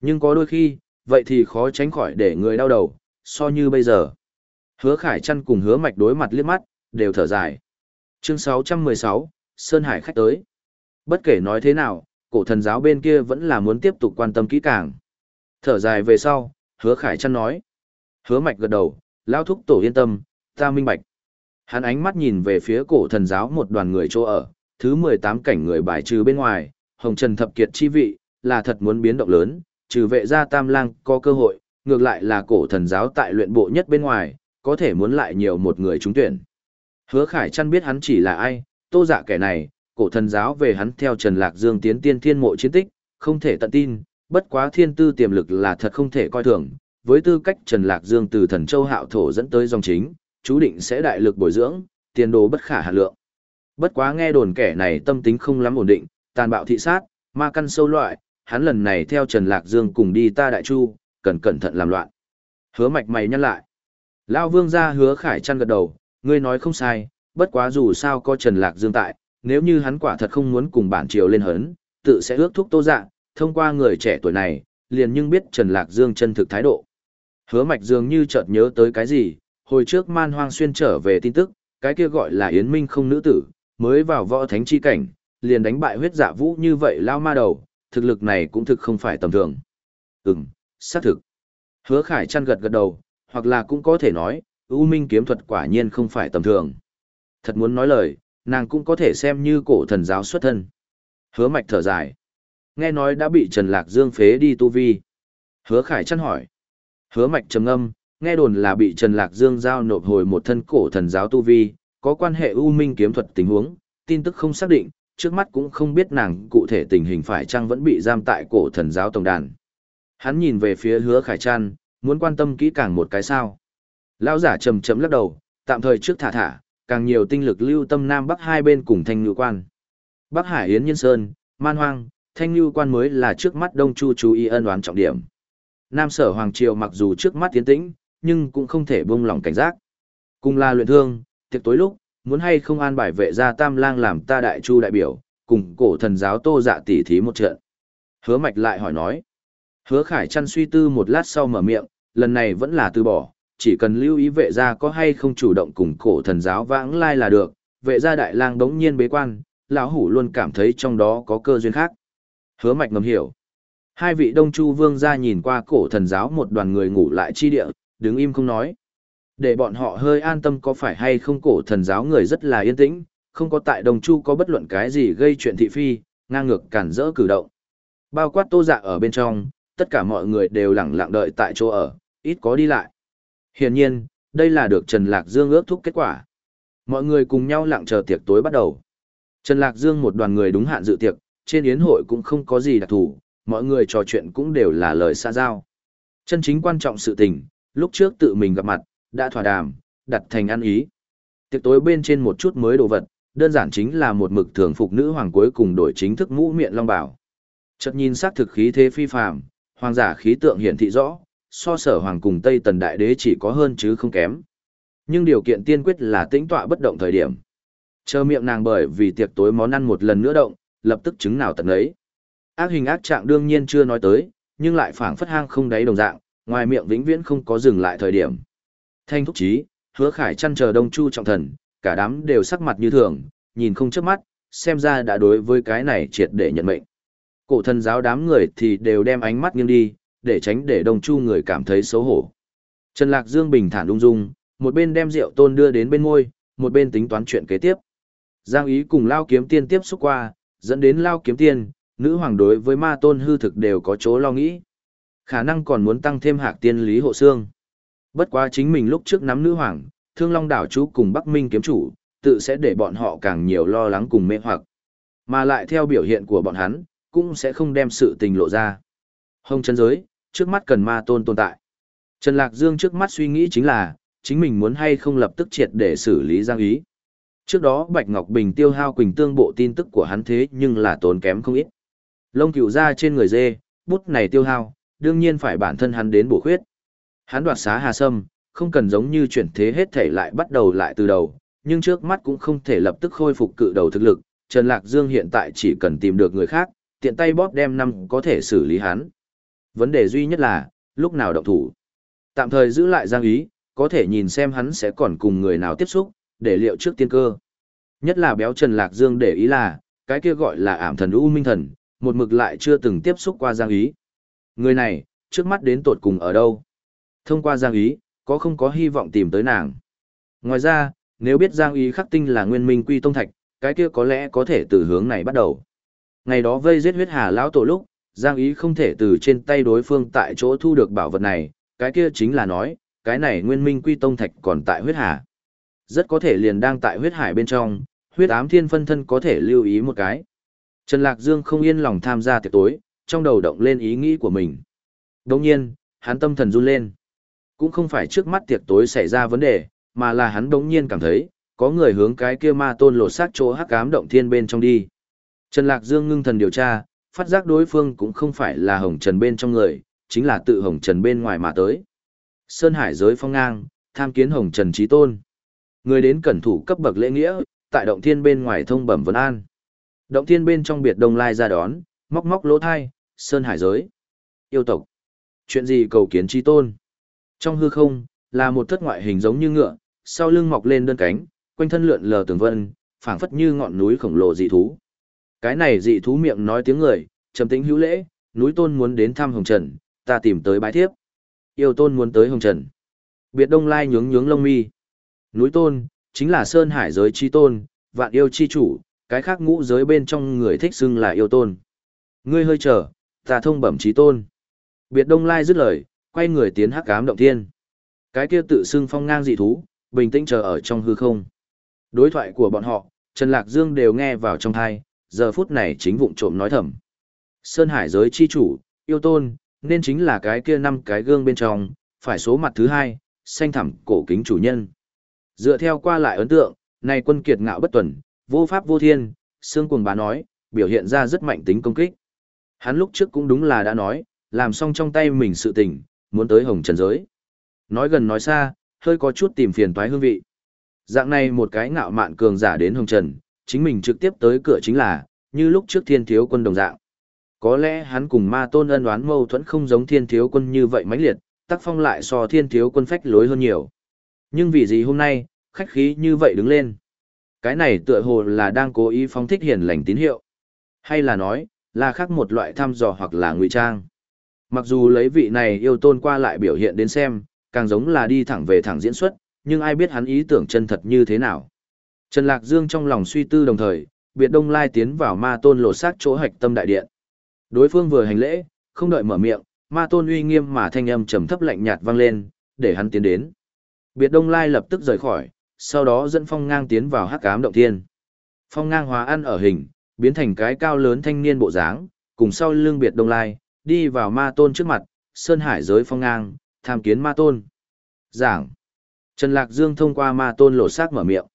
Speaker 1: Nhưng có đôi khi, vậy thì khó tránh khỏi để người đau đầu, so như bây giờ. Hứa Khải Trăn cùng Hứa Mạch đối mặt liếc mắt, đều thở dài. Chương 616, Sơn Hải khách tới. Bất kể nói thế nào, cổ thần giáo bên kia vẫn là muốn tiếp tục quan tâm kỹ càng. Thở dài về sau, Hứa Khải Trăn nói. Hứa Mạch gật đầu, lao thúc tổ yên tâm, ta minh bạch. Hắn ánh mắt nhìn về phía cổ thần giáo một đoàn người chỗ ở, thứ 18 cảnh người bài trừ bên ngoài, Hồng Trần Thập Kiệt chi vị, là thật muốn biến động lớn, trừ vệ gia tam lang có cơ hội, ngược lại là cổ thần giáo tại luyện bộ nhất bên ngoài, có thể muốn lại nhiều một người trúng tuyển. Hứa Khải chăn biết hắn chỉ là ai, tô dạ kẻ này, cổ thần giáo về hắn theo Trần Lạc Dương tiến tiên thiên mộ chiến tích, không thể tận tin, bất quá thiên tư tiềm lực là thật không thể coi thường, với tư cách Trần Lạc Dương từ thần châu hạo thổ dẫn tới dòng chính, chú định sẽ đại lực bồi dưỡng, tiền đồ bất khả hạ lượng. Bất quá nghe đồn kẻ này tâm tính không lắm ổn định, tàn bạo thị sát, ma căn sâu loại, hắn lần này theo Trần Lạc Dương cùng đi ta đại chu, cần cẩn thận làm loạn. Hứa mạch mày nhăn lại. Lao vương ra hứa khải chăn gật đầu, ngươi nói không sai, bất quá dù sao có Trần Lạc Dương tại, nếu như hắn quả thật không muốn cùng bản triều lên hấn, tự sẽ ước thúc tô dạ, thông qua người trẻ tuổi này, liền nhưng biết Trần Lạc Dương chân thực thái độ. Hứa mạch dường như chợt nhớ tới cái gì, hồi trước man hoang xuyên trở về tin tức, cái kia gọi là Yến Minh không nữ tử, mới vào võ thánh chi cảnh, liền đánh bại huyết dạ vũ như vậy lao ma đầu, thực lực này cũng thực không phải tầm thường. Ừm, xác thực. Hứa Khải chăn gật gật đầu, hoặc là cũng có thể nói, U Minh kiếm thuật quả nhiên không phải tầm thường. Thật muốn nói lời, nàng cũng có thể xem như cổ thần giáo xuất thân. Hứa Mạch thở dài. Nghe nói đã bị Trần Lạc Dương phế đi tu vi. Hứa Khải chăn hỏi. Hứa Mạch trầm ngâm, nghe đồn là bị Trần Lạc Dương giao nộp hồi một thân cổ thần giáo tu vi, có quan hệ U Minh kiếm thuật tình huống, tin tức không xác định, trước mắt cũng không biết nàng cụ thể tình hình phải chăng vẫn bị giam tại cổ thần giáo tổng đàn. Hắn nhìn về phía hứa khải trăn, muốn quan tâm kỹ càng một cái sao. Lão giả trầm trầm lắc đầu, tạm thời trước thả thả, càng nhiều tinh lực lưu tâm Nam Bắc hai bên cùng thanh Ngưu quan. Bắc Hải Yến Nhân Sơn, Man Hoang, thanh Ngưu quan mới là trước mắt Đông Chu chú ý ân oán trọng điểm. Nam Sở Hoàng Triều mặc dù trước mắt tiến tĩnh, nhưng cũng không thể buông lỏng cảnh giác. Cùng là luyện thương, tiệc tối lúc, muốn hay không an bài vệ gia tam lang làm ta đại chu đại biểu, cùng cổ thần giáo tô dạ tỉ thí một trận. Hứa mạch lại hỏi nói. Hứa khải chăn suy tư một lát sau mở miệng, lần này vẫn là từ bỏ, chỉ cần lưu ý vệ gia có hay không chủ động cùng cổ thần giáo vãng lai là được, vệ gia đại lang đống nhiên bế quan, lão hủ luôn cảm thấy trong đó có cơ duyên khác. Hứa mạch ngầm hiểu. Hai vị đông chu vương gia nhìn qua cổ thần giáo một đoàn người ngủ lại chi địa, đứng im không nói. Để bọn họ hơi an tâm có phải hay không cổ thần giáo người rất là yên tĩnh, không có tại Đồng Chu có bất luận cái gì gây chuyện thị phi, ngang ngược cản rỡ cử động. Bao quát tô dạ ở bên trong, tất cả mọi người đều lặng lặng đợi tại chỗ ở, ít có đi lại. Hiển nhiên, đây là được Trần Lạc Dương ước thúc kết quả. Mọi người cùng nhau lặng chờ tiệc tối bắt đầu. Trần Lạc Dương một đoàn người đúng hạn dự tiệc, trên yến hội cũng không có gì đặc thù, mọi người trò chuyện cũng đều là lời xa giao. Chân chính quan trọng sự tình, lúc trước tự mình gặp mặt, đã thỏa đàm, đặt thành ăn ý. Tiệc tối bên trên một chút mới đồ vật, đơn giản chính là một mực thường phục nữ hoàng cuối cùng đổi chính thức mũ miệng long bảo. Chợt nhìn sắc thực khí thế phi phàm, hoàng giả khí tượng hiển thị rõ, so sở hoàng cùng Tây Tần đại đế chỉ có hơn chứ không kém. Nhưng điều kiện tiên quyết là tĩnh tọa bất động thời điểm. Chờ miệng nàng bởi vì tiệc tối món ăn một lần nữa động, lập tức chứng nào tận ấy. Ác hình ác trạng đương nhiên chưa nói tới, nhưng lại phảng phất hang không đáy đồng dạng, ngoài miệng vĩnh viễn không có dừng lại thời điểm. Thanh thúc chí, hứa khải chăn chờ đông chu trọng thần, cả đám đều sắc mặt như thường, nhìn không chớp mắt, xem ra đã đối với cái này triệt để nhận mệnh. Cổ thần giáo đám người thì đều đem ánh mắt nghiêng đi, để tránh để đồng chu người cảm thấy xấu hổ. Trần Lạc Dương bình thản ung dung, một bên đem rượu tôn đưa đến bên ngôi, một bên tính toán chuyện kế tiếp. Giang ý cùng Lao Kiếm Tiên tiếp xúc qua, dẫn đến Lao Kiếm Tiên, nữ hoàng đối với ma tôn hư thực đều có chỗ lo nghĩ. Khả năng còn muốn tăng thêm hạc tiên lý hộ xương. Bất quá chính mình lúc trước nắm nữ hoàng, thương long đảo chú cùng Bắc Minh kiếm chủ, tự sẽ để bọn họ càng nhiều lo lắng cùng mê hoặc. Mà lại theo biểu hiện của bọn hắn, cũng sẽ không đem sự tình lộ ra. Hồng chân giới, trước mắt cần ma tôn tồn tại. Trần Lạc Dương trước mắt suy nghĩ chính là, chính mình muốn hay không lập tức triệt để xử lý Giang Ý. Trước đó Bạch Ngọc Bình tiêu hao quỳnh tương bộ tin tức của hắn thế nhưng là tốn kém không ít. Lông cựu ra trên người dê, bút này tiêu hao, đương nhiên phải bản thân hắn đến bổ khuyết. Hắn đoạt xá Hà Sâm, không cần giống như chuyển thế hết thể lại bắt đầu lại từ đầu, nhưng trước mắt cũng không thể lập tức khôi phục cự đầu thực lực. Trần Lạc Dương hiện tại chỉ cần tìm được người khác, tiện tay bóp đem năm có thể xử lý hắn. Vấn đề duy nhất là, lúc nào động thủ. Tạm thời giữ lại Giang Ý, có thể nhìn xem hắn sẽ còn cùng người nào tiếp xúc, để liệu trước tiên cơ. Nhất là béo Trần Lạc Dương để ý là, cái kia gọi là ảm thần U Minh Thần, một mực lại chưa từng tiếp xúc qua Giang Ý. Người này, trước mắt đến tột cùng ở đâu? Thông qua Giang Ý, có không có hy vọng tìm tới nàng? Ngoài ra, nếu biết Giang Ý khắc tinh là nguyên minh quy tông thạch, cái kia có lẽ có thể từ hướng này bắt đầu. Ngày đó vây giết huyết hà lão tổ lúc, Giang Ý không thể từ trên tay đối phương tại chỗ thu được bảo vật này, cái kia chính là nói, cái này nguyên minh quy tông thạch còn tại huyết hà. Rất có thể liền đang tại huyết hải bên trong, huyết ám thiên phân thân có thể lưu ý một cái. Trần Lạc Dương không yên lòng tham gia tiệc tối, trong đầu động lên ý nghĩ của mình. Đồng nhiên, hắn tâm thần run lên. Cũng không phải trước mắt tiệc tối xảy ra vấn đề, mà là hắn đống nhiên cảm thấy, có người hướng cái kia ma tôn lột xác chỗ hắc ám động thiên bên trong đi. Trần Lạc Dương ngưng thần điều tra, phát giác đối phương cũng không phải là hồng trần bên trong người, chính là tự hồng trần bên ngoài mà tới. Sơn Hải giới phong ngang, tham kiến hồng trần trí tôn. Người đến cẩn thủ cấp bậc lễ nghĩa, tại động thiên bên ngoài thông bẩm vấn an. Động thiên bên trong biệt đông lai ra đón, móc móc lỗ thai, Sơn Hải giới. Yêu tộc. Chuyện gì cầu kiến trí tôn? Trong hư không, là một thất ngoại hình giống như ngựa, sau lưng mọc lên đơn cánh, quanh thân lượn lờ tường vân, phảng phất như ngọn núi khổng lồ dị thú. Cái này dị thú miệng nói tiếng người, trầm tĩnh hữu lễ, núi tôn muốn đến thăm Hồng Trần, ta tìm tới bái thiếp. Yêu tôn muốn tới Hồng Trần. Biệt Đông Lai nhướng nhướng lông mi. Núi tôn, chính là Sơn Hải giới chi tôn, vạn yêu chi chủ, cái khác ngũ giới bên trong người thích xưng là yêu tôn. Ngươi hơi chờ, ta thông bẩm trí tôn. Biệt Đông Lai dứt lời, quay người tiến hắc ám động thiên. Cái kia tự xưng phong ngang dị thú, bình tĩnh chờ ở trong hư không. Đối thoại của bọn họ, Trần Lạc Dương đều nghe vào trong thai, giờ phút này chính vụng trộm nói thầm. Sơn Hải giới chi chủ, yêu tôn, nên chính là cái kia năm cái gương bên trong, phải số mặt thứ hai, xanh thẳm cổ kính chủ nhân. Dựa theo qua lại ấn tượng, này quân kiệt ngạo bất tuần, vô pháp vô thiên, xương cuồng bá nói, biểu hiện ra rất mạnh tính công kích. Hắn lúc trước cũng đúng là đã nói, làm xong trong tay mình sự tình, muốn tới hồng trần giới. Nói gần nói xa, hơi có chút tìm phiền toái hương vị. Dạng này một cái ngạo mạn cường giả đến hồng trần, chính mình trực tiếp tới cửa chính là, như lúc trước thiên thiếu quân đồng dạng. Có lẽ hắn cùng ma tôn ân đoán mâu thuẫn không giống thiên thiếu quân như vậy mãnh liệt, tác phong lại so thiên thiếu quân phách lối hơn nhiều. Nhưng vì gì hôm nay, khách khí như vậy đứng lên? Cái này tựa hồ là đang cố ý phóng thích hiền lành tín hiệu. Hay là nói, là khác một loại thăm dò hoặc là ngụy trang. Mặc dù lấy vị này yêu tôn qua lại biểu hiện đến xem, càng giống là đi thẳng về thẳng diễn xuất, nhưng ai biết hắn ý tưởng chân thật như thế nào. Trần Lạc Dương trong lòng suy tư đồng thời, biệt đông lai tiến vào ma tôn lột xác chỗ hạch tâm đại điện. Đối phương vừa hành lễ, không đợi mở miệng, ma tôn uy nghiêm mà thanh âm trầm thấp lạnh nhạt vang lên, để hắn tiến đến. Biệt đông lai lập tức rời khỏi, sau đó dẫn phong ngang tiến vào hắc ám động thiên. Phong ngang hóa ăn ở hình, biến thành cái cao lớn thanh niên bộ dáng, cùng sau lưng biệt đông lai, đi vào ma tôn trước mặt, sơn hải giới phong ngang, tham kiến ma tôn. Giảng. Trần Lạc Dương thông qua ma tôn lột xác mở miệng.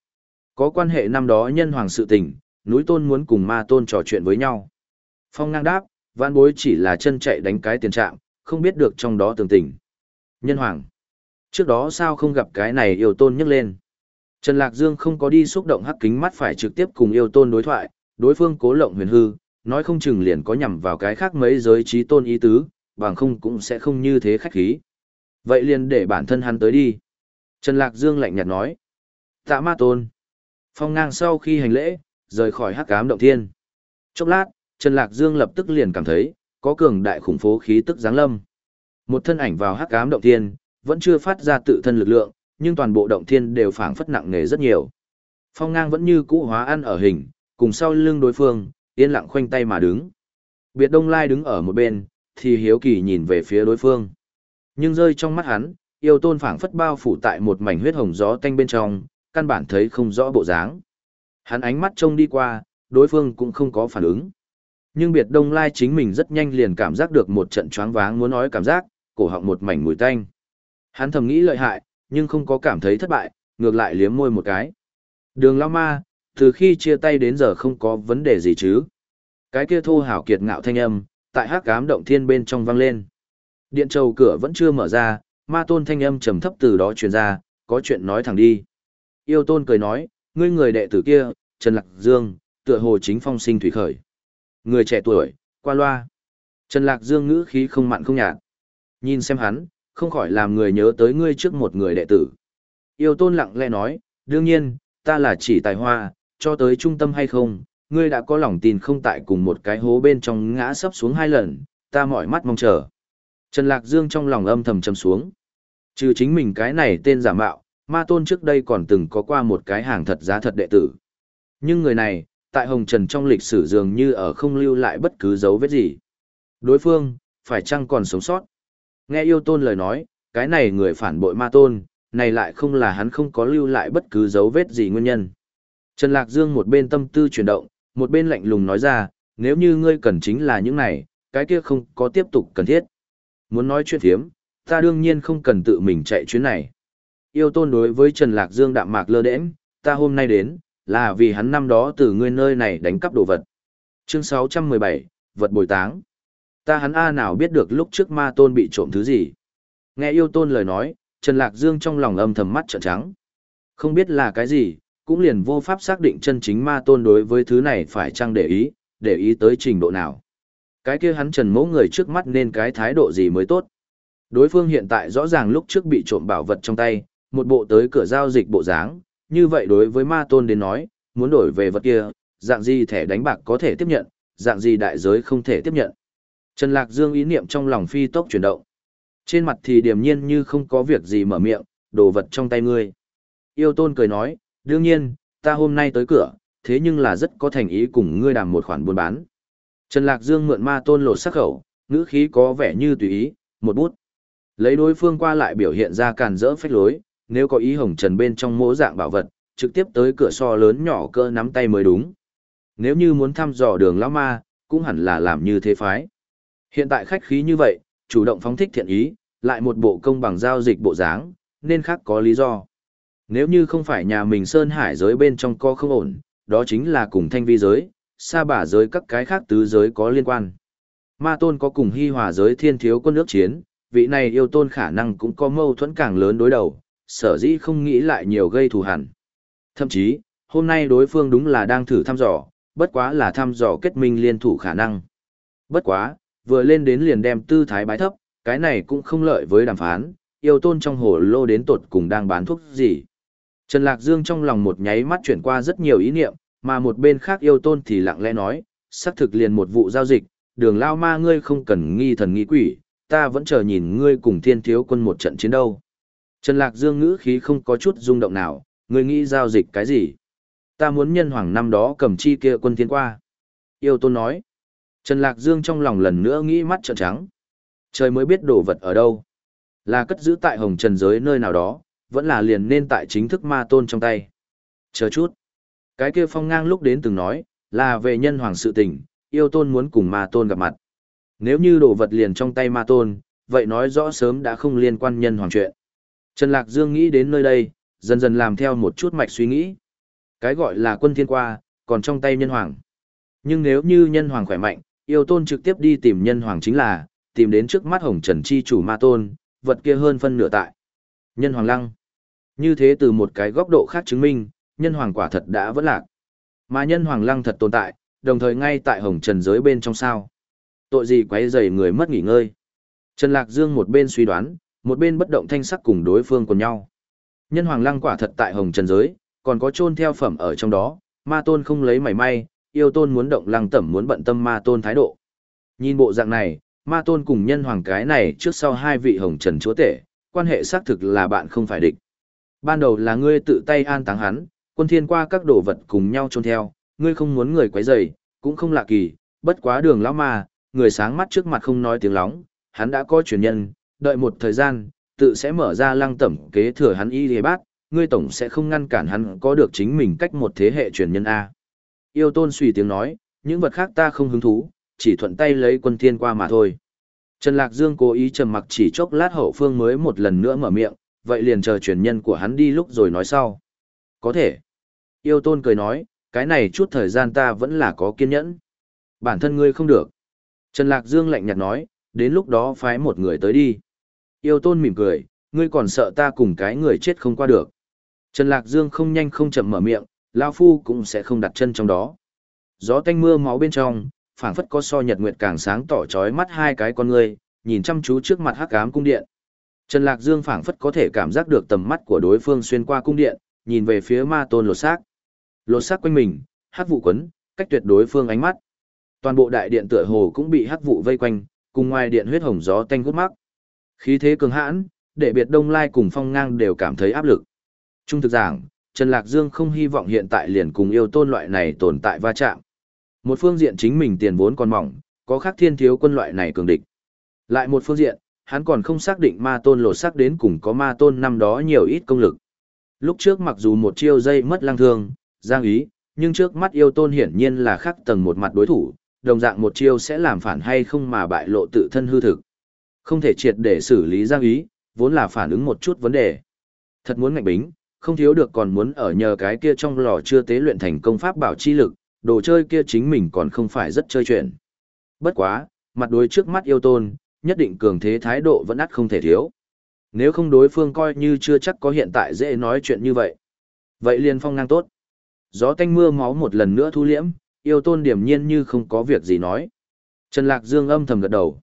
Speaker 1: Có quan hệ năm đó nhân hoàng sự tình, núi tôn muốn cùng ma tôn trò chuyện với nhau. Phong ngang đáp, văn bối chỉ là chân chạy đánh cái tiền trạng, không biết được trong đó tường tình. Nhân hoàng. Trước đó sao không gặp cái này yêu tôn nhắc lên. Trần Lạc Dương không có đi xúc động hắc kính mắt phải trực tiếp cùng yêu tôn đối thoại, đối phương cố lộng huyền hư, nói không chừng liền có nhằm vào cái khác mấy giới trí tôn ý tứ, bằng không cũng sẽ không như thế khách khí. Vậy liền để bản thân hắn tới đi. Trần Lạc Dương lạnh nhạt nói. Tạ ma tôn. Phong ngang sau khi hành lễ, rời khỏi hắc ám động thiên. Chốc lát, Trần Lạc Dương lập tức liền cảm thấy, có cường đại khủng phố khí tức giáng lâm. Một thân ảnh vào hắc ám động thiên, vẫn chưa phát ra tự thân lực lượng, nhưng toàn bộ động thiên đều phảng phất nặng nề rất nhiều. Phong ngang vẫn như cũ hóa ăn ở hình, cùng sau lưng đối phương, yên lặng khoanh tay mà đứng. Biệt Đông Lai đứng ở một bên, thì hiếu kỳ nhìn về phía đối phương. Nhưng rơi trong mắt hắn, yêu tôn phảng phất bao phủ tại một mảnh huyết hồng gió tanh bên trong, căn bản thấy không rõ bộ dáng. Hắn ánh mắt trông đi qua, đối phương cũng không có phản ứng. Nhưng biệt đông lai chính mình rất nhanh liền cảm giác được một trận choáng váng muốn nói cảm giác, cổ họng một mảnh mùi tanh. Hắn thầm nghĩ lợi hại, nhưng không có cảm thấy thất bại, ngược lại liếm môi một cái. Đường lao ma, từ khi chia tay đến giờ không có vấn đề gì chứ. Cái kia thô hảo kiệt ngạo thanh âm, tại hắc ám động thiên bên trong vang lên. Điện trầu cửa vẫn chưa mở ra, ma tôn thanh âm trầm thấp từ đó truyền ra, có chuyện nói thẳng đi. Yêu tôn cười nói, ngươi người đệ tử kia, Trần Lạc Dương, tựa hồ chính phong sinh thủy khởi. Người trẻ tuổi, qua loa. Trần Lạc Dương ngữ khí không mặn không nhạt. Nhìn xem hắn, không khỏi làm người nhớ tới ngươi trước một người đệ tử. Yêu tôn lặng lẽ nói, đương nhiên, ta là chỉ tài hoa, cho tới trung tâm hay không, ngươi đã có lòng tin không tại cùng một cái hố bên trong ngã sấp xuống hai lần, ta mỏi mắt mong chờ. Trần Lạc Dương trong lòng âm thầm trầm xuống. Trừ chính mình cái này tên giả mạo, ma tôn trước đây còn từng có qua một cái hàng thật giá thật đệ tử. Nhưng người này, tại Hồng Trần trong lịch sử dường như ở không lưu lại bất cứ dấu vết gì. Đối phương, phải chăng còn sống sót? Nghe yêu tôn lời nói, cái này người phản bội ma tôn, này lại không là hắn không có lưu lại bất cứ dấu vết gì nguyên nhân. Trần Lạc Dương một bên tâm tư chuyển động, một bên lạnh lùng nói ra, nếu như ngươi cần chính là những này, cái kia không có tiếp tục cần thiết. Muốn nói chuyện thiếm, ta đương nhiên không cần tự mình chạy chuyến này. Yêu tôn đối với Trần Lạc Dương đạm mạc lơ đễnh, ta hôm nay đến, là vì hắn năm đó từ ngươi nơi này đánh cắp đồ vật. Chương 617, vật bồi táng. Ta hắn A nào biết được lúc trước ma tôn bị trộm thứ gì. Nghe yêu tôn lời nói, Trần Lạc Dương trong lòng âm thầm mắt trợn trắng. Không biết là cái gì, cũng liền vô pháp xác định chân chính ma tôn đối với thứ này phải chăng để ý, để ý tới trình độ nào. Cái kia hắn trần mẫu người trước mắt nên cái thái độ gì mới tốt. Đối phương hiện tại rõ ràng lúc trước bị trộm bảo vật trong tay, một bộ tới cửa giao dịch bộ dáng, như vậy đối với ma tôn đến nói, muốn đổi về vật kia, dạng gì thẻ đánh bạc có thể tiếp nhận, dạng gì đại giới không thể tiếp nhận. Trần Lạc Dương ý niệm trong lòng phi tốc chuyển động. Trên mặt thì điềm nhiên như không có việc gì mở miệng, đồ vật trong tay ngươi. Yêu tôn cười nói, đương nhiên, ta hôm nay tới cửa, thế nhưng là rất có thành ý cùng ngươi đàm một khoản buôn bán. Trần Lạc Dương mượn ma tôn lột sắc khẩu, ngữ khí có vẻ như tùy ý, một bút. Lấy đối phương qua lại biểu hiện ra càn rỡ phách lối, nếu có ý hồng trần bên trong mỗi dạng bảo vật, trực tiếp tới cửa so lớn nhỏ cơ nắm tay mới đúng. Nếu như muốn thăm dò đường lão ma, cũng hẳn là làm như thế phái. Hiện tại khách khí như vậy, chủ động phóng thích thiện ý, lại một bộ công bằng giao dịch bộ dáng, nên khác có lý do. Nếu như không phải nhà mình Sơn Hải giới bên trong co không ổn, đó chính là cùng thanh vi giới, sa bả giới các cái khác tứ giới có liên quan. Ma tôn có cùng hy hòa giới thiên thiếu quân nước chiến, vị này yêu tôn khả năng cũng có mâu thuẫn càng lớn đối đầu, sở dĩ không nghĩ lại nhiều gây thù hẳn. Thậm chí, hôm nay đối phương đúng là đang thử thăm dò, bất quá là thăm dò kết minh liên thủ khả năng. Bất quá, vừa lên đến liền đem tư thái bái thấp, cái này cũng không lợi với đàm phán, yêu tôn trong hồ lô đến tột cùng đang bán thuốc gì. Trần Lạc Dương trong lòng một nháy mắt chuyển qua rất nhiều ý niệm, mà một bên khác yêu tôn thì lặng lẽ nói, xác thực liền một vụ giao dịch, đường lao ma ngươi không cần nghi thần nghi quỷ, ta vẫn chờ nhìn ngươi cùng thiên thiếu quân một trận chiến đâu. Trần Lạc Dương ngữ khí không có chút rung động nào, ngươi nghĩ giao dịch cái gì? Ta muốn nhân hoàng năm đó cầm chi kia quân thiên qua. Yêu tôn nói. Trần Lạc Dương trong lòng lần nữa nghĩ mắt trợn trắng. Trời mới biết đồ vật ở đâu. Là cất giữ tại hồng trần giới nơi nào đó, vẫn là liền nên tại chính thức ma tôn trong tay. Chờ chút. Cái kia phong ngang lúc đến từng nói, là về nhân hoàng sự tình, yêu tôn muốn cùng ma tôn gặp mặt. Nếu như đồ vật liền trong tay ma tôn, vậy nói rõ sớm đã không liên quan nhân hoàng chuyện. Trần Lạc Dương nghĩ đến nơi đây, dần dần làm theo một chút mạch suy nghĩ. Cái gọi là quân thiên qua, còn trong tay nhân hoàng. Nhưng nếu như nhân hoàng khỏe mạnh, yêu tôn trực tiếp đi tìm nhân hoàng chính là, tìm đến trước mắt hồng trần chi chủ ma tôn, vật kia hơn phân nửa tại. Nhân hoàng lăng. Như thế từ một cái góc độ khác chứng minh, nhân hoàng quả thật đã vẫn lạc. Mà nhân hoàng lăng thật tồn tại, đồng thời ngay tại hồng trần giới bên trong sao. Tội gì quấy rầy người mất nghỉ ngơi. Trần Lạc Dương một bên suy đoán, một bên bất động thanh sắc cùng đối phương cùng nhau. Nhân hoàng lăng quả thật tại hồng trần giới, còn có chôn theo phẩm ở trong đó, ma tôn không lấy mảy may, yêu tôn muốn động lăng tẩm muốn bận tâm ma tôn thái độ. Nhìn bộ dạng này, ma tôn cùng nhân hoàng cái này trước sau hai vị hồng trần chúa tể, quan hệ xác thực là bạn không phải địch. Ban đầu là ngươi tự tay an táng hắn, quân thiên qua các đồ vật cùng nhau trôn theo, ngươi không muốn người quấy rầy, cũng không lạ kỳ, bất quá đường lão ma, người sáng mắt trước mặt không nói tiếng lóng, hắn đã có truyền nhân, đợi một thời gian, tự sẽ mở ra lăng tẩm kế thừa hắn y lê bát, ngươi tổng sẽ không ngăn cản hắn có được chính mình cách một thế hệ truyền nhân A. Yêu tôn suy tiếng nói, những vật khác ta không hứng thú, chỉ thuận tay lấy quân thiên qua mà thôi. Trần Lạc Dương cố ý trầm mặc chỉ chốc lát hậu phương mới một lần nữa mở miệng, vậy liền chờ truyền nhân của hắn đi lúc rồi nói sau. Có thể. Yêu tôn cười nói, cái này chút thời gian ta vẫn là có kiên nhẫn. Bản thân ngươi không được. Trần Lạc Dương lạnh nhạt nói, đến lúc đó phái một người tới đi. Yêu tôn mỉm cười, ngươi còn sợ ta cùng cái người chết không qua được. Trần Lạc Dương không nhanh không chậm mở miệng, Lao Phu cũng sẽ không đặt chân trong đó. Gió tanh mưa máu bên trong, phảng phất có so nhật nguyệt càng sáng tỏ trói mắt hai cái con ngươi, nhìn chăm chú trước mặt hắc ám cung điện. Trần Lạc Dương phảng phất có thể cảm giác được tầm mắt của đối phương xuyên qua cung điện, nhìn về phía ma tôn lột xác. Lột xác quanh mình, hắc vụ quấn, cách tuyệt đối phương ánh mắt. Toàn bộ đại điện tựa hồ cũng bị hắc vụ vây quanh, cùng ngoài điện huyết hồng gió tanh gút mắc. Khí thế cường hãn, để biệt Đông Lai cùng Phong Ngang đều cảm thấy áp lực. Trung thực giảng, Trần Lạc Dương không hy vọng hiện tại liền cùng yêu tôn loại này tồn tại va chạm. Một phương diện chính mình tiền vốn còn mỏng, có khác thiên thiếu quân loại này cường địch. Lại một phương diện, hắn còn không xác định ma tôn lột xác đến cùng có ma tôn năm đó nhiều ít công lực. Lúc trước mặc dù một chiêu dây mất lang thương, giang ý, nhưng trước mắt yêu tôn hiển nhiên là khắc tầng một mặt đối thủ, đồng dạng một chiêu sẽ làm phản hay không mà bại lộ tự thân hư thực. Không thể triệt để xử lý giang ý, vốn là phản ứng một chút vấn đề. Thật muốn ngạnh bính, không thiếu được còn muốn ở nhờ cái kia trong lò chưa tế luyện thành công pháp bảo chi lực, đồ chơi kia chính mình còn không phải rất chơi chuyện. Bất quá, mặt đối trước mắt yêu tôn, nhất định cường thế thái độ vẫn ắt không thể thiếu. Nếu không đối phương coi như chưa chắc có hiện tại dễ nói chuyện như vậy. Vậy liền phong ngang tốt. Gió tanh mưa máu một lần nữa thu liễm, yêu tôn điểm nhiên như không có việc gì nói. Trần Lạc Dương âm thầm gật đầu.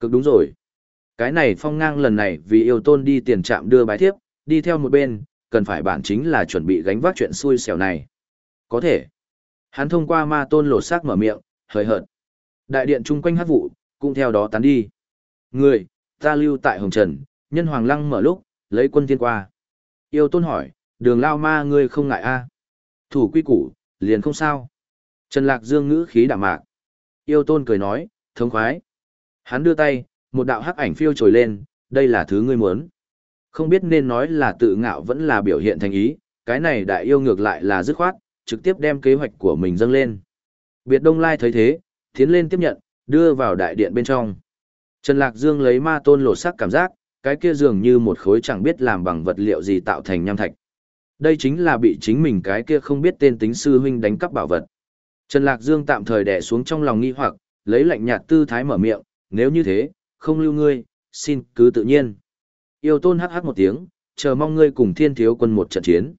Speaker 1: Cực đúng rồi. Cái này phong ngang lần này vì yêu tôn đi tiền trạm đưa bái thiếp, đi theo một bên, cần phải bản chính là chuẩn bị gánh vác chuyện xui xẻo này. Có thể. Hắn thông qua ma tôn lột xác mở miệng, hơi hợt. Đại điện chung quanh hát vụ, cũng theo đó tán đi. Người, ta lưu tại Hồng Trần, nhân hoàng lăng mở lúc, lấy quân thiên qua. Yêu tôn hỏi, đường lao ma ngươi không ngại a Thủ quy củ, liền không sao. Trần Lạc Dương ngữ khí đạm mạc. Yêu tôn cười nói, thống khoái. Hắn đưa tay, một đạo hắc ảnh phiêu trồi lên, đây là thứ ngươi muốn. Không biết nên nói là tự ngạo vẫn là biểu hiện thành ý, cái này đại yêu ngược lại là dứt khoát, trực tiếp đem kế hoạch của mình dâng lên. Biệt Đông Lai thấy thế, tiến lên tiếp nhận, đưa vào đại điện bên trong. Trần Lạc Dương lấy ma tôn lột sắc cảm giác, cái kia dường như một khối chẳng biết làm bằng vật liệu gì tạo thành nham thạch. Đây chính là bị chính mình cái kia không biết tên tính sư huynh đánh cắp bảo vật. Trần Lạc Dương tạm thời đè xuống trong lòng nghi hoặc, lấy lạnh nhạt tư thái mở miệng, nếu như thế, không lưu ngươi, xin cứ tự nhiên. Yêu tôn hắc hắc một tiếng, chờ mong ngươi cùng thiên thiếu quân một trận chiến.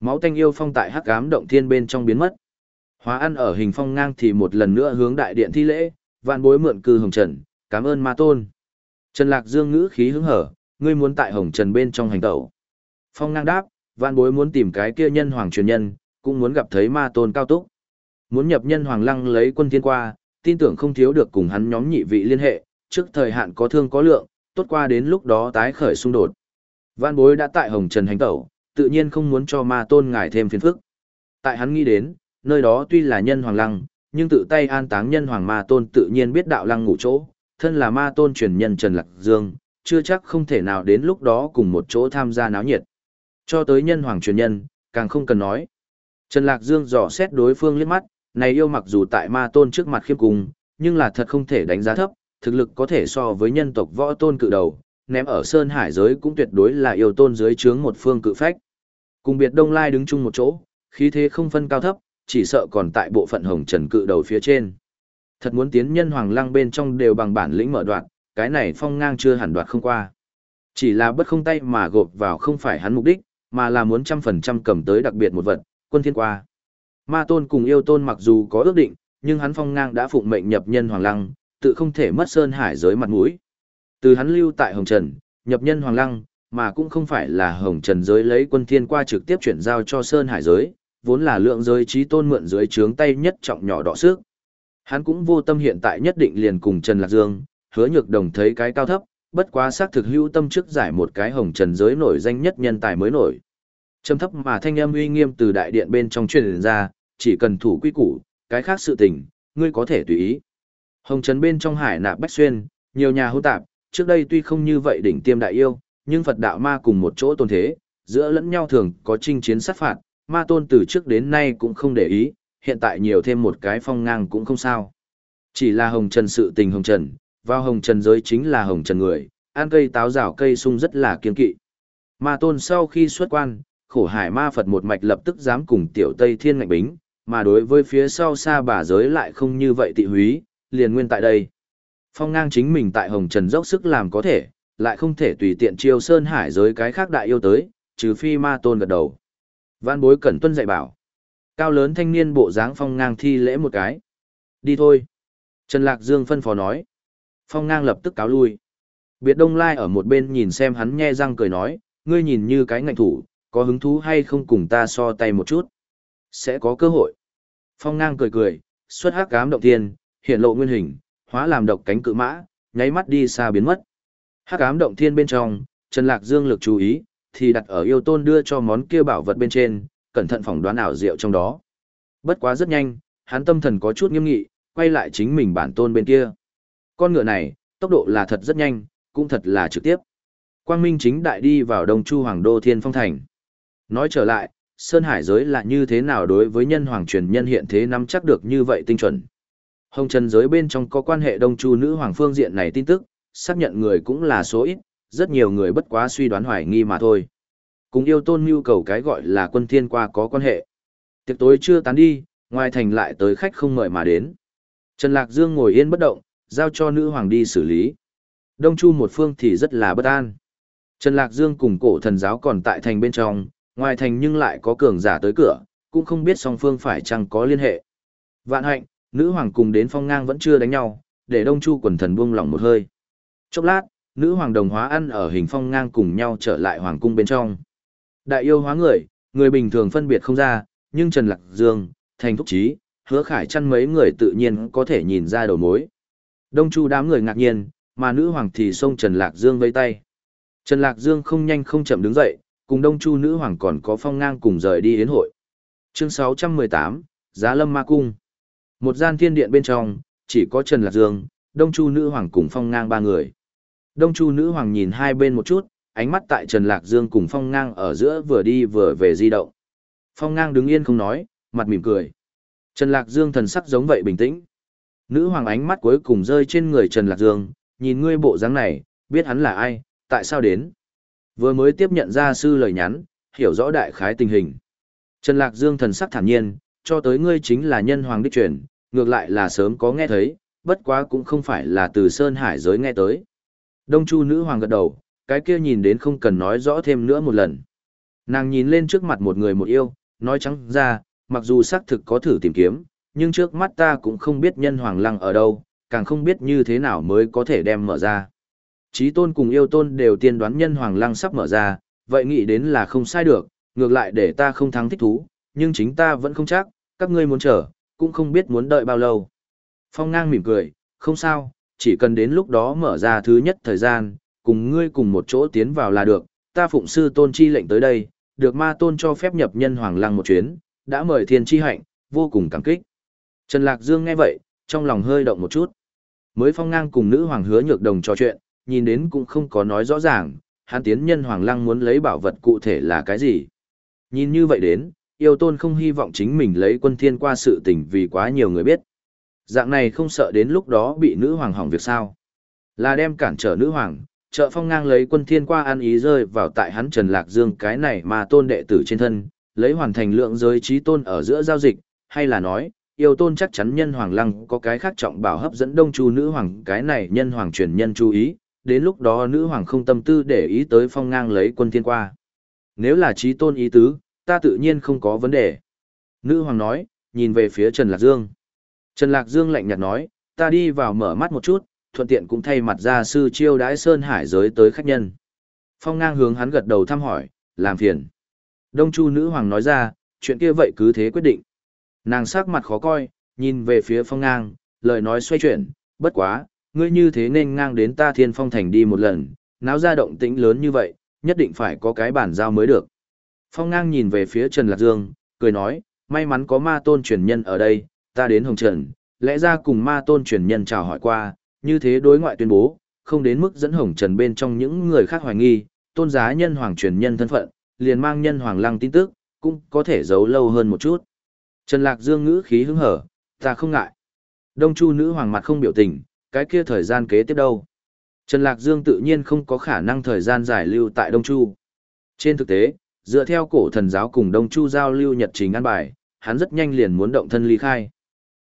Speaker 1: Máu tanh yêu phong tại hắc ám động thiên bên trong biến mất. Hóa ăn ở hình phong ngang thì một lần nữa hướng đại điện thi lễ, vạn bối mượn cư hồng trần, cảm ơn ma tôn. Trần Lạc Dương ngữ khí hứng hở, ngươi muốn tại hồng trần bên trong hành tẩu. Phong ngang đáp, vạn bối muốn tìm cái kia nhân hoàng truyền nhân, cũng muốn gặp thấy ma tôn cao túc. Muốn nhập nhân hoàng lăng lấy quân thiên qua, tin tưởng không thiếu được cùng hắn nhóm nhị vị liên hệ, trước thời hạn có thương có lượng, tốt qua đến lúc đó tái khởi xung đột. Vạn bối đã tại hồng trần hành tẩu, tự nhiên không muốn cho ma tôn ngài thêm phiền phức. Tại hắn nghĩ đến, nơi đó tuy là nhân hoàng lăng, nhưng tự tay an táng nhân hoàng ma tôn tự nhiên biết đạo lăng ngủ chỗ, thân là ma tôn truyền nhân Trần Lạc Dương, chưa chắc không thể nào đến lúc đó cùng một chỗ tham gia náo nhiệt. Cho tới nhân hoàng truyền nhân, càng không cần nói. Trần Lạc Dương dò xét đối phương liếc mắt, này yêu mặc dù tại ma tôn trước mặt khiêm cùng, nhưng là thật không thể đánh giá thấp, thực lực có thể so với nhân tộc võ tôn cự đầu, ném ở Sơn Hải giới cũng tuyệt đối là yêu tôn dưới trướng một phương cự phách. Cùng biệt Đông Lai đứng chung một chỗ, khí thế không phân cao thấp, chỉ sợ còn tại bộ phận hồng trần cự đầu phía trên. Thật muốn tiến nhân hoàng lăng bên trong đều bằng bản lĩnh mở đoạn, cái này phong ngang chưa hẳn đoạt không qua. Chỉ là bất không tay mà gộp vào không phải hắn mục đích, mà là muốn trăm phần trăm cầm tới đặc biệt một vật, quân thiên qua. Ma tôn cùng yêu tôn mặc dù có ước định, nhưng hắn phong ngang đã phụng mệnh nhập nhân hoàng lăng, tự không thể mất sơn hải giới mặt mũi. Từ hắn lưu tại Hồng Trần, nhập nhân Hoàng Lăng, mà cũng không phải là Hồng Trần giới lấy quân thiên qua trực tiếp chuyển giao cho Sơn Hải giới, vốn là lượng giới trí tôn mượn dưới trướng tay nhất trọng nhỏ đỏ sức. Hắn cũng vô tâm hiện tại nhất định liền cùng Trần Lạc Dương, hứa nhược đồng thấy cái cao thấp, bất quá xác thực hữu tâm trước giải một cái hồng trần giới nổi danh nhất nhân tài mới nổi. Trầm thấp mà thanh âm uy nghiêm từ đại điện bên trong truyền ra, chỉ cần thủ quy củ, cái khác sự tình, ngươi có thể tùy ý. Hồng trần bên trong hải nạp bách xuyên, nhiều nhà hỗn tạp, trước đây tuy không như vậy đỉnh tiêm đại yêu, nhưng Phật đạo ma cùng một chỗ tôn thế, giữa lẫn nhau thường có chinh chiến sát phạt, ma tôn từ trước đến nay cũng không để ý, hiện tại nhiều thêm một cái phong ngang cũng không sao. Chỉ là hồng trần sự tình hồng trần, vào hồng trần giới chính là hồng trần người, ăn cây táo rào cây sung rất là kiên kỵ. Ma tôn sau khi xuất quan, khổ hải ma Phật một mạch lập tức dám cùng tiểu Tây Thiên ngạch bính, mà đối với phía sau xa bà giới lại không như vậy tị húy, liền nguyên tại đây. Phong ngang chính mình tại hồng trần dốc sức làm có thể, lại không thể tùy tiện chiêu sơn hải giới cái khác đại yêu tới, trừ phi ma tôn gật đầu. Văn bối cẩn tuân dạy bảo. Cao lớn thanh niên bộ dáng phong ngang thi lễ một cái. Đi thôi. Trần Lạc Dương phân phó nói. Phong ngang lập tức cáo lui. Biệt Đông Lai ở một bên nhìn xem hắn nhe răng cười nói, ngươi nhìn như cái ngạnh thủ, có hứng thú hay không cùng ta so tay một chút. Sẽ có cơ hội. Phong ngang cười cười, xuất hắc cám động thiên, hiện lộ nguyên hình, hóa làm độc cánh cự mã, nháy mắt đi xa biến mất. Hắc ám động thiên bên trong, Trần Lạc Dương lực chú ý, thì đặt ở yêu tôn đưa cho món kia bảo vật bên trên, cẩn thận phỏng đoán ảo diệu trong đó. Bất quá rất nhanh, hắn tâm thần có chút nghiêm nghị, quay lại chính mình bản tôn bên kia. Con ngựa này, tốc độ là thật rất nhanh, cũng thật là trực tiếp. Quang Minh chính đại đi vào Đông Chu Hoàng Đô Thiên Phong Thành. Nói trở lại, Sơn Hải giới là như thế nào đối với nhân hoàng truyền nhân hiện thế nắm chắc được như vậy tinh chuẩn. Hồng Trần giới bên trong có quan hệ Đông Chu nữ hoàng phương diện này tin tức, xác nhận người cũng là số ít, rất nhiều người bất quá suy đoán hoài nghi mà thôi. Cùng yêu tôn nhu cầu cái gọi là quân thiên qua có quan hệ. Tiệc tối chưa tán đi, ngoài thành lại tới khách không mời mà đến. Trần Lạc Dương ngồi yên bất động, giao cho nữ hoàng đi xử lý. Đông Chu một phương thì rất là bất an. Trần Lạc Dương cùng cổ thần giáo còn tại thành bên trong, ngoài thành nhưng lại có cường giả tới cửa, cũng không biết song phương phải chăng có liên hệ. Vạn hạnh, nữ hoàng cùng đến phong ngang vẫn chưa đánh nhau, để Đông Chu quần thần buông lỏng một hơi. Chốc lát, nữ hoàng đồng hóa ăn ở hình phong ngang cùng nhau trở lại hoàng cung bên trong. Đại yêu hóa người, người bình thường phân biệt không ra, nhưng Trần Lạc Dương, Thành Thúc Trí, Hứa Khải chăn mấy người tự nhiên có thể nhìn ra đầu mối. Đông Chu đám người ngạc nhiên, mà nữ hoàng thì xông Trần Lạc Dương vây tay. Trần Lạc Dương không nhanh không chậm đứng dậy, cùng Đông Chu nữ hoàng còn có phong ngang cùng rời đi yến hội. Chương 618, Giá Lâm Ma Cung. Một gian thiên điện bên trong, chỉ có Trần Lạc Dương, Đông Chu nữ hoàng cùng phong ngang ba người. Đông Chu nữ hoàng nhìn hai bên một chút, ánh mắt tại Trần Lạc Dương cùng phong ngang ở giữa vừa đi vừa về di động. Phong ngang đứng yên không nói, mặt mỉm cười. Trần Lạc Dương thần sắc giống vậy bình tĩnh. Nữ hoàng ánh mắt cuối cùng rơi trên người Trần Lạc Dương, nhìn ngươi bộ dáng này, biết hắn là ai, tại sao đến. Vừa mới tiếp nhận ra sư lời nhắn, hiểu rõ đại khái tình hình. Trần Lạc Dương thần sắc thản nhiên, cho tới ngươi chính là nhân hoàng đích truyền, ngược lại là sớm có nghe thấy, bất quá cũng không phải là từ Sơn Hải giới nghe tới. Đông Chu nữ hoàng gật đầu, cái kia nhìn đến không cần nói rõ thêm nữa một lần. Nàng nhìn lên trước mặt một người một yêu, nói trắng ra, mặc dù xác thực có thử tìm kiếm, nhưng trước mắt ta cũng không biết nhân hoàng lăng ở đâu, càng không biết như thế nào mới có thể đem mở ra. Chí tôn cùng yêu tôn đều tiên đoán nhân hoàng lăng sắp mở ra, vậy nghĩ đến là không sai được, ngược lại để ta không thắng thích thú, nhưng chính ta vẫn không chắc, các ngươi muốn chờ, cũng không biết muốn đợi bao lâu. Phong ngang mỉm cười, không sao, chỉ cần đến lúc đó mở ra thứ nhất thời gian, cùng ngươi cùng một chỗ tiến vào là được, ta phụng sư tôn chi lệnh tới đây, được ma tôn cho phép nhập nhân hoàng lăng một chuyến, đã mời thiên chi hạnh, vô cùng cảm kích. Trần Lạc Dương nghe vậy, trong lòng hơi động một chút. Mới phong ngang cùng nữ hoàng hứa nhược đồng trò chuyện, nhìn đến cũng không có nói rõ ràng, hắn tiến nhân hoàng lăng muốn lấy bảo vật cụ thể là cái gì. Nhìn như vậy đến, yêu tôn không hy vọng chính mình lấy quân thiên qua sự tình vì quá nhiều người biết. Dạng này không sợ đến lúc đó bị nữ hoàng hỏng việc sao. Là đem cản trở nữ hoàng, trợ phong ngang lấy quân thiên qua an ý rơi vào tại hắn Trần Lạc Dương cái này mà tôn đệ tử trên thân, lấy hoàn thành lượng giới trí tôn ở giữa giao dịch, hay là nói, yêu tôn chắc chắn nhân hoàng lăng có cái khác trọng bảo hấp dẫn đông chu nữ hoàng cái này nhân hoàng truyền nhân chú ý, đến lúc đó nữ hoàng không tâm tư để ý tới phong ngang lấy quân thiên qua. Nếu là trí tôn ý tứ, ta tự nhiên không có vấn đề. Nữ hoàng nói, nhìn về phía Trần Lạc Dương. Trần Lạc Dương lạnh nhạt nói, ta đi vào mở mắt một chút, thuận tiện cũng thay mặt ra sư chiêu đãi Sơn Hải giới tới khách nhân. Phong ngang hướng hắn gật đầu thăm hỏi, làm phiền. Đông Chu nữ hoàng nói ra, chuyện kia vậy cứ thế quyết định. Nàng sắc mặt khó coi, nhìn về phía phong ngang, lời nói xoay chuyển, bất quá, ngươi như thế nên ngang đến ta thiên phong thành đi một lần, náo ra động tĩnh lớn như vậy, nhất định phải có cái bản giao mới được. Phong ngang nhìn về phía Trần Lạc Dương, cười nói, may mắn có ma tôn truyền nhân ở đây, ta đến Hồng Trần, lẽ ra cùng ma tôn truyền nhân chào hỏi qua, như thế đối ngoại tuyên bố, không đến mức dẫn Hồng Trần bên trong những người khác hoài nghi, tôn giá nhân hoàng truyền nhân thân phận, liền mang nhân hoàng lăng tin tức, cũng có thể giấu lâu hơn một chút. Trần Lạc Dương ngữ khí hứng hở, ta không ngại. Đông Chu nữ hoàng mặt không biểu tình, cái kia thời gian kế tiếp đâu. Trần Lạc Dương tự nhiên không có khả năng thời gian giải lưu tại Đông Chu. Trên thực tế, dựa theo cổ thần giáo cùng Đông Chu giao lưu nhật trình ăn bài, hắn rất nhanh liền muốn động thân ly khai.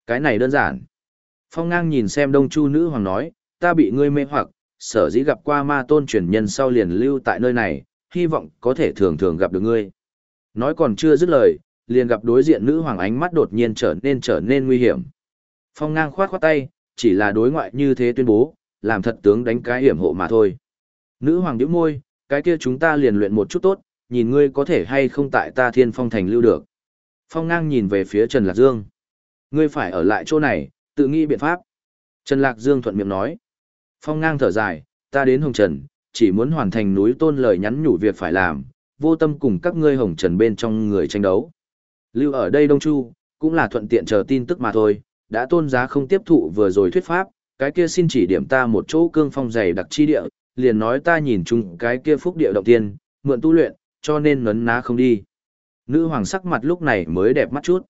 Speaker 1: Cái này đơn giản. Phong ngang nhìn xem Đông Chu nữ hoàng nói, ta bị ngươi mê hoặc, sở dĩ gặp qua ma tôn truyền nhân sau liền lưu tại nơi này, hy vọng có thể thường thường gặp được ngươi. Nói còn chưa dứt lời, liền gặp đối diện nữ hoàng ánh mắt đột nhiên trở nên trở nên nguy hiểm. Phong ngang khoát khoát tay, chỉ là đối ngoại như thế tuyên bố, làm thật tướng đánh cái hiểm hộ mà thôi. Nữ hoàng nhíu môi, cái kia chúng ta liền luyện một chút tốt, nhìn ngươi có thể hay không tại ta thiên phong thành lưu được. Phong ngang nhìn về phía Trần Lạc Dương. Ngươi phải ở lại chỗ này, tự nghĩ biện pháp. Trần Lạc Dương thuận miệng nói. Phong ngang thở dài, ta đến Hồng Trần, chỉ muốn hoàn thành núi tôn lời nhắn nhủ việc phải làm, vô tâm cùng các ngươi Hồng Trần bên trong người tranh đấu. Lưu ở đây Đông Chu, cũng là thuận tiện chờ tin tức mà thôi, đã tôn giá không tiếp thụ vừa rồi thuyết pháp, cái kia xin chỉ điểm ta một chỗ cương phong dày đặc chi địa, liền nói ta nhìn chung cái kia phúc địa động tiên, mượn tu luyện, cho nên nấn ná không đi. Nữ hoàng sắc mặt lúc này mới đẹp mắt chút.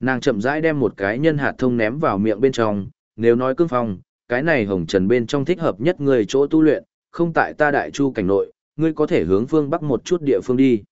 Speaker 1: Nàng chậm rãi đem một cái nhân hạt thông ném vào miệng bên trong, nếu nói cương phong, cái này hồng trần bên trong thích hợp nhất người chỗ tu luyện, không tại ta đại chu cảnh nội, ngươi có thể hướng phương bắc một chút địa phương đi.